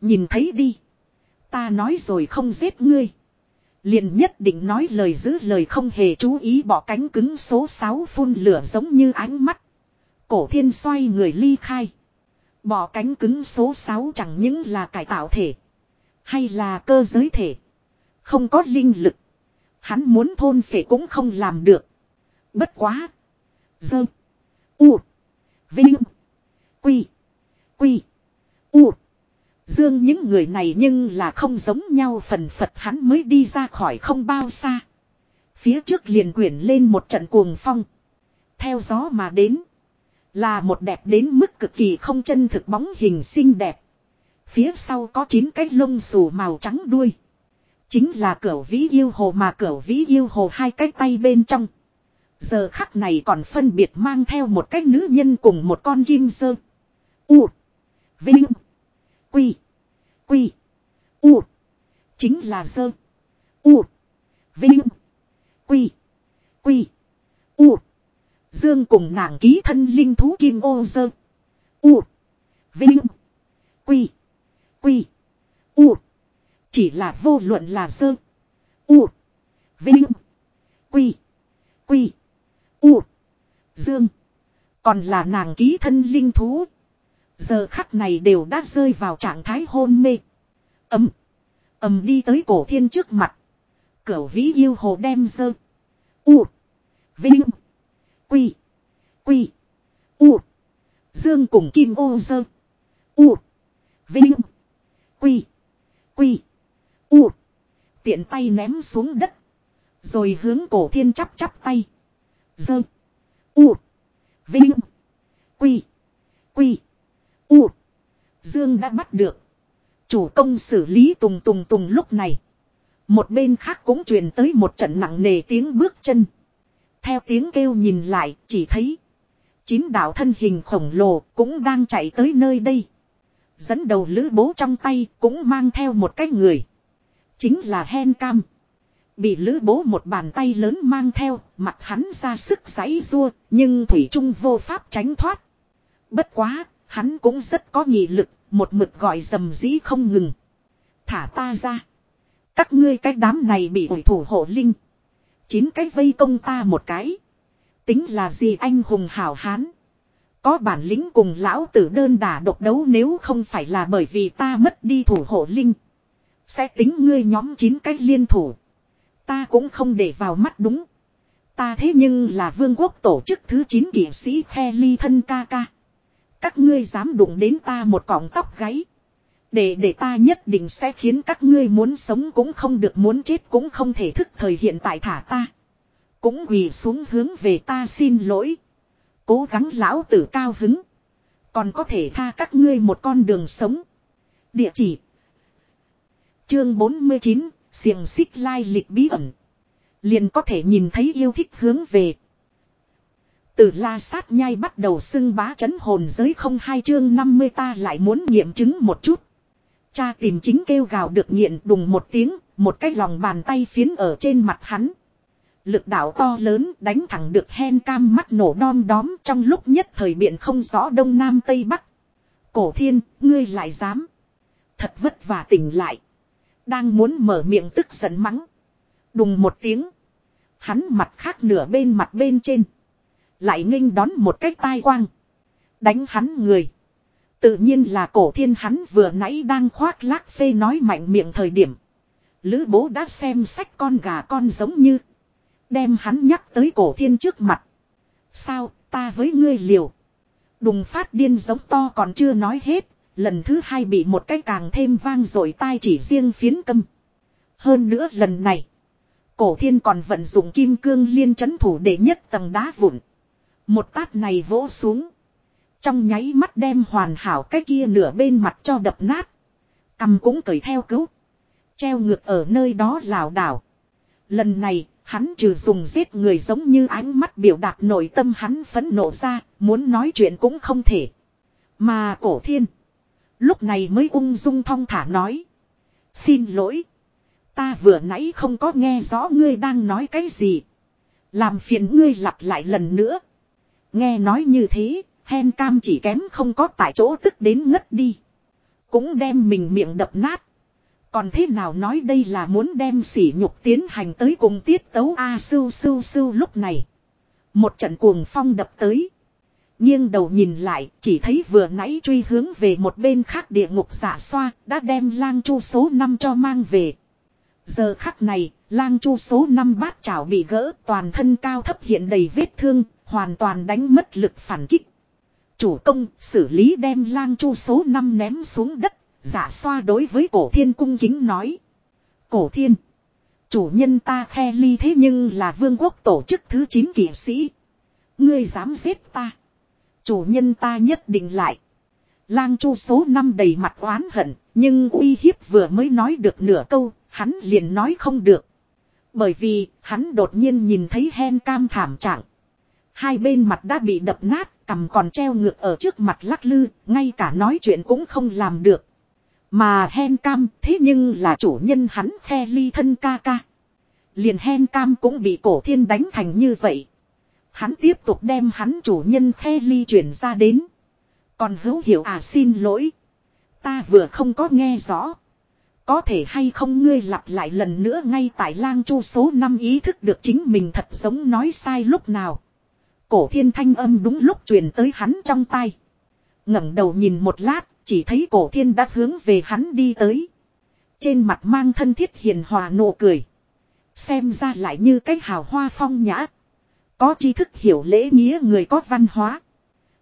Nhìn thấy đi. Ta nói rồi không giết ngươi. Liền nhất định nói lời giữ lời không hề chú ý bỏ cánh cứng số 6 phun lửa giống như ánh mắt. Cổ thiên xoay người ly khai. Bỏ cánh cứng số 6 chẳng những là cải tạo thể. Hay là cơ giới thể. Không có linh lực. Hắn muốn thôn phệ cũng không làm được. Bất quá. Dơ. U. Vinh. Quy. Quy. U. Dương những người này nhưng là không giống nhau phần phật hắn mới đi ra khỏi không bao xa. Phía trước liền quyển lên một trận cuồng phong. Theo gió mà đến. Là một đẹp đến mức cực kỳ không chân thực bóng hình xinh đẹp. Phía sau có chín cái lông xù màu trắng đuôi. Chính là cửa vĩ yêu hồ mà cửa vĩ yêu hồ hai cái tay bên trong. Giờ khắc này còn phân biệt mang theo một cái nữ nhân cùng một con kim sơ. U. Vinh. Quy. Quy. U. Chính là sơ. U. Vinh. Quy. Quy. U. Dương cùng nàng ký thân linh thú kim ô sơ. U. Vinh. Quy. Quy. U. Chỉ là vô luận là sơ. U. Vinh. Quy. Quy. U. Dương. Còn là nàng ký thân linh thú. Giờ khắc này đều đã rơi vào trạng thái hôn mê. Ấm. Ấm đi tới cổ thiên trước mặt. Cửu vĩ yêu hồ đem sơ. U. Vinh. Quy. Quy. U. Dương cùng Kim ô sơ. U. Vinh. Quy. Quy. U. Tiện tay ném xuống đất. Rồi hướng cổ thiên chắp chắp tay. Dơ. U. Vinh. Quy. Quy. U. Dương đã bắt được. Chủ công xử lý tùng tùng tùng lúc này. Một bên khác cũng truyền tới một trận nặng nề tiếng bước chân. Theo tiếng kêu nhìn lại, chỉ thấy. Chín đạo thân hình khổng lồ cũng đang chạy tới nơi đây. Dẫn đầu lữ bố trong tay cũng mang theo một cái người. Chính là Hen Cam. Bị lữ bố một bàn tay lớn mang theo, mặt hắn ra sức giãy rua, nhưng Thủy Trung vô pháp tránh thoát. Bất quá, hắn cũng rất có nghị lực, một mực gọi dầm dĩ không ngừng. Thả ta ra. Các ngươi cái đám này bị ủi thủ hộ linh. Chín cái vây công ta một cái. Tính là gì anh hùng hảo hán. Có bản lĩnh cùng lão tử đơn đả độc đấu nếu không phải là bởi vì ta mất đi thủ hộ linh. Sẽ tính ngươi nhóm chín cách liên thủ. Ta cũng không để vào mắt đúng. Ta thế nhưng là vương quốc tổ chức thứ 9 kỷ sĩ khe ly thân ca ca. Các ngươi dám đụng đến ta một cọng tóc gáy. Để để ta nhất định sẽ khiến các ngươi muốn sống cũng không được, muốn chết cũng không thể thức thời hiện tại thả ta. Cũng quỳ xuống hướng về ta xin lỗi. Cố gắng lão tử cao hứng. Còn có thể tha các ngươi một con đường sống. Địa chỉ. Chương 49, xiềng xích lai lịch bí ẩn. Liền có thể nhìn thấy yêu thích hướng về. Từ la sát nhai bắt đầu xưng bá chấn hồn giới không hai chương 50 ta lại muốn nghiệm chứng một chút. Cha tìm chính kêu gào được nghiện đùng một tiếng, một cái lòng bàn tay phiến ở trên mặt hắn. Lực đạo to lớn đánh thẳng được hen cam mắt nổ đom đóm trong lúc nhất thời biện không rõ đông nam tây bắc. Cổ thiên, ngươi lại dám. Thật vất vả tỉnh lại. Đang muốn mở miệng tức giận mắng. Đùng một tiếng. Hắn mặt khác nửa bên mặt bên trên. Lại nghênh đón một cái tai quang. Đánh hắn người. Tự nhiên là cổ thiên hắn vừa nãy đang khoác lác phê nói mạnh miệng thời điểm. Lữ bố đã xem sách con gà con giống như. Đem hắn nhắc tới cổ thiên trước mặt. Sao ta với ngươi liều. Đùng phát điên giống to còn chưa nói hết. Lần thứ hai bị một cái càng thêm vang rồi tai chỉ riêng phiến câm. Hơn nữa lần này. Cổ thiên còn vận dụng kim cương liên chấn thủ để nhất tầng đá vụn. Một tát này vỗ xuống. Trong nháy mắt đem hoàn hảo cái kia nửa bên mặt cho đập nát. Cầm cũng cởi theo cứu. Treo ngược ở nơi đó lảo đảo. Lần này, hắn trừ dùng giết người giống như ánh mắt biểu đạt nội tâm hắn phấn nộ ra, muốn nói chuyện cũng không thể. Mà cổ thiên. Lúc này mới ung dung thong thả nói. Xin lỗi. Ta vừa nãy không có nghe rõ ngươi đang nói cái gì. Làm phiền ngươi lặp lại lần nữa. Nghe nói như thế, Hen cam chỉ kém không có tại chỗ tức đến ngất đi. Cũng đem mình miệng đập nát. Còn thế nào nói đây là muốn đem sỉ nhục tiến hành tới cùng tiết tấu A à, sưu sưu sưu lúc này. Một trận cuồng phong đập tới nghiêng đầu nhìn lại, chỉ thấy vừa nãy truy hướng về một bên khác địa ngục giả xoa, đã đem lang chu số 5 cho mang về. Giờ khắc này, lang chu số 5 bát chảo bị gỡ, toàn thân cao thấp hiện đầy vết thương, hoàn toàn đánh mất lực phản kích. Chủ công xử lý đem lang chu số 5 ném xuống đất, giả xoa đối với cổ thiên cung kính nói. Cổ thiên, chủ nhân ta khe ly thế nhưng là vương quốc tổ chức thứ 9 kỷ sĩ. Ngươi dám giết ta. Chủ nhân ta nhất định lại. Lang chu số 5 đầy mặt oán hận, nhưng uy hiếp vừa mới nói được nửa câu, hắn liền nói không được. Bởi vì, hắn đột nhiên nhìn thấy hen cam thảm trạng. Hai bên mặt đã bị đập nát, cầm còn treo ngược ở trước mặt lắc lư, ngay cả nói chuyện cũng không làm được. Mà hen cam thế nhưng là chủ nhân hắn khe ly thân ca ca. Liền hen cam cũng bị cổ thiên đánh thành như vậy. Hắn tiếp tục đem hắn chủ nhân khe ly chuyển ra đến. Còn hữu hiểu à xin lỗi. Ta vừa không có nghe rõ. Có thể hay không ngươi lặp lại lần nữa ngay tại lang chu số 5 ý thức được chính mình thật giống nói sai lúc nào. Cổ thiên thanh âm đúng lúc truyền tới hắn trong tay. ngẩng đầu nhìn một lát, chỉ thấy cổ thiên đã hướng về hắn đi tới. Trên mặt mang thân thiết hiền hòa nụ cười. Xem ra lại như cái hào hoa phong nhã. Có tri thức hiểu lễ nghĩa người có văn hóa.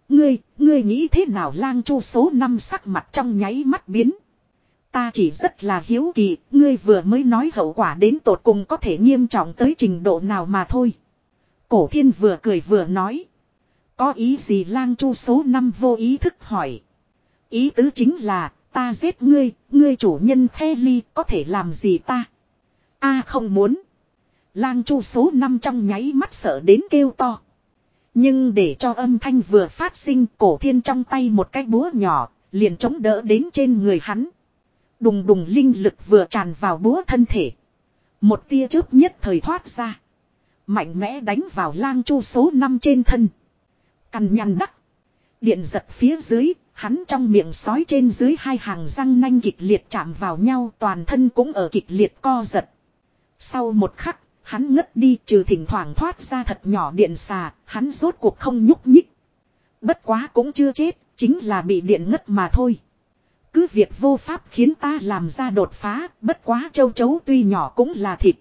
Ngươi, ngươi nghĩ thế nào lang chu số năm sắc mặt trong nháy mắt biến. Ta chỉ rất là hiếu kỳ, ngươi vừa mới nói hậu quả đến tột cùng có thể nghiêm trọng tới trình độ nào mà thôi. Cổ thiên vừa cười vừa nói. Có ý gì lang chu số năm vô ý thức hỏi. Ý tứ chính là, ta giết ngươi, ngươi chủ nhân khe ly có thể làm gì ta? a không muốn. Lang chu số năm trong nháy mắt sợ đến kêu to. Nhưng để cho âm thanh vừa phát sinh cổ thiên trong tay một cái búa nhỏ, liền chống đỡ đến trên người hắn. Đùng đùng linh lực vừa tràn vào búa thân thể. Một tia chớp nhất thời thoát ra. Mạnh mẽ đánh vào lang chu số 5 trên thân. Cằn nhằn đắc. Điện giật phía dưới, hắn trong miệng sói trên dưới hai hàng răng nanh kịch liệt chạm vào nhau toàn thân cũng ở kịch liệt co giật. Sau một khắc, hắn ngất đi trừ thỉnh thoảng thoát ra thật nhỏ điện xà, hắn rốt cuộc không nhúc nhích. Bất quá cũng chưa chết, chính là bị điện ngất mà thôi. Cứ việc vô pháp khiến ta làm ra đột phá, bất quá châu chấu tuy nhỏ cũng là thịt.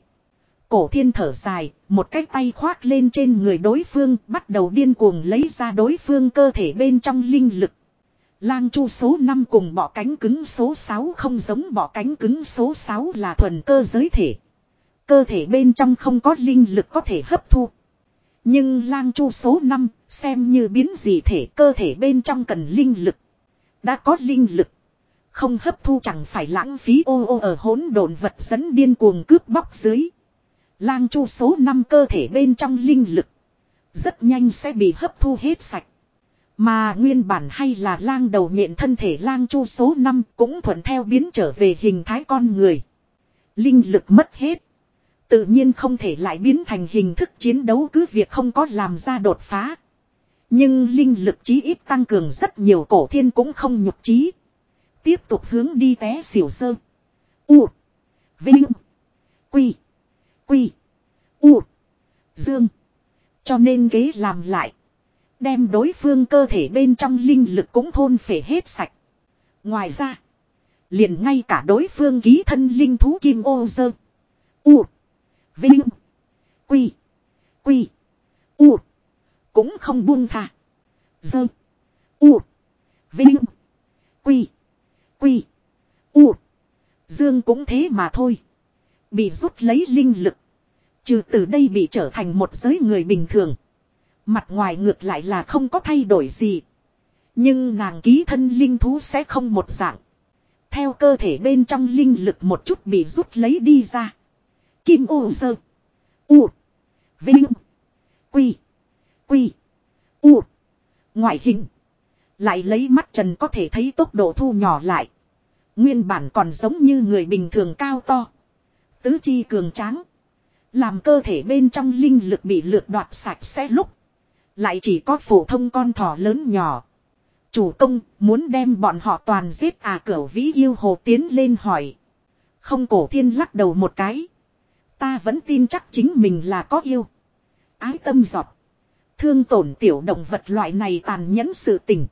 Cổ thiên thở dài, một cái tay khoác lên trên người đối phương, bắt đầu điên cuồng lấy ra đối phương cơ thể bên trong linh lực. Lang chu số 5 cùng bọ cánh cứng số 6 không giống bọ cánh cứng số 6 là thuần cơ giới thể. Cơ thể bên trong không có linh lực có thể hấp thu. Nhưng lang chu số 5 xem như biến dị thể, cơ thể bên trong cần linh lực. Đã có linh lực. Không hấp thu chẳng phải lãng phí ô ô ở hỗn độn vật dẫn điên cuồng cướp bóc dưới. Lang chu số 5 cơ thể bên trong linh lực. Rất nhanh sẽ bị hấp thu hết sạch. Mà nguyên bản hay là lang đầu nhện thân thể lang chu số 5 cũng thuận theo biến trở về hình thái con người. Linh lực mất hết. Tự nhiên không thể lại biến thành hình thức chiến đấu cứ việc không có làm ra đột phá. Nhưng linh lực chí ít tăng cường rất nhiều cổ thiên cũng không nhục trí. Tiếp tục hướng đi té xỉu sơ. U. Vinh. Quy. Quy. U. Dương. Cho nên kế làm lại. Đem đối phương cơ thể bên trong linh lực cũng thôn phể hết sạch. Ngoài ra. Liền ngay cả đối phương ký thân linh thú kim ô dơ. U. Vinh. Quy. Quy. U. Cũng không buông tha. Dơ. U. Vinh. Quy. Quy. U. Dương cũng thế mà thôi. Bị rút lấy linh lực. Trừ từ đây bị trở thành một giới người bình thường. Mặt ngoài ngược lại là không có thay đổi gì. Nhưng nàng ký thân linh thú sẽ không một dạng. Theo cơ thể bên trong linh lực một chút bị rút lấy đi ra. Kim ô sơ. U. Vinh. Quy. Quy. U. Ngoại hình. Lại lấy mắt trần có thể thấy tốc độ thu nhỏ lại. Nguyên bản còn giống như người bình thường cao to. Tứ chi cường tráng. Làm cơ thể bên trong linh lực bị lượt đoạt sạch sẽ lúc. Lại chỉ có phổ thông con thỏ lớn nhỏ. Chủ công muốn đem bọn họ toàn giết à cửu vĩ yêu hồ tiến lên hỏi. Không cổ thiên lắc đầu một cái. Ta vẫn tin chắc chính mình là có yêu. Ái tâm giọt. Thương tổn tiểu động vật loại này tàn nhẫn sự tình.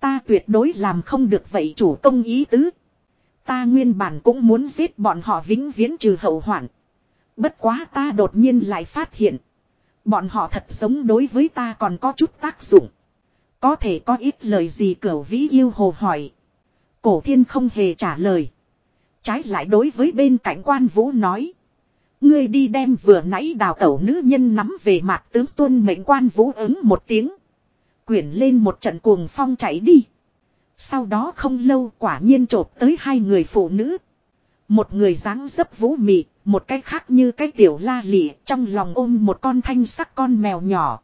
Ta tuyệt đối làm không được vậy chủ công ý tứ. Ta nguyên bản cũng muốn giết bọn họ vĩnh viễn trừ hậu hoạn. Bất quá ta đột nhiên lại phát hiện. Bọn họ thật giống đối với ta còn có chút tác dụng. Có thể có ít lời gì cửu vĩ yêu hồ hỏi. Cổ thiên không hề trả lời. Trái lại đối với bên cạnh quan vũ nói. Ngươi đi đem vừa nãy đào tẩu nữ nhân nắm về mặt tướng tuân mệnh quan vũ ứng một tiếng. Quyển lên một trận cuồng phong chạy đi. Sau đó không lâu quả nhiên trộp tới hai người phụ nữ. Một người dáng dấp vũ mị, một cái khác như cái tiểu la lị trong lòng ôm một con thanh sắc con mèo nhỏ.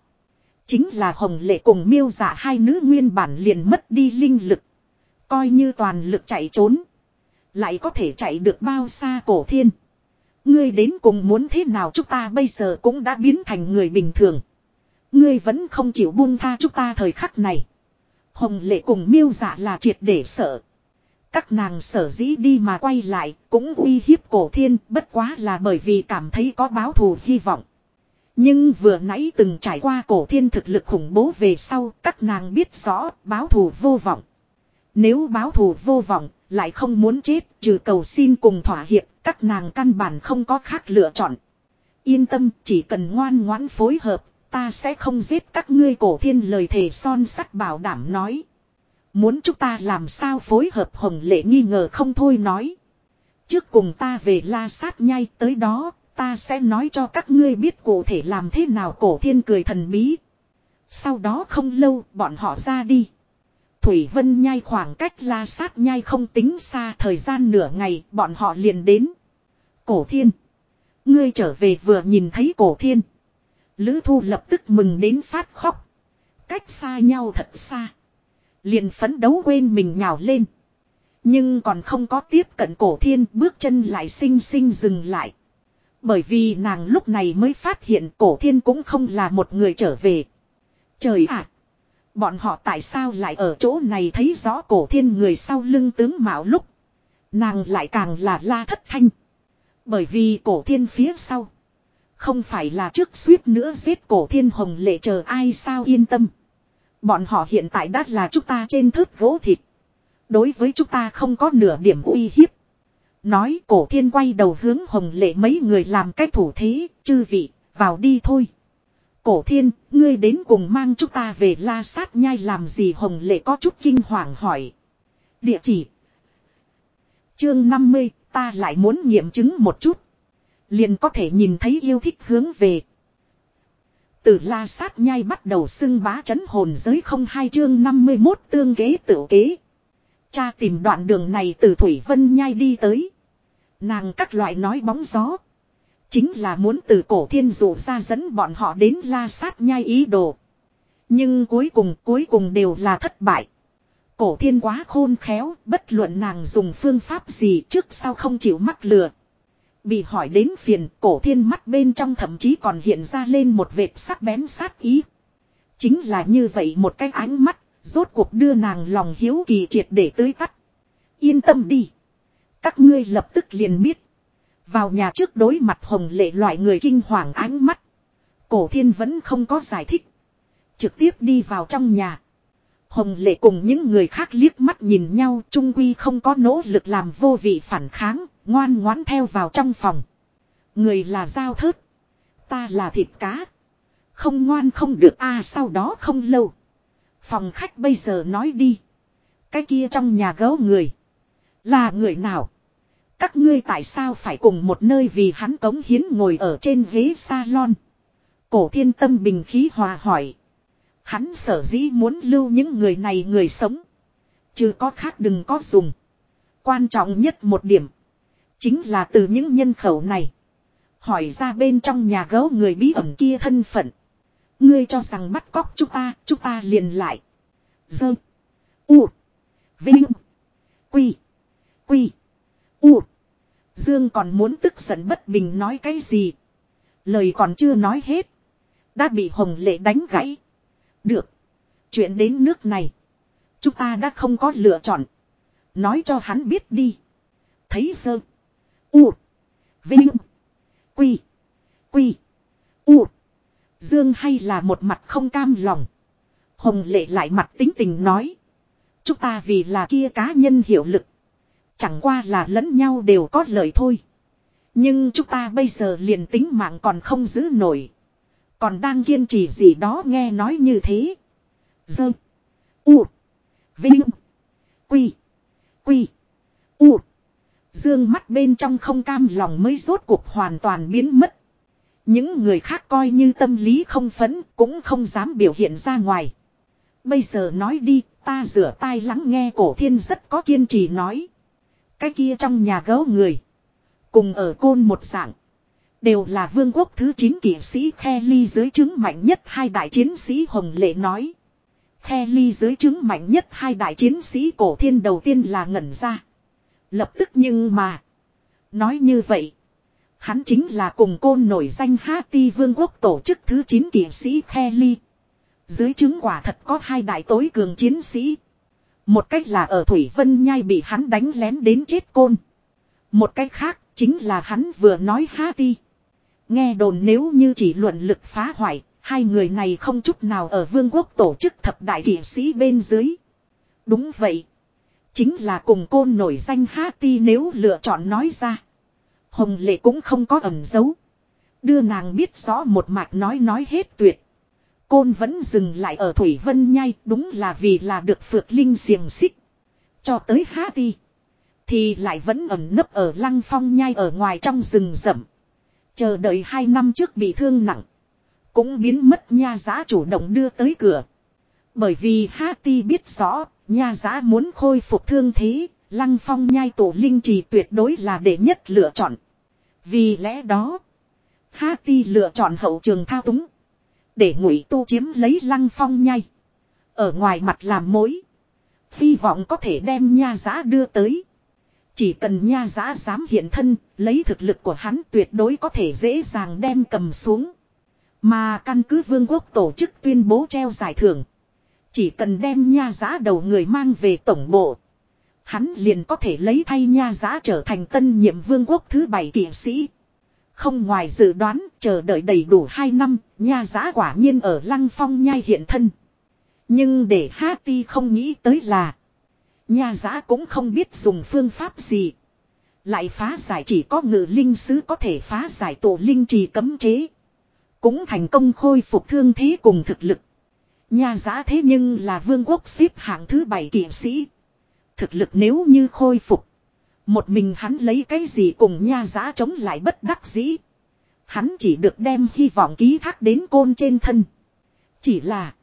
Chính là Hồng Lệ cùng miêu dạ hai nữ nguyên bản liền mất đi linh lực. Coi như toàn lực chạy trốn. Lại có thể chạy được bao xa cổ thiên. Ngươi đến cùng muốn thế nào chúng ta bây giờ cũng đã biến thành người bình thường. Ngươi vẫn không chịu buông tha chúng ta thời khắc này. Hồng lệ cùng miêu dạ là triệt để sợ. Các nàng sở dĩ đi mà quay lại cũng uy hiếp cổ thiên, bất quá là bởi vì cảm thấy có báo thù hy vọng. Nhưng vừa nãy từng trải qua cổ thiên thực lực khủng bố về sau, các nàng biết rõ báo thù vô vọng. Nếu báo thù vô vọng lại không muốn chết trừ cầu xin cùng thỏa hiệp các nàng căn bản không có khác lựa chọn. Yên tâm chỉ cần ngoan ngoãn phối hợp, ta sẽ không giết các ngươi cổ thiên lời thề son sắt bảo đảm nói. Muốn chúng ta làm sao phối hợp hồng lệ nghi ngờ không thôi nói. Trước cùng ta về la sát nhai tới đó, ta sẽ nói cho các ngươi biết cụ thể làm thế nào cổ thiên cười thần bí. Sau đó không lâu bọn họ ra đi. Thủy Vân nhai khoảng cách la sát nhai không tính xa, thời gian nửa ngày bọn họ liền đến. Cổ thiên. Ngươi trở về vừa nhìn thấy cổ thiên. Lữ thu lập tức mừng đến phát khóc. Cách xa nhau thật xa. Liền phấn đấu quên mình nhào lên. Nhưng còn không có tiếp cận cổ thiên, bước chân lại xinh xinh dừng lại. Bởi vì nàng lúc này mới phát hiện cổ thiên cũng không là một người trở về. Trời ạ! Bọn họ tại sao lại ở chỗ này thấy rõ cổ thiên người sau lưng tướng mạo lúc. Nàng lại càng là la thất thanh. Bởi vì cổ thiên phía sau. Không phải là trước suýt nữa giết cổ thiên hồng lệ chờ ai sao yên tâm. Bọn họ hiện tại đã là chúng ta trên thớt gỗ thịt. Đối với chúng ta không có nửa điểm uy hiếp. Nói cổ thiên quay đầu hướng hồng lệ mấy người làm cách thủ thế, chư vị, vào đi thôi. Cổ thiên, ngươi đến cùng mang chúng ta về la sát nhai làm gì hồng lệ có chút kinh hoàng hỏi. Địa chỉ. Chương 50, ta lại muốn nghiệm chứng một chút. Liền có thể nhìn thấy yêu thích hướng về. Từ la sát nhai bắt đầu xưng bá chấn hồn giới không hai chương 51 tương kế tự kế. Cha tìm đoạn đường này từ Thủy Vân nhai đi tới. Nàng các loại nói bóng gió. Chính là muốn từ cổ thiên dụ ra dẫn bọn họ đến la sát nhai ý đồ. Nhưng cuối cùng cuối cùng đều là thất bại. Cổ thiên quá khôn khéo, bất luận nàng dùng phương pháp gì trước sau không chịu mắc lừa. Bị hỏi đến phiền, cổ thiên mắt bên trong thậm chí còn hiện ra lên một vệt sắc bén sát ý. Chính là như vậy một cái ánh mắt, rốt cuộc đưa nàng lòng hiếu kỳ triệt để tới tắt. Yên tâm đi. Các ngươi lập tức liền biết. Vào nhà trước đối mặt hồng lệ loại người kinh hoàng ánh mắt. Cổ thiên vẫn không có giải thích. Trực tiếp đi vào trong nhà. Hồng lệ cùng những người khác liếc mắt nhìn nhau trung quy không có nỗ lực làm vô vị phản kháng, ngoan ngoãn theo vào trong phòng. Người là giao thớt. Ta là thịt cá. Không ngoan không được a sau đó không lâu. Phòng khách bây giờ nói đi. Cái kia trong nhà gấu người. Là người nào? Các ngươi tại sao phải cùng một nơi vì hắn cống hiến ngồi ở trên ghế salon? Cổ thiên tâm bình khí hòa hỏi. Hắn sở dĩ muốn lưu những người này người sống. Chứ có khác đừng có dùng. Quan trọng nhất một điểm. Chính là từ những nhân khẩu này. Hỏi ra bên trong nhà gấu người bí ẩn kia thân phận. Ngươi cho rằng bắt cóc chúng ta, chúng ta liền lại. Dơ. U. Vinh. Quy. Quy. U. Dương còn muốn tức giận bất bình nói cái gì. Lời còn chưa nói hết. Đã bị Hồng Lệ đánh gãy. Được. Chuyện đến nước này. Chúng ta đã không có lựa chọn. Nói cho hắn biết đi. Thấy sơ. U. Vinh. Quy. Quy. U. Dương hay là một mặt không cam lòng. Hồng lệ lại mặt tính tình nói. Chúng ta vì là kia cá nhân hiệu lực. Chẳng qua là lẫn nhau đều có lợi thôi. Nhưng chúng ta bây giờ liền tính mạng còn không giữ nổi. Còn đang kiên trì gì đó nghe nói như thế. Dơ. U. Vinh. Quy. Quy. U. Dương mắt bên trong không cam lòng mới rốt cuộc hoàn toàn biến mất. Những người khác coi như tâm lý không phấn cũng không dám biểu hiện ra ngoài. Bây giờ nói đi, ta rửa tai lắng nghe cổ thiên rất có kiên trì nói. Cái kia trong nhà gấu người. Cùng ở côn một dạng. Đều là vương quốc thứ 9 kỷ sĩ khe ly dưới chứng mạnh nhất hai đại chiến sĩ Hồng Lệ nói. Khe ly dưới chứng mạnh nhất hai đại chiến sĩ cổ thiên đầu tiên là ngẩn ra. Lập tức nhưng mà. Nói như vậy. Hắn chính là cùng côn nổi danh Hati vương quốc tổ chức thứ 9 kỷ sĩ khe ly. Dưới chứng quả thật có hai đại tối cường chiến sĩ. Một cách là ở Thủy Vân Nhai bị hắn đánh lén đến chết côn. Một cách khác chính là hắn vừa nói Hati. Nghe đồn nếu như chỉ luận lực phá hoại, hai người này không chút nào ở vương quốc tổ chức thập đại kỷ sĩ bên dưới. Đúng vậy. Chính là cùng côn nổi danh Hati nếu lựa chọn nói ra. Hồng lệ cũng không có ẩn giấu. Đưa nàng biết rõ một mạch nói nói hết tuyệt. Côn vẫn dừng lại ở Thủy Vân Nhai đúng là vì là được phượng linh xiềng xích. Cho tới Há Ti. Thì lại vẫn ẩn nấp ở lăng phong nhai ở ngoài trong rừng rậm. Chờ đợi hai năm trước bị thương nặng. Cũng biến mất nha giá chủ động đưa tới cửa. Bởi vì Há Ti biết rõ, nha giá muốn khôi phục thương thế, lăng phong nhai tổ linh trì tuyệt đối là đệ nhất lựa chọn. Vì lẽ đó, Há Ti lựa chọn hậu trường thao túng. Để ngụy tu chiếm lấy lăng phong nhai. Ở ngoài mặt làm mối. Hy vọng có thể đem nha giá đưa tới. Chỉ cần nha giá dám hiện thân, lấy thực lực của hắn tuyệt đối có thể dễ dàng đem cầm xuống. Mà căn cứ vương quốc tổ chức tuyên bố treo giải thưởng. Chỉ cần đem nha giá đầu người mang về tổng bộ. Hắn liền có thể lấy thay nha giá trở thành tân nhiệm vương quốc thứ bảy kỵ sĩ. Không ngoài dự đoán, chờ đợi đầy đủ 2 năm, nha giá quả nhiên ở lăng phong nhai hiện thân. Nhưng để Hati không nghĩ tới là, nha giá cũng không biết dùng phương pháp gì. Lại phá giải chỉ có ngự linh sứ có thể phá giải tổ linh trì cấm chế. Cũng thành công khôi phục thương thế cùng thực lực. Nha giá thế nhưng là vương quốc xếp hạng thứ bảy kỵ sĩ. Thực lực nếu như khôi phục. Một mình hắn lấy cái gì cùng nha giá chống lại bất đắc dĩ. Hắn chỉ được đem hy vọng ký thác đến côn trên thân. Chỉ là.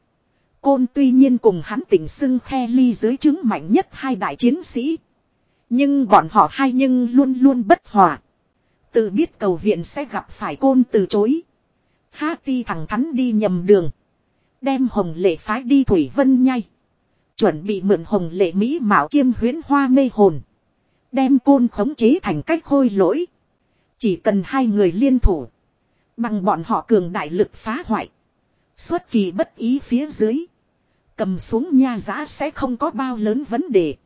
Côn tuy nhiên cùng hắn tỉnh xưng khe ly dưới chứng mạnh nhất hai đại chiến sĩ. Nhưng bọn họ hai nhưng luôn luôn bất hòa. Tự biết cầu viện sẽ gặp phải côn từ chối. Há ti thẳng thắn đi nhầm đường. Đem hồng lệ phái đi Thủy Vân nhai. Chuẩn bị mượn hồng lệ Mỹ mạo kiêm huyến hoa mê hồn. Đem côn khống chế thành cách khôi lỗi. Chỉ cần hai người liên thủ. Bằng bọn họ cường đại lực phá hoại. Xuất kỳ bất ý phía dưới. Cầm xuống nha giã sẽ không có bao lớn vấn đề.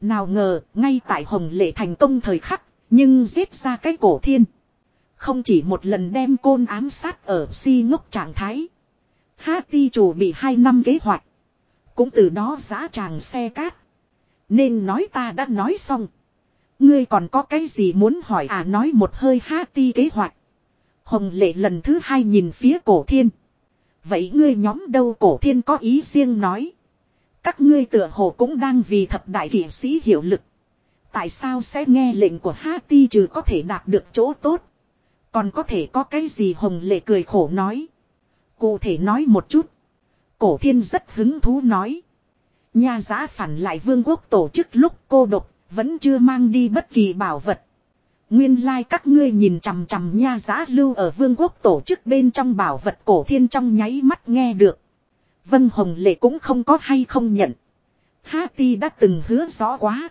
Nào ngờ, ngay tại Hồng Lệ thành công thời khắc, nhưng giết ra cái cổ thiên. Không chỉ một lần đem côn ám sát ở si ngốc trạng thái. Ha ti chủ bị hai năm kế hoạch. Cũng từ đó giã tràng xe cát. Nên nói ta đã nói xong. Ngươi còn có cái gì muốn hỏi à nói một hơi ha ti kế hoạch. Hồng lệ lần thứ hai nhìn phía cổ thiên. Vậy ngươi nhóm đâu cổ thiên có ý riêng nói. Các ngươi tựa hồ cũng đang vì thập đại kỷ sĩ hiệu lực. Tại sao sẽ nghe lệnh của Ha Ti trừ có thể đạt được chỗ tốt. Còn có thể có cái gì hồng lệ cười khổ nói. Cụ thể nói một chút. Cổ thiên rất hứng thú nói. Nha giá phản lại vương quốc tổ chức lúc cô độc vẫn chưa mang đi bất kỳ bảo vật. Nguyên lai like các ngươi nhìn chằm chằm nha giá lưu ở vương quốc tổ chức bên trong bảo vật cổ thiên trong nháy mắt nghe được. Vân Hồng Lệ cũng không có hay không nhận. Ha Ti đã từng hứa rõ quá.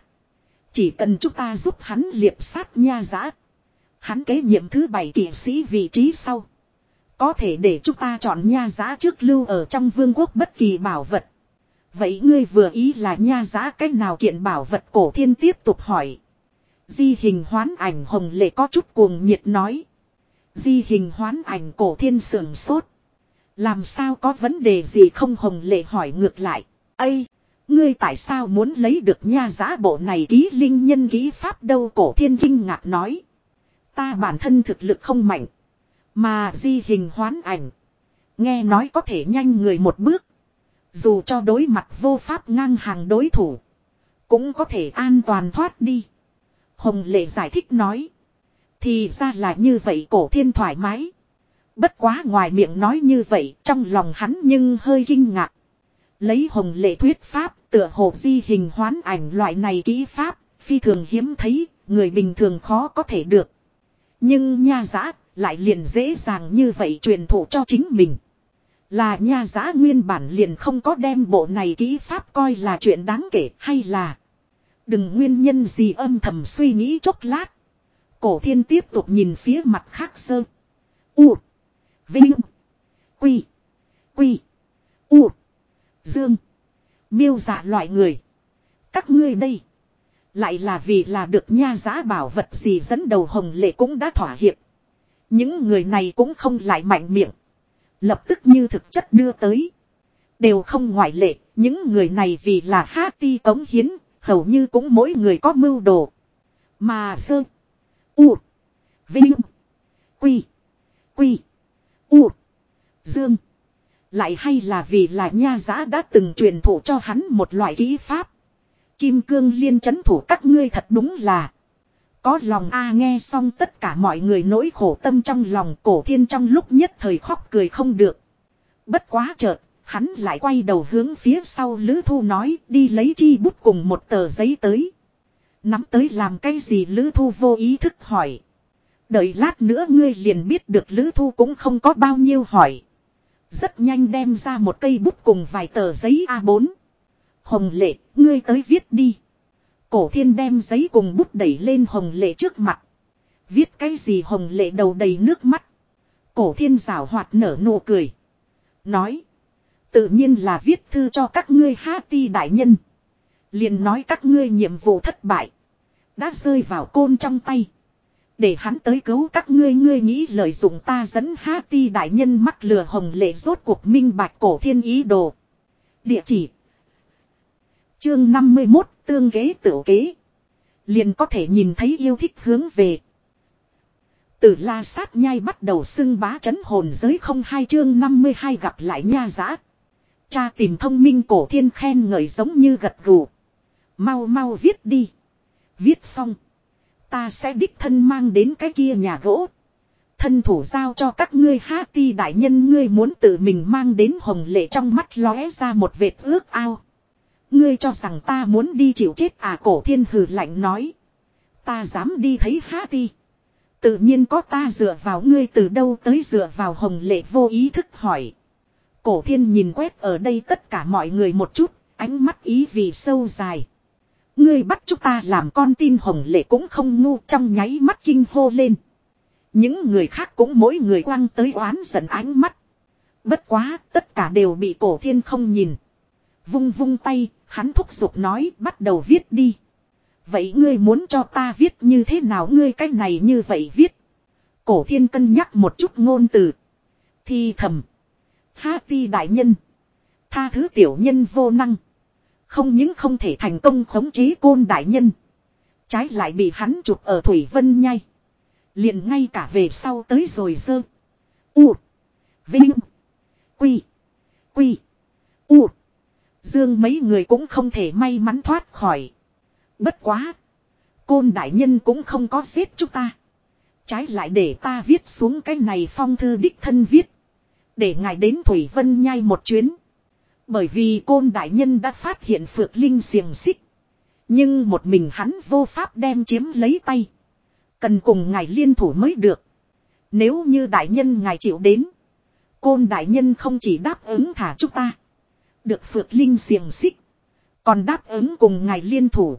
Chỉ cần chúng ta giúp hắn liệp sát nha giá. Hắn kế nhiệm thứ bảy kỷ sĩ vị trí sau. Có thể để chúng ta chọn nha giá trước lưu ở trong vương quốc bất kỳ bảo vật. Vậy ngươi vừa ý là nha giá cách nào kiện bảo vật cổ thiên tiếp tục hỏi. Di hình hoán ảnh hồng lệ có chút cuồng nhiệt nói. Di hình hoán ảnh cổ thiên sườn sốt. Làm sao có vấn đề gì không hồng lệ hỏi ngược lại. Ây! Ngươi tại sao muốn lấy được nha giá bộ này ký linh nhân ký pháp đâu cổ thiên kinh ngạc nói. Ta bản thân thực lực không mạnh. Mà di hình hoán ảnh. Nghe nói có thể nhanh người một bước. Dù cho đối mặt vô pháp ngang hàng đối thủ. Cũng có thể an toàn thoát đi. Hồng lệ giải thích nói. Thì ra là như vậy cổ thiên thoải mái. Bất quá ngoài miệng nói như vậy, trong lòng hắn nhưng hơi kinh ngạc. Lấy hồng lệ thuyết pháp, tựa hồ di hình hoán ảnh loại này kỹ pháp. Phi thường hiếm thấy, người bình thường khó có thể được. Nhưng nha giã lại liền dễ dàng như vậy truyền thụ cho chính mình. Là nha giã nguyên bản liền không có đem bộ này kỹ pháp coi là chuyện đáng kể hay là Đừng nguyên nhân gì âm thầm suy nghĩ chốc lát. Cổ thiên tiếp tục nhìn phía mặt khác sơ. U. Vinh. Quy. Quy. U. Dương. Miêu dạ loại người. Các ngươi đây. Lại là vì là được nha giá bảo vật gì dẫn đầu hồng lệ cũng đã thỏa hiệp. Những người này cũng không lại mạnh miệng. Lập tức như thực chất đưa tới. Đều không ngoại lệ, những người này vì là ha ti cống hiến, hầu như cũng mỗi người có mưu đồ. Mà sơ. U. Vinh. Quy. Quy. U. Dương. Lại hay là vì là nha giã đã từng truyền thụ cho hắn một loại kỹ pháp. Kim cương liên chấn thủ các ngươi thật đúng là. Có lòng a nghe xong tất cả mọi người nỗi khổ tâm trong lòng cổ thiên trong lúc nhất thời khóc cười không được. Bất quá chợt, hắn lại quay đầu hướng phía sau Lữ Thu nói đi lấy chi bút cùng một tờ giấy tới. Nắm tới làm cái gì Lữ Thu vô ý thức hỏi. Đợi lát nữa ngươi liền biết được Lữ Thu cũng không có bao nhiêu hỏi. Rất nhanh đem ra một cây bút cùng vài tờ giấy A4. Hồng lệ, ngươi tới viết đi. Cổ thiên đem giấy cùng bút đẩy lên hồng lệ trước mặt. Viết cái gì hồng lệ đầu đầy nước mắt. Cổ thiên rào hoạt nở nụ cười. Nói. Tự nhiên là viết thư cho các ngươi ha ti đại nhân. Liền nói các ngươi nhiệm vụ thất bại. Đã rơi vào côn trong tay. Để hắn tới cứu các ngươi ngươi nghĩ lợi dụng ta dẫn ha ti đại nhân mắc lừa hồng lệ rốt cuộc minh bạch cổ thiên ý đồ. Địa chỉ. Chương 51 tương kế tự kế. Liền có thể nhìn thấy yêu thích hướng về. Từ la sát nhai bắt đầu xưng bá chấn hồn giới không hai chương 52 gặp lại nha giã. Cha tìm thông minh cổ thiên khen ngợi giống như gật gù. Mau mau viết đi. Viết xong. Ta sẽ đích thân mang đến cái kia nhà gỗ. Thân thủ giao cho các ngươi ha ti đại nhân ngươi muốn tự mình mang đến hồng lệ trong mắt lóe ra một vệt ước ao. Ngươi cho rằng ta muốn đi chịu chết à cổ thiên hừ lạnh nói. Ta dám đi thấy há ti. Tự nhiên có ta dựa vào ngươi từ đâu tới dựa vào hồng lệ vô ý thức hỏi. Cổ thiên nhìn quét ở đây tất cả mọi người một chút, ánh mắt ý vì sâu dài. Ngươi bắt chúng ta làm con tin hồng lệ cũng không ngu trong nháy mắt kinh hô lên. Những người khác cũng mỗi người quăng tới oán giận ánh mắt. Bất quá, tất cả đều bị cổ thiên không nhìn. Vung vung tay, hắn thúc giục nói, bắt đầu viết đi. Vậy ngươi muốn cho ta viết như thế nào ngươi cách này như vậy viết. Cổ thiên cân nhắc một chút ngôn từ. Thi thầm. Ha ti đại nhân. Tha thứ tiểu nhân vô năng. Không những không thể thành công khống chế côn đại nhân. Trái lại bị hắn chụp ở Thủy Vân nhai. liền ngay cả về sau tới rồi dơ. U. Vinh. Quy. Quy. U. Dương mấy người cũng không thể may mắn thoát khỏi. Bất quá. Côn đại nhân cũng không có xếp chúng ta. Trái lại để ta viết xuống cái này phong thư đích thân viết. Để ngài đến Thủy Vân nhai một chuyến. Bởi vì côn đại nhân đã phát hiện phượng linh xiềng xích. Nhưng một mình hắn vô pháp đem chiếm lấy tay. Cần cùng ngài liên thủ mới được. Nếu như đại nhân ngài chịu đến. Côn đại nhân không chỉ đáp ứng thả chúng ta. Được phượng linh xiềng xích. Còn đáp ứng cùng ngài liên thủ.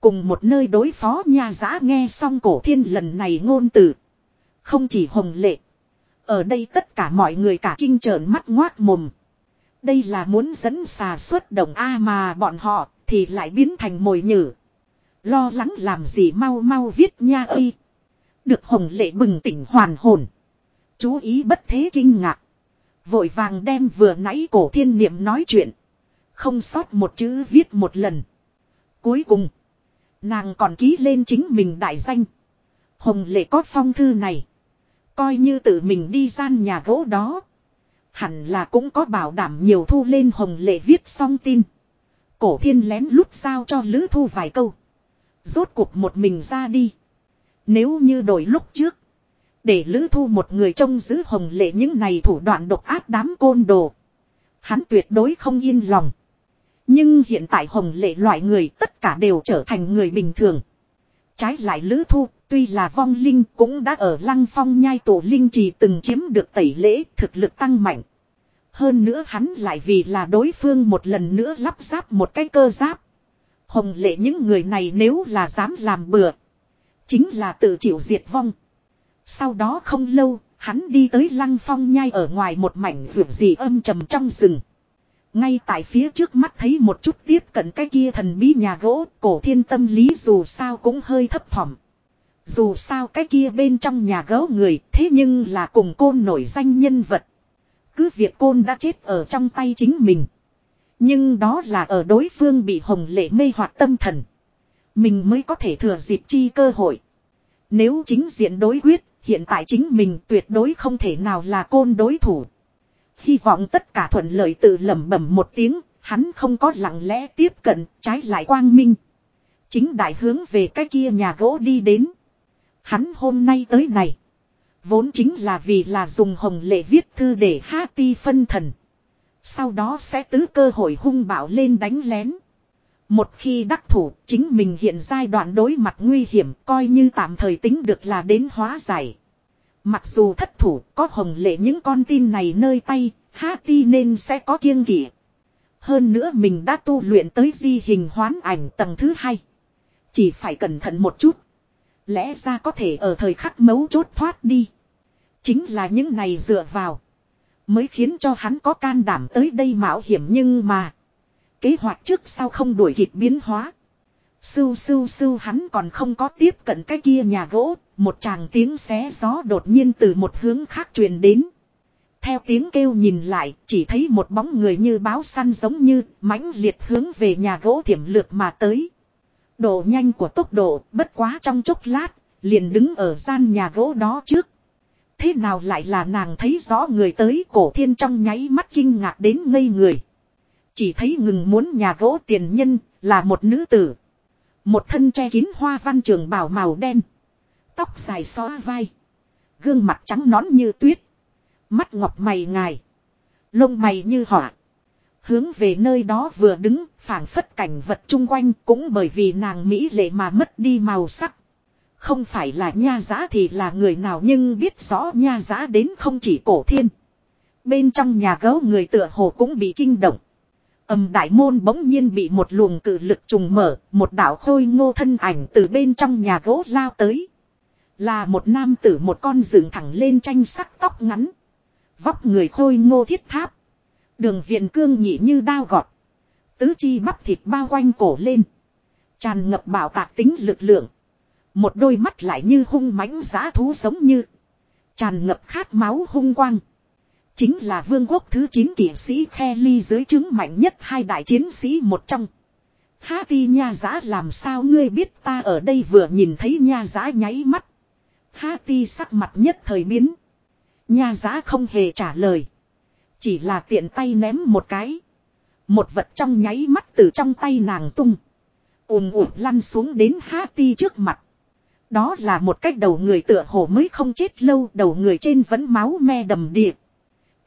Cùng một nơi đối phó nha giã nghe xong cổ thiên lần này ngôn từ. Không chỉ hồng lệ. Ở đây tất cả mọi người cả kinh trợn mắt ngoác mồm. Đây là muốn dẫn xà xuất đồng A mà bọn họ thì lại biến thành mồi nhử. Lo lắng làm gì mau mau viết nha y. Được hồng lệ bừng tỉnh hoàn hồn. Chú ý bất thế kinh ngạc. Vội vàng đem vừa nãy cổ thiên niệm nói chuyện. Không sót một chữ viết một lần. Cuối cùng. Nàng còn ký lên chính mình đại danh. Hồng lệ có phong thư này. Coi như tự mình đi gian nhà gỗ đó. Hẳn là cũng có bảo đảm nhiều thu lên hồng lệ viết xong tin. Cổ thiên lén lút sao cho lữ thu vài câu. Rốt cuộc một mình ra đi. Nếu như đổi lúc trước. Để lữ thu một người trông giữ hồng lệ những này thủ đoạn độc ác đám côn đồ. Hắn tuyệt đối không yên lòng. Nhưng hiện tại hồng lệ loại người tất cả đều trở thành người bình thường. Trái lại lữ thu, Tuy là vong linh, cũng đã ở lăng phong nhai tổ linh trì từng chiếm được tẩy lễ, thực lực tăng mạnh. Hơn nữa hắn lại vì là đối phương một lần nữa lắp ráp một cái cơ giáp. Hồng lệ những người này nếu là dám làm bừa. Chính là tự chịu diệt vong. Sau đó không lâu, hắn đi tới lăng phong nhai ở ngoài một mảnh ruột gì âm trầm trong rừng. Ngay tại phía trước mắt thấy một chút tiếp cận cái kia thần bí nhà gỗ, cổ thiên tâm lý dù sao cũng hơi thấp thỏm. Dù sao cái kia bên trong nhà gấu người thế nhưng là cùng côn nổi danh nhân vật. Cứ việc côn đã chết ở trong tay chính mình. Nhưng đó là ở đối phương bị hồng lệ mê hoặc tâm thần. Mình mới có thể thừa dịp chi cơ hội. Nếu chính diện đối quyết, Hiện tại chính mình tuyệt đối không thể nào là côn đối thủ. Hy vọng tất cả thuận lợi tự lẩm bẩm một tiếng, hắn không có lặng lẽ tiếp cận, trái lại quang minh. Chính đại hướng về cái kia nhà gỗ đi đến. Hắn hôm nay tới này. Vốn chính là vì là dùng hồng lệ viết thư để ha ti phân thần. Sau đó sẽ tứ cơ hội hung bạo lên đánh lén. Một khi đắc thủ, chính mình hiện giai đoạn đối mặt nguy hiểm coi như tạm thời tính được là đến hóa giải. Mặc dù thất thủ có hồng lệ những con tin này nơi tay, ha ti nên sẽ có kiêng kỵ. Hơn nữa mình đã tu luyện tới di hình hoán ảnh tầng thứ hai. Chỉ phải cẩn thận một chút. Lẽ ra có thể ở thời khắc mấu chốt thoát đi. Chính là những này dựa vào. Mới khiến cho hắn có can đảm tới đây mạo hiểm nhưng mà. Kế hoạch trước sau không đuổi kịp biến hóa. Sưu sưu sưu hắn còn không có tiếp cận cái kia nhà gỗ. Một chàng tiếng xé gió đột nhiên từ một hướng khác truyền đến. Theo tiếng kêu nhìn lại, chỉ thấy một bóng người như báo săn giống như mãnh liệt hướng về nhà gỗ thiểm lược mà tới. Độ nhanh của tốc độ bất quá trong chốc lát, liền đứng ở gian nhà gỗ đó trước. Thế nào lại là nàng thấy rõ người tới cổ thiên trong nháy mắt kinh ngạc đến ngây người. Chỉ thấy ngừng muốn nhà gỗ tiền nhân là một nữ tử. Một thân che kín hoa văn trường bảo màu đen. Tóc dài xóa vai. Gương mặt trắng nõn như tuyết. Mắt ngọc mày ngài. Lông mày như họa. Hướng về nơi đó vừa đứng, phảng phất cảnh vật chung quanh cũng bởi vì nàng Mỹ lệ mà mất đi màu sắc. Không phải là nha giá thì là người nào nhưng biết rõ nha giá đến không chỉ cổ thiên. Bên trong nhà gấu người tựa hồ cũng bị kinh động. Âm đại môn bỗng nhiên bị một luồng cự lực trùng mở, một đạo khôi ngô thân ảnh từ bên trong nhà gỗ lao tới. Là một nam tử một con dựng thẳng lên tranh sắc tóc ngắn. Vóc người khôi ngô thiết tháp. Đường viện cương nhị như đao gọt. Tứ chi bắp thịt bao quanh cổ lên. Tràn ngập bảo tạc tính lực lượng. Một đôi mắt lại như hung mãnh giá thú giống như. Tràn ngập khát máu hung quang. Chính là vương quốc thứ 9 kỷ sĩ khe ly dưới chứng mạnh nhất hai đại chiến sĩ một trong. Há ti nha giá làm sao ngươi biết ta ở đây vừa nhìn thấy nha giá nháy mắt. Há ti sắc mặt nhất thời biến. Nha giá không hề trả lời. Chỉ là tiện tay ném một cái. Một vật trong nháy mắt từ trong tay nàng tung. ùm ùm lăn xuống đến Há ti trước mặt. Đó là một cách đầu người tựa hồ mới không chết lâu, đầu người trên vẫn máu me đầm điệp.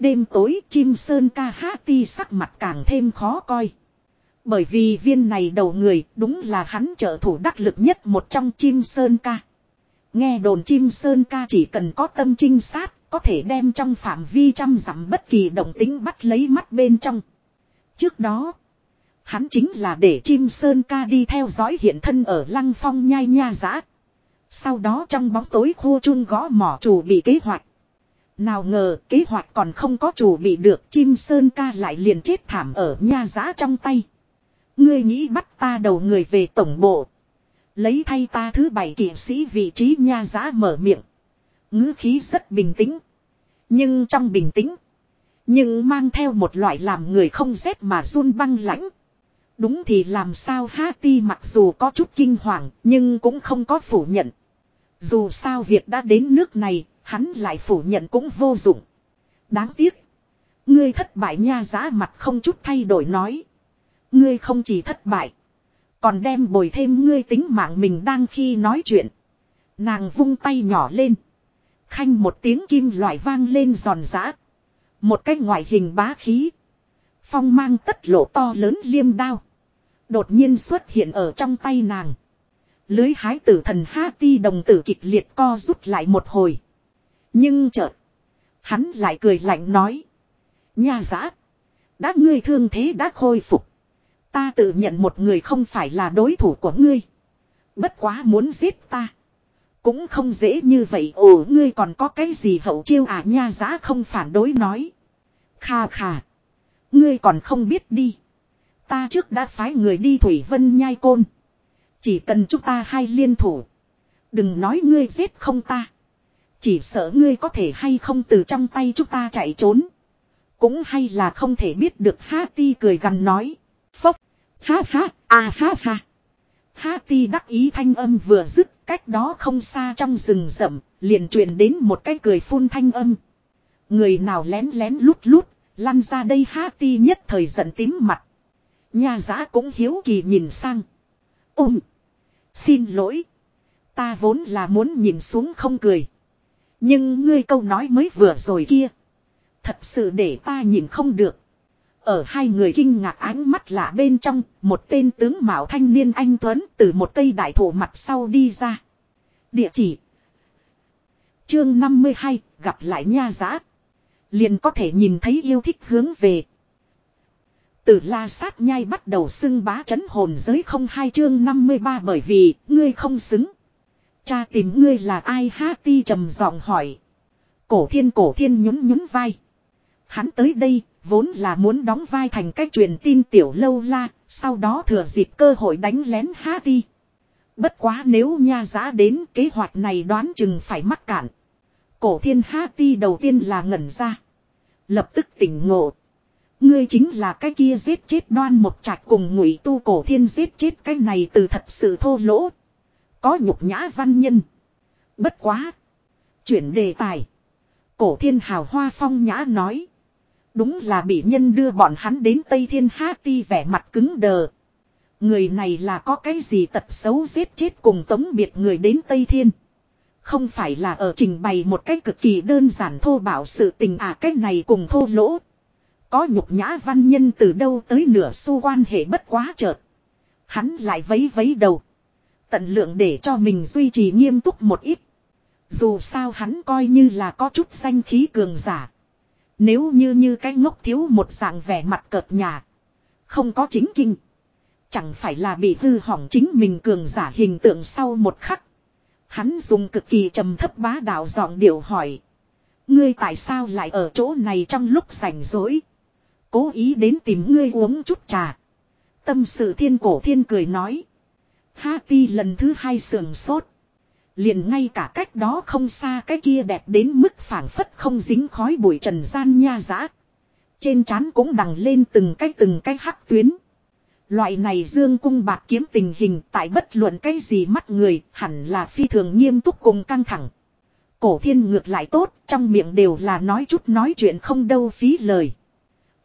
Đêm tối chim sơn ca hát ti sắc mặt càng thêm khó coi. Bởi vì viên này đầu người đúng là hắn trợ thủ đắc lực nhất một trong chim sơn ca. Nghe đồn chim sơn ca chỉ cần có tâm trinh sát, có thể đem trong phạm vi trăm dặm bất kỳ động tính bắt lấy mắt bên trong. Trước đó, hắn chính là để chim sơn ca đi theo dõi hiện thân ở lăng phong nhai nha giã. Sau đó trong bóng tối khu chun gõ mỏ chủ bị kế hoạch. Nào ngờ kế hoạch còn không có chủ bị được chim sơn ca lại liền chết thảm ở nha giá trong tay. Ngươi nghĩ bắt ta đầu người về tổng bộ. Lấy thay ta thứ bảy kỵ sĩ vị trí nha giá mở miệng. ngữ khí rất bình tĩnh. Nhưng trong bình tĩnh. Nhưng mang theo một loại làm người không rét mà run băng lãnh. Đúng thì làm sao Hati mặc dù có chút kinh hoàng nhưng cũng không có phủ nhận. Dù sao việc đã đến nước này, hắn lại phủ nhận cũng vô dụng. Đáng tiếc. Ngươi thất bại nha giá mặt không chút thay đổi nói. Ngươi không chỉ thất bại. Còn đem bồi thêm ngươi tính mạng mình đang khi nói chuyện. Nàng vung tay nhỏ lên. Khanh một tiếng kim loại vang lên giòn giã. Một cái ngoại hình bá khí. Phong mang tất lộ to lớn liêm đao. Đột nhiên xuất hiện ở trong tay nàng. Lưới hái tử thần ha ti đồng tử kịch liệt co rút lại một hồi. Nhưng chợt. Hắn lại cười lạnh nói. Nha giã. Đã ngươi thương thế đã khôi phục. Ta tự nhận một người không phải là đối thủ của ngươi. Bất quá muốn giết ta. Cũng không dễ như vậy ồ, ngươi còn có cái gì hậu chiêu à nha giã không phản đối nói. Kha kha. Ngươi còn không biết đi. Ta trước đã phái người đi Thủy Vân nhai côn. Chỉ cần chúng ta hai liên thủ. Đừng nói ngươi giết không ta. Chỉ sợ ngươi có thể hay không từ trong tay chúng ta chạy trốn. Cũng hay là không thể biết được Ha Ti cười gần nói. Phốc. Ha ha. À ha ha. Ha Ti đắc ý thanh âm vừa dứt. cách đó không xa trong rừng rậm, liền truyền đến một cái cười phun thanh âm. Người nào lén lén lút lút, lăn ra đây ha ti nhất thời giận tím mặt. Nhà giã cũng hiếu kỳ nhìn sang. Ôm! Xin lỗi! Ta vốn là muốn nhìn xuống không cười. Nhưng ngươi câu nói mới vừa rồi kia. Thật sự để ta nhìn không được. Ở hai người kinh ngạc ánh mắt lạ bên trong, một tên tướng mạo thanh niên anh Tuấn từ một cây đại thụ mặt sau đi ra. Địa chỉ. Chương 52, gặp lại nha giá. Liền có thể nhìn thấy yêu thích hướng về. Từ la sát nhai bắt đầu xưng bá chấn hồn giới không hai chương 53 bởi vì ngươi không xứng. Cha tìm ngươi là ai ha ti trầm giọng hỏi. Cổ thiên cổ thiên nhún nhún vai. Hắn tới đây vốn là muốn đóng vai thành cách truyền tin tiểu lâu la, sau đó thừa dịp cơ hội đánh lén ha ti. Bất quá nếu nha giá đến kế hoạch này đoán chừng phải mắc cạn. Cổ thiên ha ti đầu tiên là ngẩn ra. Lập tức tỉnh ngộ. Ngươi chính là cái kia giết chết đoan một trạch cùng ngụy tu cổ thiên giết chết cái này từ thật sự thô lỗ. Có nhục nhã văn nhân. Bất quá. Chuyển đề tài. Cổ thiên hào hoa phong nhã nói. Đúng là bị nhân đưa bọn hắn đến Tây Thiên Há Ti vẻ mặt cứng đờ. Người này là có cái gì tật xấu giết chết cùng tống biệt người đến Tây Thiên. Không phải là ở trình bày một cách cực kỳ đơn giản thô bảo sự tình à cái này cùng thô lỗ. Có nhục nhã văn nhân từ đâu tới nửa xu quan hệ bất quá chợt. Hắn lại vấy vấy đầu. Tận lượng để cho mình duy trì nghiêm túc một ít. Dù sao hắn coi như là có chút danh khí cường giả. Nếu như như cái ngốc thiếu một dạng vẻ mặt cợt nhà. Không có chính kinh. Chẳng phải là bị hư hỏng chính mình cường giả hình tượng sau một khắc. Hắn dùng cực kỳ trầm thấp bá đạo giọng điệu hỏi. Ngươi tại sao lại ở chỗ này trong lúc rảnh rỗi? Cố ý đến tìm ngươi uống chút trà. Tâm sự thiên cổ thiên cười nói. Ha ti lần thứ hai sườn sốt. Liền ngay cả cách đó không xa cái kia đẹp đến mức phảng phất không dính khói bụi trần gian nha giã. Trên trán cũng đằng lên từng cái từng cái hắc tuyến. Loại này dương cung bạc kiếm tình hình tại bất luận cái gì mắt người hẳn là phi thường nghiêm túc cùng căng thẳng. Cổ thiên ngược lại tốt, trong miệng đều là nói chút nói chuyện không đâu phí lời.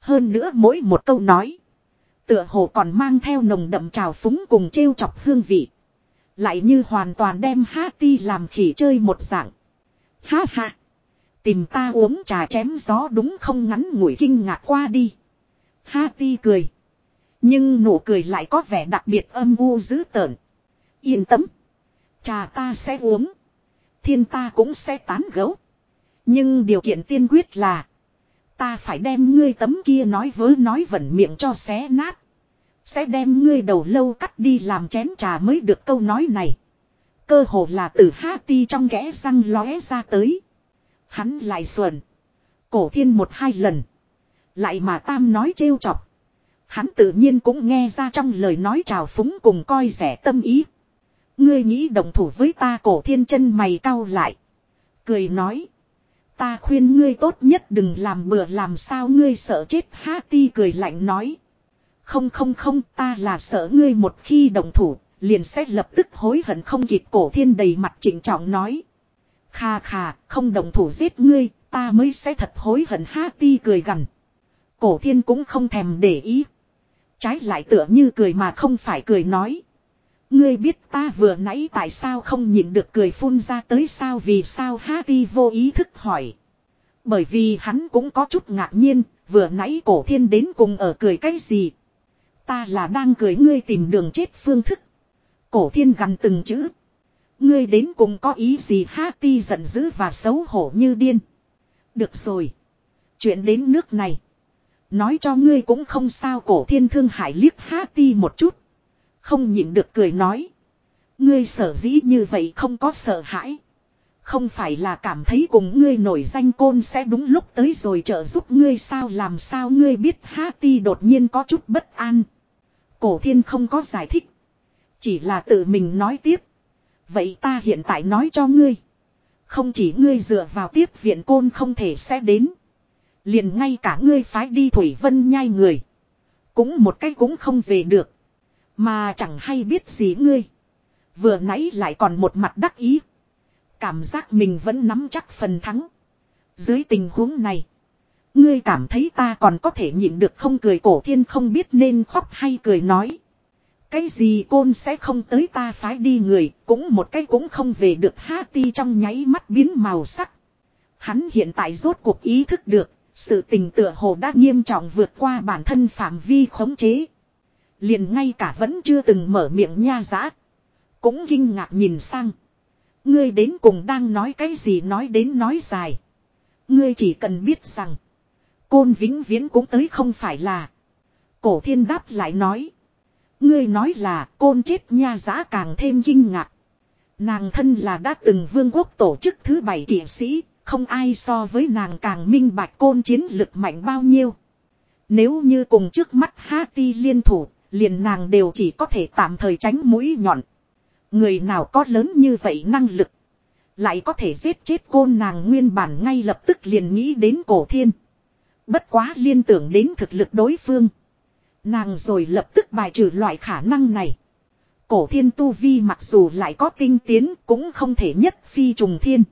Hơn nữa mỗi một câu nói. Tựa hồ còn mang theo nồng đậm trào phúng cùng trêu chọc hương vị. Lại như hoàn toàn đem ha ti làm khỉ chơi một dạng. Ha ha. Tìm ta uống trà chém gió đúng không ngắn ngủi kinh ngạc qua đi. Ha ti cười. Nhưng nụ cười lại có vẻ đặc biệt âm u dữ tợn. Yên tâm. Trà ta sẽ uống. Thiên ta cũng sẽ tán gấu. Nhưng điều kiện tiên quyết là. Ta phải đem ngươi tấm kia nói vớ nói vẩn miệng cho xé nát. Sẽ đem ngươi đầu lâu cắt đi làm chén trà mới được câu nói này. Cơ hồ là từ há ti trong kẽ răng lóe ra tới. Hắn lại xuẩn. Cổ thiên một hai lần. Lại mà tam nói trêu chọc. Hắn tự nhiên cũng nghe ra trong lời nói trào phúng cùng coi rẻ tâm ý. Ngươi nghĩ đồng thủ với ta cổ thiên chân mày cau lại. Cười nói. Ta khuyên ngươi tốt nhất đừng làm bừa làm sao ngươi sợ chết ha ti cười lạnh nói. Không không không ta là sợ ngươi một khi đồng thủ, liền sẽ lập tức hối hận không kịp cổ thiên đầy mặt trịnh trọng nói. Khà khà, không đồng thủ giết ngươi, ta mới sẽ thật hối hận ha ti cười gằn. Cổ thiên cũng không thèm để ý. Trái lại tựa như cười mà không phải cười nói. Ngươi biết ta vừa nãy tại sao không nhịn được cười phun ra tới sao vì sao Hati vô ý thức hỏi. Bởi vì hắn cũng có chút ngạc nhiên, vừa nãy cổ thiên đến cùng ở cười cái gì. Ta là đang cười ngươi tìm đường chết phương thức. Cổ thiên gằn từng chữ. Ngươi đến cùng có ý gì Hati giận dữ và xấu hổ như điên. Được rồi. Chuyện đến nước này. Nói cho ngươi cũng không sao cổ thiên thương hải liếc Hati một chút. Không nhịn được cười nói. Ngươi sở dĩ như vậy không có sợ hãi. Không phải là cảm thấy cùng ngươi nổi danh côn sẽ đúng lúc tới rồi trợ giúp ngươi sao làm sao ngươi biết ha ti đột nhiên có chút bất an. Cổ thiên không có giải thích. Chỉ là tự mình nói tiếp. Vậy ta hiện tại nói cho ngươi. Không chỉ ngươi dựa vào tiếp viện côn không thể sẽ đến. Liền ngay cả ngươi phái đi Thủy Vân nhai người. Cũng một cách cũng không về được. Mà chẳng hay biết gì ngươi. Vừa nãy lại còn một mặt đắc ý. Cảm giác mình vẫn nắm chắc phần thắng. Dưới tình huống này. Ngươi cảm thấy ta còn có thể nhịn được không cười cổ thiên không biết nên khóc hay cười nói. Cái gì côn sẽ không tới ta phái đi người, cũng một cái cũng không về được ha ti trong nháy mắt biến màu sắc. Hắn hiện tại rốt cuộc ý thức được, sự tình tựa hồ đã nghiêm trọng vượt qua bản thân phạm vi khống chế. Liền ngay cả vẫn chưa từng mở miệng nha giã. Cũng kinh ngạc nhìn sang. Ngươi đến cùng đang nói cái gì nói đến nói dài. Ngươi chỉ cần biết rằng. Côn vĩnh viễn cũng tới không phải là. Cổ thiên đáp lại nói. Ngươi nói là côn chết nha giã càng thêm kinh ngạc. Nàng thân là đã từng vương quốc tổ chức thứ bảy kỷ sĩ, không ai so với nàng càng minh bạch côn chiến lực mạnh bao nhiêu. Nếu như cùng trước mắt Hati liên thủ, liền nàng đều chỉ có thể tạm thời tránh mũi nhọn. Người nào có lớn như vậy năng lực. Lại có thể giết chết côn nàng nguyên bản ngay lập tức liền nghĩ đến cổ thiên. Bất quá liên tưởng đến thực lực đối phương. Nàng rồi lập tức bài trừ loại khả năng này. Cổ thiên tu vi mặc dù lại có tinh tiến cũng không thể nhất phi trùng thiên.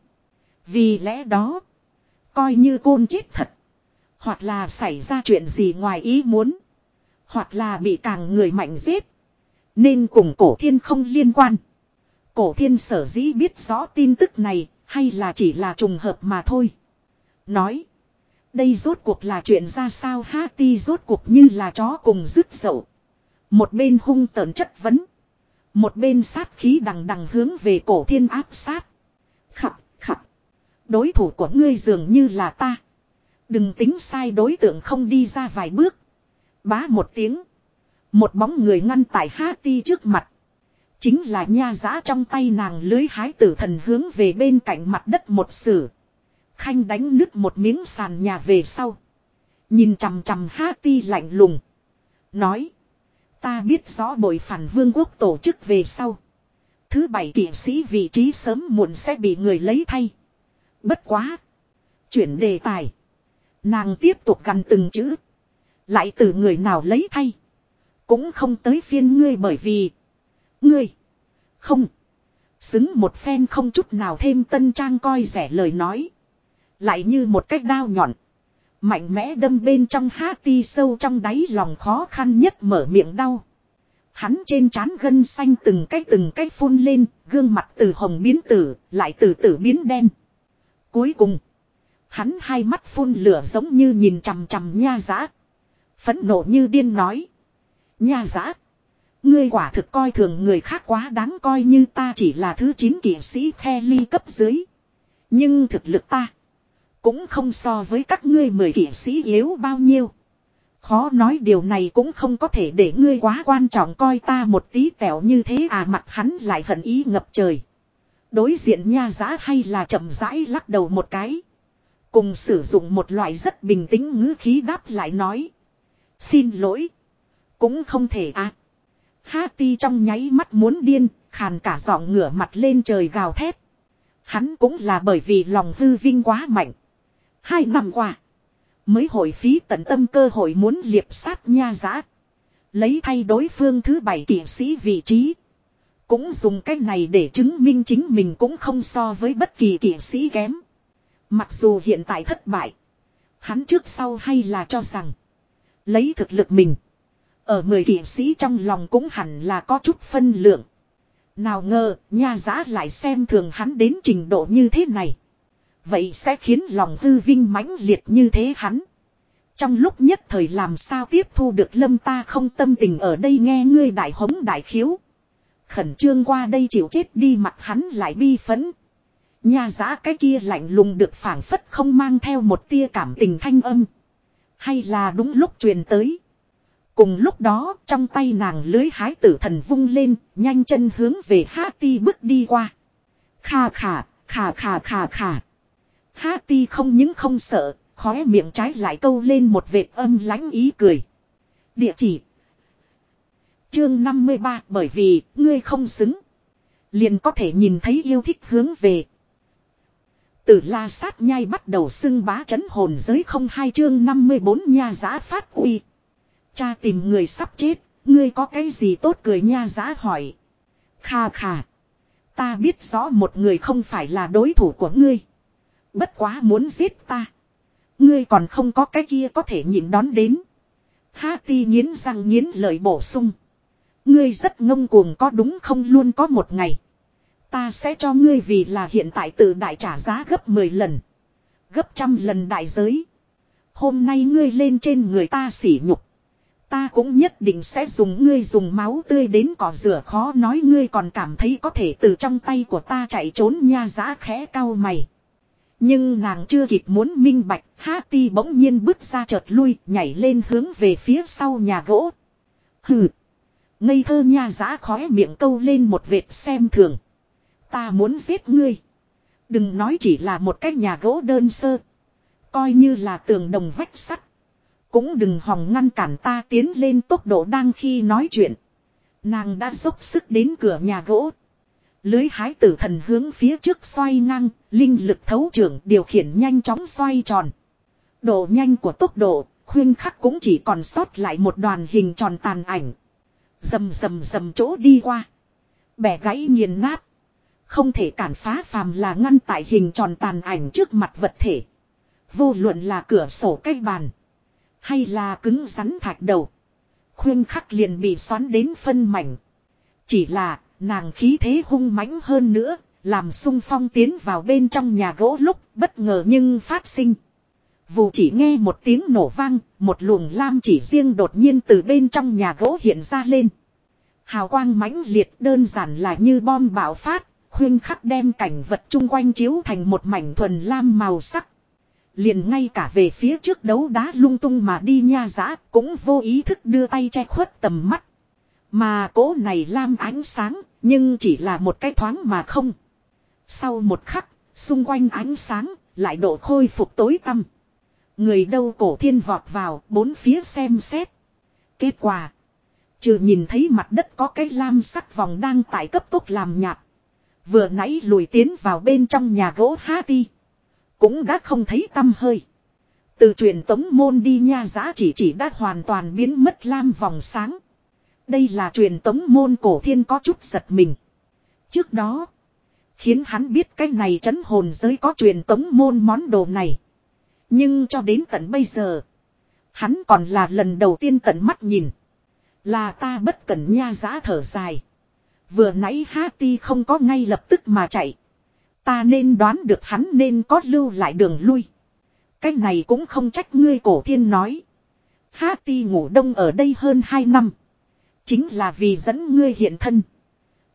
Vì lẽ đó, coi như côn chết thật. Hoặc là xảy ra chuyện gì ngoài ý muốn. Hoặc là bị càng người mạnh giết. Nên cùng cổ thiên không liên quan. Cổ thiên sở dĩ biết rõ tin tức này, hay là chỉ là trùng hợp mà thôi. Nói. Đây rốt cuộc là chuyện ra sao ha ti rốt cuộc như là chó cùng rứt dậu. Một bên hung tợn chất vấn. Một bên sát khí đằng đằng hướng về cổ thiên áp sát. Khập, khập. Đối thủ của ngươi dường như là ta. Đừng tính sai đối tượng không đi ra vài bước. Bá một tiếng. Một bóng người ngăn tại ha ti trước mặt. Chính là nha giã trong tay nàng lưới hái tử thần hướng về bên cạnh mặt đất một sử. Khanh đánh nứt một miếng sàn nhà về sau. Nhìn chằm chằm ha ti lạnh lùng. Nói. Ta biết rõ bội phản vương quốc tổ chức về sau. Thứ bảy kỵ sĩ vị trí sớm muộn sẽ bị người lấy thay. Bất quá. Chuyển đề tài. Nàng tiếp tục gần từng chữ. Lại từ người nào lấy thay. Cũng không tới phiên ngươi bởi vì. Ngươi. Không. Xứng một phen không chút nào thêm tân trang coi rẻ lời nói. Lại như một cách đao nhọn. Mạnh mẽ đâm bên trong há ti sâu trong đáy lòng khó khăn nhất mở miệng đau. Hắn trên trán gân xanh từng cái từng cái phun lên, gương mặt từ hồng biến tử, lại từ tử biến đen. Cuối cùng, hắn hai mắt phun lửa giống như nhìn chằm chằm nha giã. Phẫn nộ như điên nói. Nha giã. Ngươi quả thực coi thường người khác quá đáng coi như ta chỉ là thứ chín kỷ sĩ khe ly cấp dưới. Nhưng thực lực ta. Cũng không so với các ngươi mười kỷ sĩ yếu bao nhiêu. Khó nói điều này cũng không có thể để ngươi quá quan trọng coi ta một tí tẹo như thế à mặt hắn lại hận ý ngập trời. Đối diện nha giá hay là chậm rãi lắc đầu một cái. Cùng sử dụng một loại rất bình tĩnh ngữ khí đáp lại nói. Xin lỗi. Cũng không thể à. Ha ti trong nháy mắt muốn điên, khàn cả giọng ngửa mặt lên trời gào thét. Hắn cũng là bởi vì lòng hư vinh quá mạnh. Hai năm qua. Mới hội phí tận tâm cơ hội muốn liệp sát nha giã. Lấy thay đối phương thứ bảy kỷ sĩ vị trí. Cũng dùng cách này để chứng minh chính mình cũng không so với bất kỳ kỷ sĩ kém. Mặc dù hiện tại thất bại. Hắn trước sau hay là cho rằng. Lấy thực lực mình. Ở mười kỷ sĩ trong lòng cũng hẳn là có chút phân lượng. Nào ngờ, nha giã lại xem thường hắn đến trình độ như thế này. Vậy sẽ khiến lòng hư vinh mãnh liệt như thế hắn. Trong lúc nhất thời làm sao tiếp thu được lâm ta không tâm tình ở đây nghe ngươi đại hống đại khiếu. Khẩn trương qua đây chịu chết đi mặt hắn lại bi phấn. Nhà giã cái kia lạnh lùng được phản phất không mang theo một tia cảm tình thanh âm. Hay là đúng lúc truyền tới. Cùng lúc đó trong tay nàng lưới hái tử thần vung lên, nhanh chân hướng về Hati bước đi qua. Khà khà, khà khà khà khà. Hati không những không sợ, khóe miệng trái lại câu lên một vệt âm lãnh ý cười. Địa chỉ. Chương 53 bởi vì ngươi không xứng. Liền có thể nhìn thấy yêu thích hướng về. Từ la sát nhai bắt đầu xưng bá chấn hồn giới không hai chương 54 nha giá phát uy. Cha tìm người sắp chết, ngươi có cái gì tốt cười nha giá hỏi. Khà khà, Ta biết rõ một người không phải là đối thủ của ngươi. Bất quá muốn giết ta. Ngươi còn không có cái kia có thể nhịn đón đến. Ha ti nghiến răng nghiến lời bổ sung. Ngươi rất ngông cuồng có đúng không luôn có một ngày. Ta sẽ cho ngươi vì là hiện tại tự đại trả giá gấp 10 lần. Gấp trăm lần đại giới. Hôm nay ngươi lên trên người ta sỉ nhục. Ta cũng nhất định sẽ dùng ngươi dùng máu tươi đến cỏ rửa khó nói ngươi còn cảm thấy có thể từ trong tay của ta chạy trốn nha giá khẽ cao mày. Nhưng nàng chưa kịp muốn minh bạch, Hati bỗng nhiên bước ra chợt lui, nhảy lên hướng về phía sau nhà gỗ. Hừ. Ngây thơ nha giá khóe miệng câu lên một vệt xem thường. Ta muốn giết ngươi. Đừng nói chỉ là một cái nhà gỗ đơn sơ. Coi như là tường đồng vách sắt. Cũng đừng hòng ngăn cản ta tiến lên tốc độ đang khi nói chuyện. Nàng đã dốc sức đến cửa nhà gỗ. Lưới hái tử thần hướng phía trước xoay ngang, linh lực thấu trưởng điều khiển nhanh chóng xoay tròn. Độ nhanh của tốc độ, khuyên khắc cũng chỉ còn sót lại một đoàn hình tròn tàn ảnh. Dầm dầm dầm chỗ đi qua. Bẻ gãy nghiền nát. Không thể cản phá phàm là ngăn tại hình tròn tàn ảnh trước mặt vật thể. Vô luận là cửa sổ cây bàn. Hay là cứng rắn thạch đầu. Khuyên khắc liền bị xoắn đến phân mảnh. Chỉ là nàng khí thế hung mãnh hơn nữa. Làm sung phong tiến vào bên trong nhà gỗ lúc bất ngờ nhưng phát sinh. Vụ chỉ nghe một tiếng nổ vang, một luồng lam chỉ riêng đột nhiên từ bên trong nhà gỗ hiện ra lên. Hào quang mãnh liệt đơn giản là như bom bạo phát, khuyên khắc đem cảnh vật chung quanh chiếu thành một mảnh thuần lam màu sắc. Liền ngay cả về phía trước đấu đá lung tung mà đi nha giã cũng vô ý thức đưa tay che khuất tầm mắt. Mà cố này lam ánh sáng, nhưng chỉ là một cái thoáng mà không. Sau một khắc, xung quanh ánh sáng, lại độ khôi phục tối tăm. Người đâu cổ thiên vọt vào, bốn phía xem xét. Kết quả. Trừ nhìn thấy mặt đất có cái lam sắc vòng đang tại cấp tốc làm nhạt. Vừa nãy lùi tiến vào bên trong nhà gỗ Hati. Cũng đã không thấy tâm hơi. Từ truyền tống môn đi nha giá chỉ chỉ đã hoàn toàn biến mất lam vòng sáng. Đây là truyền tống môn cổ thiên có chút giật mình. Trước đó. Khiến hắn biết cái này chấn hồn giới có truyền tống môn món đồ này. Nhưng cho đến tận bây giờ. Hắn còn là lần đầu tiên tận mắt nhìn. Là ta bất cẩn nha giá thở dài. Vừa nãy Hati không có ngay lập tức mà chạy. Ta nên đoán được hắn nên có lưu lại đường lui. Cái này cũng không trách ngươi cổ thiên nói. Hati ngủ đông ở đây hơn 2 năm. Chính là vì dẫn ngươi hiện thân.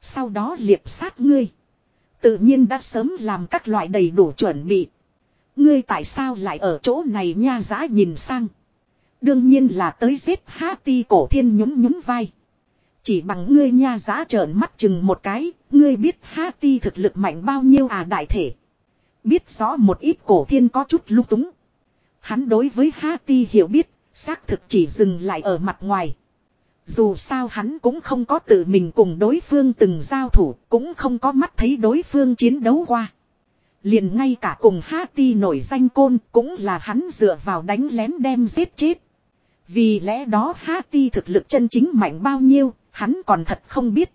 Sau đó liệp sát ngươi. Tự nhiên đã sớm làm các loại đầy đủ chuẩn bị. Ngươi tại sao lại ở chỗ này nha giá nhìn sang. Đương nhiên là tới giết Hati cổ thiên nhún nhún vai. Chỉ bằng ngươi nha giá trợn mắt chừng một cái, ngươi biết Hati thực lực mạnh bao nhiêu à đại thể. Biết rõ một ít cổ thiên có chút lung túng. Hắn đối với Hati hiểu biết, xác thực chỉ dừng lại ở mặt ngoài. Dù sao hắn cũng không có tự mình cùng đối phương từng giao thủ, cũng không có mắt thấy đối phương chiến đấu qua. Liền ngay cả cùng Hati nổi danh côn cũng là hắn dựa vào đánh lén đem giết chết. Vì lẽ đó Hati thực lực chân chính mạnh bao nhiêu, hắn còn thật không biết.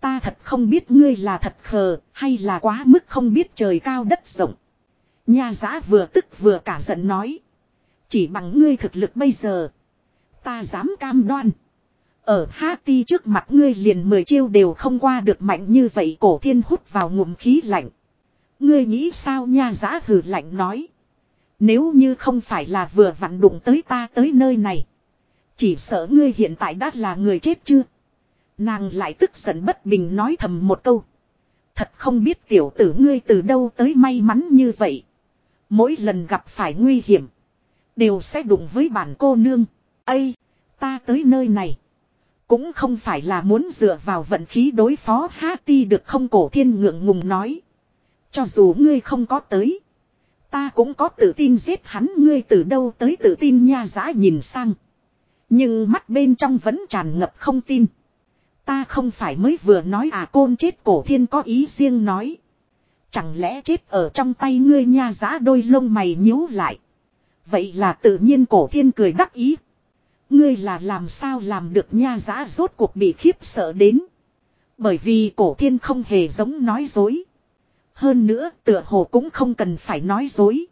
Ta thật không biết ngươi là thật khờ, hay là quá mức không biết trời cao đất rộng. Nha giã vừa tức vừa cả giận nói. Chỉ bằng ngươi thực lực bây giờ. Ta dám cam đoan. Ở Hati trước mặt ngươi liền mười chiêu đều không qua được mạnh như vậy cổ thiên hút vào ngụm khí lạnh. Ngươi nghĩ sao nha giã hử lạnh nói. Nếu như không phải là vừa vặn đụng tới ta tới nơi này. Chỉ sợ ngươi hiện tại đã là người chết chưa? Nàng lại tức giận bất bình nói thầm một câu. Thật không biết tiểu tử ngươi từ đâu tới may mắn như vậy. Mỗi lần gặp phải nguy hiểm. Đều sẽ đụng với bản cô nương. Ây, ta tới nơi này. Cũng không phải là muốn dựa vào vận khí đối phó Hati được không cổ thiên ngượng ngùng nói. Cho dù ngươi không có tới. Ta cũng có tự tin giết hắn ngươi từ đâu tới tự tin nha giã nhìn sang. Nhưng mắt bên trong vẫn tràn ngập không tin. Ta không phải mới vừa nói à côn chết cổ thiên có ý riêng nói. Chẳng lẽ chết ở trong tay ngươi nha giá đôi lông mày nhíu lại. Vậy là tự nhiên cổ thiên cười đắc ý. Ngươi là làm sao làm được nha giá rốt cuộc bị khiếp sợ đến. Bởi vì cổ thiên không hề giống nói dối. Hơn nữa tựa hồ cũng không cần phải nói dối.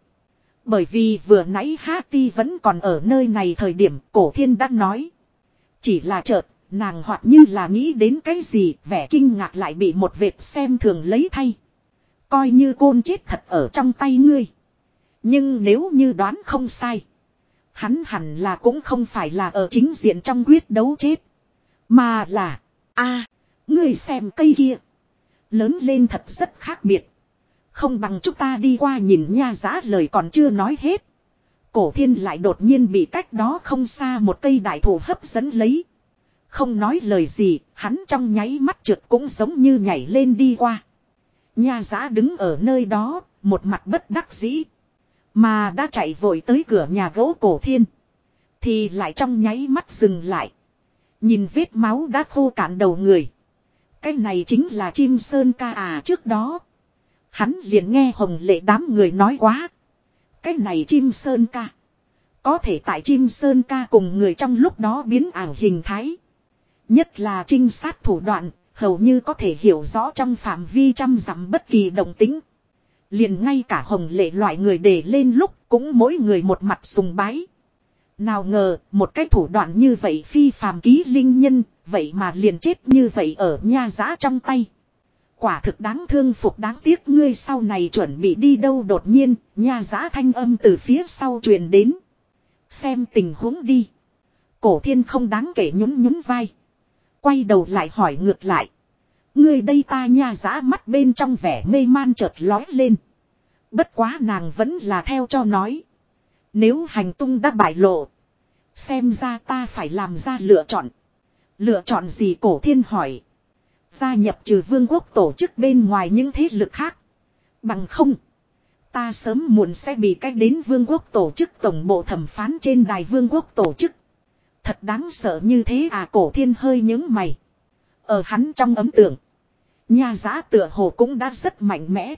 Bởi vì vừa nãy Hati vẫn còn ở nơi này thời điểm cổ thiên đã nói. Chỉ là chợt, nàng hoặc như là nghĩ đến cái gì, vẻ kinh ngạc lại bị một vệt xem thường lấy thay. Coi như côn chết thật ở trong tay ngươi. Nhưng nếu như đoán không sai. Hắn hẳn là cũng không phải là ở chính diện trong quyết đấu chết. Mà là, a ngươi xem cây kia. Lớn lên thật rất khác biệt. Không bằng chúng ta đi qua nhìn nha giá lời còn chưa nói hết. Cổ thiên lại đột nhiên bị cách đó không xa một cây đại thụ hấp dẫn lấy. Không nói lời gì, hắn trong nháy mắt trượt cũng giống như nhảy lên đi qua. Nha giã đứng ở nơi đó, một mặt bất đắc dĩ. Mà đã chạy vội tới cửa nhà gỗ cổ thiên. Thì lại trong nháy mắt dừng lại. Nhìn vết máu đã khô cạn đầu người. Cái này chính là chim sơn ca à trước đó. Hắn liền nghe hồng lệ đám người nói quá. Cái này chim sơn ca. Có thể tại chim sơn ca cùng người trong lúc đó biến ảo hình thái. Nhất là trinh sát thủ đoạn, hầu như có thể hiểu rõ trong phạm vi trăm dặm bất kỳ động tính. Liền ngay cả hồng lệ loại người để lên lúc cũng mỗi người một mặt sùng bái. Nào ngờ, một cái thủ đoạn như vậy phi phàm ký linh nhân, vậy mà liền chết như vậy ở nha giá trong tay. Quả thực đáng thương phục đáng tiếc ngươi sau này chuẩn bị đi đâu đột nhiên, nha giá thanh âm từ phía sau truyền đến. Xem tình huống đi. Cổ thiên không đáng kể nhún nhún vai. Quay đầu lại hỏi ngược lại. người đây ta nha giã mắt bên trong vẻ mê man chợt lói lên. Bất quá nàng vẫn là theo cho nói. Nếu hành tung đã bại lộ. Xem ra ta phải làm ra lựa chọn. Lựa chọn gì cổ thiên hỏi. Gia nhập trừ vương quốc tổ chức bên ngoài những thế lực khác. Bằng không. Ta sớm muộn sẽ bị cách đến vương quốc tổ chức tổng bộ thẩm phán trên đài vương quốc tổ chức. Thật đáng sợ như thế à cổ thiên hơi những mày. Ở hắn trong ấm tượng. Nhà giã tựa hồ cũng đã rất mạnh mẽ.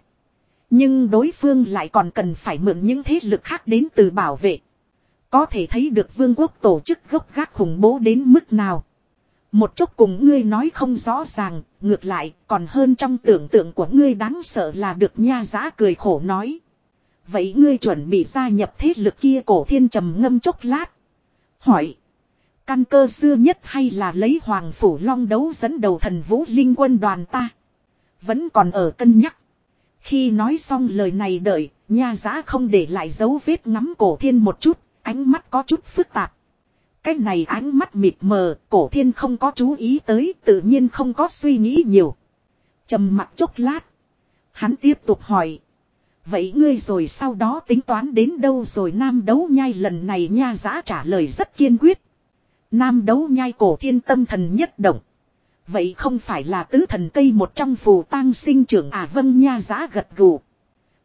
Nhưng đối phương lại còn cần phải mượn những thế lực khác đến từ bảo vệ. Có thể thấy được vương quốc tổ chức gốc gác khủng bố đến mức nào. Một chút cùng ngươi nói không rõ ràng, ngược lại còn hơn trong tưởng tượng của ngươi đáng sợ là được nha giã cười khổ nói. Vậy ngươi chuẩn bị gia nhập thế lực kia cổ thiên trầm ngâm chốc lát. Hỏi. Căn cơ xưa nhất hay là lấy Hoàng Phủ Long đấu dẫn đầu thần vũ linh quân đoàn ta. Vẫn còn ở cân nhắc. Khi nói xong lời này đợi, nha giá không để lại dấu vết ngắm cổ thiên một chút, ánh mắt có chút phức tạp. Cái này ánh mắt mịt mờ, cổ thiên không có chú ý tới, tự nhiên không có suy nghĩ nhiều. trầm mặt chốc lát. Hắn tiếp tục hỏi. Vậy ngươi rồi sau đó tính toán đến đâu rồi nam đấu nhai lần này nha giá trả lời rất kiên quyết. Nam đấu nhai cổ thiên tâm thần nhất động. Vậy không phải là tứ thần cây một trong phù tang sinh trưởng à vâng nha giá gật gù.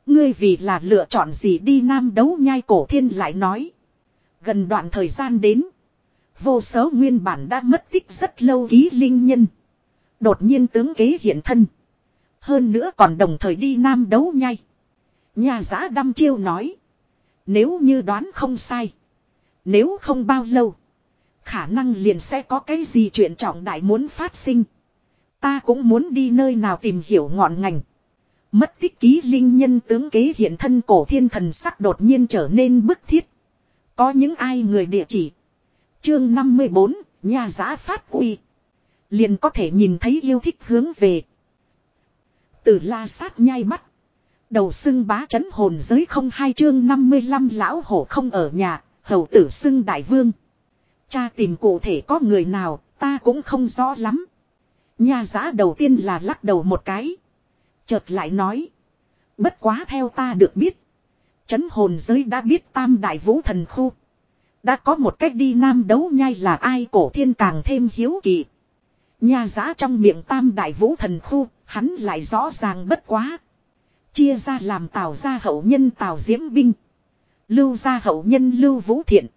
Ngươi vì là lựa chọn gì đi nam đấu nhai cổ thiên lại nói. Gần đoạn thời gian đến. Vô số nguyên bản đã mất tích rất lâu ký linh nhân. Đột nhiên tướng kế hiện thân. Hơn nữa còn đồng thời đi nam đấu nhai. Nhà giã đăm chiêu nói. Nếu như đoán không sai. Nếu không bao lâu. Khả năng liền sẽ có cái gì chuyện trọng đại muốn phát sinh. Ta cũng muốn đi nơi nào tìm hiểu ngọn ngành. Mất tích ký linh nhân tướng kế hiện thân cổ thiên thần sắc đột nhiên trở nên bức thiết. Có những ai người địa chỉ. Chương 54, nhà giã phát uy. Liền có thể nhìn thấy yêu thích hướng về. Từ la sát nhai bắt. Đầu xưng bá chấn hồn giới không hai chương 55 lão hổ không ở nhà, hầu tử xưng đại vương. Cha tìm cụ thể có người nào, ta cũng không rõ lắm. Nhà giã đầu tiên là lắc đầu một cái. Chợt lại nói. Bất quá theo ta được biết. Chấn hồn giới đã biết tam đại vũ thần khu. Đã có một cách đi nam đấu nhai là ai cổ thiên càng thêm hiếu kỳ. Nhà giã trong miệng tam đại vũ thần khu, hắn lại rõ ràng bất quá. Chia ra làm tào gia hậu nhân tào diễm binh. Lưu gia hậu nhân lưu vũ thiện.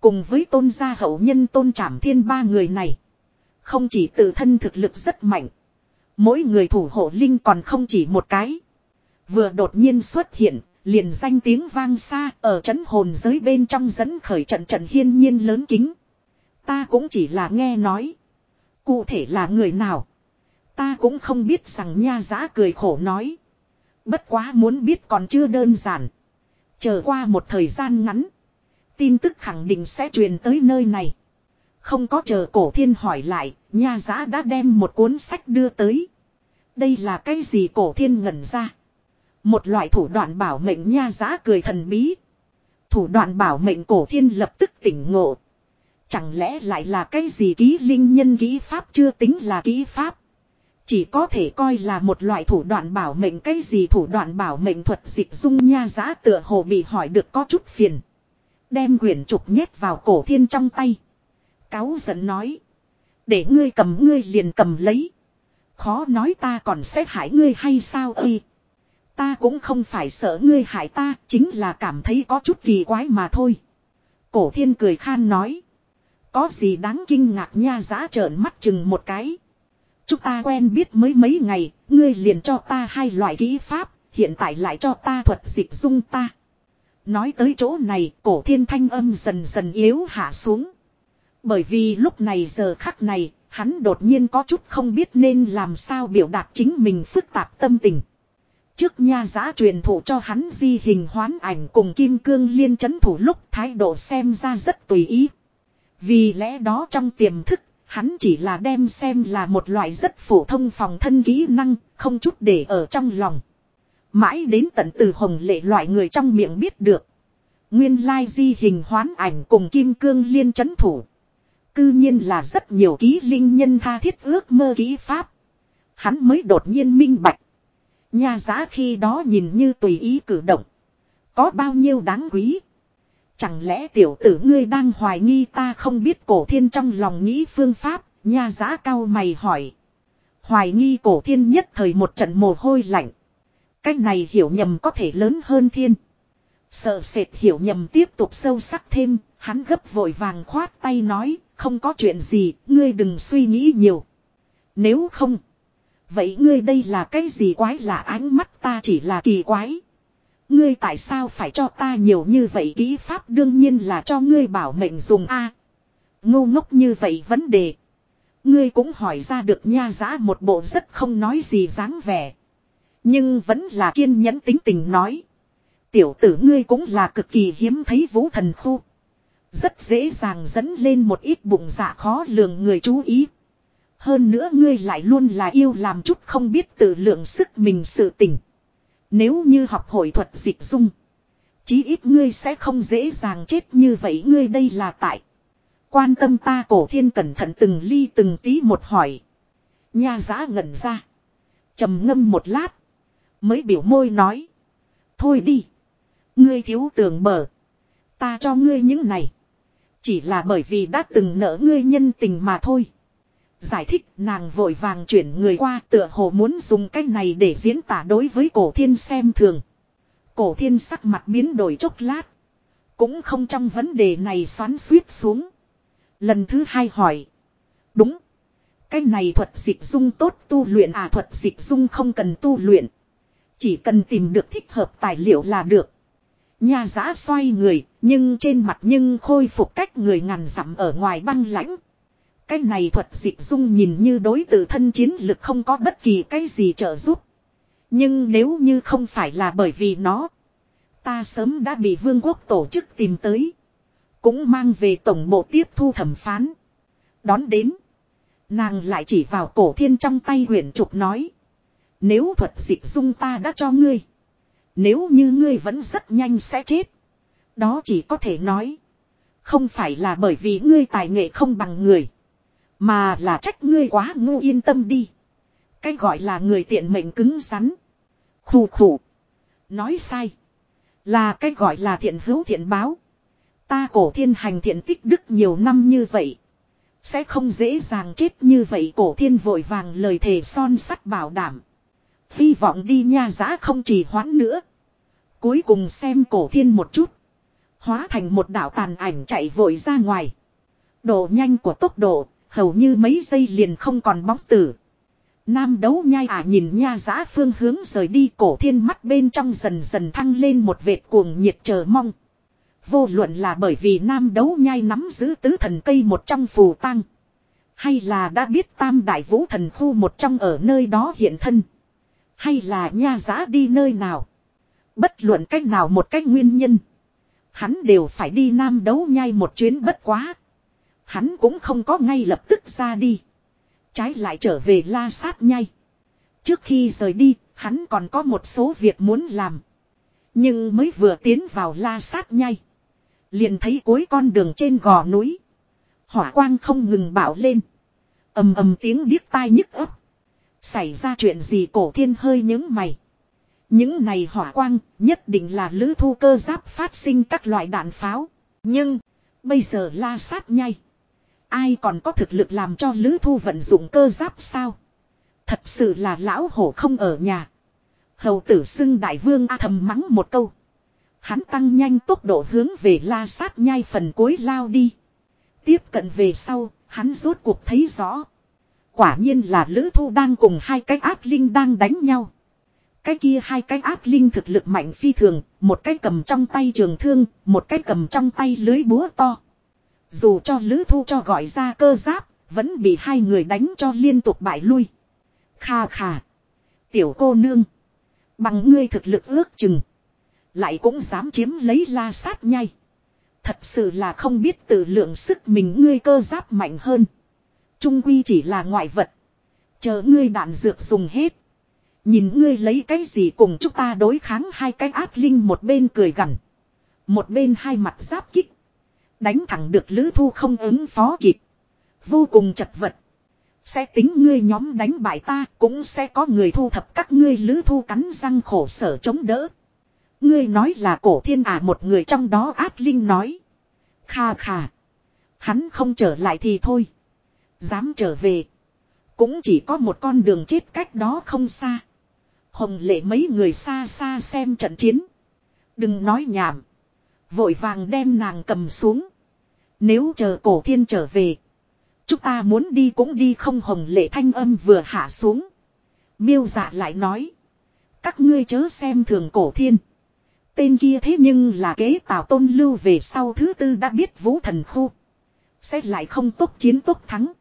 Cùng với tôn gia hậu nhân tôn trảm thiên ba người này. Không chỉ tự thân thực lực rất mạnh. Mỗi người thủ hộ linh còn không chỉ một cái. Vừa đột nhiên xuất hiện, liền danh tiếng vang xa ở chấn hồn giới bên trong dẫn khởi trận trận hiên nhiên lớn kính. Ta cũng chỉ là nghe nói. Cụ thể là người nào. Ta cũng không biết rằng nha giã cười khổ nói. Bất quá muốn biết còn chưa đơn giản. Chờ qua một thời gian ngắn. Tin tức khẳng định sẽ truyền tới nơi này. Không có chờ cổ thiên hỏi lại, nha giá đã đem một cuốn sách đưa tới. Đây là cái gì cổ thiên ngẩn ra. Một loại thủ đoạn bảo mệnh nha giá cười thần bí. Thủ đoạn bảo mệnh cổ thiên lập tức tỉnh ngộ. Chẳng lẽ lại là cái gì ký linh nhân ký pháp chưa tính là ký pháp. Chỉ có thể coi là một loại thủ đoạn bảo mệnh cái gì thủ đoạn bảo mệnh thuật dịch dung nha giá tựa hồ bị hỏi được có chút phiền. Đem quyển trục nhét vào cổ thiên trong tay. Cáo giận nói. Để ngươi cầm ngươi liền cầm lấy. Khó nói ta còn sẽ hại ngươi hay sao ư? Ta cũng không phải sợ ngươi hại ta, chính là cảm thấy có chút kỳ quái mà thôi. Cổ thiên cười khan nói. Có gì đáng kinh ngạc nha giã trợn mắt chừng một cái. Chúng ta quen biết mới mấy ngày, ngươi liền cho ta hai loại kỹ pháp, hiện tại lại cho ta thuật dịch dung ta. Nói tới chỗ này, cổ thiên thanh âm dần dần yếu hạ xuống. Bởi vì lúc này giờ khắc này, hắn đột nhiên có chút không biết nên làm sao biểu đạt chính mình phức tạp tâm tình. Trước nha giá truyền thụ cho hắn di hình hoán ảnh cùng kim cương liên chấn thủ lúc thái độ xem ra rất tùy ý. Vì lẽ đó trong tiềm thức, hắn chỉ là đem xem là một loại rất phổ thông phòng thân kỹ năng, không chút để ở trong lòng. Mãi đến tận từ hồng lệ loại người trong miệng biết được. Nguyên lai di hình hoán ảnh cùng kim cương liên chấn thủ. Cư nhiên là rất nhiều ký linh nhân tha thiết ước mơ ký pháp. Hắn mới đột nhiên minh bạch. Nhà giá khi đó nhìn như tùy ý cử động. Có bao nhiêu đáng quý. Chẳng lẽ tiểu tử ngươi đang hoài nghi ta không biết cổ thiên trong lòng nghĩ phương pháp, nha giá cao mày hỏi. Hoài nghi cổ thiên nhất thời một trận mồ hôi lạnh. Cái này hiểu nhầm có thể lớn hơn thiên. Sợ sệt hiểu nhầm tiếp tục sâu sắc thêm, hắn gấp vội vàng khoát tay nói, không có chuyện gì, ngươi đừng suy nghĩ nhiều. Nếu không, vậy ngươi đây là cái gì quái là ánh mắt ta chỉ là kỳ quái. Ngươi tại sao phải cho ta nhiều như vậy kỹ pháp đương nhiên là cho ngươi bảo mệnh dùng a. À, ngu ngốc như vậy vấn đề. Ngươi cũng hỏi ra được nha giá một bộ rất không nói gì dáng vẻ. Nhưng vẫn là kiên nhẫn tính tình nói. Tiểu tử ngươi cũng là cực kỳ hiếm thấy vũ thần khu. Rất dễ dàng dẫn lên một ít bụng dạ khó lường người chú ý. Hơn nữa ngươi lại luôn là yêu làm chút không biết tự lượng sức mình sự tình. Nếu như học hội thuật dịch dung. Chí ít ngươi sẽ không dễ dàng chết như vậy ngươi đây là tại. Quan tâm ta cổ thiên cẩn thận từng ly từng tí một hỏi. Nha giã ngẩn ra. trầm ngâm một lát. Mới biểu môi nói. Thôi đi. Ngươi thiếu tưởng mở. Ta cho ngươi những này. Chỉ là bởi vì đã từng nợ ngươi nhân tình mà thôi. Giải thích, nàng vội vàng chuyển người qua, tựa hồ muốn dùng cách này để diễn tả đối với cổ thiên xem thường. Cổ thiên sắc mặt biến đổi chốc lát. Cũng không trong vấn đề này xoắn suýt xuống. Lần thứ hai hỏi. Đúng. Cái này thuật dịch dung tốt tu luyện à thuật dịch dung không cần tu luyện. Chỉ cần tìm được thích hợp tài liệu là được. Nhà giã xoay người, nhưng trên mặt nhưng khôi phục cách người ngàn dặm ở ngoài băng lãnh. Cái này thuật dịch dung nhìn như đối tự thân chiến lực không có bất kỳ cái gì trợ giúp. Nhưng nếu như không phải là bởi vì nó. Ta sớm đã bị vương quốc tổ chức tìm tới. Cũng mang về tổng bộ tiếp thu thẩm phán. Đón đến. Nàng lại chỉ vào cổ thiên trong tay huyền trục nói. Nếu thuật dịch dung ta đã cho ngươi. Nếu như ngươi vẫn rất nhanh sẽ chết. Đó chỉ có thể nói. Không phải là bởi vì ngươi tài nghệ không bằng người. Mà là trách ngươi quá ngu yên tâm đi. Cái gọi là người tiện mệnh cứng rắn. Khủ khủ. Nói sai. Là cái gọi là thiện hữu thiện báo. Ta cổ thiên hành thiện tích đức nhiều năm như vậy. Sẽ không dễ dàng chết như vậy cổ thiên vội vàng lời thề son sắt bảo đảm. Hy vọng đi nha giá không trì hoãn nữa. Cuối cùng xem cổ thiên một chút. Hóa thành một đạo tàn ảnh chạy vội ra ngoài. Độ nhanh của tốc độ, hầu như mấy giây liền không còn bóng tử. Nam đấu nhai à nhìn nha giã phương hướng rời đi cổ thiên mắt bên trong dần dần thăng lên một vệt cuồng nhiệt chờ mong. Vô luận là bởi vì nam đấu nhai nắm giữ tứ thần cây một trong phù tăng. Hay là đã biết tam đại vũ thần khu một trong ở nơi đó hiện thân. Hay là nha giá đi nơi nào. Bất luận cách nào một cách nguyên nhân. Hắn đều phải đi nam đấu nhai một chuyến bất quá. Hắn cũng không có ngay lập tức ra đi. Trái lại trở về la sát nhai. Trước khi rời đi, hắn còn có một số việc muốn làm. Nhưng mới vừa tiến vào la sát nhai. Liền thấy cuối con đường trên gò núi. Hỏa quang không ngừng bảo lên. ầm ầm tiếng điếc tai nhức ấp. Xảy ra chuyện gì cổ thiên hơi những mày. Những này hỏa quang nhất định là lữ thu cơ giáp phát sinh các loại đạn pháo. Nhưng, bây giờ la sát nhai. Ai còn có thực lực làm cho lữ thu vận dụng cơ giáp sao? Thật sự là lão hổ không ở nhà. Hầu tử xưng đại vương a thầm mắng một câu. Hắn tăng nhanh tốc độ hướng về la sát nhai phần cuối lao đi. Tiếp cận về sau, hắn rốt cuộc thấy rõ. Quả nhiên là Lữ Thu đang cùng hai cái áp linh đang đánh nhau. Cái kia hai cái áp linh thực lực mạnh phi thường, một cái cầm trong tay trường thương, một cái cầm trong tay lưới búa to. Dù cho Lữ Thu cho gọi ra cơ giáp, vẫn bị hai người đánh cho liên tục bại lui. Kha kha. Tiểu cô nương. Bằng ngươi thực lực ước chừng. Lại cũng dám chiếm lấy la sát nhai. Thật sự là không biết tự lượng sức mình ngươi cơ giáp mạnh hơn. Trung quy chỉ là ngoại vật. Chờ ngươi đạn dược dùng hết. Nhìn ngươi lấy cái gì cùng chúng ta đối kháng hai cái ác linh một bên cười gằn. Một bên hai mặt giáp kích. Đánh thẳng được lữ thu không ứng phó kịp. Vô cùng chật vật. Sẽ tính ngươi nhóm đánh bại ta cũng sẽ có người thu thập các ngươi lữ thu cắn răng khổ sở chống đỡ. Ngươi nói là cổ thiên à một người trong đó ác linh nói. Kha kha. Hắn không trở lại thì thôi. Dám trở về. Cũng chỉ có một con đường chết cách đó không xa. Hồng lệ mấy người xa xa xem trận chiến. Đừng nói nhảm. Vội vàng đem nàng cầm xuống. Nếu chờ cổ thiên trở về. Chúng ta muốn đi cũng đi không hồng lệ thanh âm vừa hạ xuống. Miêu dạ lại nói. Các ngươi chớ xem thường cổ thiên. Tên kia thế nhưng là kế tào tôn lưu về sau thứ tư đã biết vũ thần khu. Sẽ lại không tốt chiến tốt thắng.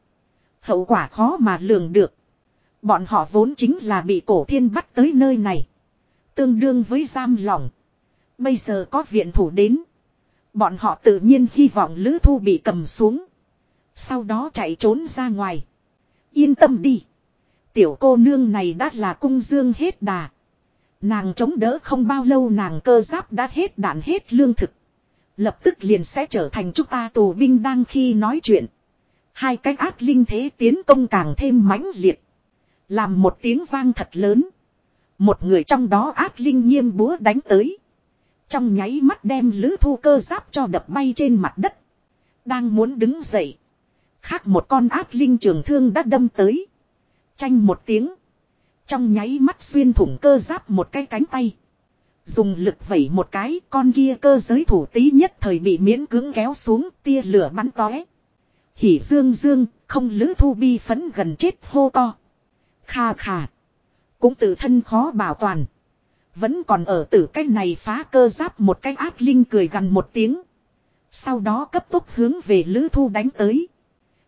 Hậu quả khó mà lường được. Bọn họ vốn chính là bị cổ thiên bắt tới nơi này. Tương đương với giam lỏng. Bây giờ có viện thủ đến. Bọn họ tự nhiên hy vọng Lữ Thu bị cầm xuống. Sau đó chạy trốn ra ngoài. Yên tâm đi. Tiểu cô nương này đã là cung dương hết đà. Nàng chống đỡ không bao lâu nàng cơ giáp đã hết đạn hết lương thực. Lập tức liền sẽ trở thành chúng ta tù binh đang khi nói chuyện. Hai cái ác linh thế tiến công càng thêm mãnh liệt. Làm một tiếng vang thật lớn. Một người trong đó ác linh nghiêm búa đánh tới. Trong nháy mắt đem lữ thu cơ giáp cho đập bay trên mặt đất. Đang muốn đứng dậy. Khác một con ác linh trường thương đã đâm tới. Tranh một tiếng. Trong nháy mắt xuyên thủng cơ giáp một cái cánh tay. Dùng lực vẩy một cái, con kia cơ giới thủ tí nhất thời bị miễn cưỡng kéo xuống, tia lửa bắn tóe. Hỉ dương dương, không lữ thu bi phấn gần chết hô to. Kha kha. Cũng tự thân khó bảo toàn. Vẫn còn ở tử cái này phá cơ giáp một cái ác linh cười gần một tiếng. Sau đó cấp tốc hướng về lữ thu đánh tới.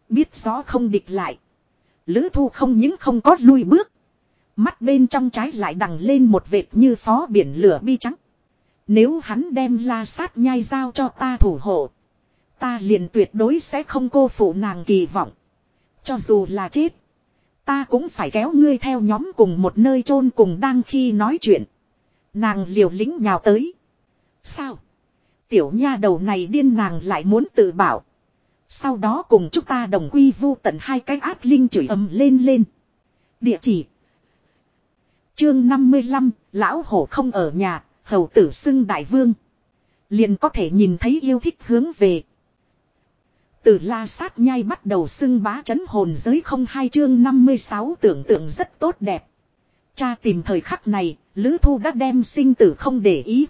Biết rõ không địch lại. Lữ thu không những không có lui bước. Mắt bên trong trái lại đằng lên một vệt như phó biển lửa bi trắng. Nếu hắn đem la sát nhai dao cho ta thủ hộ. Ta liền tuyệt đối sẽ không cô phụ nàng kỳ vọng. Cho dù là chết. Ta cũng phải kéo ngươi theo nhóm cùng một nơi chôn cùng đang khi nói chuyện. Nàng liều lĩnh nhào tới. Sao? Tiểu nha đầu này điên nàng lại muốn tự bảo. Sau đó cùng chúng ta đồng quy vu tận hai cái ác linh chửi ầm lên lên. Địa chỉ. Chương 55, lão hổ không ở nhà, hầu tử xưng đại vương. Liền có thể nhìn thấy yêu thích hướng về. Từ la sát nhai bắt đầu xưng bá chấn hồn giới không hai chương 56 tưởng tượng rất tốt đẹp. Cha tìm thời khắc này, Lữ Thu đã đem sinh tử không để ý.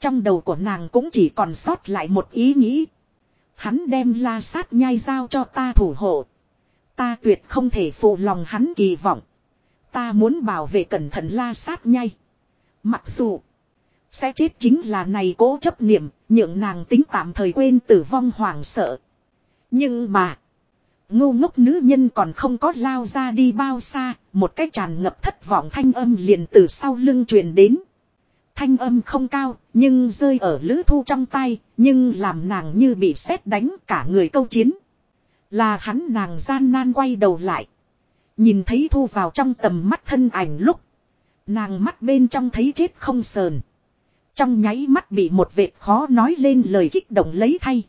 Trong đầu của nàng cũng chỉ còn sót lại một ý nghĩ. Hắn đem la sát nhai giao cho ta thủ hộ. Ta tuyệt không thể phụ lòng hắn kỳ vọng. Ta muốn bảo vệ cẩn thận la sát nhai. Mặc dù sẽ chết chính là này cố chấp niệm, nhượng nàng tính tạm thời quên tử vong hoảng sợ. Nhưng mà, ngu ngốc nữ nhân còn không có lao ra đi bao xa, một cái tràn ngập thất vọng thanh âm liền từ sau lưng truyền đến. Thanh âm không cao, nhưng rơi ở lữ thu trong tay, nhưng làm nàng như bị sét đánh cả người câu chiến. Là hắn nàng gian nan quay đầu lại. Nhìn thấy thu vào trong tầm mắt thân ảnh lúc. Nàng mắt bên trong thấy chết không sờn. Trong nháy mắt bị một vệt khó nói lên lời kích động lấy thay.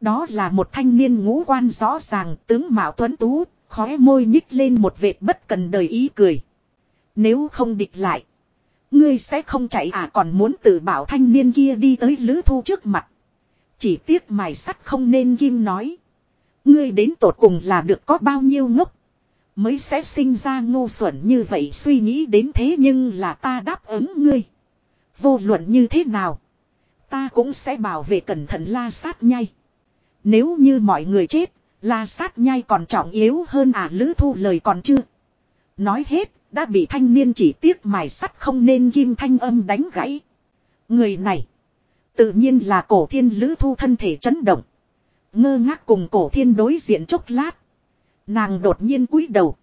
Đó là một thanh niên ngũ quan rõ ràng tướng Mạo Tuấn Tú, khóe môi nhích lên một vệt bất cần đời ý cười. Nếu không địch lại. Ngươi sẽ không chạy à còn muốn tự bảo thanh niên kia đi tới lữ thu trước mặt. Chỉ tiếc mài sắt không nên kim nói. Ngươi đến tột cùng là được có bao nhiêu ngốc. Mới sẽ sinh ra ngu xuẩn như vậy suy nghĩ đến thế nhưng là ta đáp ứng ngươi. Vô luận như thế nào. Ta cũng sẽ bảo vệ cẩn thận la sát nhai. Nếu như mọi người chết, la sát nhai còn trọng yếu hơn à lữ thu lời còn chưa. Nói hết, đã bị thanh niên chỉ tiếc mài sắt không nên ghim thanh âm đánh gãy. Người này, tự nhiên là cổ thiên lữ thu thân thể chấn động. Ngơ ngác cùng cổ thiên đối diện chốc lát. Nàng đột nhiên cúi đầu.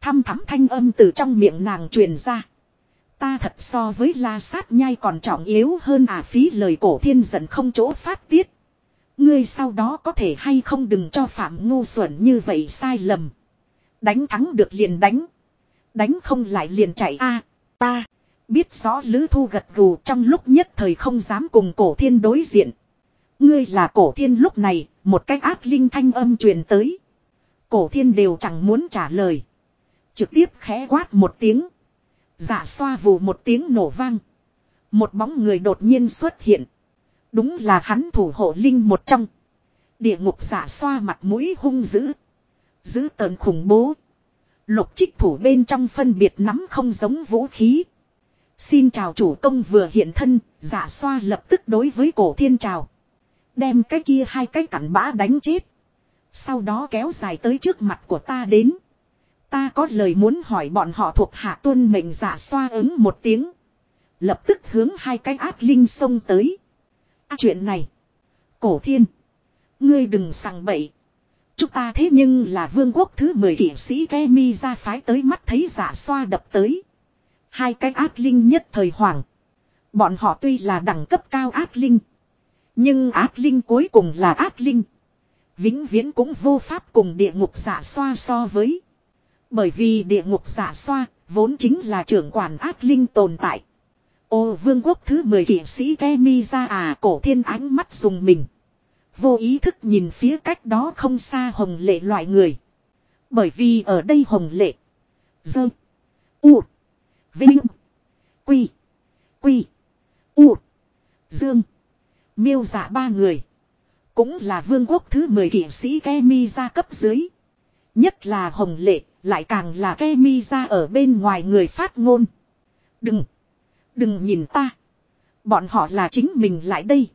Thăm thắm thanh âm từ trong miệng nàng truyền ra. Ta thật so với la sát nhai còn trọng yếu hơn à phí lời cổ thiên giận không chỗ phát tiết. Ngươi sau đó có thể hay không đừng cho phạm ngu xuẩn như vậy sai lầm. Đánh thắng được liền đánh. Đánh không lại liền chạy a ta. Biết rõ lữ thu gật gù trong lúc nhất thời không dám cùng cổ thiên đối diện. Ngươi là cổ thiên lúc này, một cách ác linh thanh âm truyền tới. Cổ thiên đều chẳng muốn trả lời. Trực tiếp khẽ quát một tiếng. Giả xoa vù một tiếng nổ vang. Một bóng người đột nhiên xuất hiện. Đúng là hắn thủ hộ linh một trong. Địa ngục giả xoa mặt mũi hung dữ. Dữ tợn khủng bố. Lục trích thủ bên trong phân biệt nắm không giống vũ khí. Xin chào chủ công vừa hiện thân, giả xoa lập tức đối với cổ thiên chào. Đem cái kia hai cái cặn bã đánh chết. Sau đó kéo dài tới trước mặt của ta đến. Ta có lời muốn hỏi bọn họ thuộc hạ tuân mệnh giả xoa ứng một tiếng. Lập tức hướng hai cái ác linh xông tới. À, chuyện này. Cổ thiên. Ngươi đừng sằng bậy. Chúng ta thế nhưng là vương quốc thứ 10 kỷ sĩ Kemi ra phái tới mắt thấy giả xoa đập tới. Hai cái ác linh nhất thời hoàng. Bọn họ tuy là đẳng cấp cao ác linh. Nhưng ác linh cuối cùng là ác linh. Vĩnh viễn cũng vô pháp cùng địa ngục giả xoa so với. Bởi vì địa ngục giả xoa vốn chính là trưởng quản ác linh tồn tại. Ô vương quốc thứ 10 kỷ sĩ Kemi ra à cổ thiên ánh mắt dùng mình. Vô ý thức nhìn phía cách đó không xa hồng lệ loại người. Bởi vì ở đây hồng lệ. Dơ. U. Vinh. Quy. Quy. U. Dương. Miêu giả ba người. Cũng là vương quốc thứ 10 kỷ sĩ Kemi ra cấp dưới. Nhất là hồng lệ, lại càng là Kemi ra ở bên ngoài người phát ngôn. Đừng. Đừng nhìn ta. Bọn họ là chính mình lại đây.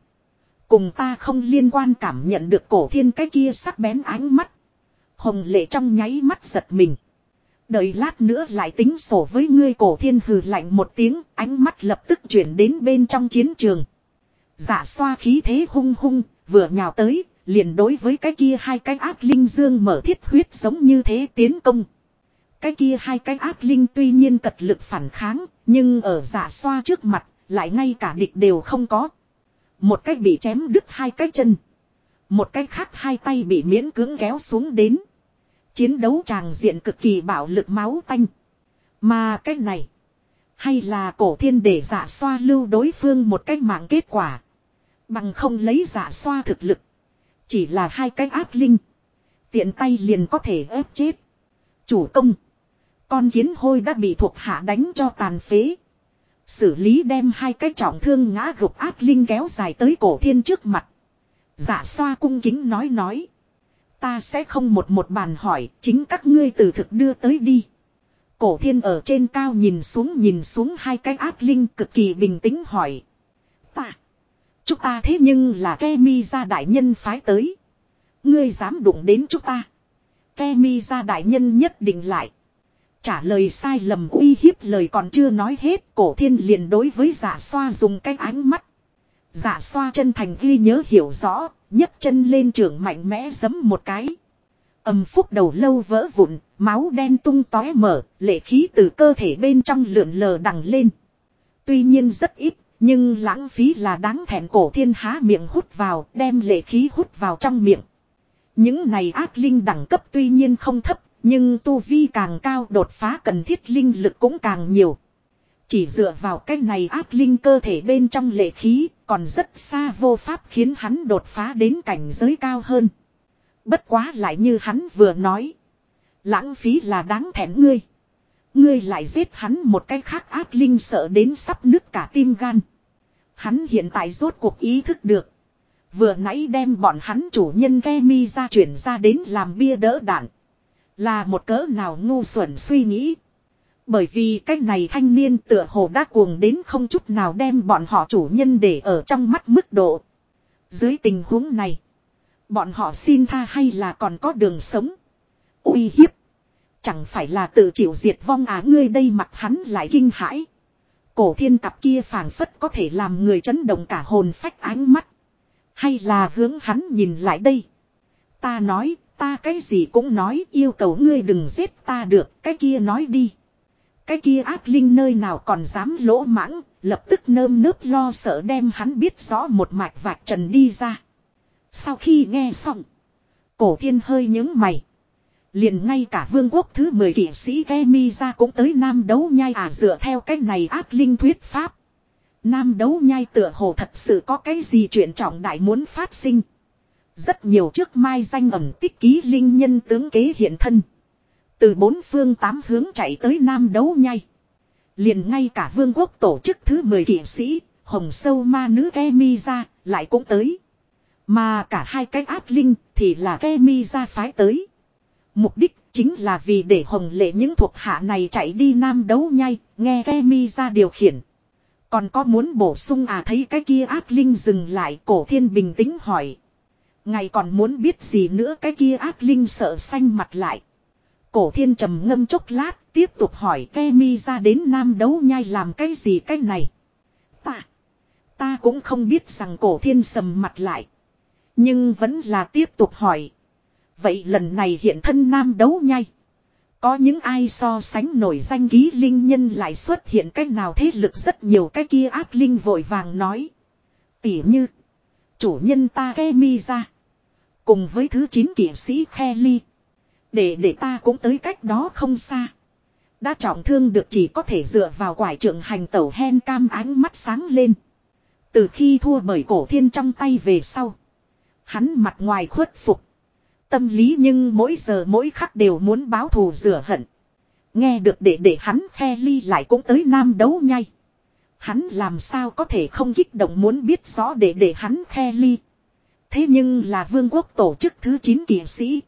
Cùng ta không liên quan cảm nhận được cổ thiên cái kia sắc bén ánh mắt. Hồng lệ trong nháy mắt giật mình. Đợi lát nữa lại tính sổ với ngươi cổ thiên hừ lạnh một tiếng, ánh mắt lập tức chuyển đến bên trong chiến trường. Giả xoa khí thế hung hung, vừa nhào tới, liền đối với cái kia hai cái ác linh dương mở thiết huyết giống như thế tiến công. Cái kia hai cái áp linh tuy nhiên cật lực phản kháng, nhưng ở giả xoa trước mặt, lại ngay cả địch đều không có. Một cách bị chém đứt hai cái chân. Một cách khác hai tay bị miễn cưỡng kéo xuống đến. Chiến đấu tràng diện cực kỳ bạo lực máu tanh. Mà cái này. Hay là cổ thiên để giả xoa lưu đối phương một cách mạng kết quả. Bằng không lấy giả xoa thực lực. Chỉ là hai cái áp linh. Tiện tay liền có thể ép chết. Chủ công. Con kiến hôi đã bị thuộc hạ đánh cho tàn phế. Xử lý đem hai cái trọng thương ngã gục áp linh kéo dài tới cổ thiên trước mặt. Giả xoa cung kính nói nói. Ta sẽ không một một bàn hỏi, chính các ngươi từ thực đưa tới đi. Cổ thiên ở trên cao nhìn xuống nhìn xuống hai cái ác linh cực kỳ bình tĩnh hỏi. Ta. Chúng ta thế nhưng là ke mi gia đại nhân phái tới. Ngươi dám đụng đến chúng ta. ke mi gia đại nhân nhất định lại. Trả lời sai lầm uy hiếp lời còn chưa nói hết cổ thiên liền đối với giả xoa dùng cái ánh mắt. Giả xoa chân thành ghi nhớ hiểu rõ, nhấc chân lên trường mạnh mẽ giấm một cái. Âm phúc đầu lâu vỡ vụn, máu đen tung tóe mở, lệ khí từ cơ thể bên trong lượn lờ đằng lên. Tuy nhiên rất ít, nhưng lãng phí là đáng thẹn cổ thiên há miệng hút vào, đem lệ khí hút vào trong miệng. Những này ác linh đẳng cấp tuy nhiên không thấp, nhưng tu vi càng cao đột phá cần thiết linh lực cũng càng nhiều. Chỉ dựa vào cái này áp linh cơ thể bên trong lệ khí, còn rất xa vô pháp khiến hắn đột phá đến cảnh giới cao hơn. Bất quá lại như hắn vừa nói. Lãng phí là đáng thẹn ngươi. Ngươi lại giết hắn một cái khác áp linh sợ đến sắp nứt cả tim gan. Hắn hiện tại rốt cuộc ý thức được. Vừa nãy đem bọn hắn chủ nhân Kemi ra chuyển ra đến làm bia đỡ đạn. Là một cỡ nào ngu xuẩn suy nghĩ. Bởi vì cái này thanh niên tựa hồ đã cuồng đến không chút nào đem bọn họ chủ nhân để ở trong mắt mức độ. Dưới tình huống này. Bọn họ xin tha hay là còn có đường sống. uy hiếp. Chẳng phải là tự chịu diệt vong á ngươi đây mặt hắn lại kinh hãi. Cổ thiên cặp kia phảng phất có thể làm người chấn động cả hồn phách ánh mắt. Hay là hướng hắn nhìn lại đây. Ta nói, ta cái gì cũng nói yêu cầu ngươi đừng giết ta được, cái kia nói đi. Cái kia ác linh nơi nào còn dám lỗ mãng, lập tức nơm nớp lo sợ đem hắn biết rõ một mạch vạch trần đi ra. Sau khi nghe xong, cổ thiên hơi những mày. Liền ngay cả vương quốc thứ 10 kỷ sĩ Kemi ra cũng tới Nam đấu nhai à dựa theo cách này ác linh thuyết pháp. Nam đấu nhai tựa hồ thật sự có cái gì chuyện trọng đại muốn phát sinh. Rất nhiều trước mai danh ẩm tích ký linh nhân tướng kế hiện thân. Từ bốn phương tám hướng chạy tới Nam đấu nhai. Liền ngay cả vương quốc tổ chức thứ 10 kỵ sĩ, hồng sâu ma nữ Kemi ra, lại cũng tới. Mà cả hai cái áp linh thì là Kemi ra phái tới. Mục đích chính là vì để hồng lệ những thuộc hạ này chạy đi nam đấu nhai, nghe Kemi ra điều khiển. Còn có muốn bổ sung à thấy cái kia ác linh dừng lại cổ thiên bình tĩnh hỏi. Ngày còn muốn biết gì nữa cái kia ác linh sợ xanh mặt lại. Cổ thiên trầm ngâm chốc lát tiếp tục hỏi ke mi ra đến nam đấu nhai làm cái gì cái này. Ta, ta cũng không biết rằng cổ thiên sầm mặt lại. Nhưng vẫn là tiếp tục hỏi. Vậy lần này hiện thân nam đấu nhai. Có những ai so sánh nổi danh ký linh nhân lại xuất hiện cách nào thế lực rất nhiều cái kia ác linh vội vàng nói. Tỉ như. Chủ nhân ta ke mi ra. Cùng với thứ chín kỷ sĩ khe ly. Để để ta cũng tới cách đó không xa. Đã trọng thương được chỉ có thể dựa vào quải trưởng hành tẩu hen cam ánh mắt sáng lên. Từ khi thua bởi cổ thiên trong tay về sau. Hắn mặt ngoài khuất phục. Tâm lý nhưng mỗi giờ mỗi khắc đều muốn báo thù rửa hận. Nghe được để để hắn khe ly lại cũng tới nam đấu nhai. Hắn làm sao có thể không kích động muốn biết rõ để để hắn khe ly. Thế nhưng là vương quốc tổ chức thứ 9 kỷ sĩ.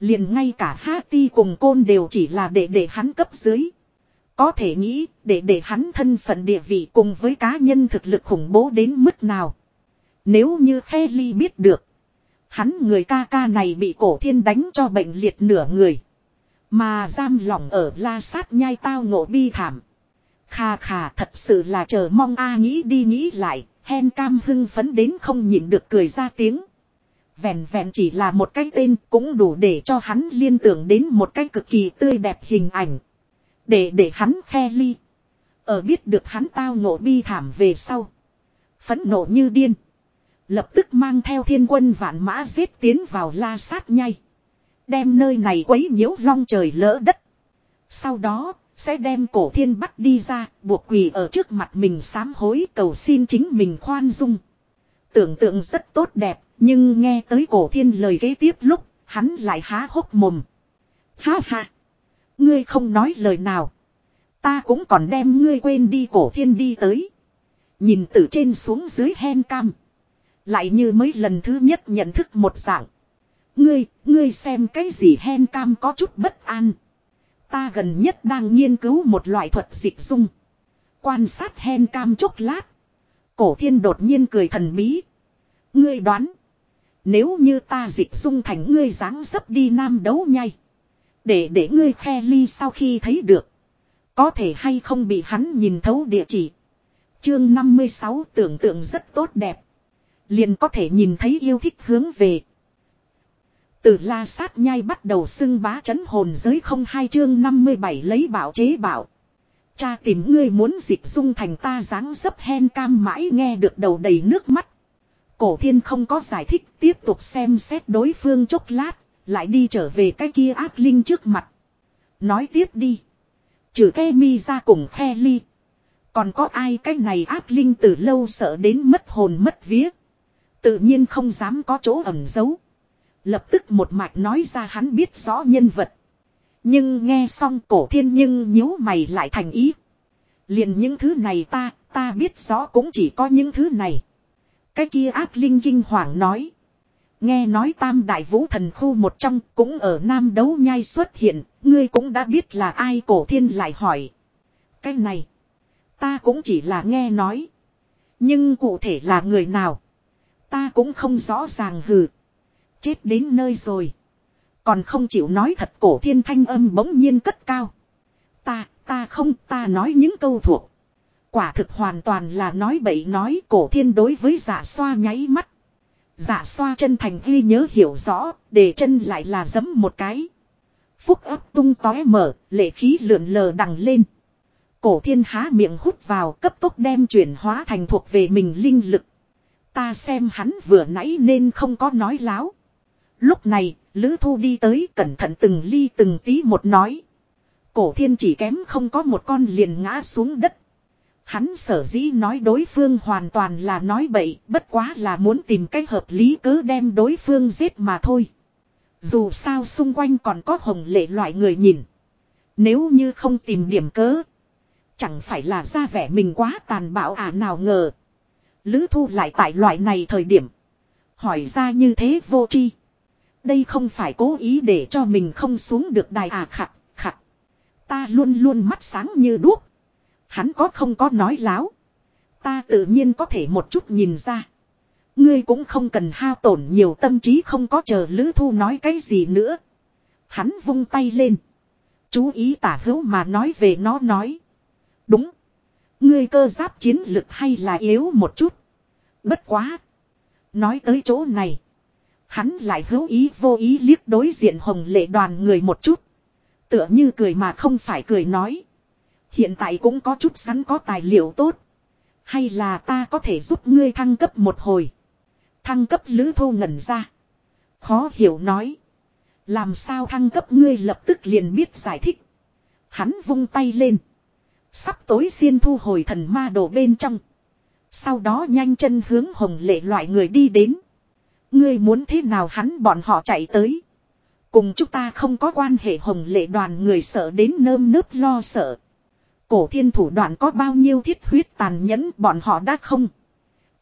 Liền ngay cả Ha Ti cùng côn đều chỉ là để để hắn cấp dưới. Có thể nghĩ để để hắn thân phận địa vị cùng với cá nhân thực lực khủng bố đến mức nào. Nếu như khe ly biết được. Hắn người ca ca này bị cổ thiên đánh cho bệnh liệt nửa người. Mà giam lỏng ở la sát nhai tao ngộ bi thảm. Khà khà thật sự là chờ mong a nghĩ đi nghĩ lại, hen cam hưng phấn đến không nhịn được cười ra tiếng. Vẹn vẹn chỉ là một cái tên cũng đủ để cho hắn liên tưởng đến một cái cực kỳ tươi đẹp hình ảnh. Để để hắn khe ly. Ở biết được hắn tao ngộ bi thảm về sau. Phấn nộ như điên. Lập tức mang theo thiên quân vạn mã giết tiến vào la sát nhai. Đem nơi này quấy nhiễu long trời lỡ đất. Sau đó, sẽ đem cổ thiên bắt đi ra, buộc quỳ ở trước mặt mình sám hối cầu xin chính mình khoan dung. Tưởng tượng rất tốt đẹp, nhưng nghe tới cổ thiên lời kế tiếp lúc, hắn lại há hốc mồm. Ha ha! Ngươi không nói lời nào. Ta cũng còn đem ngươi quên đi cổ thiên đi tới. Nhìn từ trên xuống dưới hen cam. Lại như mấy lần thứ nhất nhận thức một dạng. Ngươi, ngươi xem cái gì hen cam có chút bất an. Ta gần nhất đang nghiên cứu một loại thuật dịch dung. Quan sát hen cam chốc lát. Cổ thiên đột nhiên cười thần bí. Ngươi đoán. Nếu như ta dịch dung thành ngươi dáng dấp đi nam đấu nhai. Để để ngươi khe ly sau khi thấy được. Có thể hay không bị hắn nhìn thấu địa chỉ. Chương 56 tưởng tượng rất tốt đẹp. Liền có thể nhìn thấy yêu thích hướng về. Từ la sát nhai bắt đầu xưng bá chấn hồn giới không hai chương 57 lấy bảo chế bảo. Cha tìm ngươi muốn dịch dung thành ta dáng dấp hen cam mãi nghe được đầu đầy nước mắt. Cổ thiên không có giải thích tiếp tục xem xét đối phương chốc lát, lại đi trở về cái kia ác linh trước mặt. Nói tiếp đi. Trừ ke mi ra cùng khe ly. Còn có ai cái này ác linh từ lâu sợ đến mất hồn mất vía. Tự nhiên không dám có chỗ ẩn giấu. Lập tức một mạch nói ra hắn biết rõ nhân vật. Nhưng nghe xong cổ thiên nhưng nhíu mày lại thành ý. Liền những thứ này ta, ta biết rõ cũng chỉ có những thứ này. Cái kia ác linh kinh hoàng nói. Nghe nói tam đại vũ thần khu một trong cũng ở Nam Đấu Nhai xuất hiện, ngươi cũng đã biết là ai cổ thiên lại hỏi. Cái này, ta cũng chỉ là nghe nói. Nhưng cụ thể là người nào? Ta cũng không rõ ràng hừ. Chết đến nơi rồi. Còn không chịu nói thật cổ thiên thanh âm bỗng nhiên cất cao. Ta, ta không, ta nói những câu thuộc. Quả thực hoàn toàn là nói bậy nói cổ thiên đối với giả xoa nháy mắt. Giả xoa chân thành ghi nhớ hiểu rõ, để chân lại là giấm một cái. Phúc ấp tung tói mở, lệ khí lượn lờ đằng lên. Cổ thiên há miệng hút vào cấp tốc đem chuyển hóa thành thuộc về mình linh lực. Ta xem hắn vừa nãy nên không có nói láo. Lúc này, Lữ Thu đi tới cẩn thận từng ly từng tí một nói. Cổ thiên chỉ kém không có một con liền ngã xuống đất. Hắn sở dĩ nói đối phương hoàn toàn là nói bậy, bất quá là muốn tìm cách hợp lý cứ đem đối phương giết mà thôi. Dù sao xung quanh còn có hồng lệ loại người nhìn. Nếu như không tìm điểm cớ, chẳng phải là ra vẻ mình quá tàn bạo à nào ngờ. Lữ thu lại tại loại này thời điểm. Hỏi ra như thế vô chi. Đây không phải cố ý để cho mình không xuống được đài à khặt, khặt. Ta luôn luôn mắt sáng như đuốc. Hắn có không có nói láo. Ta tự nhiên có thể một chút nhìn ra. Ngươi cũng không cần hao tổn nhiều tâm trí không có chờ Lữ Thu nói cái gì nữa. Hắn vung tay lên. Chú ý tả hữu mà nói về nó nói. Đúng. Ngươi cơ giáp chiến lực hay là yếu một chút. Bất quá. Nói tới chỗ này. Hắn lại hữu ý vô ý liếc đối diện hồng lệ đoàn người một chút. Tựa như cười mà không phải cười nói. Hiện tại cũng có chút sẵn có tài liệu tốt. Hay là ta có thể giúp ngươi thăng cấp một hồi. Thăng cấp lữ thô ngẩn ra. Khó hiểu nói. Làm sao thăng cấp ngươi lập tức liền biết giải thích. Hắn vung tay lên. Sắp tối xiên thu hồi thần ma đồ bên trong. Sau đó nhanh chân hướng hồng lệ loại người đi đến. Ngươi muốn thế nào hắn bọn họ chạy tới. Cùng chúng ta không có quan hệ hồng lệ đoàn người sợ đến nơm nớp lo sợ. Cổ thiên thủ đoạn có bao nhiêu thiết huyết tàn nhẫn bọn họ đã không.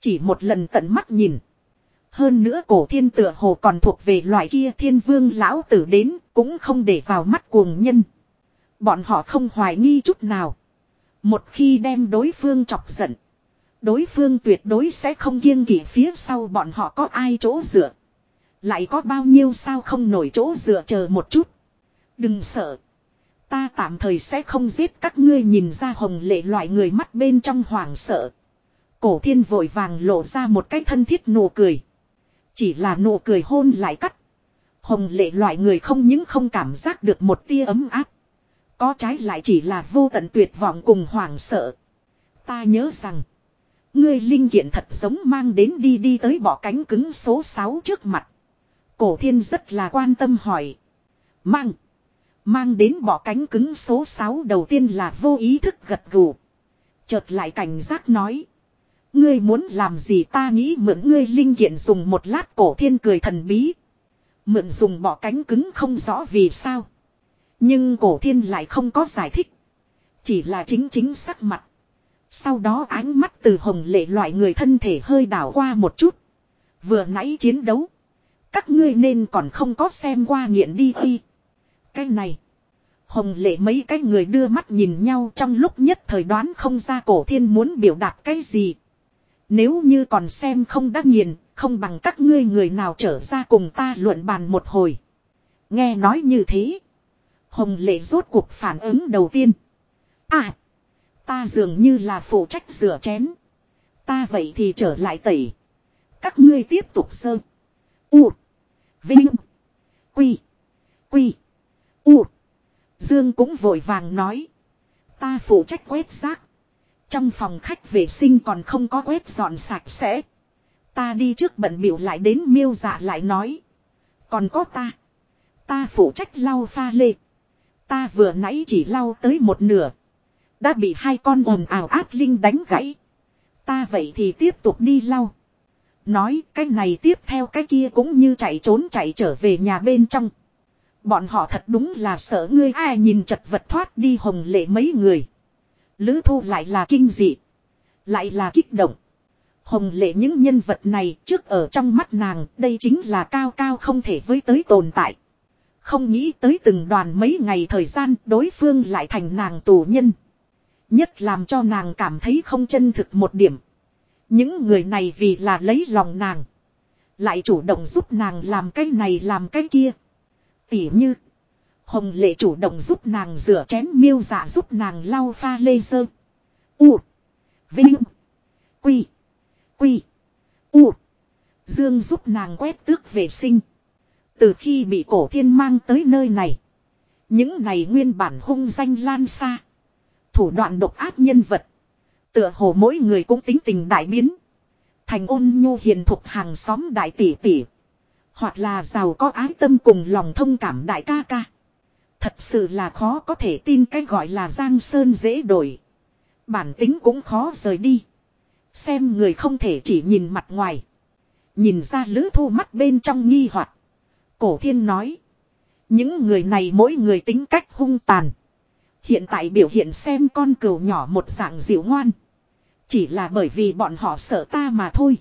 Chỉ một lần tận mắt nhìn. Hơn nữa cổ thiên tựa hồ còn thuộc về loại kia thiên vương lão tử đến cũng không để vào mắt cuồng nhân. Bọn họ không hoài nghi chút nào. Một khi đem đối phương chọc giận. Đối phương tuyệt đối sẽ không kiêng kỵ phía sau bọn họ có ai chỗ dựa. Lại có bao nhiêu sao không nổi chỗ dựa chờ một chút. Đừng sợ. Ta tạm thời sẽ không giết các ngươi nhìn ra hồng lệ loại người mắt bên trong hoảng sợ. Cổ thiên vội vàng lộ ra một cái thân thiết nụ cười. Chỉ là nụ cười hôn lại cắt. Hồng lệ loại người không những không cảm giác được một tia ấm áp. Có trái lại chỉ là vô tận tuyệt vọng cùng hoảng sợ. Ta nhớ rằng. Ngươi linh kiện thật giống mang đến đi đi tới bỏ cánh cứng số 6 trước mặt. Cổ thiên rất là quan tâm hỏi. Mang. Mang đến bỏ cánh cứng số 6 đầu tiên là vô ý thức gật gù. Chợt lại cảnh giác nói. Ngươi muốn làm gì ta nghĩ mượn ngươi linh kiện dùng một lát cổ thiên cười thần bí. Mượn dùng bỏ cánh cứng không rõ vì sao. Nhưng cổ thiên lại không có giải thích. Chỉ là chính chính sắc mặt. Sau đó ánh mắt từ hồng lệ loại người thân thể hơi đảo qua một chút. Vừa nãy chiến đấu. Các ngươi nên còn không có xem qua nghiện đi y. Cái này. Hồng lệ mấy cái người đưa mắt nhìn nhau trong lúc nhất thời đoán không ra cổ thiên muốn biểu đạt cái gì. Nếu như còn xem không đắc nghiền, không bằng các ngươi người nào trở ra cùng ta luận bàn một hồi. Nghe nói như thế. Hồng lệ rốt cuộc phản ứng đầu tiên. À. Ta dường như là phụ trách rửa chén. Ta vậy thì trở lại tẩy. Các ngươi tiếp tục sơ. U. Vinh. Quy. Quy. U. Dương cũng vội vàng nói. Ta phụ trách quét rác. Trong phòng khách vệ sinh còn không có quét dọn sạch sẽ. Ta đi trước bận biểu lại đến miêu dạ lại nói. Còn có ta. Ta phụ trách lau pha lê. Ta vừa nãy chỉ lau tới một nửa. Đã bị hai con ồn ào ác linh đánh gãy. Ta vậy thì tiếp tục đi lau. Nói cái này tiếp theo cái kia cũng như chạy trốn chạy trở về nhà bên trong. Bọn họ thật đúng là sợ ngươi ai nhìn chật vật thoát đi hồng lệ mấy người. Lữ thu lại là kinh dị. Lại là kích động. Hồng lệ những nhân vật này trước ở trong mắt nàng, đây chính là cao cao không thể với tới tồn tại. Không nghĩ tới từng đoàn mấy ngày thời gian đối phương lại thành nàng tù nhân. Nhất làm cho nàng cảm thấy không chân thực một điểm. Những người này vì là lấy lòng nàng. Lại chủ động giúp nàng làm cái này làm cái kia. Tỉ như. Hồng lệ chủ động giúp nàng rửa chén miêu dạ giúp nàng lau pha lê sơ. U. Vinh. Quy. Quy. U. Dương giúp nàng quét tước vệ sinh. Từ khi bị cổ thiên mang tới nơi này. Những này nguyên bản hung danh lan xa. Thủ đoạn độc ác nhân vật. Tựa hồ mỗi người cũng tính tình đại biến. Thành ôn nhu hiền thục hàng xóm đại tỷ tỷ. Hoặc là giàu có ái tâm cùng lòng thông cảm đại ca ca. Thật sự là khó có thể tin cái gọi là Giang Sơn dễ đổi. Bản tính cũng khó rời đi. Xem người không thể chỉ nhìn mặt ngoài. Nhìn ra lữ thu mắt bên trong nghi hoặc Cổ thiên nói. Những người này mỗi người tính cách hung tàn. Hiện tại biểu hiện xem con cừu nhỏ một dạng dịu ngoan. Chỉ là bởi vì bọn họ sợ ta mà thôi.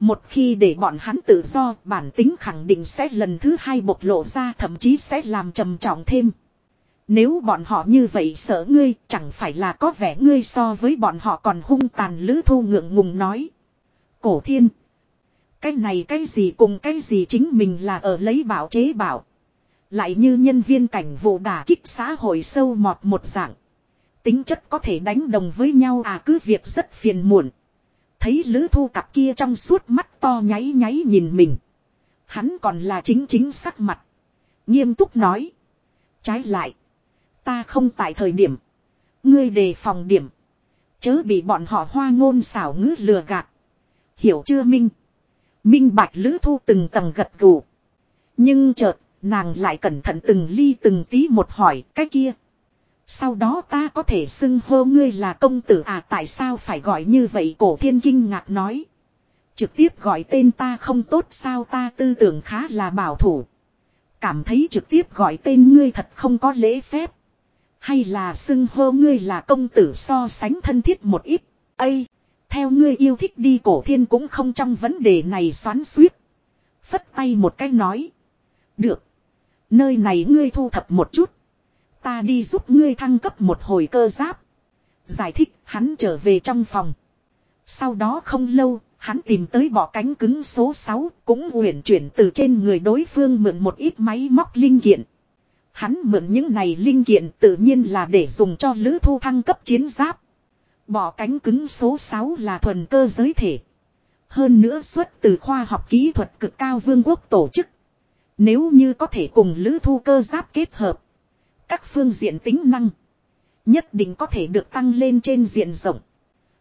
Một khi để bọn hắn tự do, bản tính khẳng định sẽ lần thứ hai bộc lộ ra thậm chí sẽ làm trầm trọng thêm. Nếu bọn họ như vậy sợ ngươi, chẳng phải là có vẻ ngươi so với bọn họ còn hung tàn lữ thu ngượng ngùng nói. Cổ thiên. Cái này cái gì cùng cái gì chính mình là ở lấy bảo chế bảo. Lại như nhân viên cảnh vụ đả kích xã hội sâu mọt một dạng. Tính chất có thể đánh đồng với nhau à cứ việc rất phiền muộn. Thấy lữ thu cặp kia trong suốt mắt to nháy nháy nhìn mình. Hắn còn là chính chính sắc mặt. Nghiêm túc nói. Trái lại. Ta không tại thời điểm. Ngươi đề phòng điểm. Chớ bị bọn họ hoa ngôn xảo ngữ lừa gạt. Hiểu chưa Minh? Minh bạch lữ thu từng tầng gật gù. Nhưng chợt, nàng lại cẩn thận từng ly từng tí một hỏi, cái kia. Sau đó ta có thể xưng hô ngươi là công tử à tại sao phải gọi như vậy cổ thiên kinh ngạc nói. Trực tiếp gọi tên ta không tốt sao ta tư tưởng khá là bảo thủ. Cảm thấy trực tiếp gọi tên ngươi thật không có lễ phép. Hay là xưng hô ngươi là công tử so sánh thân thiết một ít. Ây! Theo ngươi yêu thích đi cổ thiên cũng không trong vấn đề này xoắn suýt. Phất tay một cái nói. Được. Nơi này ngươi thu thập một chút. Ta đi giúp ngươi thăng cấp một hồi cơ giáp. Giải thích hắn trở về trong phòng. Sau đó không lâu, hắn tìm tới bỏ cánh cứng số 6, cũng uyển chuyển từ trên người đối phương mượn một ít máy móc linh kiện. Hắn mượn những này linh kiện tự nhiên là để dùng cho lữ thu thăng cấp chiến giáp. Bỏ cánh cứng số 6 là thuần cơ giới thể. Hơn nữa xuất từ khoa học kỹ thuật cực cao vương quốc tổ chức. Nếu như có thể cùng lữ thu cơ giáp kết hợp. Các phương diện tính năng. Nhất định có thể được tăng lên trên diện rộng.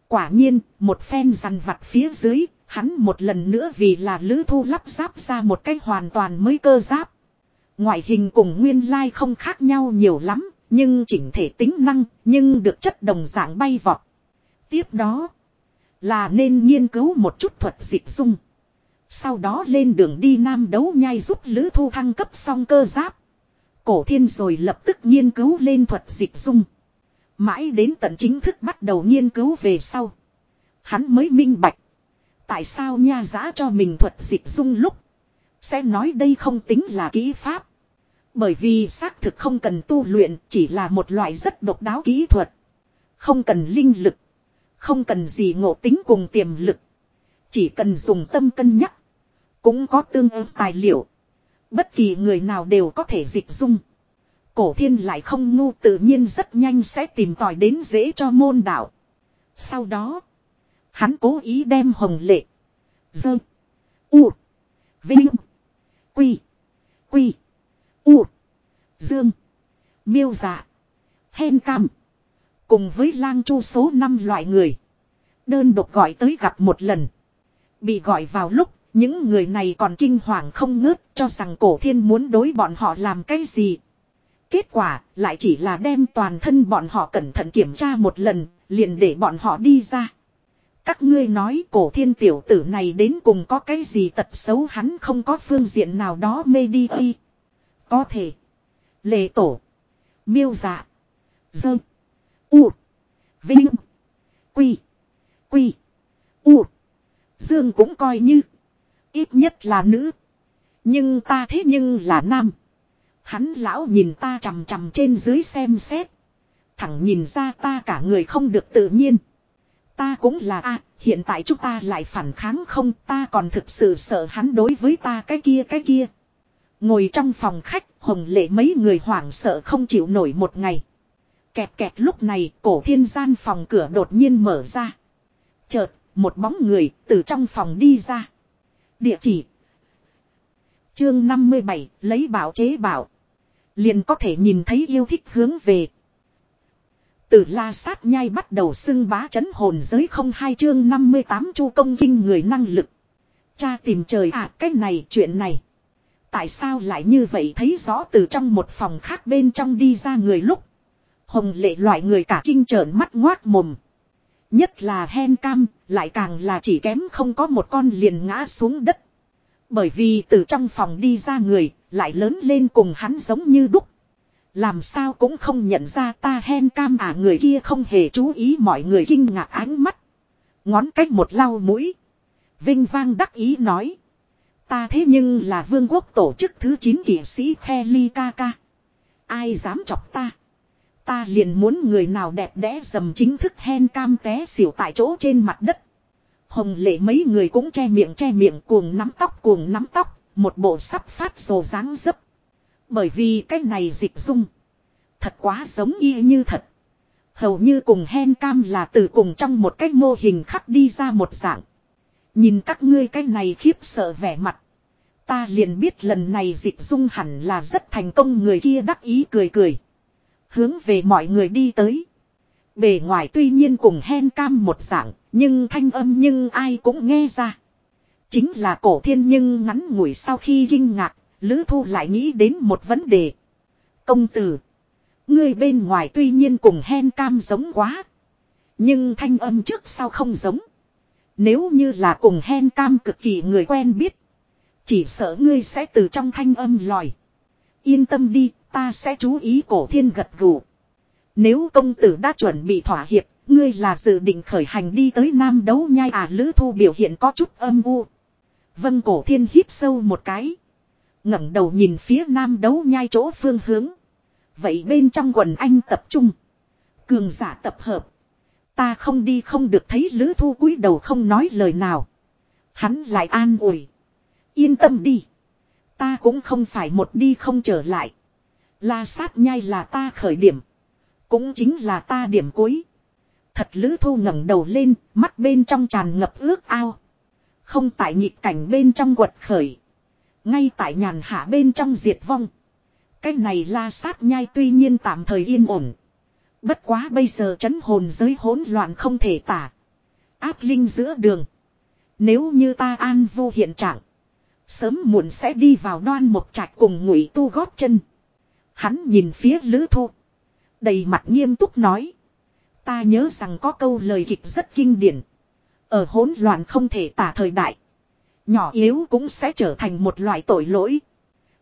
Quả nhiên, một phen rằn vặt phía dưới, hắn một lần nữa vì là lữ thu lắp giáp ra một cách hoàn toàn mới cơ giáp. Ngoại hình cùng nguyên lai không khác nhau nhiều lắm, nhưng chỉnh thể tính năng, nhưng được chất đồng dạng bay vọt. Tiếp đó, là nên nghiên cứu một chút thuật dịch dung. Sau đó lên đường đi Nam đấu nhai giúp Lữ Thu thăng cấp xong cơ giáp. Cổ thiên rồi lập tức nghiên cứu lên thuật dịch dung. Mãi đến tận chính thức bắt đầu nghiên cứu về sau. Hắn mới minh bạch. Tại sao nha giã cho mình thuật dịch dung lúc. Sẽ nói đây không tính là kỹ pháp. Bởi vì xác thực không cần tu luyện, chỉ là một loại rất độc đáo kỹ thuật. Không cần linh lực. Không cần gì ngộ tính cùng tiềm lực. Chỉ cần dùng tâm cân nhắc. Cũng có tương ứng tài liệu. Bất kỳ người nào đều có thể dịch dung. Cổ thiên lại không ngu, tự nhiên rất nhanh sẽ tìm tòi đến dễ cho môn đạo. Sau đó. Hắn cố ý đem hồng lệ. Dơ. U. Vinh. Quy. Quy. U. Dương. Miêu dạ. Hen cam. Cùng với lang chu số 5 loại người. Đơn độc gọi tới gặp một lần. Bị gọi vào lúc những người này còn kinh hoàng không ngớt cho rằng cổ thiên muốn đối bọn họ làm cái gì. Kết quả lại chỉ là đem toàn thân bọn họ cẩn thận kiểm tra một lần, liền để bọn họ đi ra. Các ngươi nói cổ thiên tiểu tử này đến cùng có cái gì tật xấu hắn không có phương diện nào đó mê đi y. Có thể. Lệ tổ. Miêu dạ. Dơ. U. Vinh. Quy. Quy. U. Dương cũng coi như. Ít nhất là nữ. Nhưng ta thế nhưng là nam. Hắn lão nhìn ta chằm chằm trên dưới xem xét. Thẳng nhìn ra ta cả người không được tự nhiên. Ta cũng là a hiện tại chúng ta lại phản kháng không ta còn thực sự sợ hắn đối với ta cái kia cái kia. Ngồi trong phòng khách, hồng lệ mấy người hoảng sợ không chịu nổi một ngày. Kẹt kẹt lúc này, cổ thiên gian phòng cửa đột nhiên mở ra. Chợt, một bóng người từ trong phòng đi ra. Địa chỉ. Chương 57, lấy bảo chế bảo. Liền có thể nhìn thấy yêu thích hướng về. Từ la sát nhai bắt đầu xưng bá chấn hồn giới không hai chương 58 chu công kinh người năng lực. Cha tìm trời à cái này chuyện này. Tại sao lại như vậy thấy rõ từ trong một phòng khác bên trong đi ra người lúc. Hồng lệ loại người cả kinh trợn mắt ngoác mồm. Nhất là hen cam, lại càng là chỉ kém không có một con liền ngã xuống đất. Bởi vì từ trong phòng đi ra người, lại lớn lên cùng hắn giống như đúc. Làm sao cũng không nhận ra ta hen cam à người kia không hề chú ý mọi người kinh ngạc ánh mắt. Ngón cách một lau mũi. Vinh vang đắc ý nói. Ta thế nhưng là vương quốc tổ chức thứ 9 kỷ sĩ Kelly Kaka. Ai dám chọc ta. Ta liền muốn người nào đẹp đẽ dầm chính thức hen cam té xỉu tại chỗ trên mặt đất. Hồng lệ mấy người cũng che miệng che miệng cuồng nắm tóc cuồng nắm tóc, một bộ sắp phát rồ dáng dấp. Bởi vì cái này dịch dung. Thật quá giống y như thật. Hầu như cùng hen cam là từ cùng trong một cái mô hình khắc đi ra một dạng. Nhìn các ngươi cái này khiếp sợ vẻ mặt. Ta liền biết lần này dịch dung hẳn là rất thành công người kia đắc ý cười cười. Hướng về mọi người đi tới. Bề ngoài tuy nhiên cùng hen cam một dạng, nhưng thanh âm nhưng ai cũng nghe ra. Chính là cổ thiên nhưng ngắn ngủi sau khi kinh ngạc, Lữ Thu lại nghĩ đến một vấn đề. Công tử. Người bên ngoài tuy nhiên cùng hen cam giống quá. Nhưng thanh âm trước sau không giống. Nếu như là cùng hen cam cực kỳ người quen biết. Chỉ sợ ngươi sẽ từ trong thanh âm lòi. Yên tâm đi, ta sẽ chú ý cổ thiên gật gù. Nếu công tử đã chuẩn bị thỏa hiệp, ngươi là dự định khởi hành đi tới nam đấu nhai à lữ thu biểu hiện có chút âm u. Vân cổ thiên hít sâu một cái. ngẩng đầu nhìn phía nam đấu nhai chỗ phương hướng. Vậy bên trong quần anh tập trung. Cường giả tập hợp. Ta không đi không được thấy lữ thu cúi đầu không nói lời nào. Hắn lại an ủi. Yên tâm đi. Ta cũng không phải một đi không trở lại. La sát nhai là ta khởi điểm. Cũng chính là ta điểm cuối. Thật lữ thu ngẩng đầu lên, mắt bên trong tràn ngập ước ao. Không tại nhịp cảnh bên trong quật khởi. Ngay tại nhàn hạ bên trong diệt vong. Cái này la sát nhai tuy nhiên tạm thời yên ổn. Bất quá bây giờ chấn hồn giới hỗn loạn không thể tả. Áp linh giữa đường. Nếu như ta an vô hiện trạng. Sớm muộn sẽ đi vào đoan một trạch cùng ngụy tu gót chân. Hắn nhìn phía lữ thu. Đầy mặt nghiêm túc nói. Ta nhớ rằng có câu lời kịch rất kinh điển. Ở hỗn loạn không thể tả thời đại. Nhỏ yếu cũng sẽ trở thành một loại tội lỗi.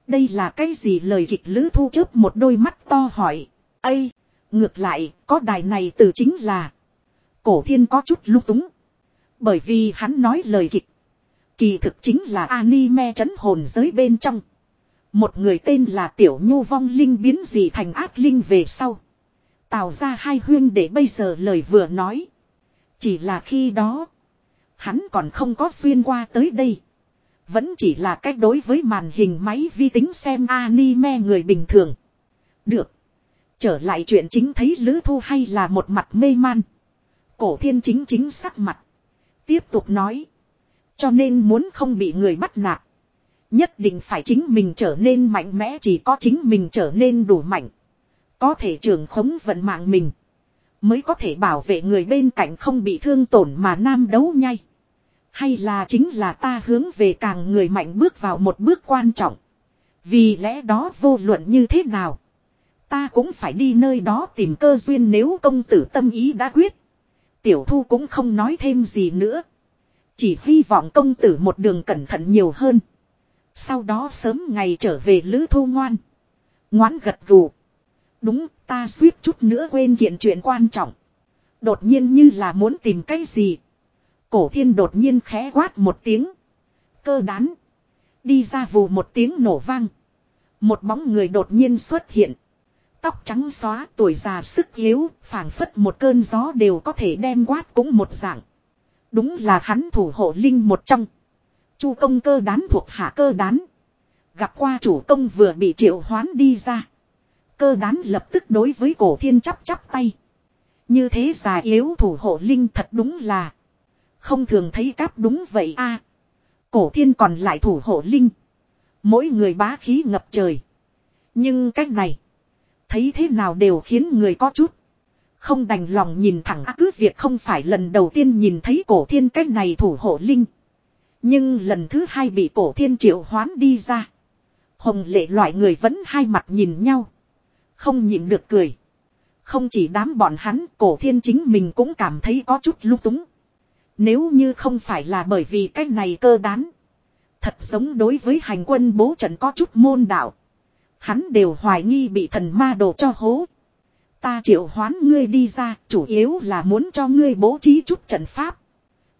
Đây là cái gì lời kịch lữ thu chớp một đôi mắt to hỏi. Ây, ngược lại, có đài này từ chính là. Cổ thiên có chút lung túng. Bởi vì hắn nói lời kịch. Kỳ thực chính là anime trấn hồn giới bên trong. Một người tên là Tiểu Nhu Vong Linh biến gì thành ác linh về sau. Tạo ra hai huyên để bây giờ lời vừa nói. Chỉ là khi đó. Hắn còn không có xuyên qua tới đây. Vẫn chỉ là cách đối với màn hình máy vi tính xem anime người bình thường. Được. Trở lại chuyện chính thấy Lữ Thu hay là một mặt mê man. Cổ thiên chính chính sắc mặt. Tiếp tục nói. Cho nên muốn không bị người bắt nạt. Nhất định phải chính mình trở nên mạnh mẽ, chỉ có chính mình trở nên đủ mạnh. Có thể trường khống vận mạng mình. Mới có thể bảo vệ người bên cạnh không bị thương tổn mà nam đấu nhai. Hay là chính là ta hướng về càng người mạnh bước vào một bước quan trọng. Vì lẽ đó vô luận như thế nào. Ta cũng phải đi nơi đó tìm cơ duyên nếu công tử tâm ý đã quyết. Tiểu thu cũng không nói thêm gì nữa. Chỉ hy vọng công tử một đường cẩn thận nhiều hơn. Sau đó sớm ngày trở về lữ thu ngoan. Ngoãn gật gù. Đúng ta suýt chút nữa quên kiện chuyện quan trọng. Đột nhiên như là muốn tìm cái gì. Cổ thiên đột nhiên khẽ quát một tiếng. Cơ đán. Đi ra vù một tiếng nổ vang. Một bóng người đột nhiên xuất hiện. Tóc trắng xóa tuổi già sức yếu, phảng phất một cơn gió đều có thể đem quát cũng một dạng. Đúng là hắn thủ hộ linh một trong. Chu công cơ đán thuộc hạ cơ đán. Gặp qua chủ công vừa bị triệu hoán đi ra. Cơ đán lập tức đối với cổ thiên chắp chắp tay. Như thế già yếu thủ hộ linh thật đúng là. Không thường thấy cáp đúng vậy a Cổ thiên còn lại thủ hộ linh. Mỗi người bá khí ngập trời. Nhưng cách này. Thấy thế nào đều khiến người có chút. Không đành lòng nhìn thẳng á cứ việc không phải lần đầu tiên nhìn thấy cổ thiên cách này thủ hộ linh. Nhưng lần thứ hai bị cổ thiên triệu hoán đi ra. Hồng lệ loại người vẫn hai mặt nhìn nhau. Không nhịn được cười. Không chỉ đám bọn hắn, cổ thiên chính mình cũng cảm thấy có chút lung túng. Nếu như không phải là bởi vì cái này cơ đán. Thật giống đối với hành quân bố trận có chút môn đạo. Hắn đều hoài nghi bị thần ma đồ cho hố. Ta triệu hoán ngươi đi ra, chủ yếu là muốn cho ngươi bố trí chút trận pháp.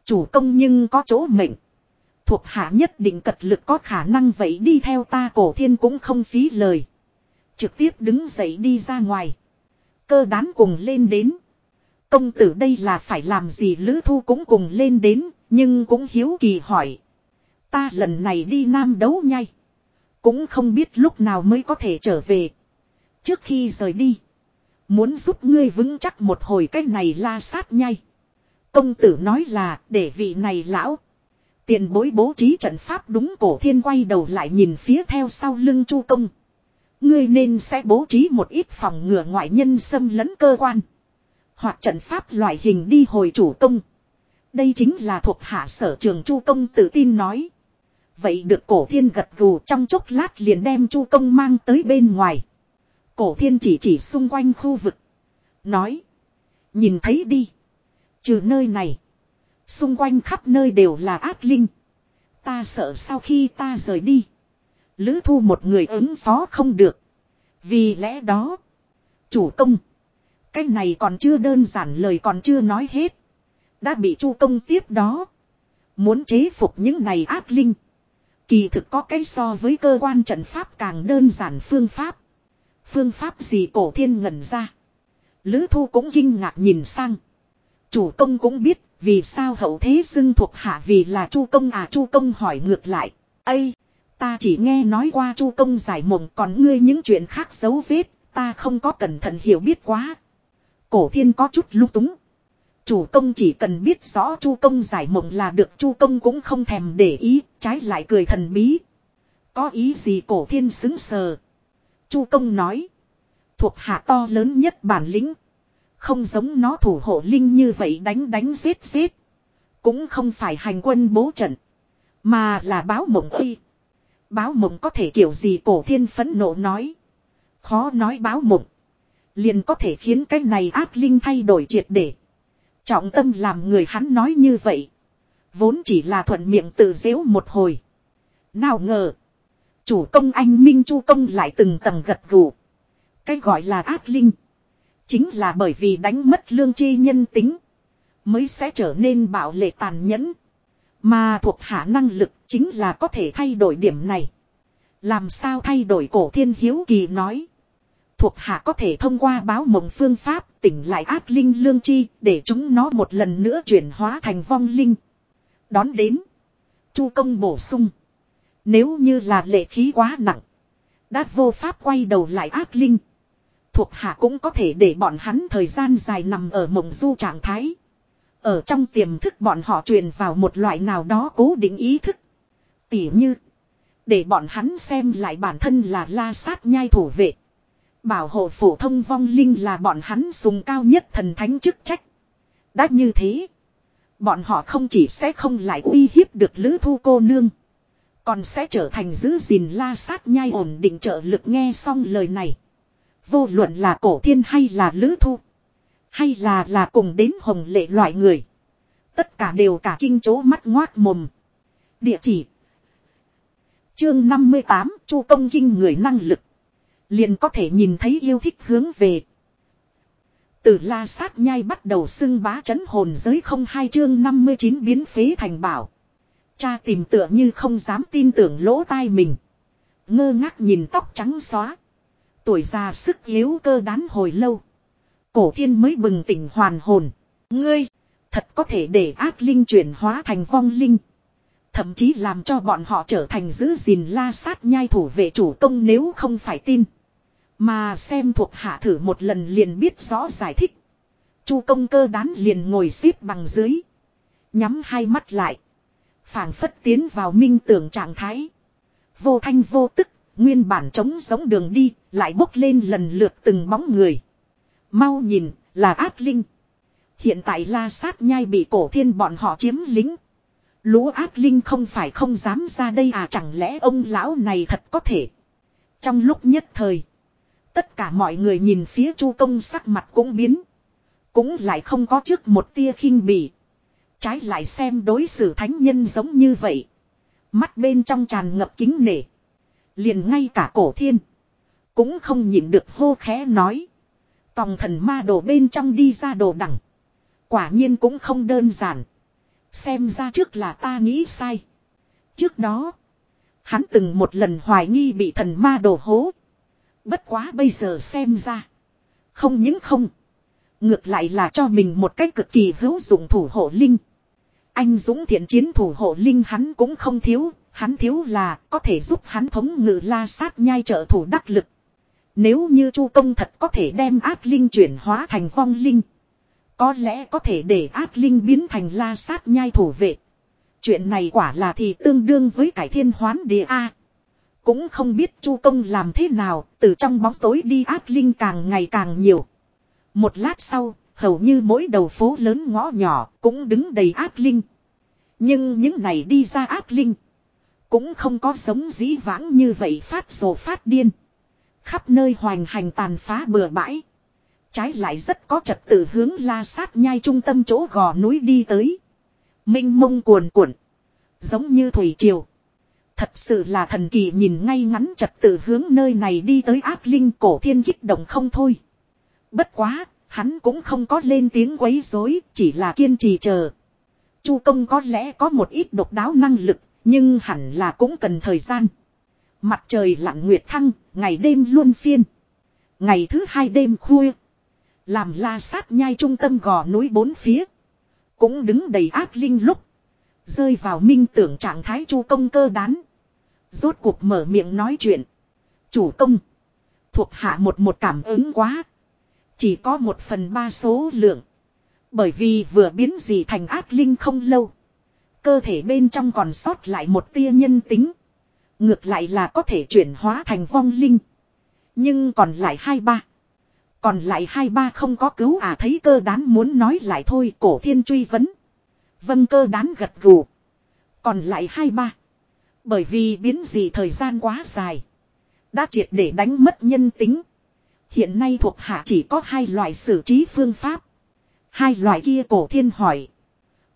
Chủ công nhưng có chỗ mệnh. Thuộc hạ nhất định cật lực có khả năng vậy đi theo ta cổ thiên cũng không phí lời. Trực tiếp đứng dậy đi ra ngoài. Cơ đán cùng lên đến. Công tử đây là phải làm gì Lữ Thu cũng cùng lên đến, nhưng cũng hiếu kỳ hỏi. Ta lần này đi nam đấu nhai. Cũng không biết lúc nào mới có thể trở về. Trước khi rời đi. Muốn giúp ngươi vững chắc một hồi cách này la sát nhai. Công tử nói là để vị này lão. Tiền bối bố trí trận pháp đúng cổ thiên quay đầu lại nhìn phía theo sau lưng chu công. Ngươi nên sẽ bố trí một ít phòng ngừa ngoại nhân xâm lấn cơ quan. Hoặc trận pháp loại hình đi hồi chủ công. Đây chính là thuộc hạ sở trường chu công tự tin nói. Vậy được cổ thiên gật gù trong chốc lát liền đem chu công mang tới bên ngoài. Cổ thiên chỉ chỉ xung quanh khu vực. Nói. Nhìn thấy đi. Trừ nơi này. Xung quanh khắp nơi đều là ác linh. Ta sợ sau khi ta rời đi. Lữ thu một người ứng phó không được. Vì lẽ đó. Chủ công. Cái này còn chưa đơn giản lời còn chưa nói hết. Đã bị chu công tiếp đó. Muốn chế phục những này ác linh. Kỳ thực có cái so với cơ quan trận pháp càng đơn giản phương pháp. Phương pháp gì cổ thiên ngẩn ra. Lữ thu cũng kinh ngạc nhìn sang. Chủ công cũng biết vì sao hậu thế xưng thuộc hạ vì là chu công à chu công hỏi ngược lại. Ây! Ta chỉ nghe nói qua chu công giải mộng còn ngươi những chuyện khác dấu vết. Ta không có cẩn thận hiểu biết quá. Cổ thiên có chút lung túng. Chủ công chỉ cần biết rõ chu công giải mộng là được chu công cũng không thèm để ý, trái lại cười thần bí. Có ý gì cổ thiên xứng sờ. chu công nói. Thuộc hạ to lớn nhất bản lĩnh. Không giống nó thủ hộ linh như vậy đánh đánh giết giết. Cũng không phải hành quân bố trận. Mà là báo mộng uy. Báo mộng có thể kiểu gì cổ thiên phấn nộ nói. Khó nói báo mộng. Liền có thể khiến cái này ác linh thay đổi triệt để. Trọng tâm làm người hắn nói như vậy. Vốn chỉ là thuận miệng tự dễu một hồi. Nào ngờ. Chủ công anh Minh Chu Công lại từng tầng gật gù. Cái gọi là ác linh. Chính là bởi vì đánh mất lương chi nhân tính. Mới sẽ trở nên bạo lệ tàn nhẫn. Mà thuộc hạ năng lực chính là có thể thay đổi điểm này. Làm sao thay đổi cổ thiên hiếu kỳ nói. Thuộc hạ có thể thông qua báo mộng phương pháp tỉnh lại ác linh lương chi để chúng nó một lần nữa chuyển hóa thành vong linh. Đón đến. Chu công bổ sung. Nếu như là lệ khí quá nặng. Đã vô pháp quay đầu lại ác linh. Thuộc hạ cũng có thể để bọn hắn thời gian dài nằm ở mộng du trạng thái. Ở trong tiềm thức bọn họ truyền vào một loại nào đó cố định ý thức. Tỉ như. Để bọn hắn xem lại bản thân là la sát nhai thủ vệ. Bảo hộ phổ thông vong linh là bọn hắn dùng cao nhất thần thánh chức trách. Đã như thế. Bọn họ không chỉ sẽ không lại uy hiếp được lữ thu cô nương. Còn sẽ trở thành giữ gìn la sát nhai ổn định trợ lực nghe xong lời này. Vô luận là cổ thiên hay là lữ thu. Hay là là cùng đến hồng lệ loại người. Tất cả đều cả kinh chố mắt ngoác mồm. Địa chỉ. Chương 58 Chu công kinh người năng lực. Liền có thể nhìn thấy yêu thích hướng về. Từ la sát nhai bắt đầu xưng bá chấn hồn giới không hai chương 59 biến phế thành bảo. Cha tìm tựa như không dám tin tưởng lỗ tai mình. Ngơ ngác nhìn tóc trắng xóa. Tuổi già sức yếu cơ đán hồi lâu. Cổ thiên mới bừng tỉnh hoàn hồn. Ngươi, thật có thể để ác linh chuyển hóa thành vong linh. Thậm chí làm cho bọn họ trở thành giữ gìn la sát nhai thủ vệ chủ công nếu không phải tin. Mà xem thuộc hạ thử một lần liền biết rõ giải thích. Chu công cơ đán liền ngồi xếp bằng dưới. Nhắm hai mắt lại. phảng phất tiến vào minh tưởng trạng thái. Vô thanh vô tức, nguyên bản trống giống đường đi, lại bốc lên lần lượt từng bóng người. Mau nhìn, là ác linh. Hiện tại la sát nhai bị cổ thiên bọn họ chiếm lính. Lũ ác linh không phải không dám ra đây à chẳng lẽ ông lão này thật có thể. Trong lúc nhất thời. Tất cả mọi người nhìn phía chu công sắc mặt cũng biến. Cũng lại không có trước một tia khinh bỉ. Trái lại xem đối xử thánh nhân giống như vậy. Mắt bên trong tràn ngập kính nể. Liền ngay cả cổ thiên. Cũng không nhịn được hô khẽ nói. Tòng thần ma đồ bên trong đi ra đồ đẳng. Quả nhiên cũng không đơn giản. Xem ra trước là ta nghĩ sai. Trước đó. Hắn từng một lần hoài nghi bị thần ma đồ hố. Bất quá bây giờ xem ra. Không những không. Ngược lại là cho mình một cách cực kỳ hữu dụng thủ hộ linh. Anh Dũng thiện chiến thủ hộ linh hắn cũng không thiếu. Hắn thiếu là có thể giúp hắn thống ngự la sát nhai trợ thủ đắc lực. Nếu như Chu công thật có thể đem ác linh chuyển hóa thành phong linh. Có lẽ có thể để ác linh biến thành la sát nhai thủ vệ. Chuyện này quả là thì tương đương với cải thiên hoán địa A. Cũng không biết chu công làm thế nào, từ trong bóng tối đi ác linh càng ngày càng nhiều. Một lát sau, hầu như mỗi đầu phố lớn ngõ nhỏ cũng đứng đầy ác linh. Nhưng những này đi ra ác linh. Cũng không có giống dĩ vãng như vậy phát rồ phát điên. Khắp nơi hoành hành tàn phá bừa bãi. Trái lại rất có trật tự hướng la sát nhai trung tâm chỗ gò núi đi tới. Minh mông cuồn cuộn. Giống như thủy triều. Thật sự là thần kỳ nhìn ngay ngắn trật tự hướng nơi này đi tới ác linh cổ thiên kích động không thôi. Bất quá, hắn cũng không có lên tiếng quấy rối, chỉ là kiên trì chờ. Chu công có lẽ có một ít độc đáo năng lực, nhưng hẳn là cũng cần thời gian. Mặt trời lặn nguyệt thăng, ngày đêm luôn phiên. Ngày thứ hai đêm khuya. Làm la sát nhai trung tâm gò núi bốn phía. Cũng đứng đầy ác linh lúc. Rơi vào minh tưởng trạng thái chu công cơ đán. Rốt cuộc mở miệng nói chuyện. Chủ công. Thuộc hạ một một cảm ứng quá. Chỉ có một phần ba số lượng. Bởi vì vừa biến gì thành ác linh không lâu. Cơ thể bên trong còn sót lại một tia nhân tính. Ngược lại là có thể chuyển hóa thành vong linh. Nhưng còn lại hai ba. Còn lại hai ba không có cứu à thấy cơ đán muốn nói lại thôi, cổ thiên truy vấn. Vân cơ đán gật gù. Còn lại hai ba. Bởi vì biến gì thời gian quá dài. Đã triệt để đánh mất nhân tính. Hiện nay thuộc hạ chỉ có hai loại xử trí phương pháp. Hai loại kia cổ thiên hỏi.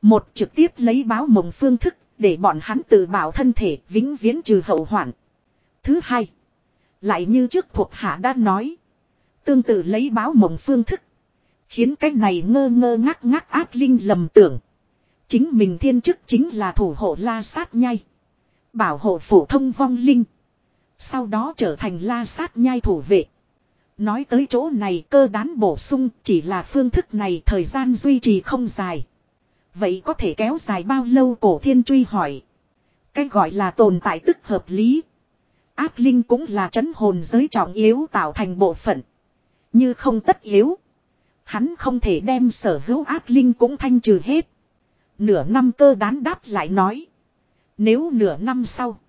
Một trực tiếp lấy báo mộng phương thức để bọn hắn tự bảo thân thể vĩnh viễn trừ hậu hoạn. Thứ hai. Lại như trước thuộc hạ đã nói. Tương tự lấy báo mộng phương thức. Khiến cái này ngơ ngơ ngác ngác ác linh lầm tưởng. Chính mình thiên chức chính là thủ hộ la sát nhai. Bảo hộ phổ thông vong linh. Sau đó trở thành la sát nhai thủ vệ. Nói tới chỗ này, cơ đán bổ sung chỉ là phương thức này thời gian duy trì không dài. Vậy có thể kéo dài bao lâu cổ thiên truy hỏi. Cái gọi là tồn tại tức hợp lý. Ác linh cũng là chấn hồn giới trọng yếu tạo thành bộ phận. Như không tất yếu. Hắn không thể đem sở hữu ác linh cũng thanh trừ hết. Nửa năm cơ đán đáp lại nói. Nếu nửa năm sau.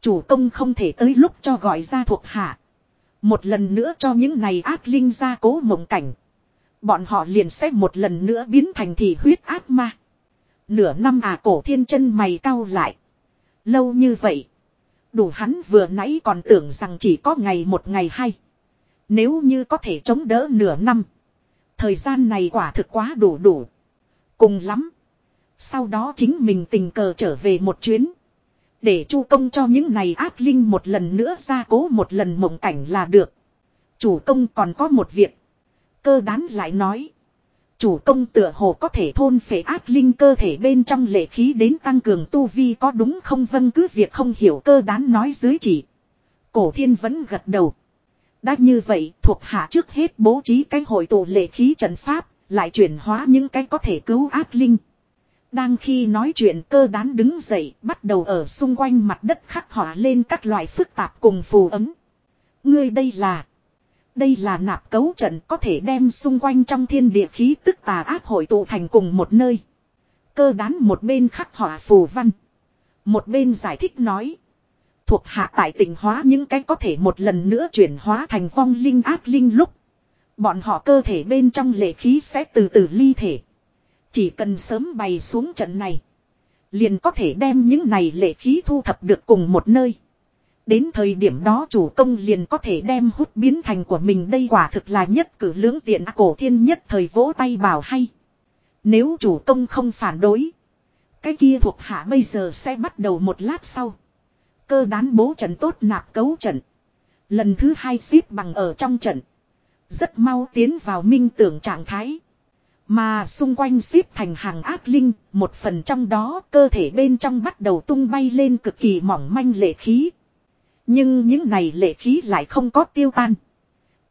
Chủ công không thể tới lúc cho gọi ra thuộc hạ. Một lần nữa cho những này ác linh ra cố mộng cảnh. Bọn họ liền sẽ một lần nữa biến thành thị huyết ác ma. Nửa năm à cổ thiên chân mày cau lại. Lâu như vậy. Đủ hắn vừa nãy còn tưởng rằng chỉ có ngày một ngày hay. Nếu như có thể chống đỡ nửa năm. Thời gian này quả thực quá đủ đủ. Cùng lắm. Sau đó chính mình tình cờ trở về một chuyến. Để chu công cho những này ác linh một lần nữa ra cố một lần mộng cảnh là được. Chủ công còn có một việc. Cơ đán lại nói. Chủ công tựa hồ có thể thôn phệ ác linh cơ thể bên trong lệ khí đến tăng cường tu vi có đúng không vâng cứ việc không hiểu cơ đán nói dưới chỉ. Cổ thiên vẫn gật đầu. Đã như vậy thuộc hạ trước hết bố trí cái hội tụ lệ khí trận pháp, lại chuyển hóa những cái có thể cứu ác linh. Đang khi nói chuyện cơ đán đứng dậy bắt đầu ở xung quanh mặt đất khắc họa lên các loại phức tạp cùng phù ấm. Ngươi đây là... Đây là nạp cấu trận có thể đem xung quanh trong thiên địa khí tức tà áp hội tụ thành cùng một nơi. Cơ đán một bên khắc họa phù văn. Một bên giải thích nói. Thuộc hạ tại tình hóa những cái có thể một lần nữa chuyển hóa thành vong linh áp linh lúc. Bọn họ cơ thể bên trong lệ khí sẽ từ từ ly thể. Chỉ cần sớm bày xuống trận này. Liền có thể đem những này lệ khí thu thập được cùng một nơi. Đến thời điểm đó chủ công liền có thể đem hút biến thành của mình đây quả thực là nhất cử lưỡng tiện cổ thiên nhất thời vỗ tay bảo hay. Nếu chủ công không phản đối. Cái kia thuộc hạ bây giờ sẽ bắt đầu một lát sau. Cơ đán bố trận tốt nạp cấu trận. Lần thứ hai xếp bằng ở trong trận. Rất mau tiến vào minh tưởng trạng thái. Mà xung quanh xếp thành hàng ác linh, một phần trong đó cơ thể bên trong bắt đầu tung bay lên cực kỳ mỏng manh lệ khí. Nhưng những này lệ khí lại không có tiêu tan.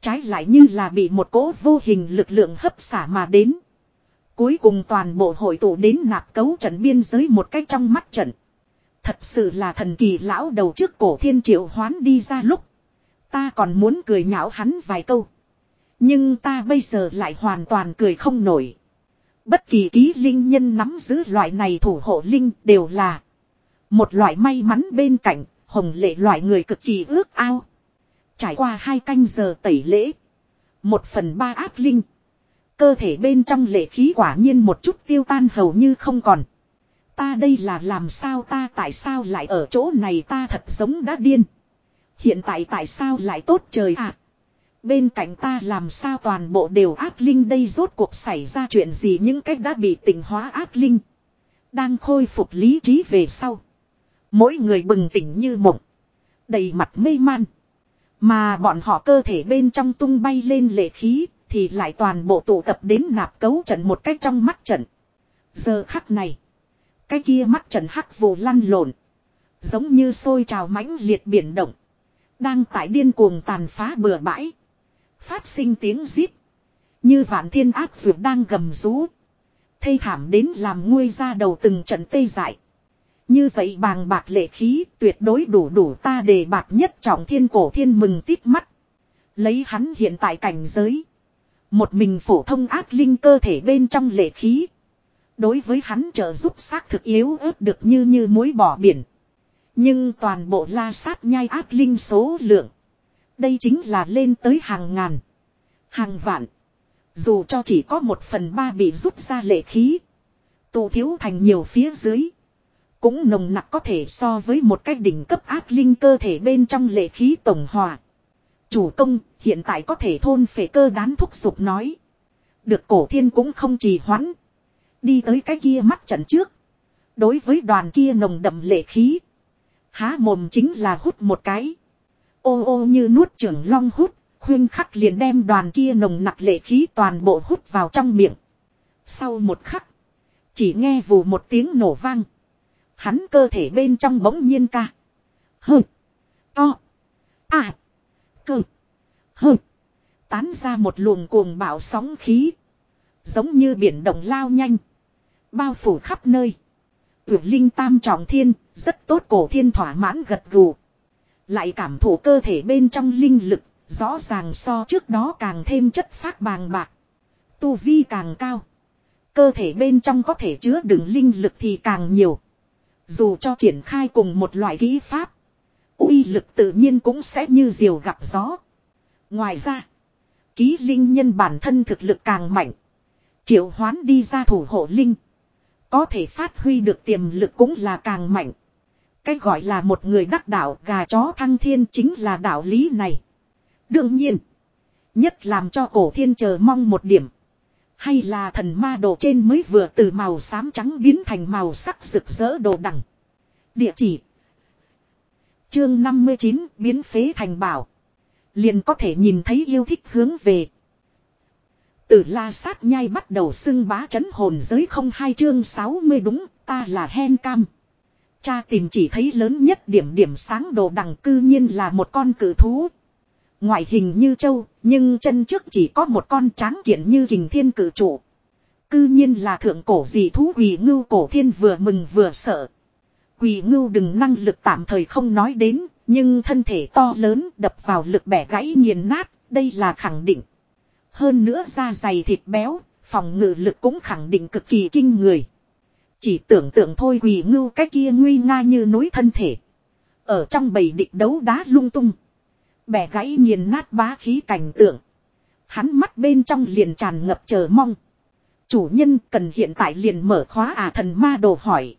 Trái lại như là bị một cỗ vô hình lực lượng hấp xả mà đến. Cuối cùng toàn bộ hội tụ đến nạp cấu trận biên giới một cách trong mắt trận. Thật sự là thần kỳ lão đầu trước cổ thiên triệu hoán đi ra lúc. Ta còn muốn cười nhạo hắn vài câu. Nhưng ta bây giờ lại hoàn toàn cười không nổi. Bất kỳ ký linh nhân nắm giữ loại này thủ hộ linh đều là một loại may mắn bên cạnh, hồng lệ loại người cực kỳ ước ao. Trải qua hai canh giờ tẩy lễ. Một phần ba ác linh. Cơ thể bên trong lệ khí quả nhiên một chút tiêu tan hầu như không còn. Ta đây là làm sao ta tại sao lại ở chỗ này ta thật giống đã điên. Hiện tại tại sao lại tốt trời ạ. À? Bên cạnh ta làm sao toàn bộ đều ác linh đây rốt cuộc xảy ra chuyện gì những cách đã bị tình hóa ác linh. Đang khôi phục lý trí về sau. Mỗi người bừng tỉnh như mộng. Đầy mặt mê man. Mà bọn họ cơ thể bên trong tung bay lên lệ khí, thì lại toàn bộ tụ tập đến nạp cấu trận một cách trong mắt trận. Giờ khắc này. Cái kia mắt trận hắc vù lăn lộn. Giống như sôi trào mãnh liệt biển động. Đang tại điên cuồng tàn phá bừa bãi. Phát sinh tiếng rít. Như vạn thiên ác vượt đang gầm rú. Thây thảm đến làm nguôi ra đầu từng trận tê dại. Như vậy bàng bạc lệ khí tuyệt đối đủ đủ ta đề bạc nhất trọng thiên cổ thiên mừng tít mắt. Lấy hắn hiện tại cảnh giới. Một mình phổ thông ác linh cơ thể bên trong lệ khí. Đối với hắn trợ giúp xác thực yếu ớt được như như muối bỏ biển. Nhưng toàn bộ la sát nhai ác linh số lượng. Đây chính là lên tới hàng ngàn. Hàng vạn. Dù cho chỉ có một phần ba bị rút ra lệ khí. Tụ thiếu thành nhiều phía dưới. Cũng nồng nặc có thể so với một cái đỉnh cấp ác linh cơ thể bên trong lệ khí tổng hòa. Chủ công, hiện tại có thể thôn phệ cơ đán thúc giục nói. Được cổ thiên cũng không trì hoãn. Đi tới cái kia mắt trận trước. Đối với đoàn kia nồng đậm lệ khí. Há mồm chính là hút một cái. Ô ô như nuốt trưởng long hút. Khuyên khắc liền đem đoàn kia nồng nặc lệ khí toàn bộ hút vào trong miệng. Sau một khắc. Chỉ nghe vù một tiếng nổ vang. Hắn cơ thể bên trong bỗng nhiên ca. hừ To. À. Cơ. hừ Tán ra một luồng cuồng bạo sóng khí. Giống như biển động lao nhanh. Bao phủ khắp nơi. Tuyệt linh tam trọng thiên, rất tốt cổ thiên thỏa mãn gật gù. Lại cảm thụ cơ thể bên trong linh lực, rõ ràng so trước đó càng thêm chất phát bàng bạc. Tu vi càng cao. Cơ thể bên trong có thể chứa đựng linh lực thì càng nhiều. Dù cho triển khai cùng một loại kỹ pháp. uy lực tự nhiên cũng sẽ như diều gặp gió. Ngoài ra, ký linh nhân bản thân thực lực càng mạnh. Triệu hoán đi ra thủ hộ linh. Có thể phát huy được tiềm lực cũng là càng mạnh. Cái gọi là một người đắc đạo gà chó thăng thiên chính là đạo lý này. Đương nhiên, nhất làm cho cổ thiên chờ mong một điểm. Hay là thần ma đồ trên mới vừa từ màu xám trắng biến thành màu sắc rực rỡ đồ đẳng. Địa chỉ. Chương 59 biến phế thành bảo. Liền có thể nhìn thấy yêu thích hướng về. Từ la sát nhai bắt đầu xưng bá chấn hồn giới không hai chương 60 đúng ta là hen cam. Cha tìm chỉ thấy lớn nhất điểm điểm sáng đồ đằng cư nhiên là một con cử thú. Ngoại hình như châu, nhưng chân trước chỉ có một con tráng kiện như hình thiên cử trụ. Cư nhiên là thượng cổ dị thú quỷ ngưu cổ thiên vừa mừng vừa sợ. Quỷ ngưu đừng năng lực tạm thời không nói đến, nhưng thân thể to lớn đập vào lực bẻ gãy nghiền nát, đây là khẳng định. Hơn nữa da dày thịt béo, phòng ngự lực cũng khẳng định cực kỳ kinh người. Chỉ tưởng tượng thôi quỷ ngưu cái kia nguy nga như núi thân thể. Ở trong bầy địch đấu đá lung tung. Bẻ gãy nghiền nát bá khí cảnh tượng. Hắn mắt bên trong liền tràn ngập chờ mong. Chủ nhân cần hiện tại liền mở khóa à thần ma đồ hỏi.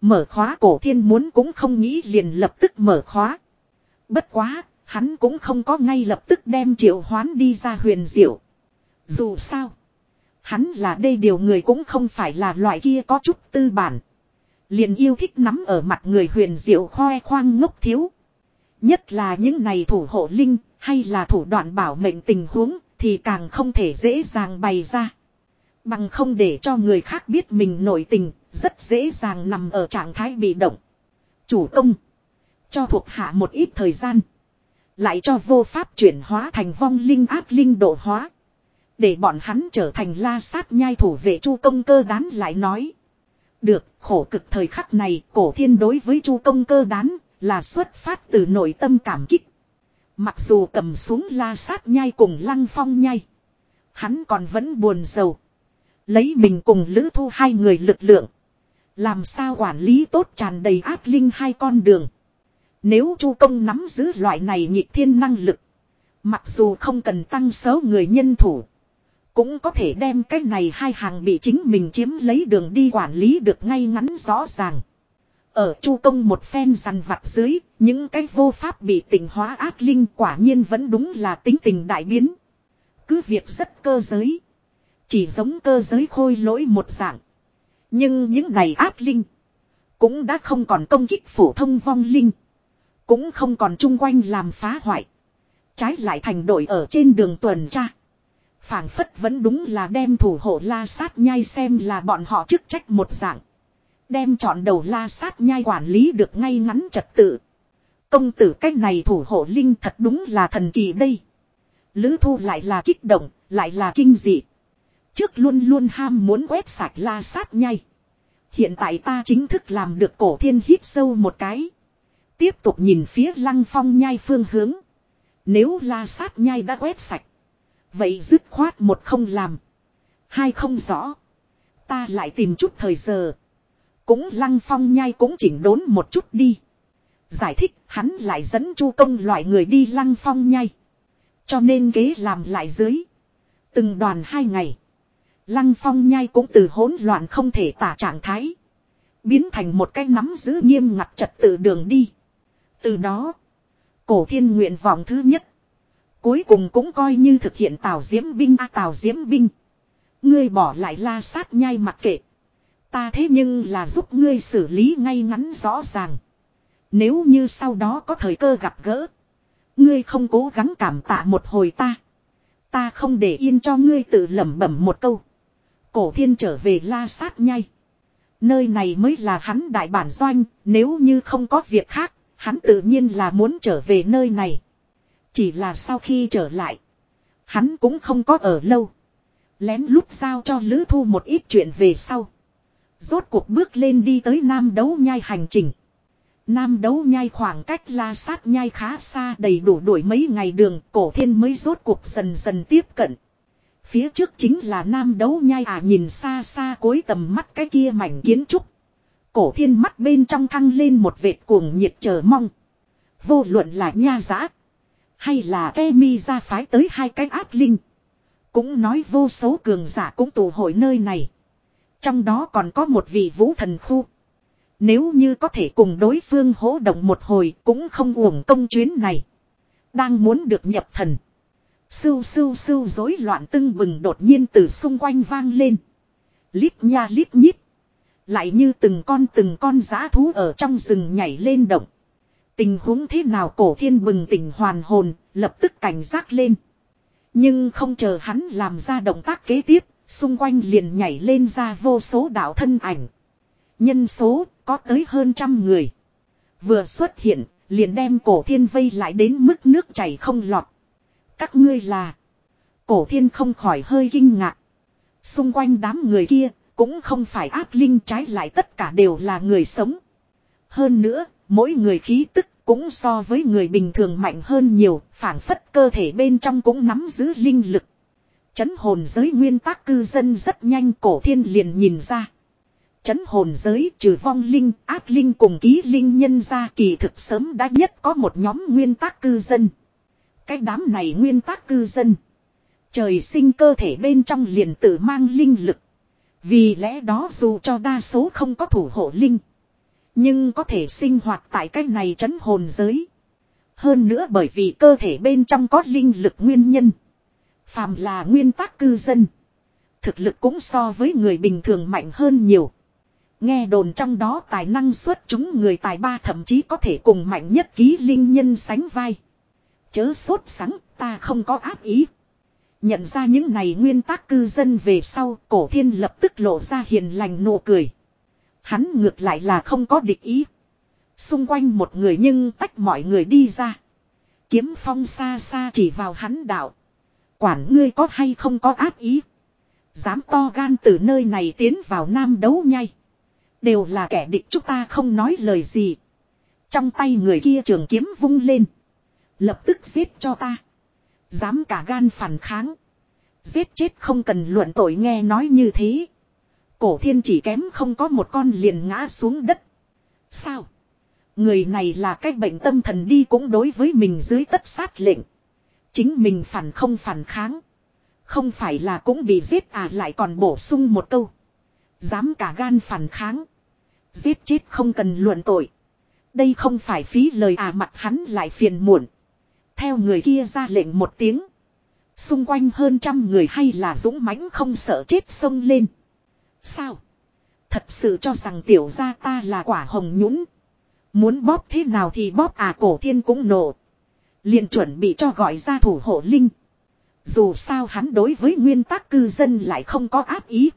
Mở khóa cổ thiên muốn cũng không nghĩ liền lập tức mở khóa. Bất quá, hắn cũng không có ngay lập tức đem triệu hoán đi ra huyền diệu. Dù sao, hắn là đây điều người cũng không phải là loại kia có chút tư bản. Liền yêu thích nắm ở mặt người huyền diệu khoe khoang ngốc thiếu. Nhất là những này thủ hộ linh, hay là thủ đoạn bảo mệnh tình huống, thì càng không thể dễ dàng bày ra. Bằng không để cho người khác biết mình nổi tình, rất dễ dàng nằm ở trạng thái bị động. Chủ công. Cho thuộc hạ một ít thời gian. Lại cho vô pháp chuyển hóa thành vong linh ác linh độ hóa. Để bọn hắn trở thành la sát nhai thủ vệ chu công cơ đán lại nói. Được, khổ cực thời khắc này, cổ thiên đối với chu công cơ đán, là xuất phát từ nội tâm cảm kích. Mặc dù cầm xuống la sát nhai cùng lăng phong nhai. Hắn còn vẫn buồn giàu. Lấy mình cùng Lữ Thu hai người lực lượng. Làm sao quản lý tốt tràn đầy ác linh hai con đường. Nếu Chu Công nắm giữ loại này nhịp thiên năng lực. Mặc dù không cần tăng số người nhân thủ. Cũng có thể đem cái này hai hàng bị chính mình chiếm lấy đường đi quản lý được ngay ngắn rõ ràng. Ở Chu Công một phen rằn vặt dưới, những cái vô pháp bị tình hóa ác linh quả nhiên vẫn đúng là tính tình đại biến. Cứ việc rất cơ giới. Chỉ giống cơ giới khôi lỗi một dạng. Nhưng những này ác linh. Cũng đã không còn công kích phổ thông vong linh. Cũng không còn chung quanh làm phá hoại. Trái lại thành đội ở trên đường tuần tra. phảng phất vẫn đúng là đem thủ hộ la sát nhai xem là bọn họ chức trách một dạng. Đem chọn đầu la sát nhai quản lý được ngay ngắn trật tự. Công tử cách này thủ hộ linh thật đúng là thần kỳ đây. Lữ thu lại là kích động, lại là kinh dị. Trước luôn luôn ham muốn quét sạch la sát nhai. Hiện tại ta chính thức làm được cổ thiên hít sâu một cái. Tiếp tục nhìn phía lăng phong nhai phương hướng. Nếu la sát nhai đã quét sạch. Vậy dứt khoát một không làm. Hai không rõ. Ta lại tìm chút thời giờ. Cũng lăng phong nhai cũng chỉnh đốn một chút đi. Giải thích hắn lại dẫn chu công loại người đi lăng phong nhai. Cho nên kế làm lại dưới. Từng đoàn hai ngày. Lăng phong nhai cũng từ hỗn loạn không thể tả trạng thái. Biến thành một cái nắm giữ nghiêm ngặt trật tự đường đi. Từ đó. Cổ thiên nguyện vọng thứ nhất. Cuối cùng cũng coi như thực hiện tào diễm binh a à, tào diễm binh. Ngươi bỏ lại la sát nhai mặc kệ. Ta thế nhưng là giúp ngươi xử lý ngay ngắn rõ ràng. Nếu như sau đó có thời cơ gặp gỡ. Ngươi không cố gắng cảm tạ một hồi ta. Ta không để yên cho ngươi tự lẩm bẩm một câu. Cổ thiên trở về la sát nhai. Nơi này mới là hắn đại bản doanh, nếu như không có việc khác, hắn tự nhiên là muốn trở về nơi này. Chỉ là sau khi trở lại, hắn cũng không có ở lâu. Lén lút giao cho Lữ Thu một ít chuyện về sau. Rốt cuộc bước lên đi tới Nam Đấu Nhai hành trình. Nam Đấu Nhai khoảng cách la sát nhai khá xa, đầy đủ đuổi mấy ngày đường, cổ thiên mới rốt cuộc dần dần tiếp cận. Phía trước chính là Nam Đấu Nhai à nhìn xa xa cuối tầm mắt cái kia mảnh kiến trúc. Cổ thiên mắt bên trong thăng lên một vệt cuồng nhiệt chờ mong. Vô luận là nha giã. Hay là ke mi ra phái tới hai cái ác linh. Cũng nói vô số cường giả cũng tụ hội nơi này. Trong đó còn có một vị vũ thần khu. Nếu như có thể cùng đối phương hỗ động một hồi cũng không uổng công chuyến này. Đang muốn được nhập thần. Sưu sưu sưu rối loạn tưng bừng đột nhiên từ xung quanh vang lên. Lít nha lít nhít. Lại như từng con từng con giã thú ở trong rừng nhảy lên động. Tình huống thế nào cổ thiên bừng tỉnh hoàn hồn, lập tức cảnh giác lên. Nhưng không chờ hắn làm ra động tác kế tiếp, xung quanh liền nhảy lên ra vô số đạo thân ảnh. Nhân số có tới hơn trăm người. Vừa xuất hiện, liền đem cổ thiên vây lại đến mức nước chảy không lọt. Các ngươi là. Cổ thiên không khỏi hơi kinh ngạc. Xung quanh đám người kia, cũng không phải ác linh trái lại tất cả đều là người sống. Hơn nữa, mỗi người khí tức cũng so với người bình thường mạnh hơn nhiều, phản phất cơ thể bên trong cũng nắm giữ linh lực. Chấn hồn giới nguyên tắc cư dân rất nhanh cổ thiên liền nhìn ra. Chấn hồn giới trừ vong linh, ác linh cùng ký linh nhân ra kỳ thực sớm đã nhất có một nhóm nguyên tắc cư dân. Cái đám này nguyên tắc cư dân. Trời sinh cơ thể bên trong liền tự mang linh lực. Vì lẽ đó dù cho đa số không có thủ hộ linh. Nhưng có thể sinh hoạt tại cái này chấn hồn giới. Hơn nữa bởi vì cơ thể bên trong có linh lực nguyên nhân. Phàm là nguyên tắc cư dân. Thực lực cũng so với người bình thường mạnh hơn nhiều. Nghe đồn trong đó tài năng xuất chúng người tài ba thậm chí có thể cùng mạnh nhất ký linh nhân sánh vai. Chớ sốt sắng, ta không có áp ý. Nhận ra những này nguyên tắc cư dân về sau, cổ thiên lập tức lộ ra hiền lành nụ cười. Hắn ngược lại là không có địch ý. Xung quanh một người nhưng tách mọi người đi ra. Kiếm phong xa xa chỉ vào hắn đạo. Quản ngươi có hay không có áp ý. Dám to gan từ nơi này tiến vào nam đấu nhai. Đều là kẻ địch chúng ta không nói lời gì. Trong tay người kia trường kiếm vung lên. Lập tức giết cho ta. Dám cả gan phản kháng. Giết chết không cần luận tội nghe nói như thế. Cổ thiên chỉ kém không có một con liền ngã xuống đất. Sao? Người này là cái bệnh tâm thần đi cũng đối với mình dưới tất sát lệnh. Chính mình phản không phản kháng. Không phải là cũng bị giết à lại còn bổ sung một câu. Dám cả gan phản kháng. Giết chết không cần luận tội. Đây không phải phí lời à mặt hắn lại phiền muộn. Theo người kia ra lệnh một tiếng. Xung quanh hơn trăm người hay là dũng mãnh không sợ chết sông lên. Sao? Thật sự cho rằng tiểu gia ta là quả hồng nhũng. Muốn bóp thế nào thì bóp à cổ thiên cũng nổ liền chuẩn bị cho gọi ra thủ hộ linh. Dù sao hắn đối với nguyên tắc cư dân lại không có áp ý.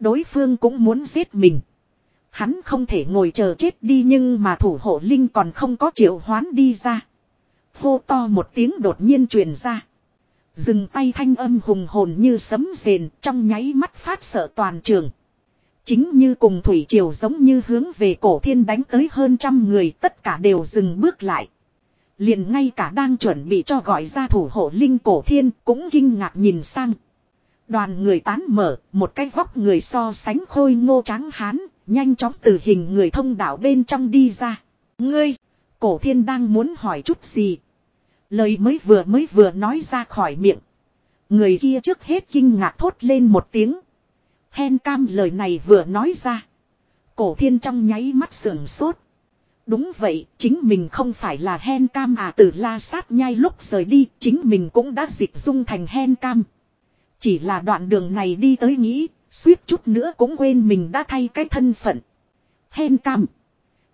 Đối phương cũng muốn giết mình. Hắn không thể ngồi chờ chết đi nhưng mà thủ hộ linh còn không có triệu hoán đi ra. Hô to một tiếng đột nhiên truyền ra. Dừng tay thanh âm hùng hồn như sấm rền trong nháy mắt phát sợ toàn trường. Chính như cùng thủy triều giống như hướng về cổ thiên đánh tới hơn trăm người tất cả đều dừng bước lại liền ngay cả đang chuẩn bị cho gọi ra thủ hộ linh cổ thiên cũng kinh ngạc nhìn sang. Đoàn người tán mở, một cái vóc người so sánh khôi ngô trắng hán, nhanh chóng từ hình người thông đạo bên trong đi ra. Ngươi, cổ thiên đang muốn hỏi chút gì. Lời mới vừa mới vừa nói ra khỏi miệng. Người kia trước hết kinh ngạc thốt lên một tiếng. Hen cam lời này vừa nói ra. Cổ thiên trong nháy mắt sườn sốt. Đúng vậy, chính mình không phải là hen cam à từ la sát nhai lúc rời đi, chính mình cũng đã dịch dung thành hen cam. Chỉ là đoạn đường này đi tới nghĩ, suýt chút nữa cũng quên mình đã thay cái thân phận. Hen cam.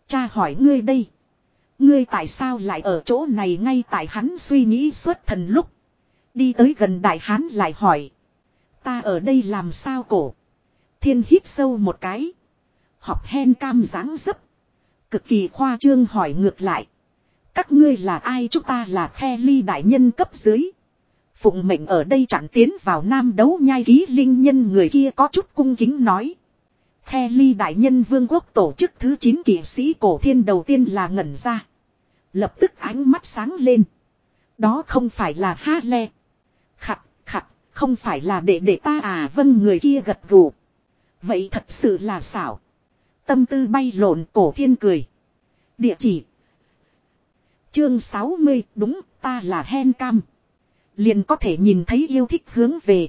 Cha hỏi ngươi đây. Ngươi tại sao lại ở chỗ này ngay tại hắn suy nghĩ suốt thần lúc. Đi tới gần đại hán lại hỏi. Ta ở đây làm sao cổ. Thiên hít sâu một cái. Học hen cam dáng dấp. Cực kỳ khoa trương hỏi ngược lại. Các ngươi là ai chúng ta là khe ly đại nhân cấp dưới. Phụng mệnh ở đây chặn tiến vào nam đấu nhai ký linh nhân người kia có chút cung kính nói. Khe ly đại nhân vương quốc tổ chức thứ 9 kỷ sĩ cổ thiên đầu tiên là ngẩn ra. Lập tức ánh mắt sáng lên. Đó không phải là ha le. Khặt, khặt, không phải là để để ta à vân người kia gật gù. Vậy thật sự là xảo. Tâm tư bay lộn, cổ thiên cười. Địa chỉ. Chương 60 đúng, ta là hen cam. Liền có thể nhìn thấy yêu thích hướng về.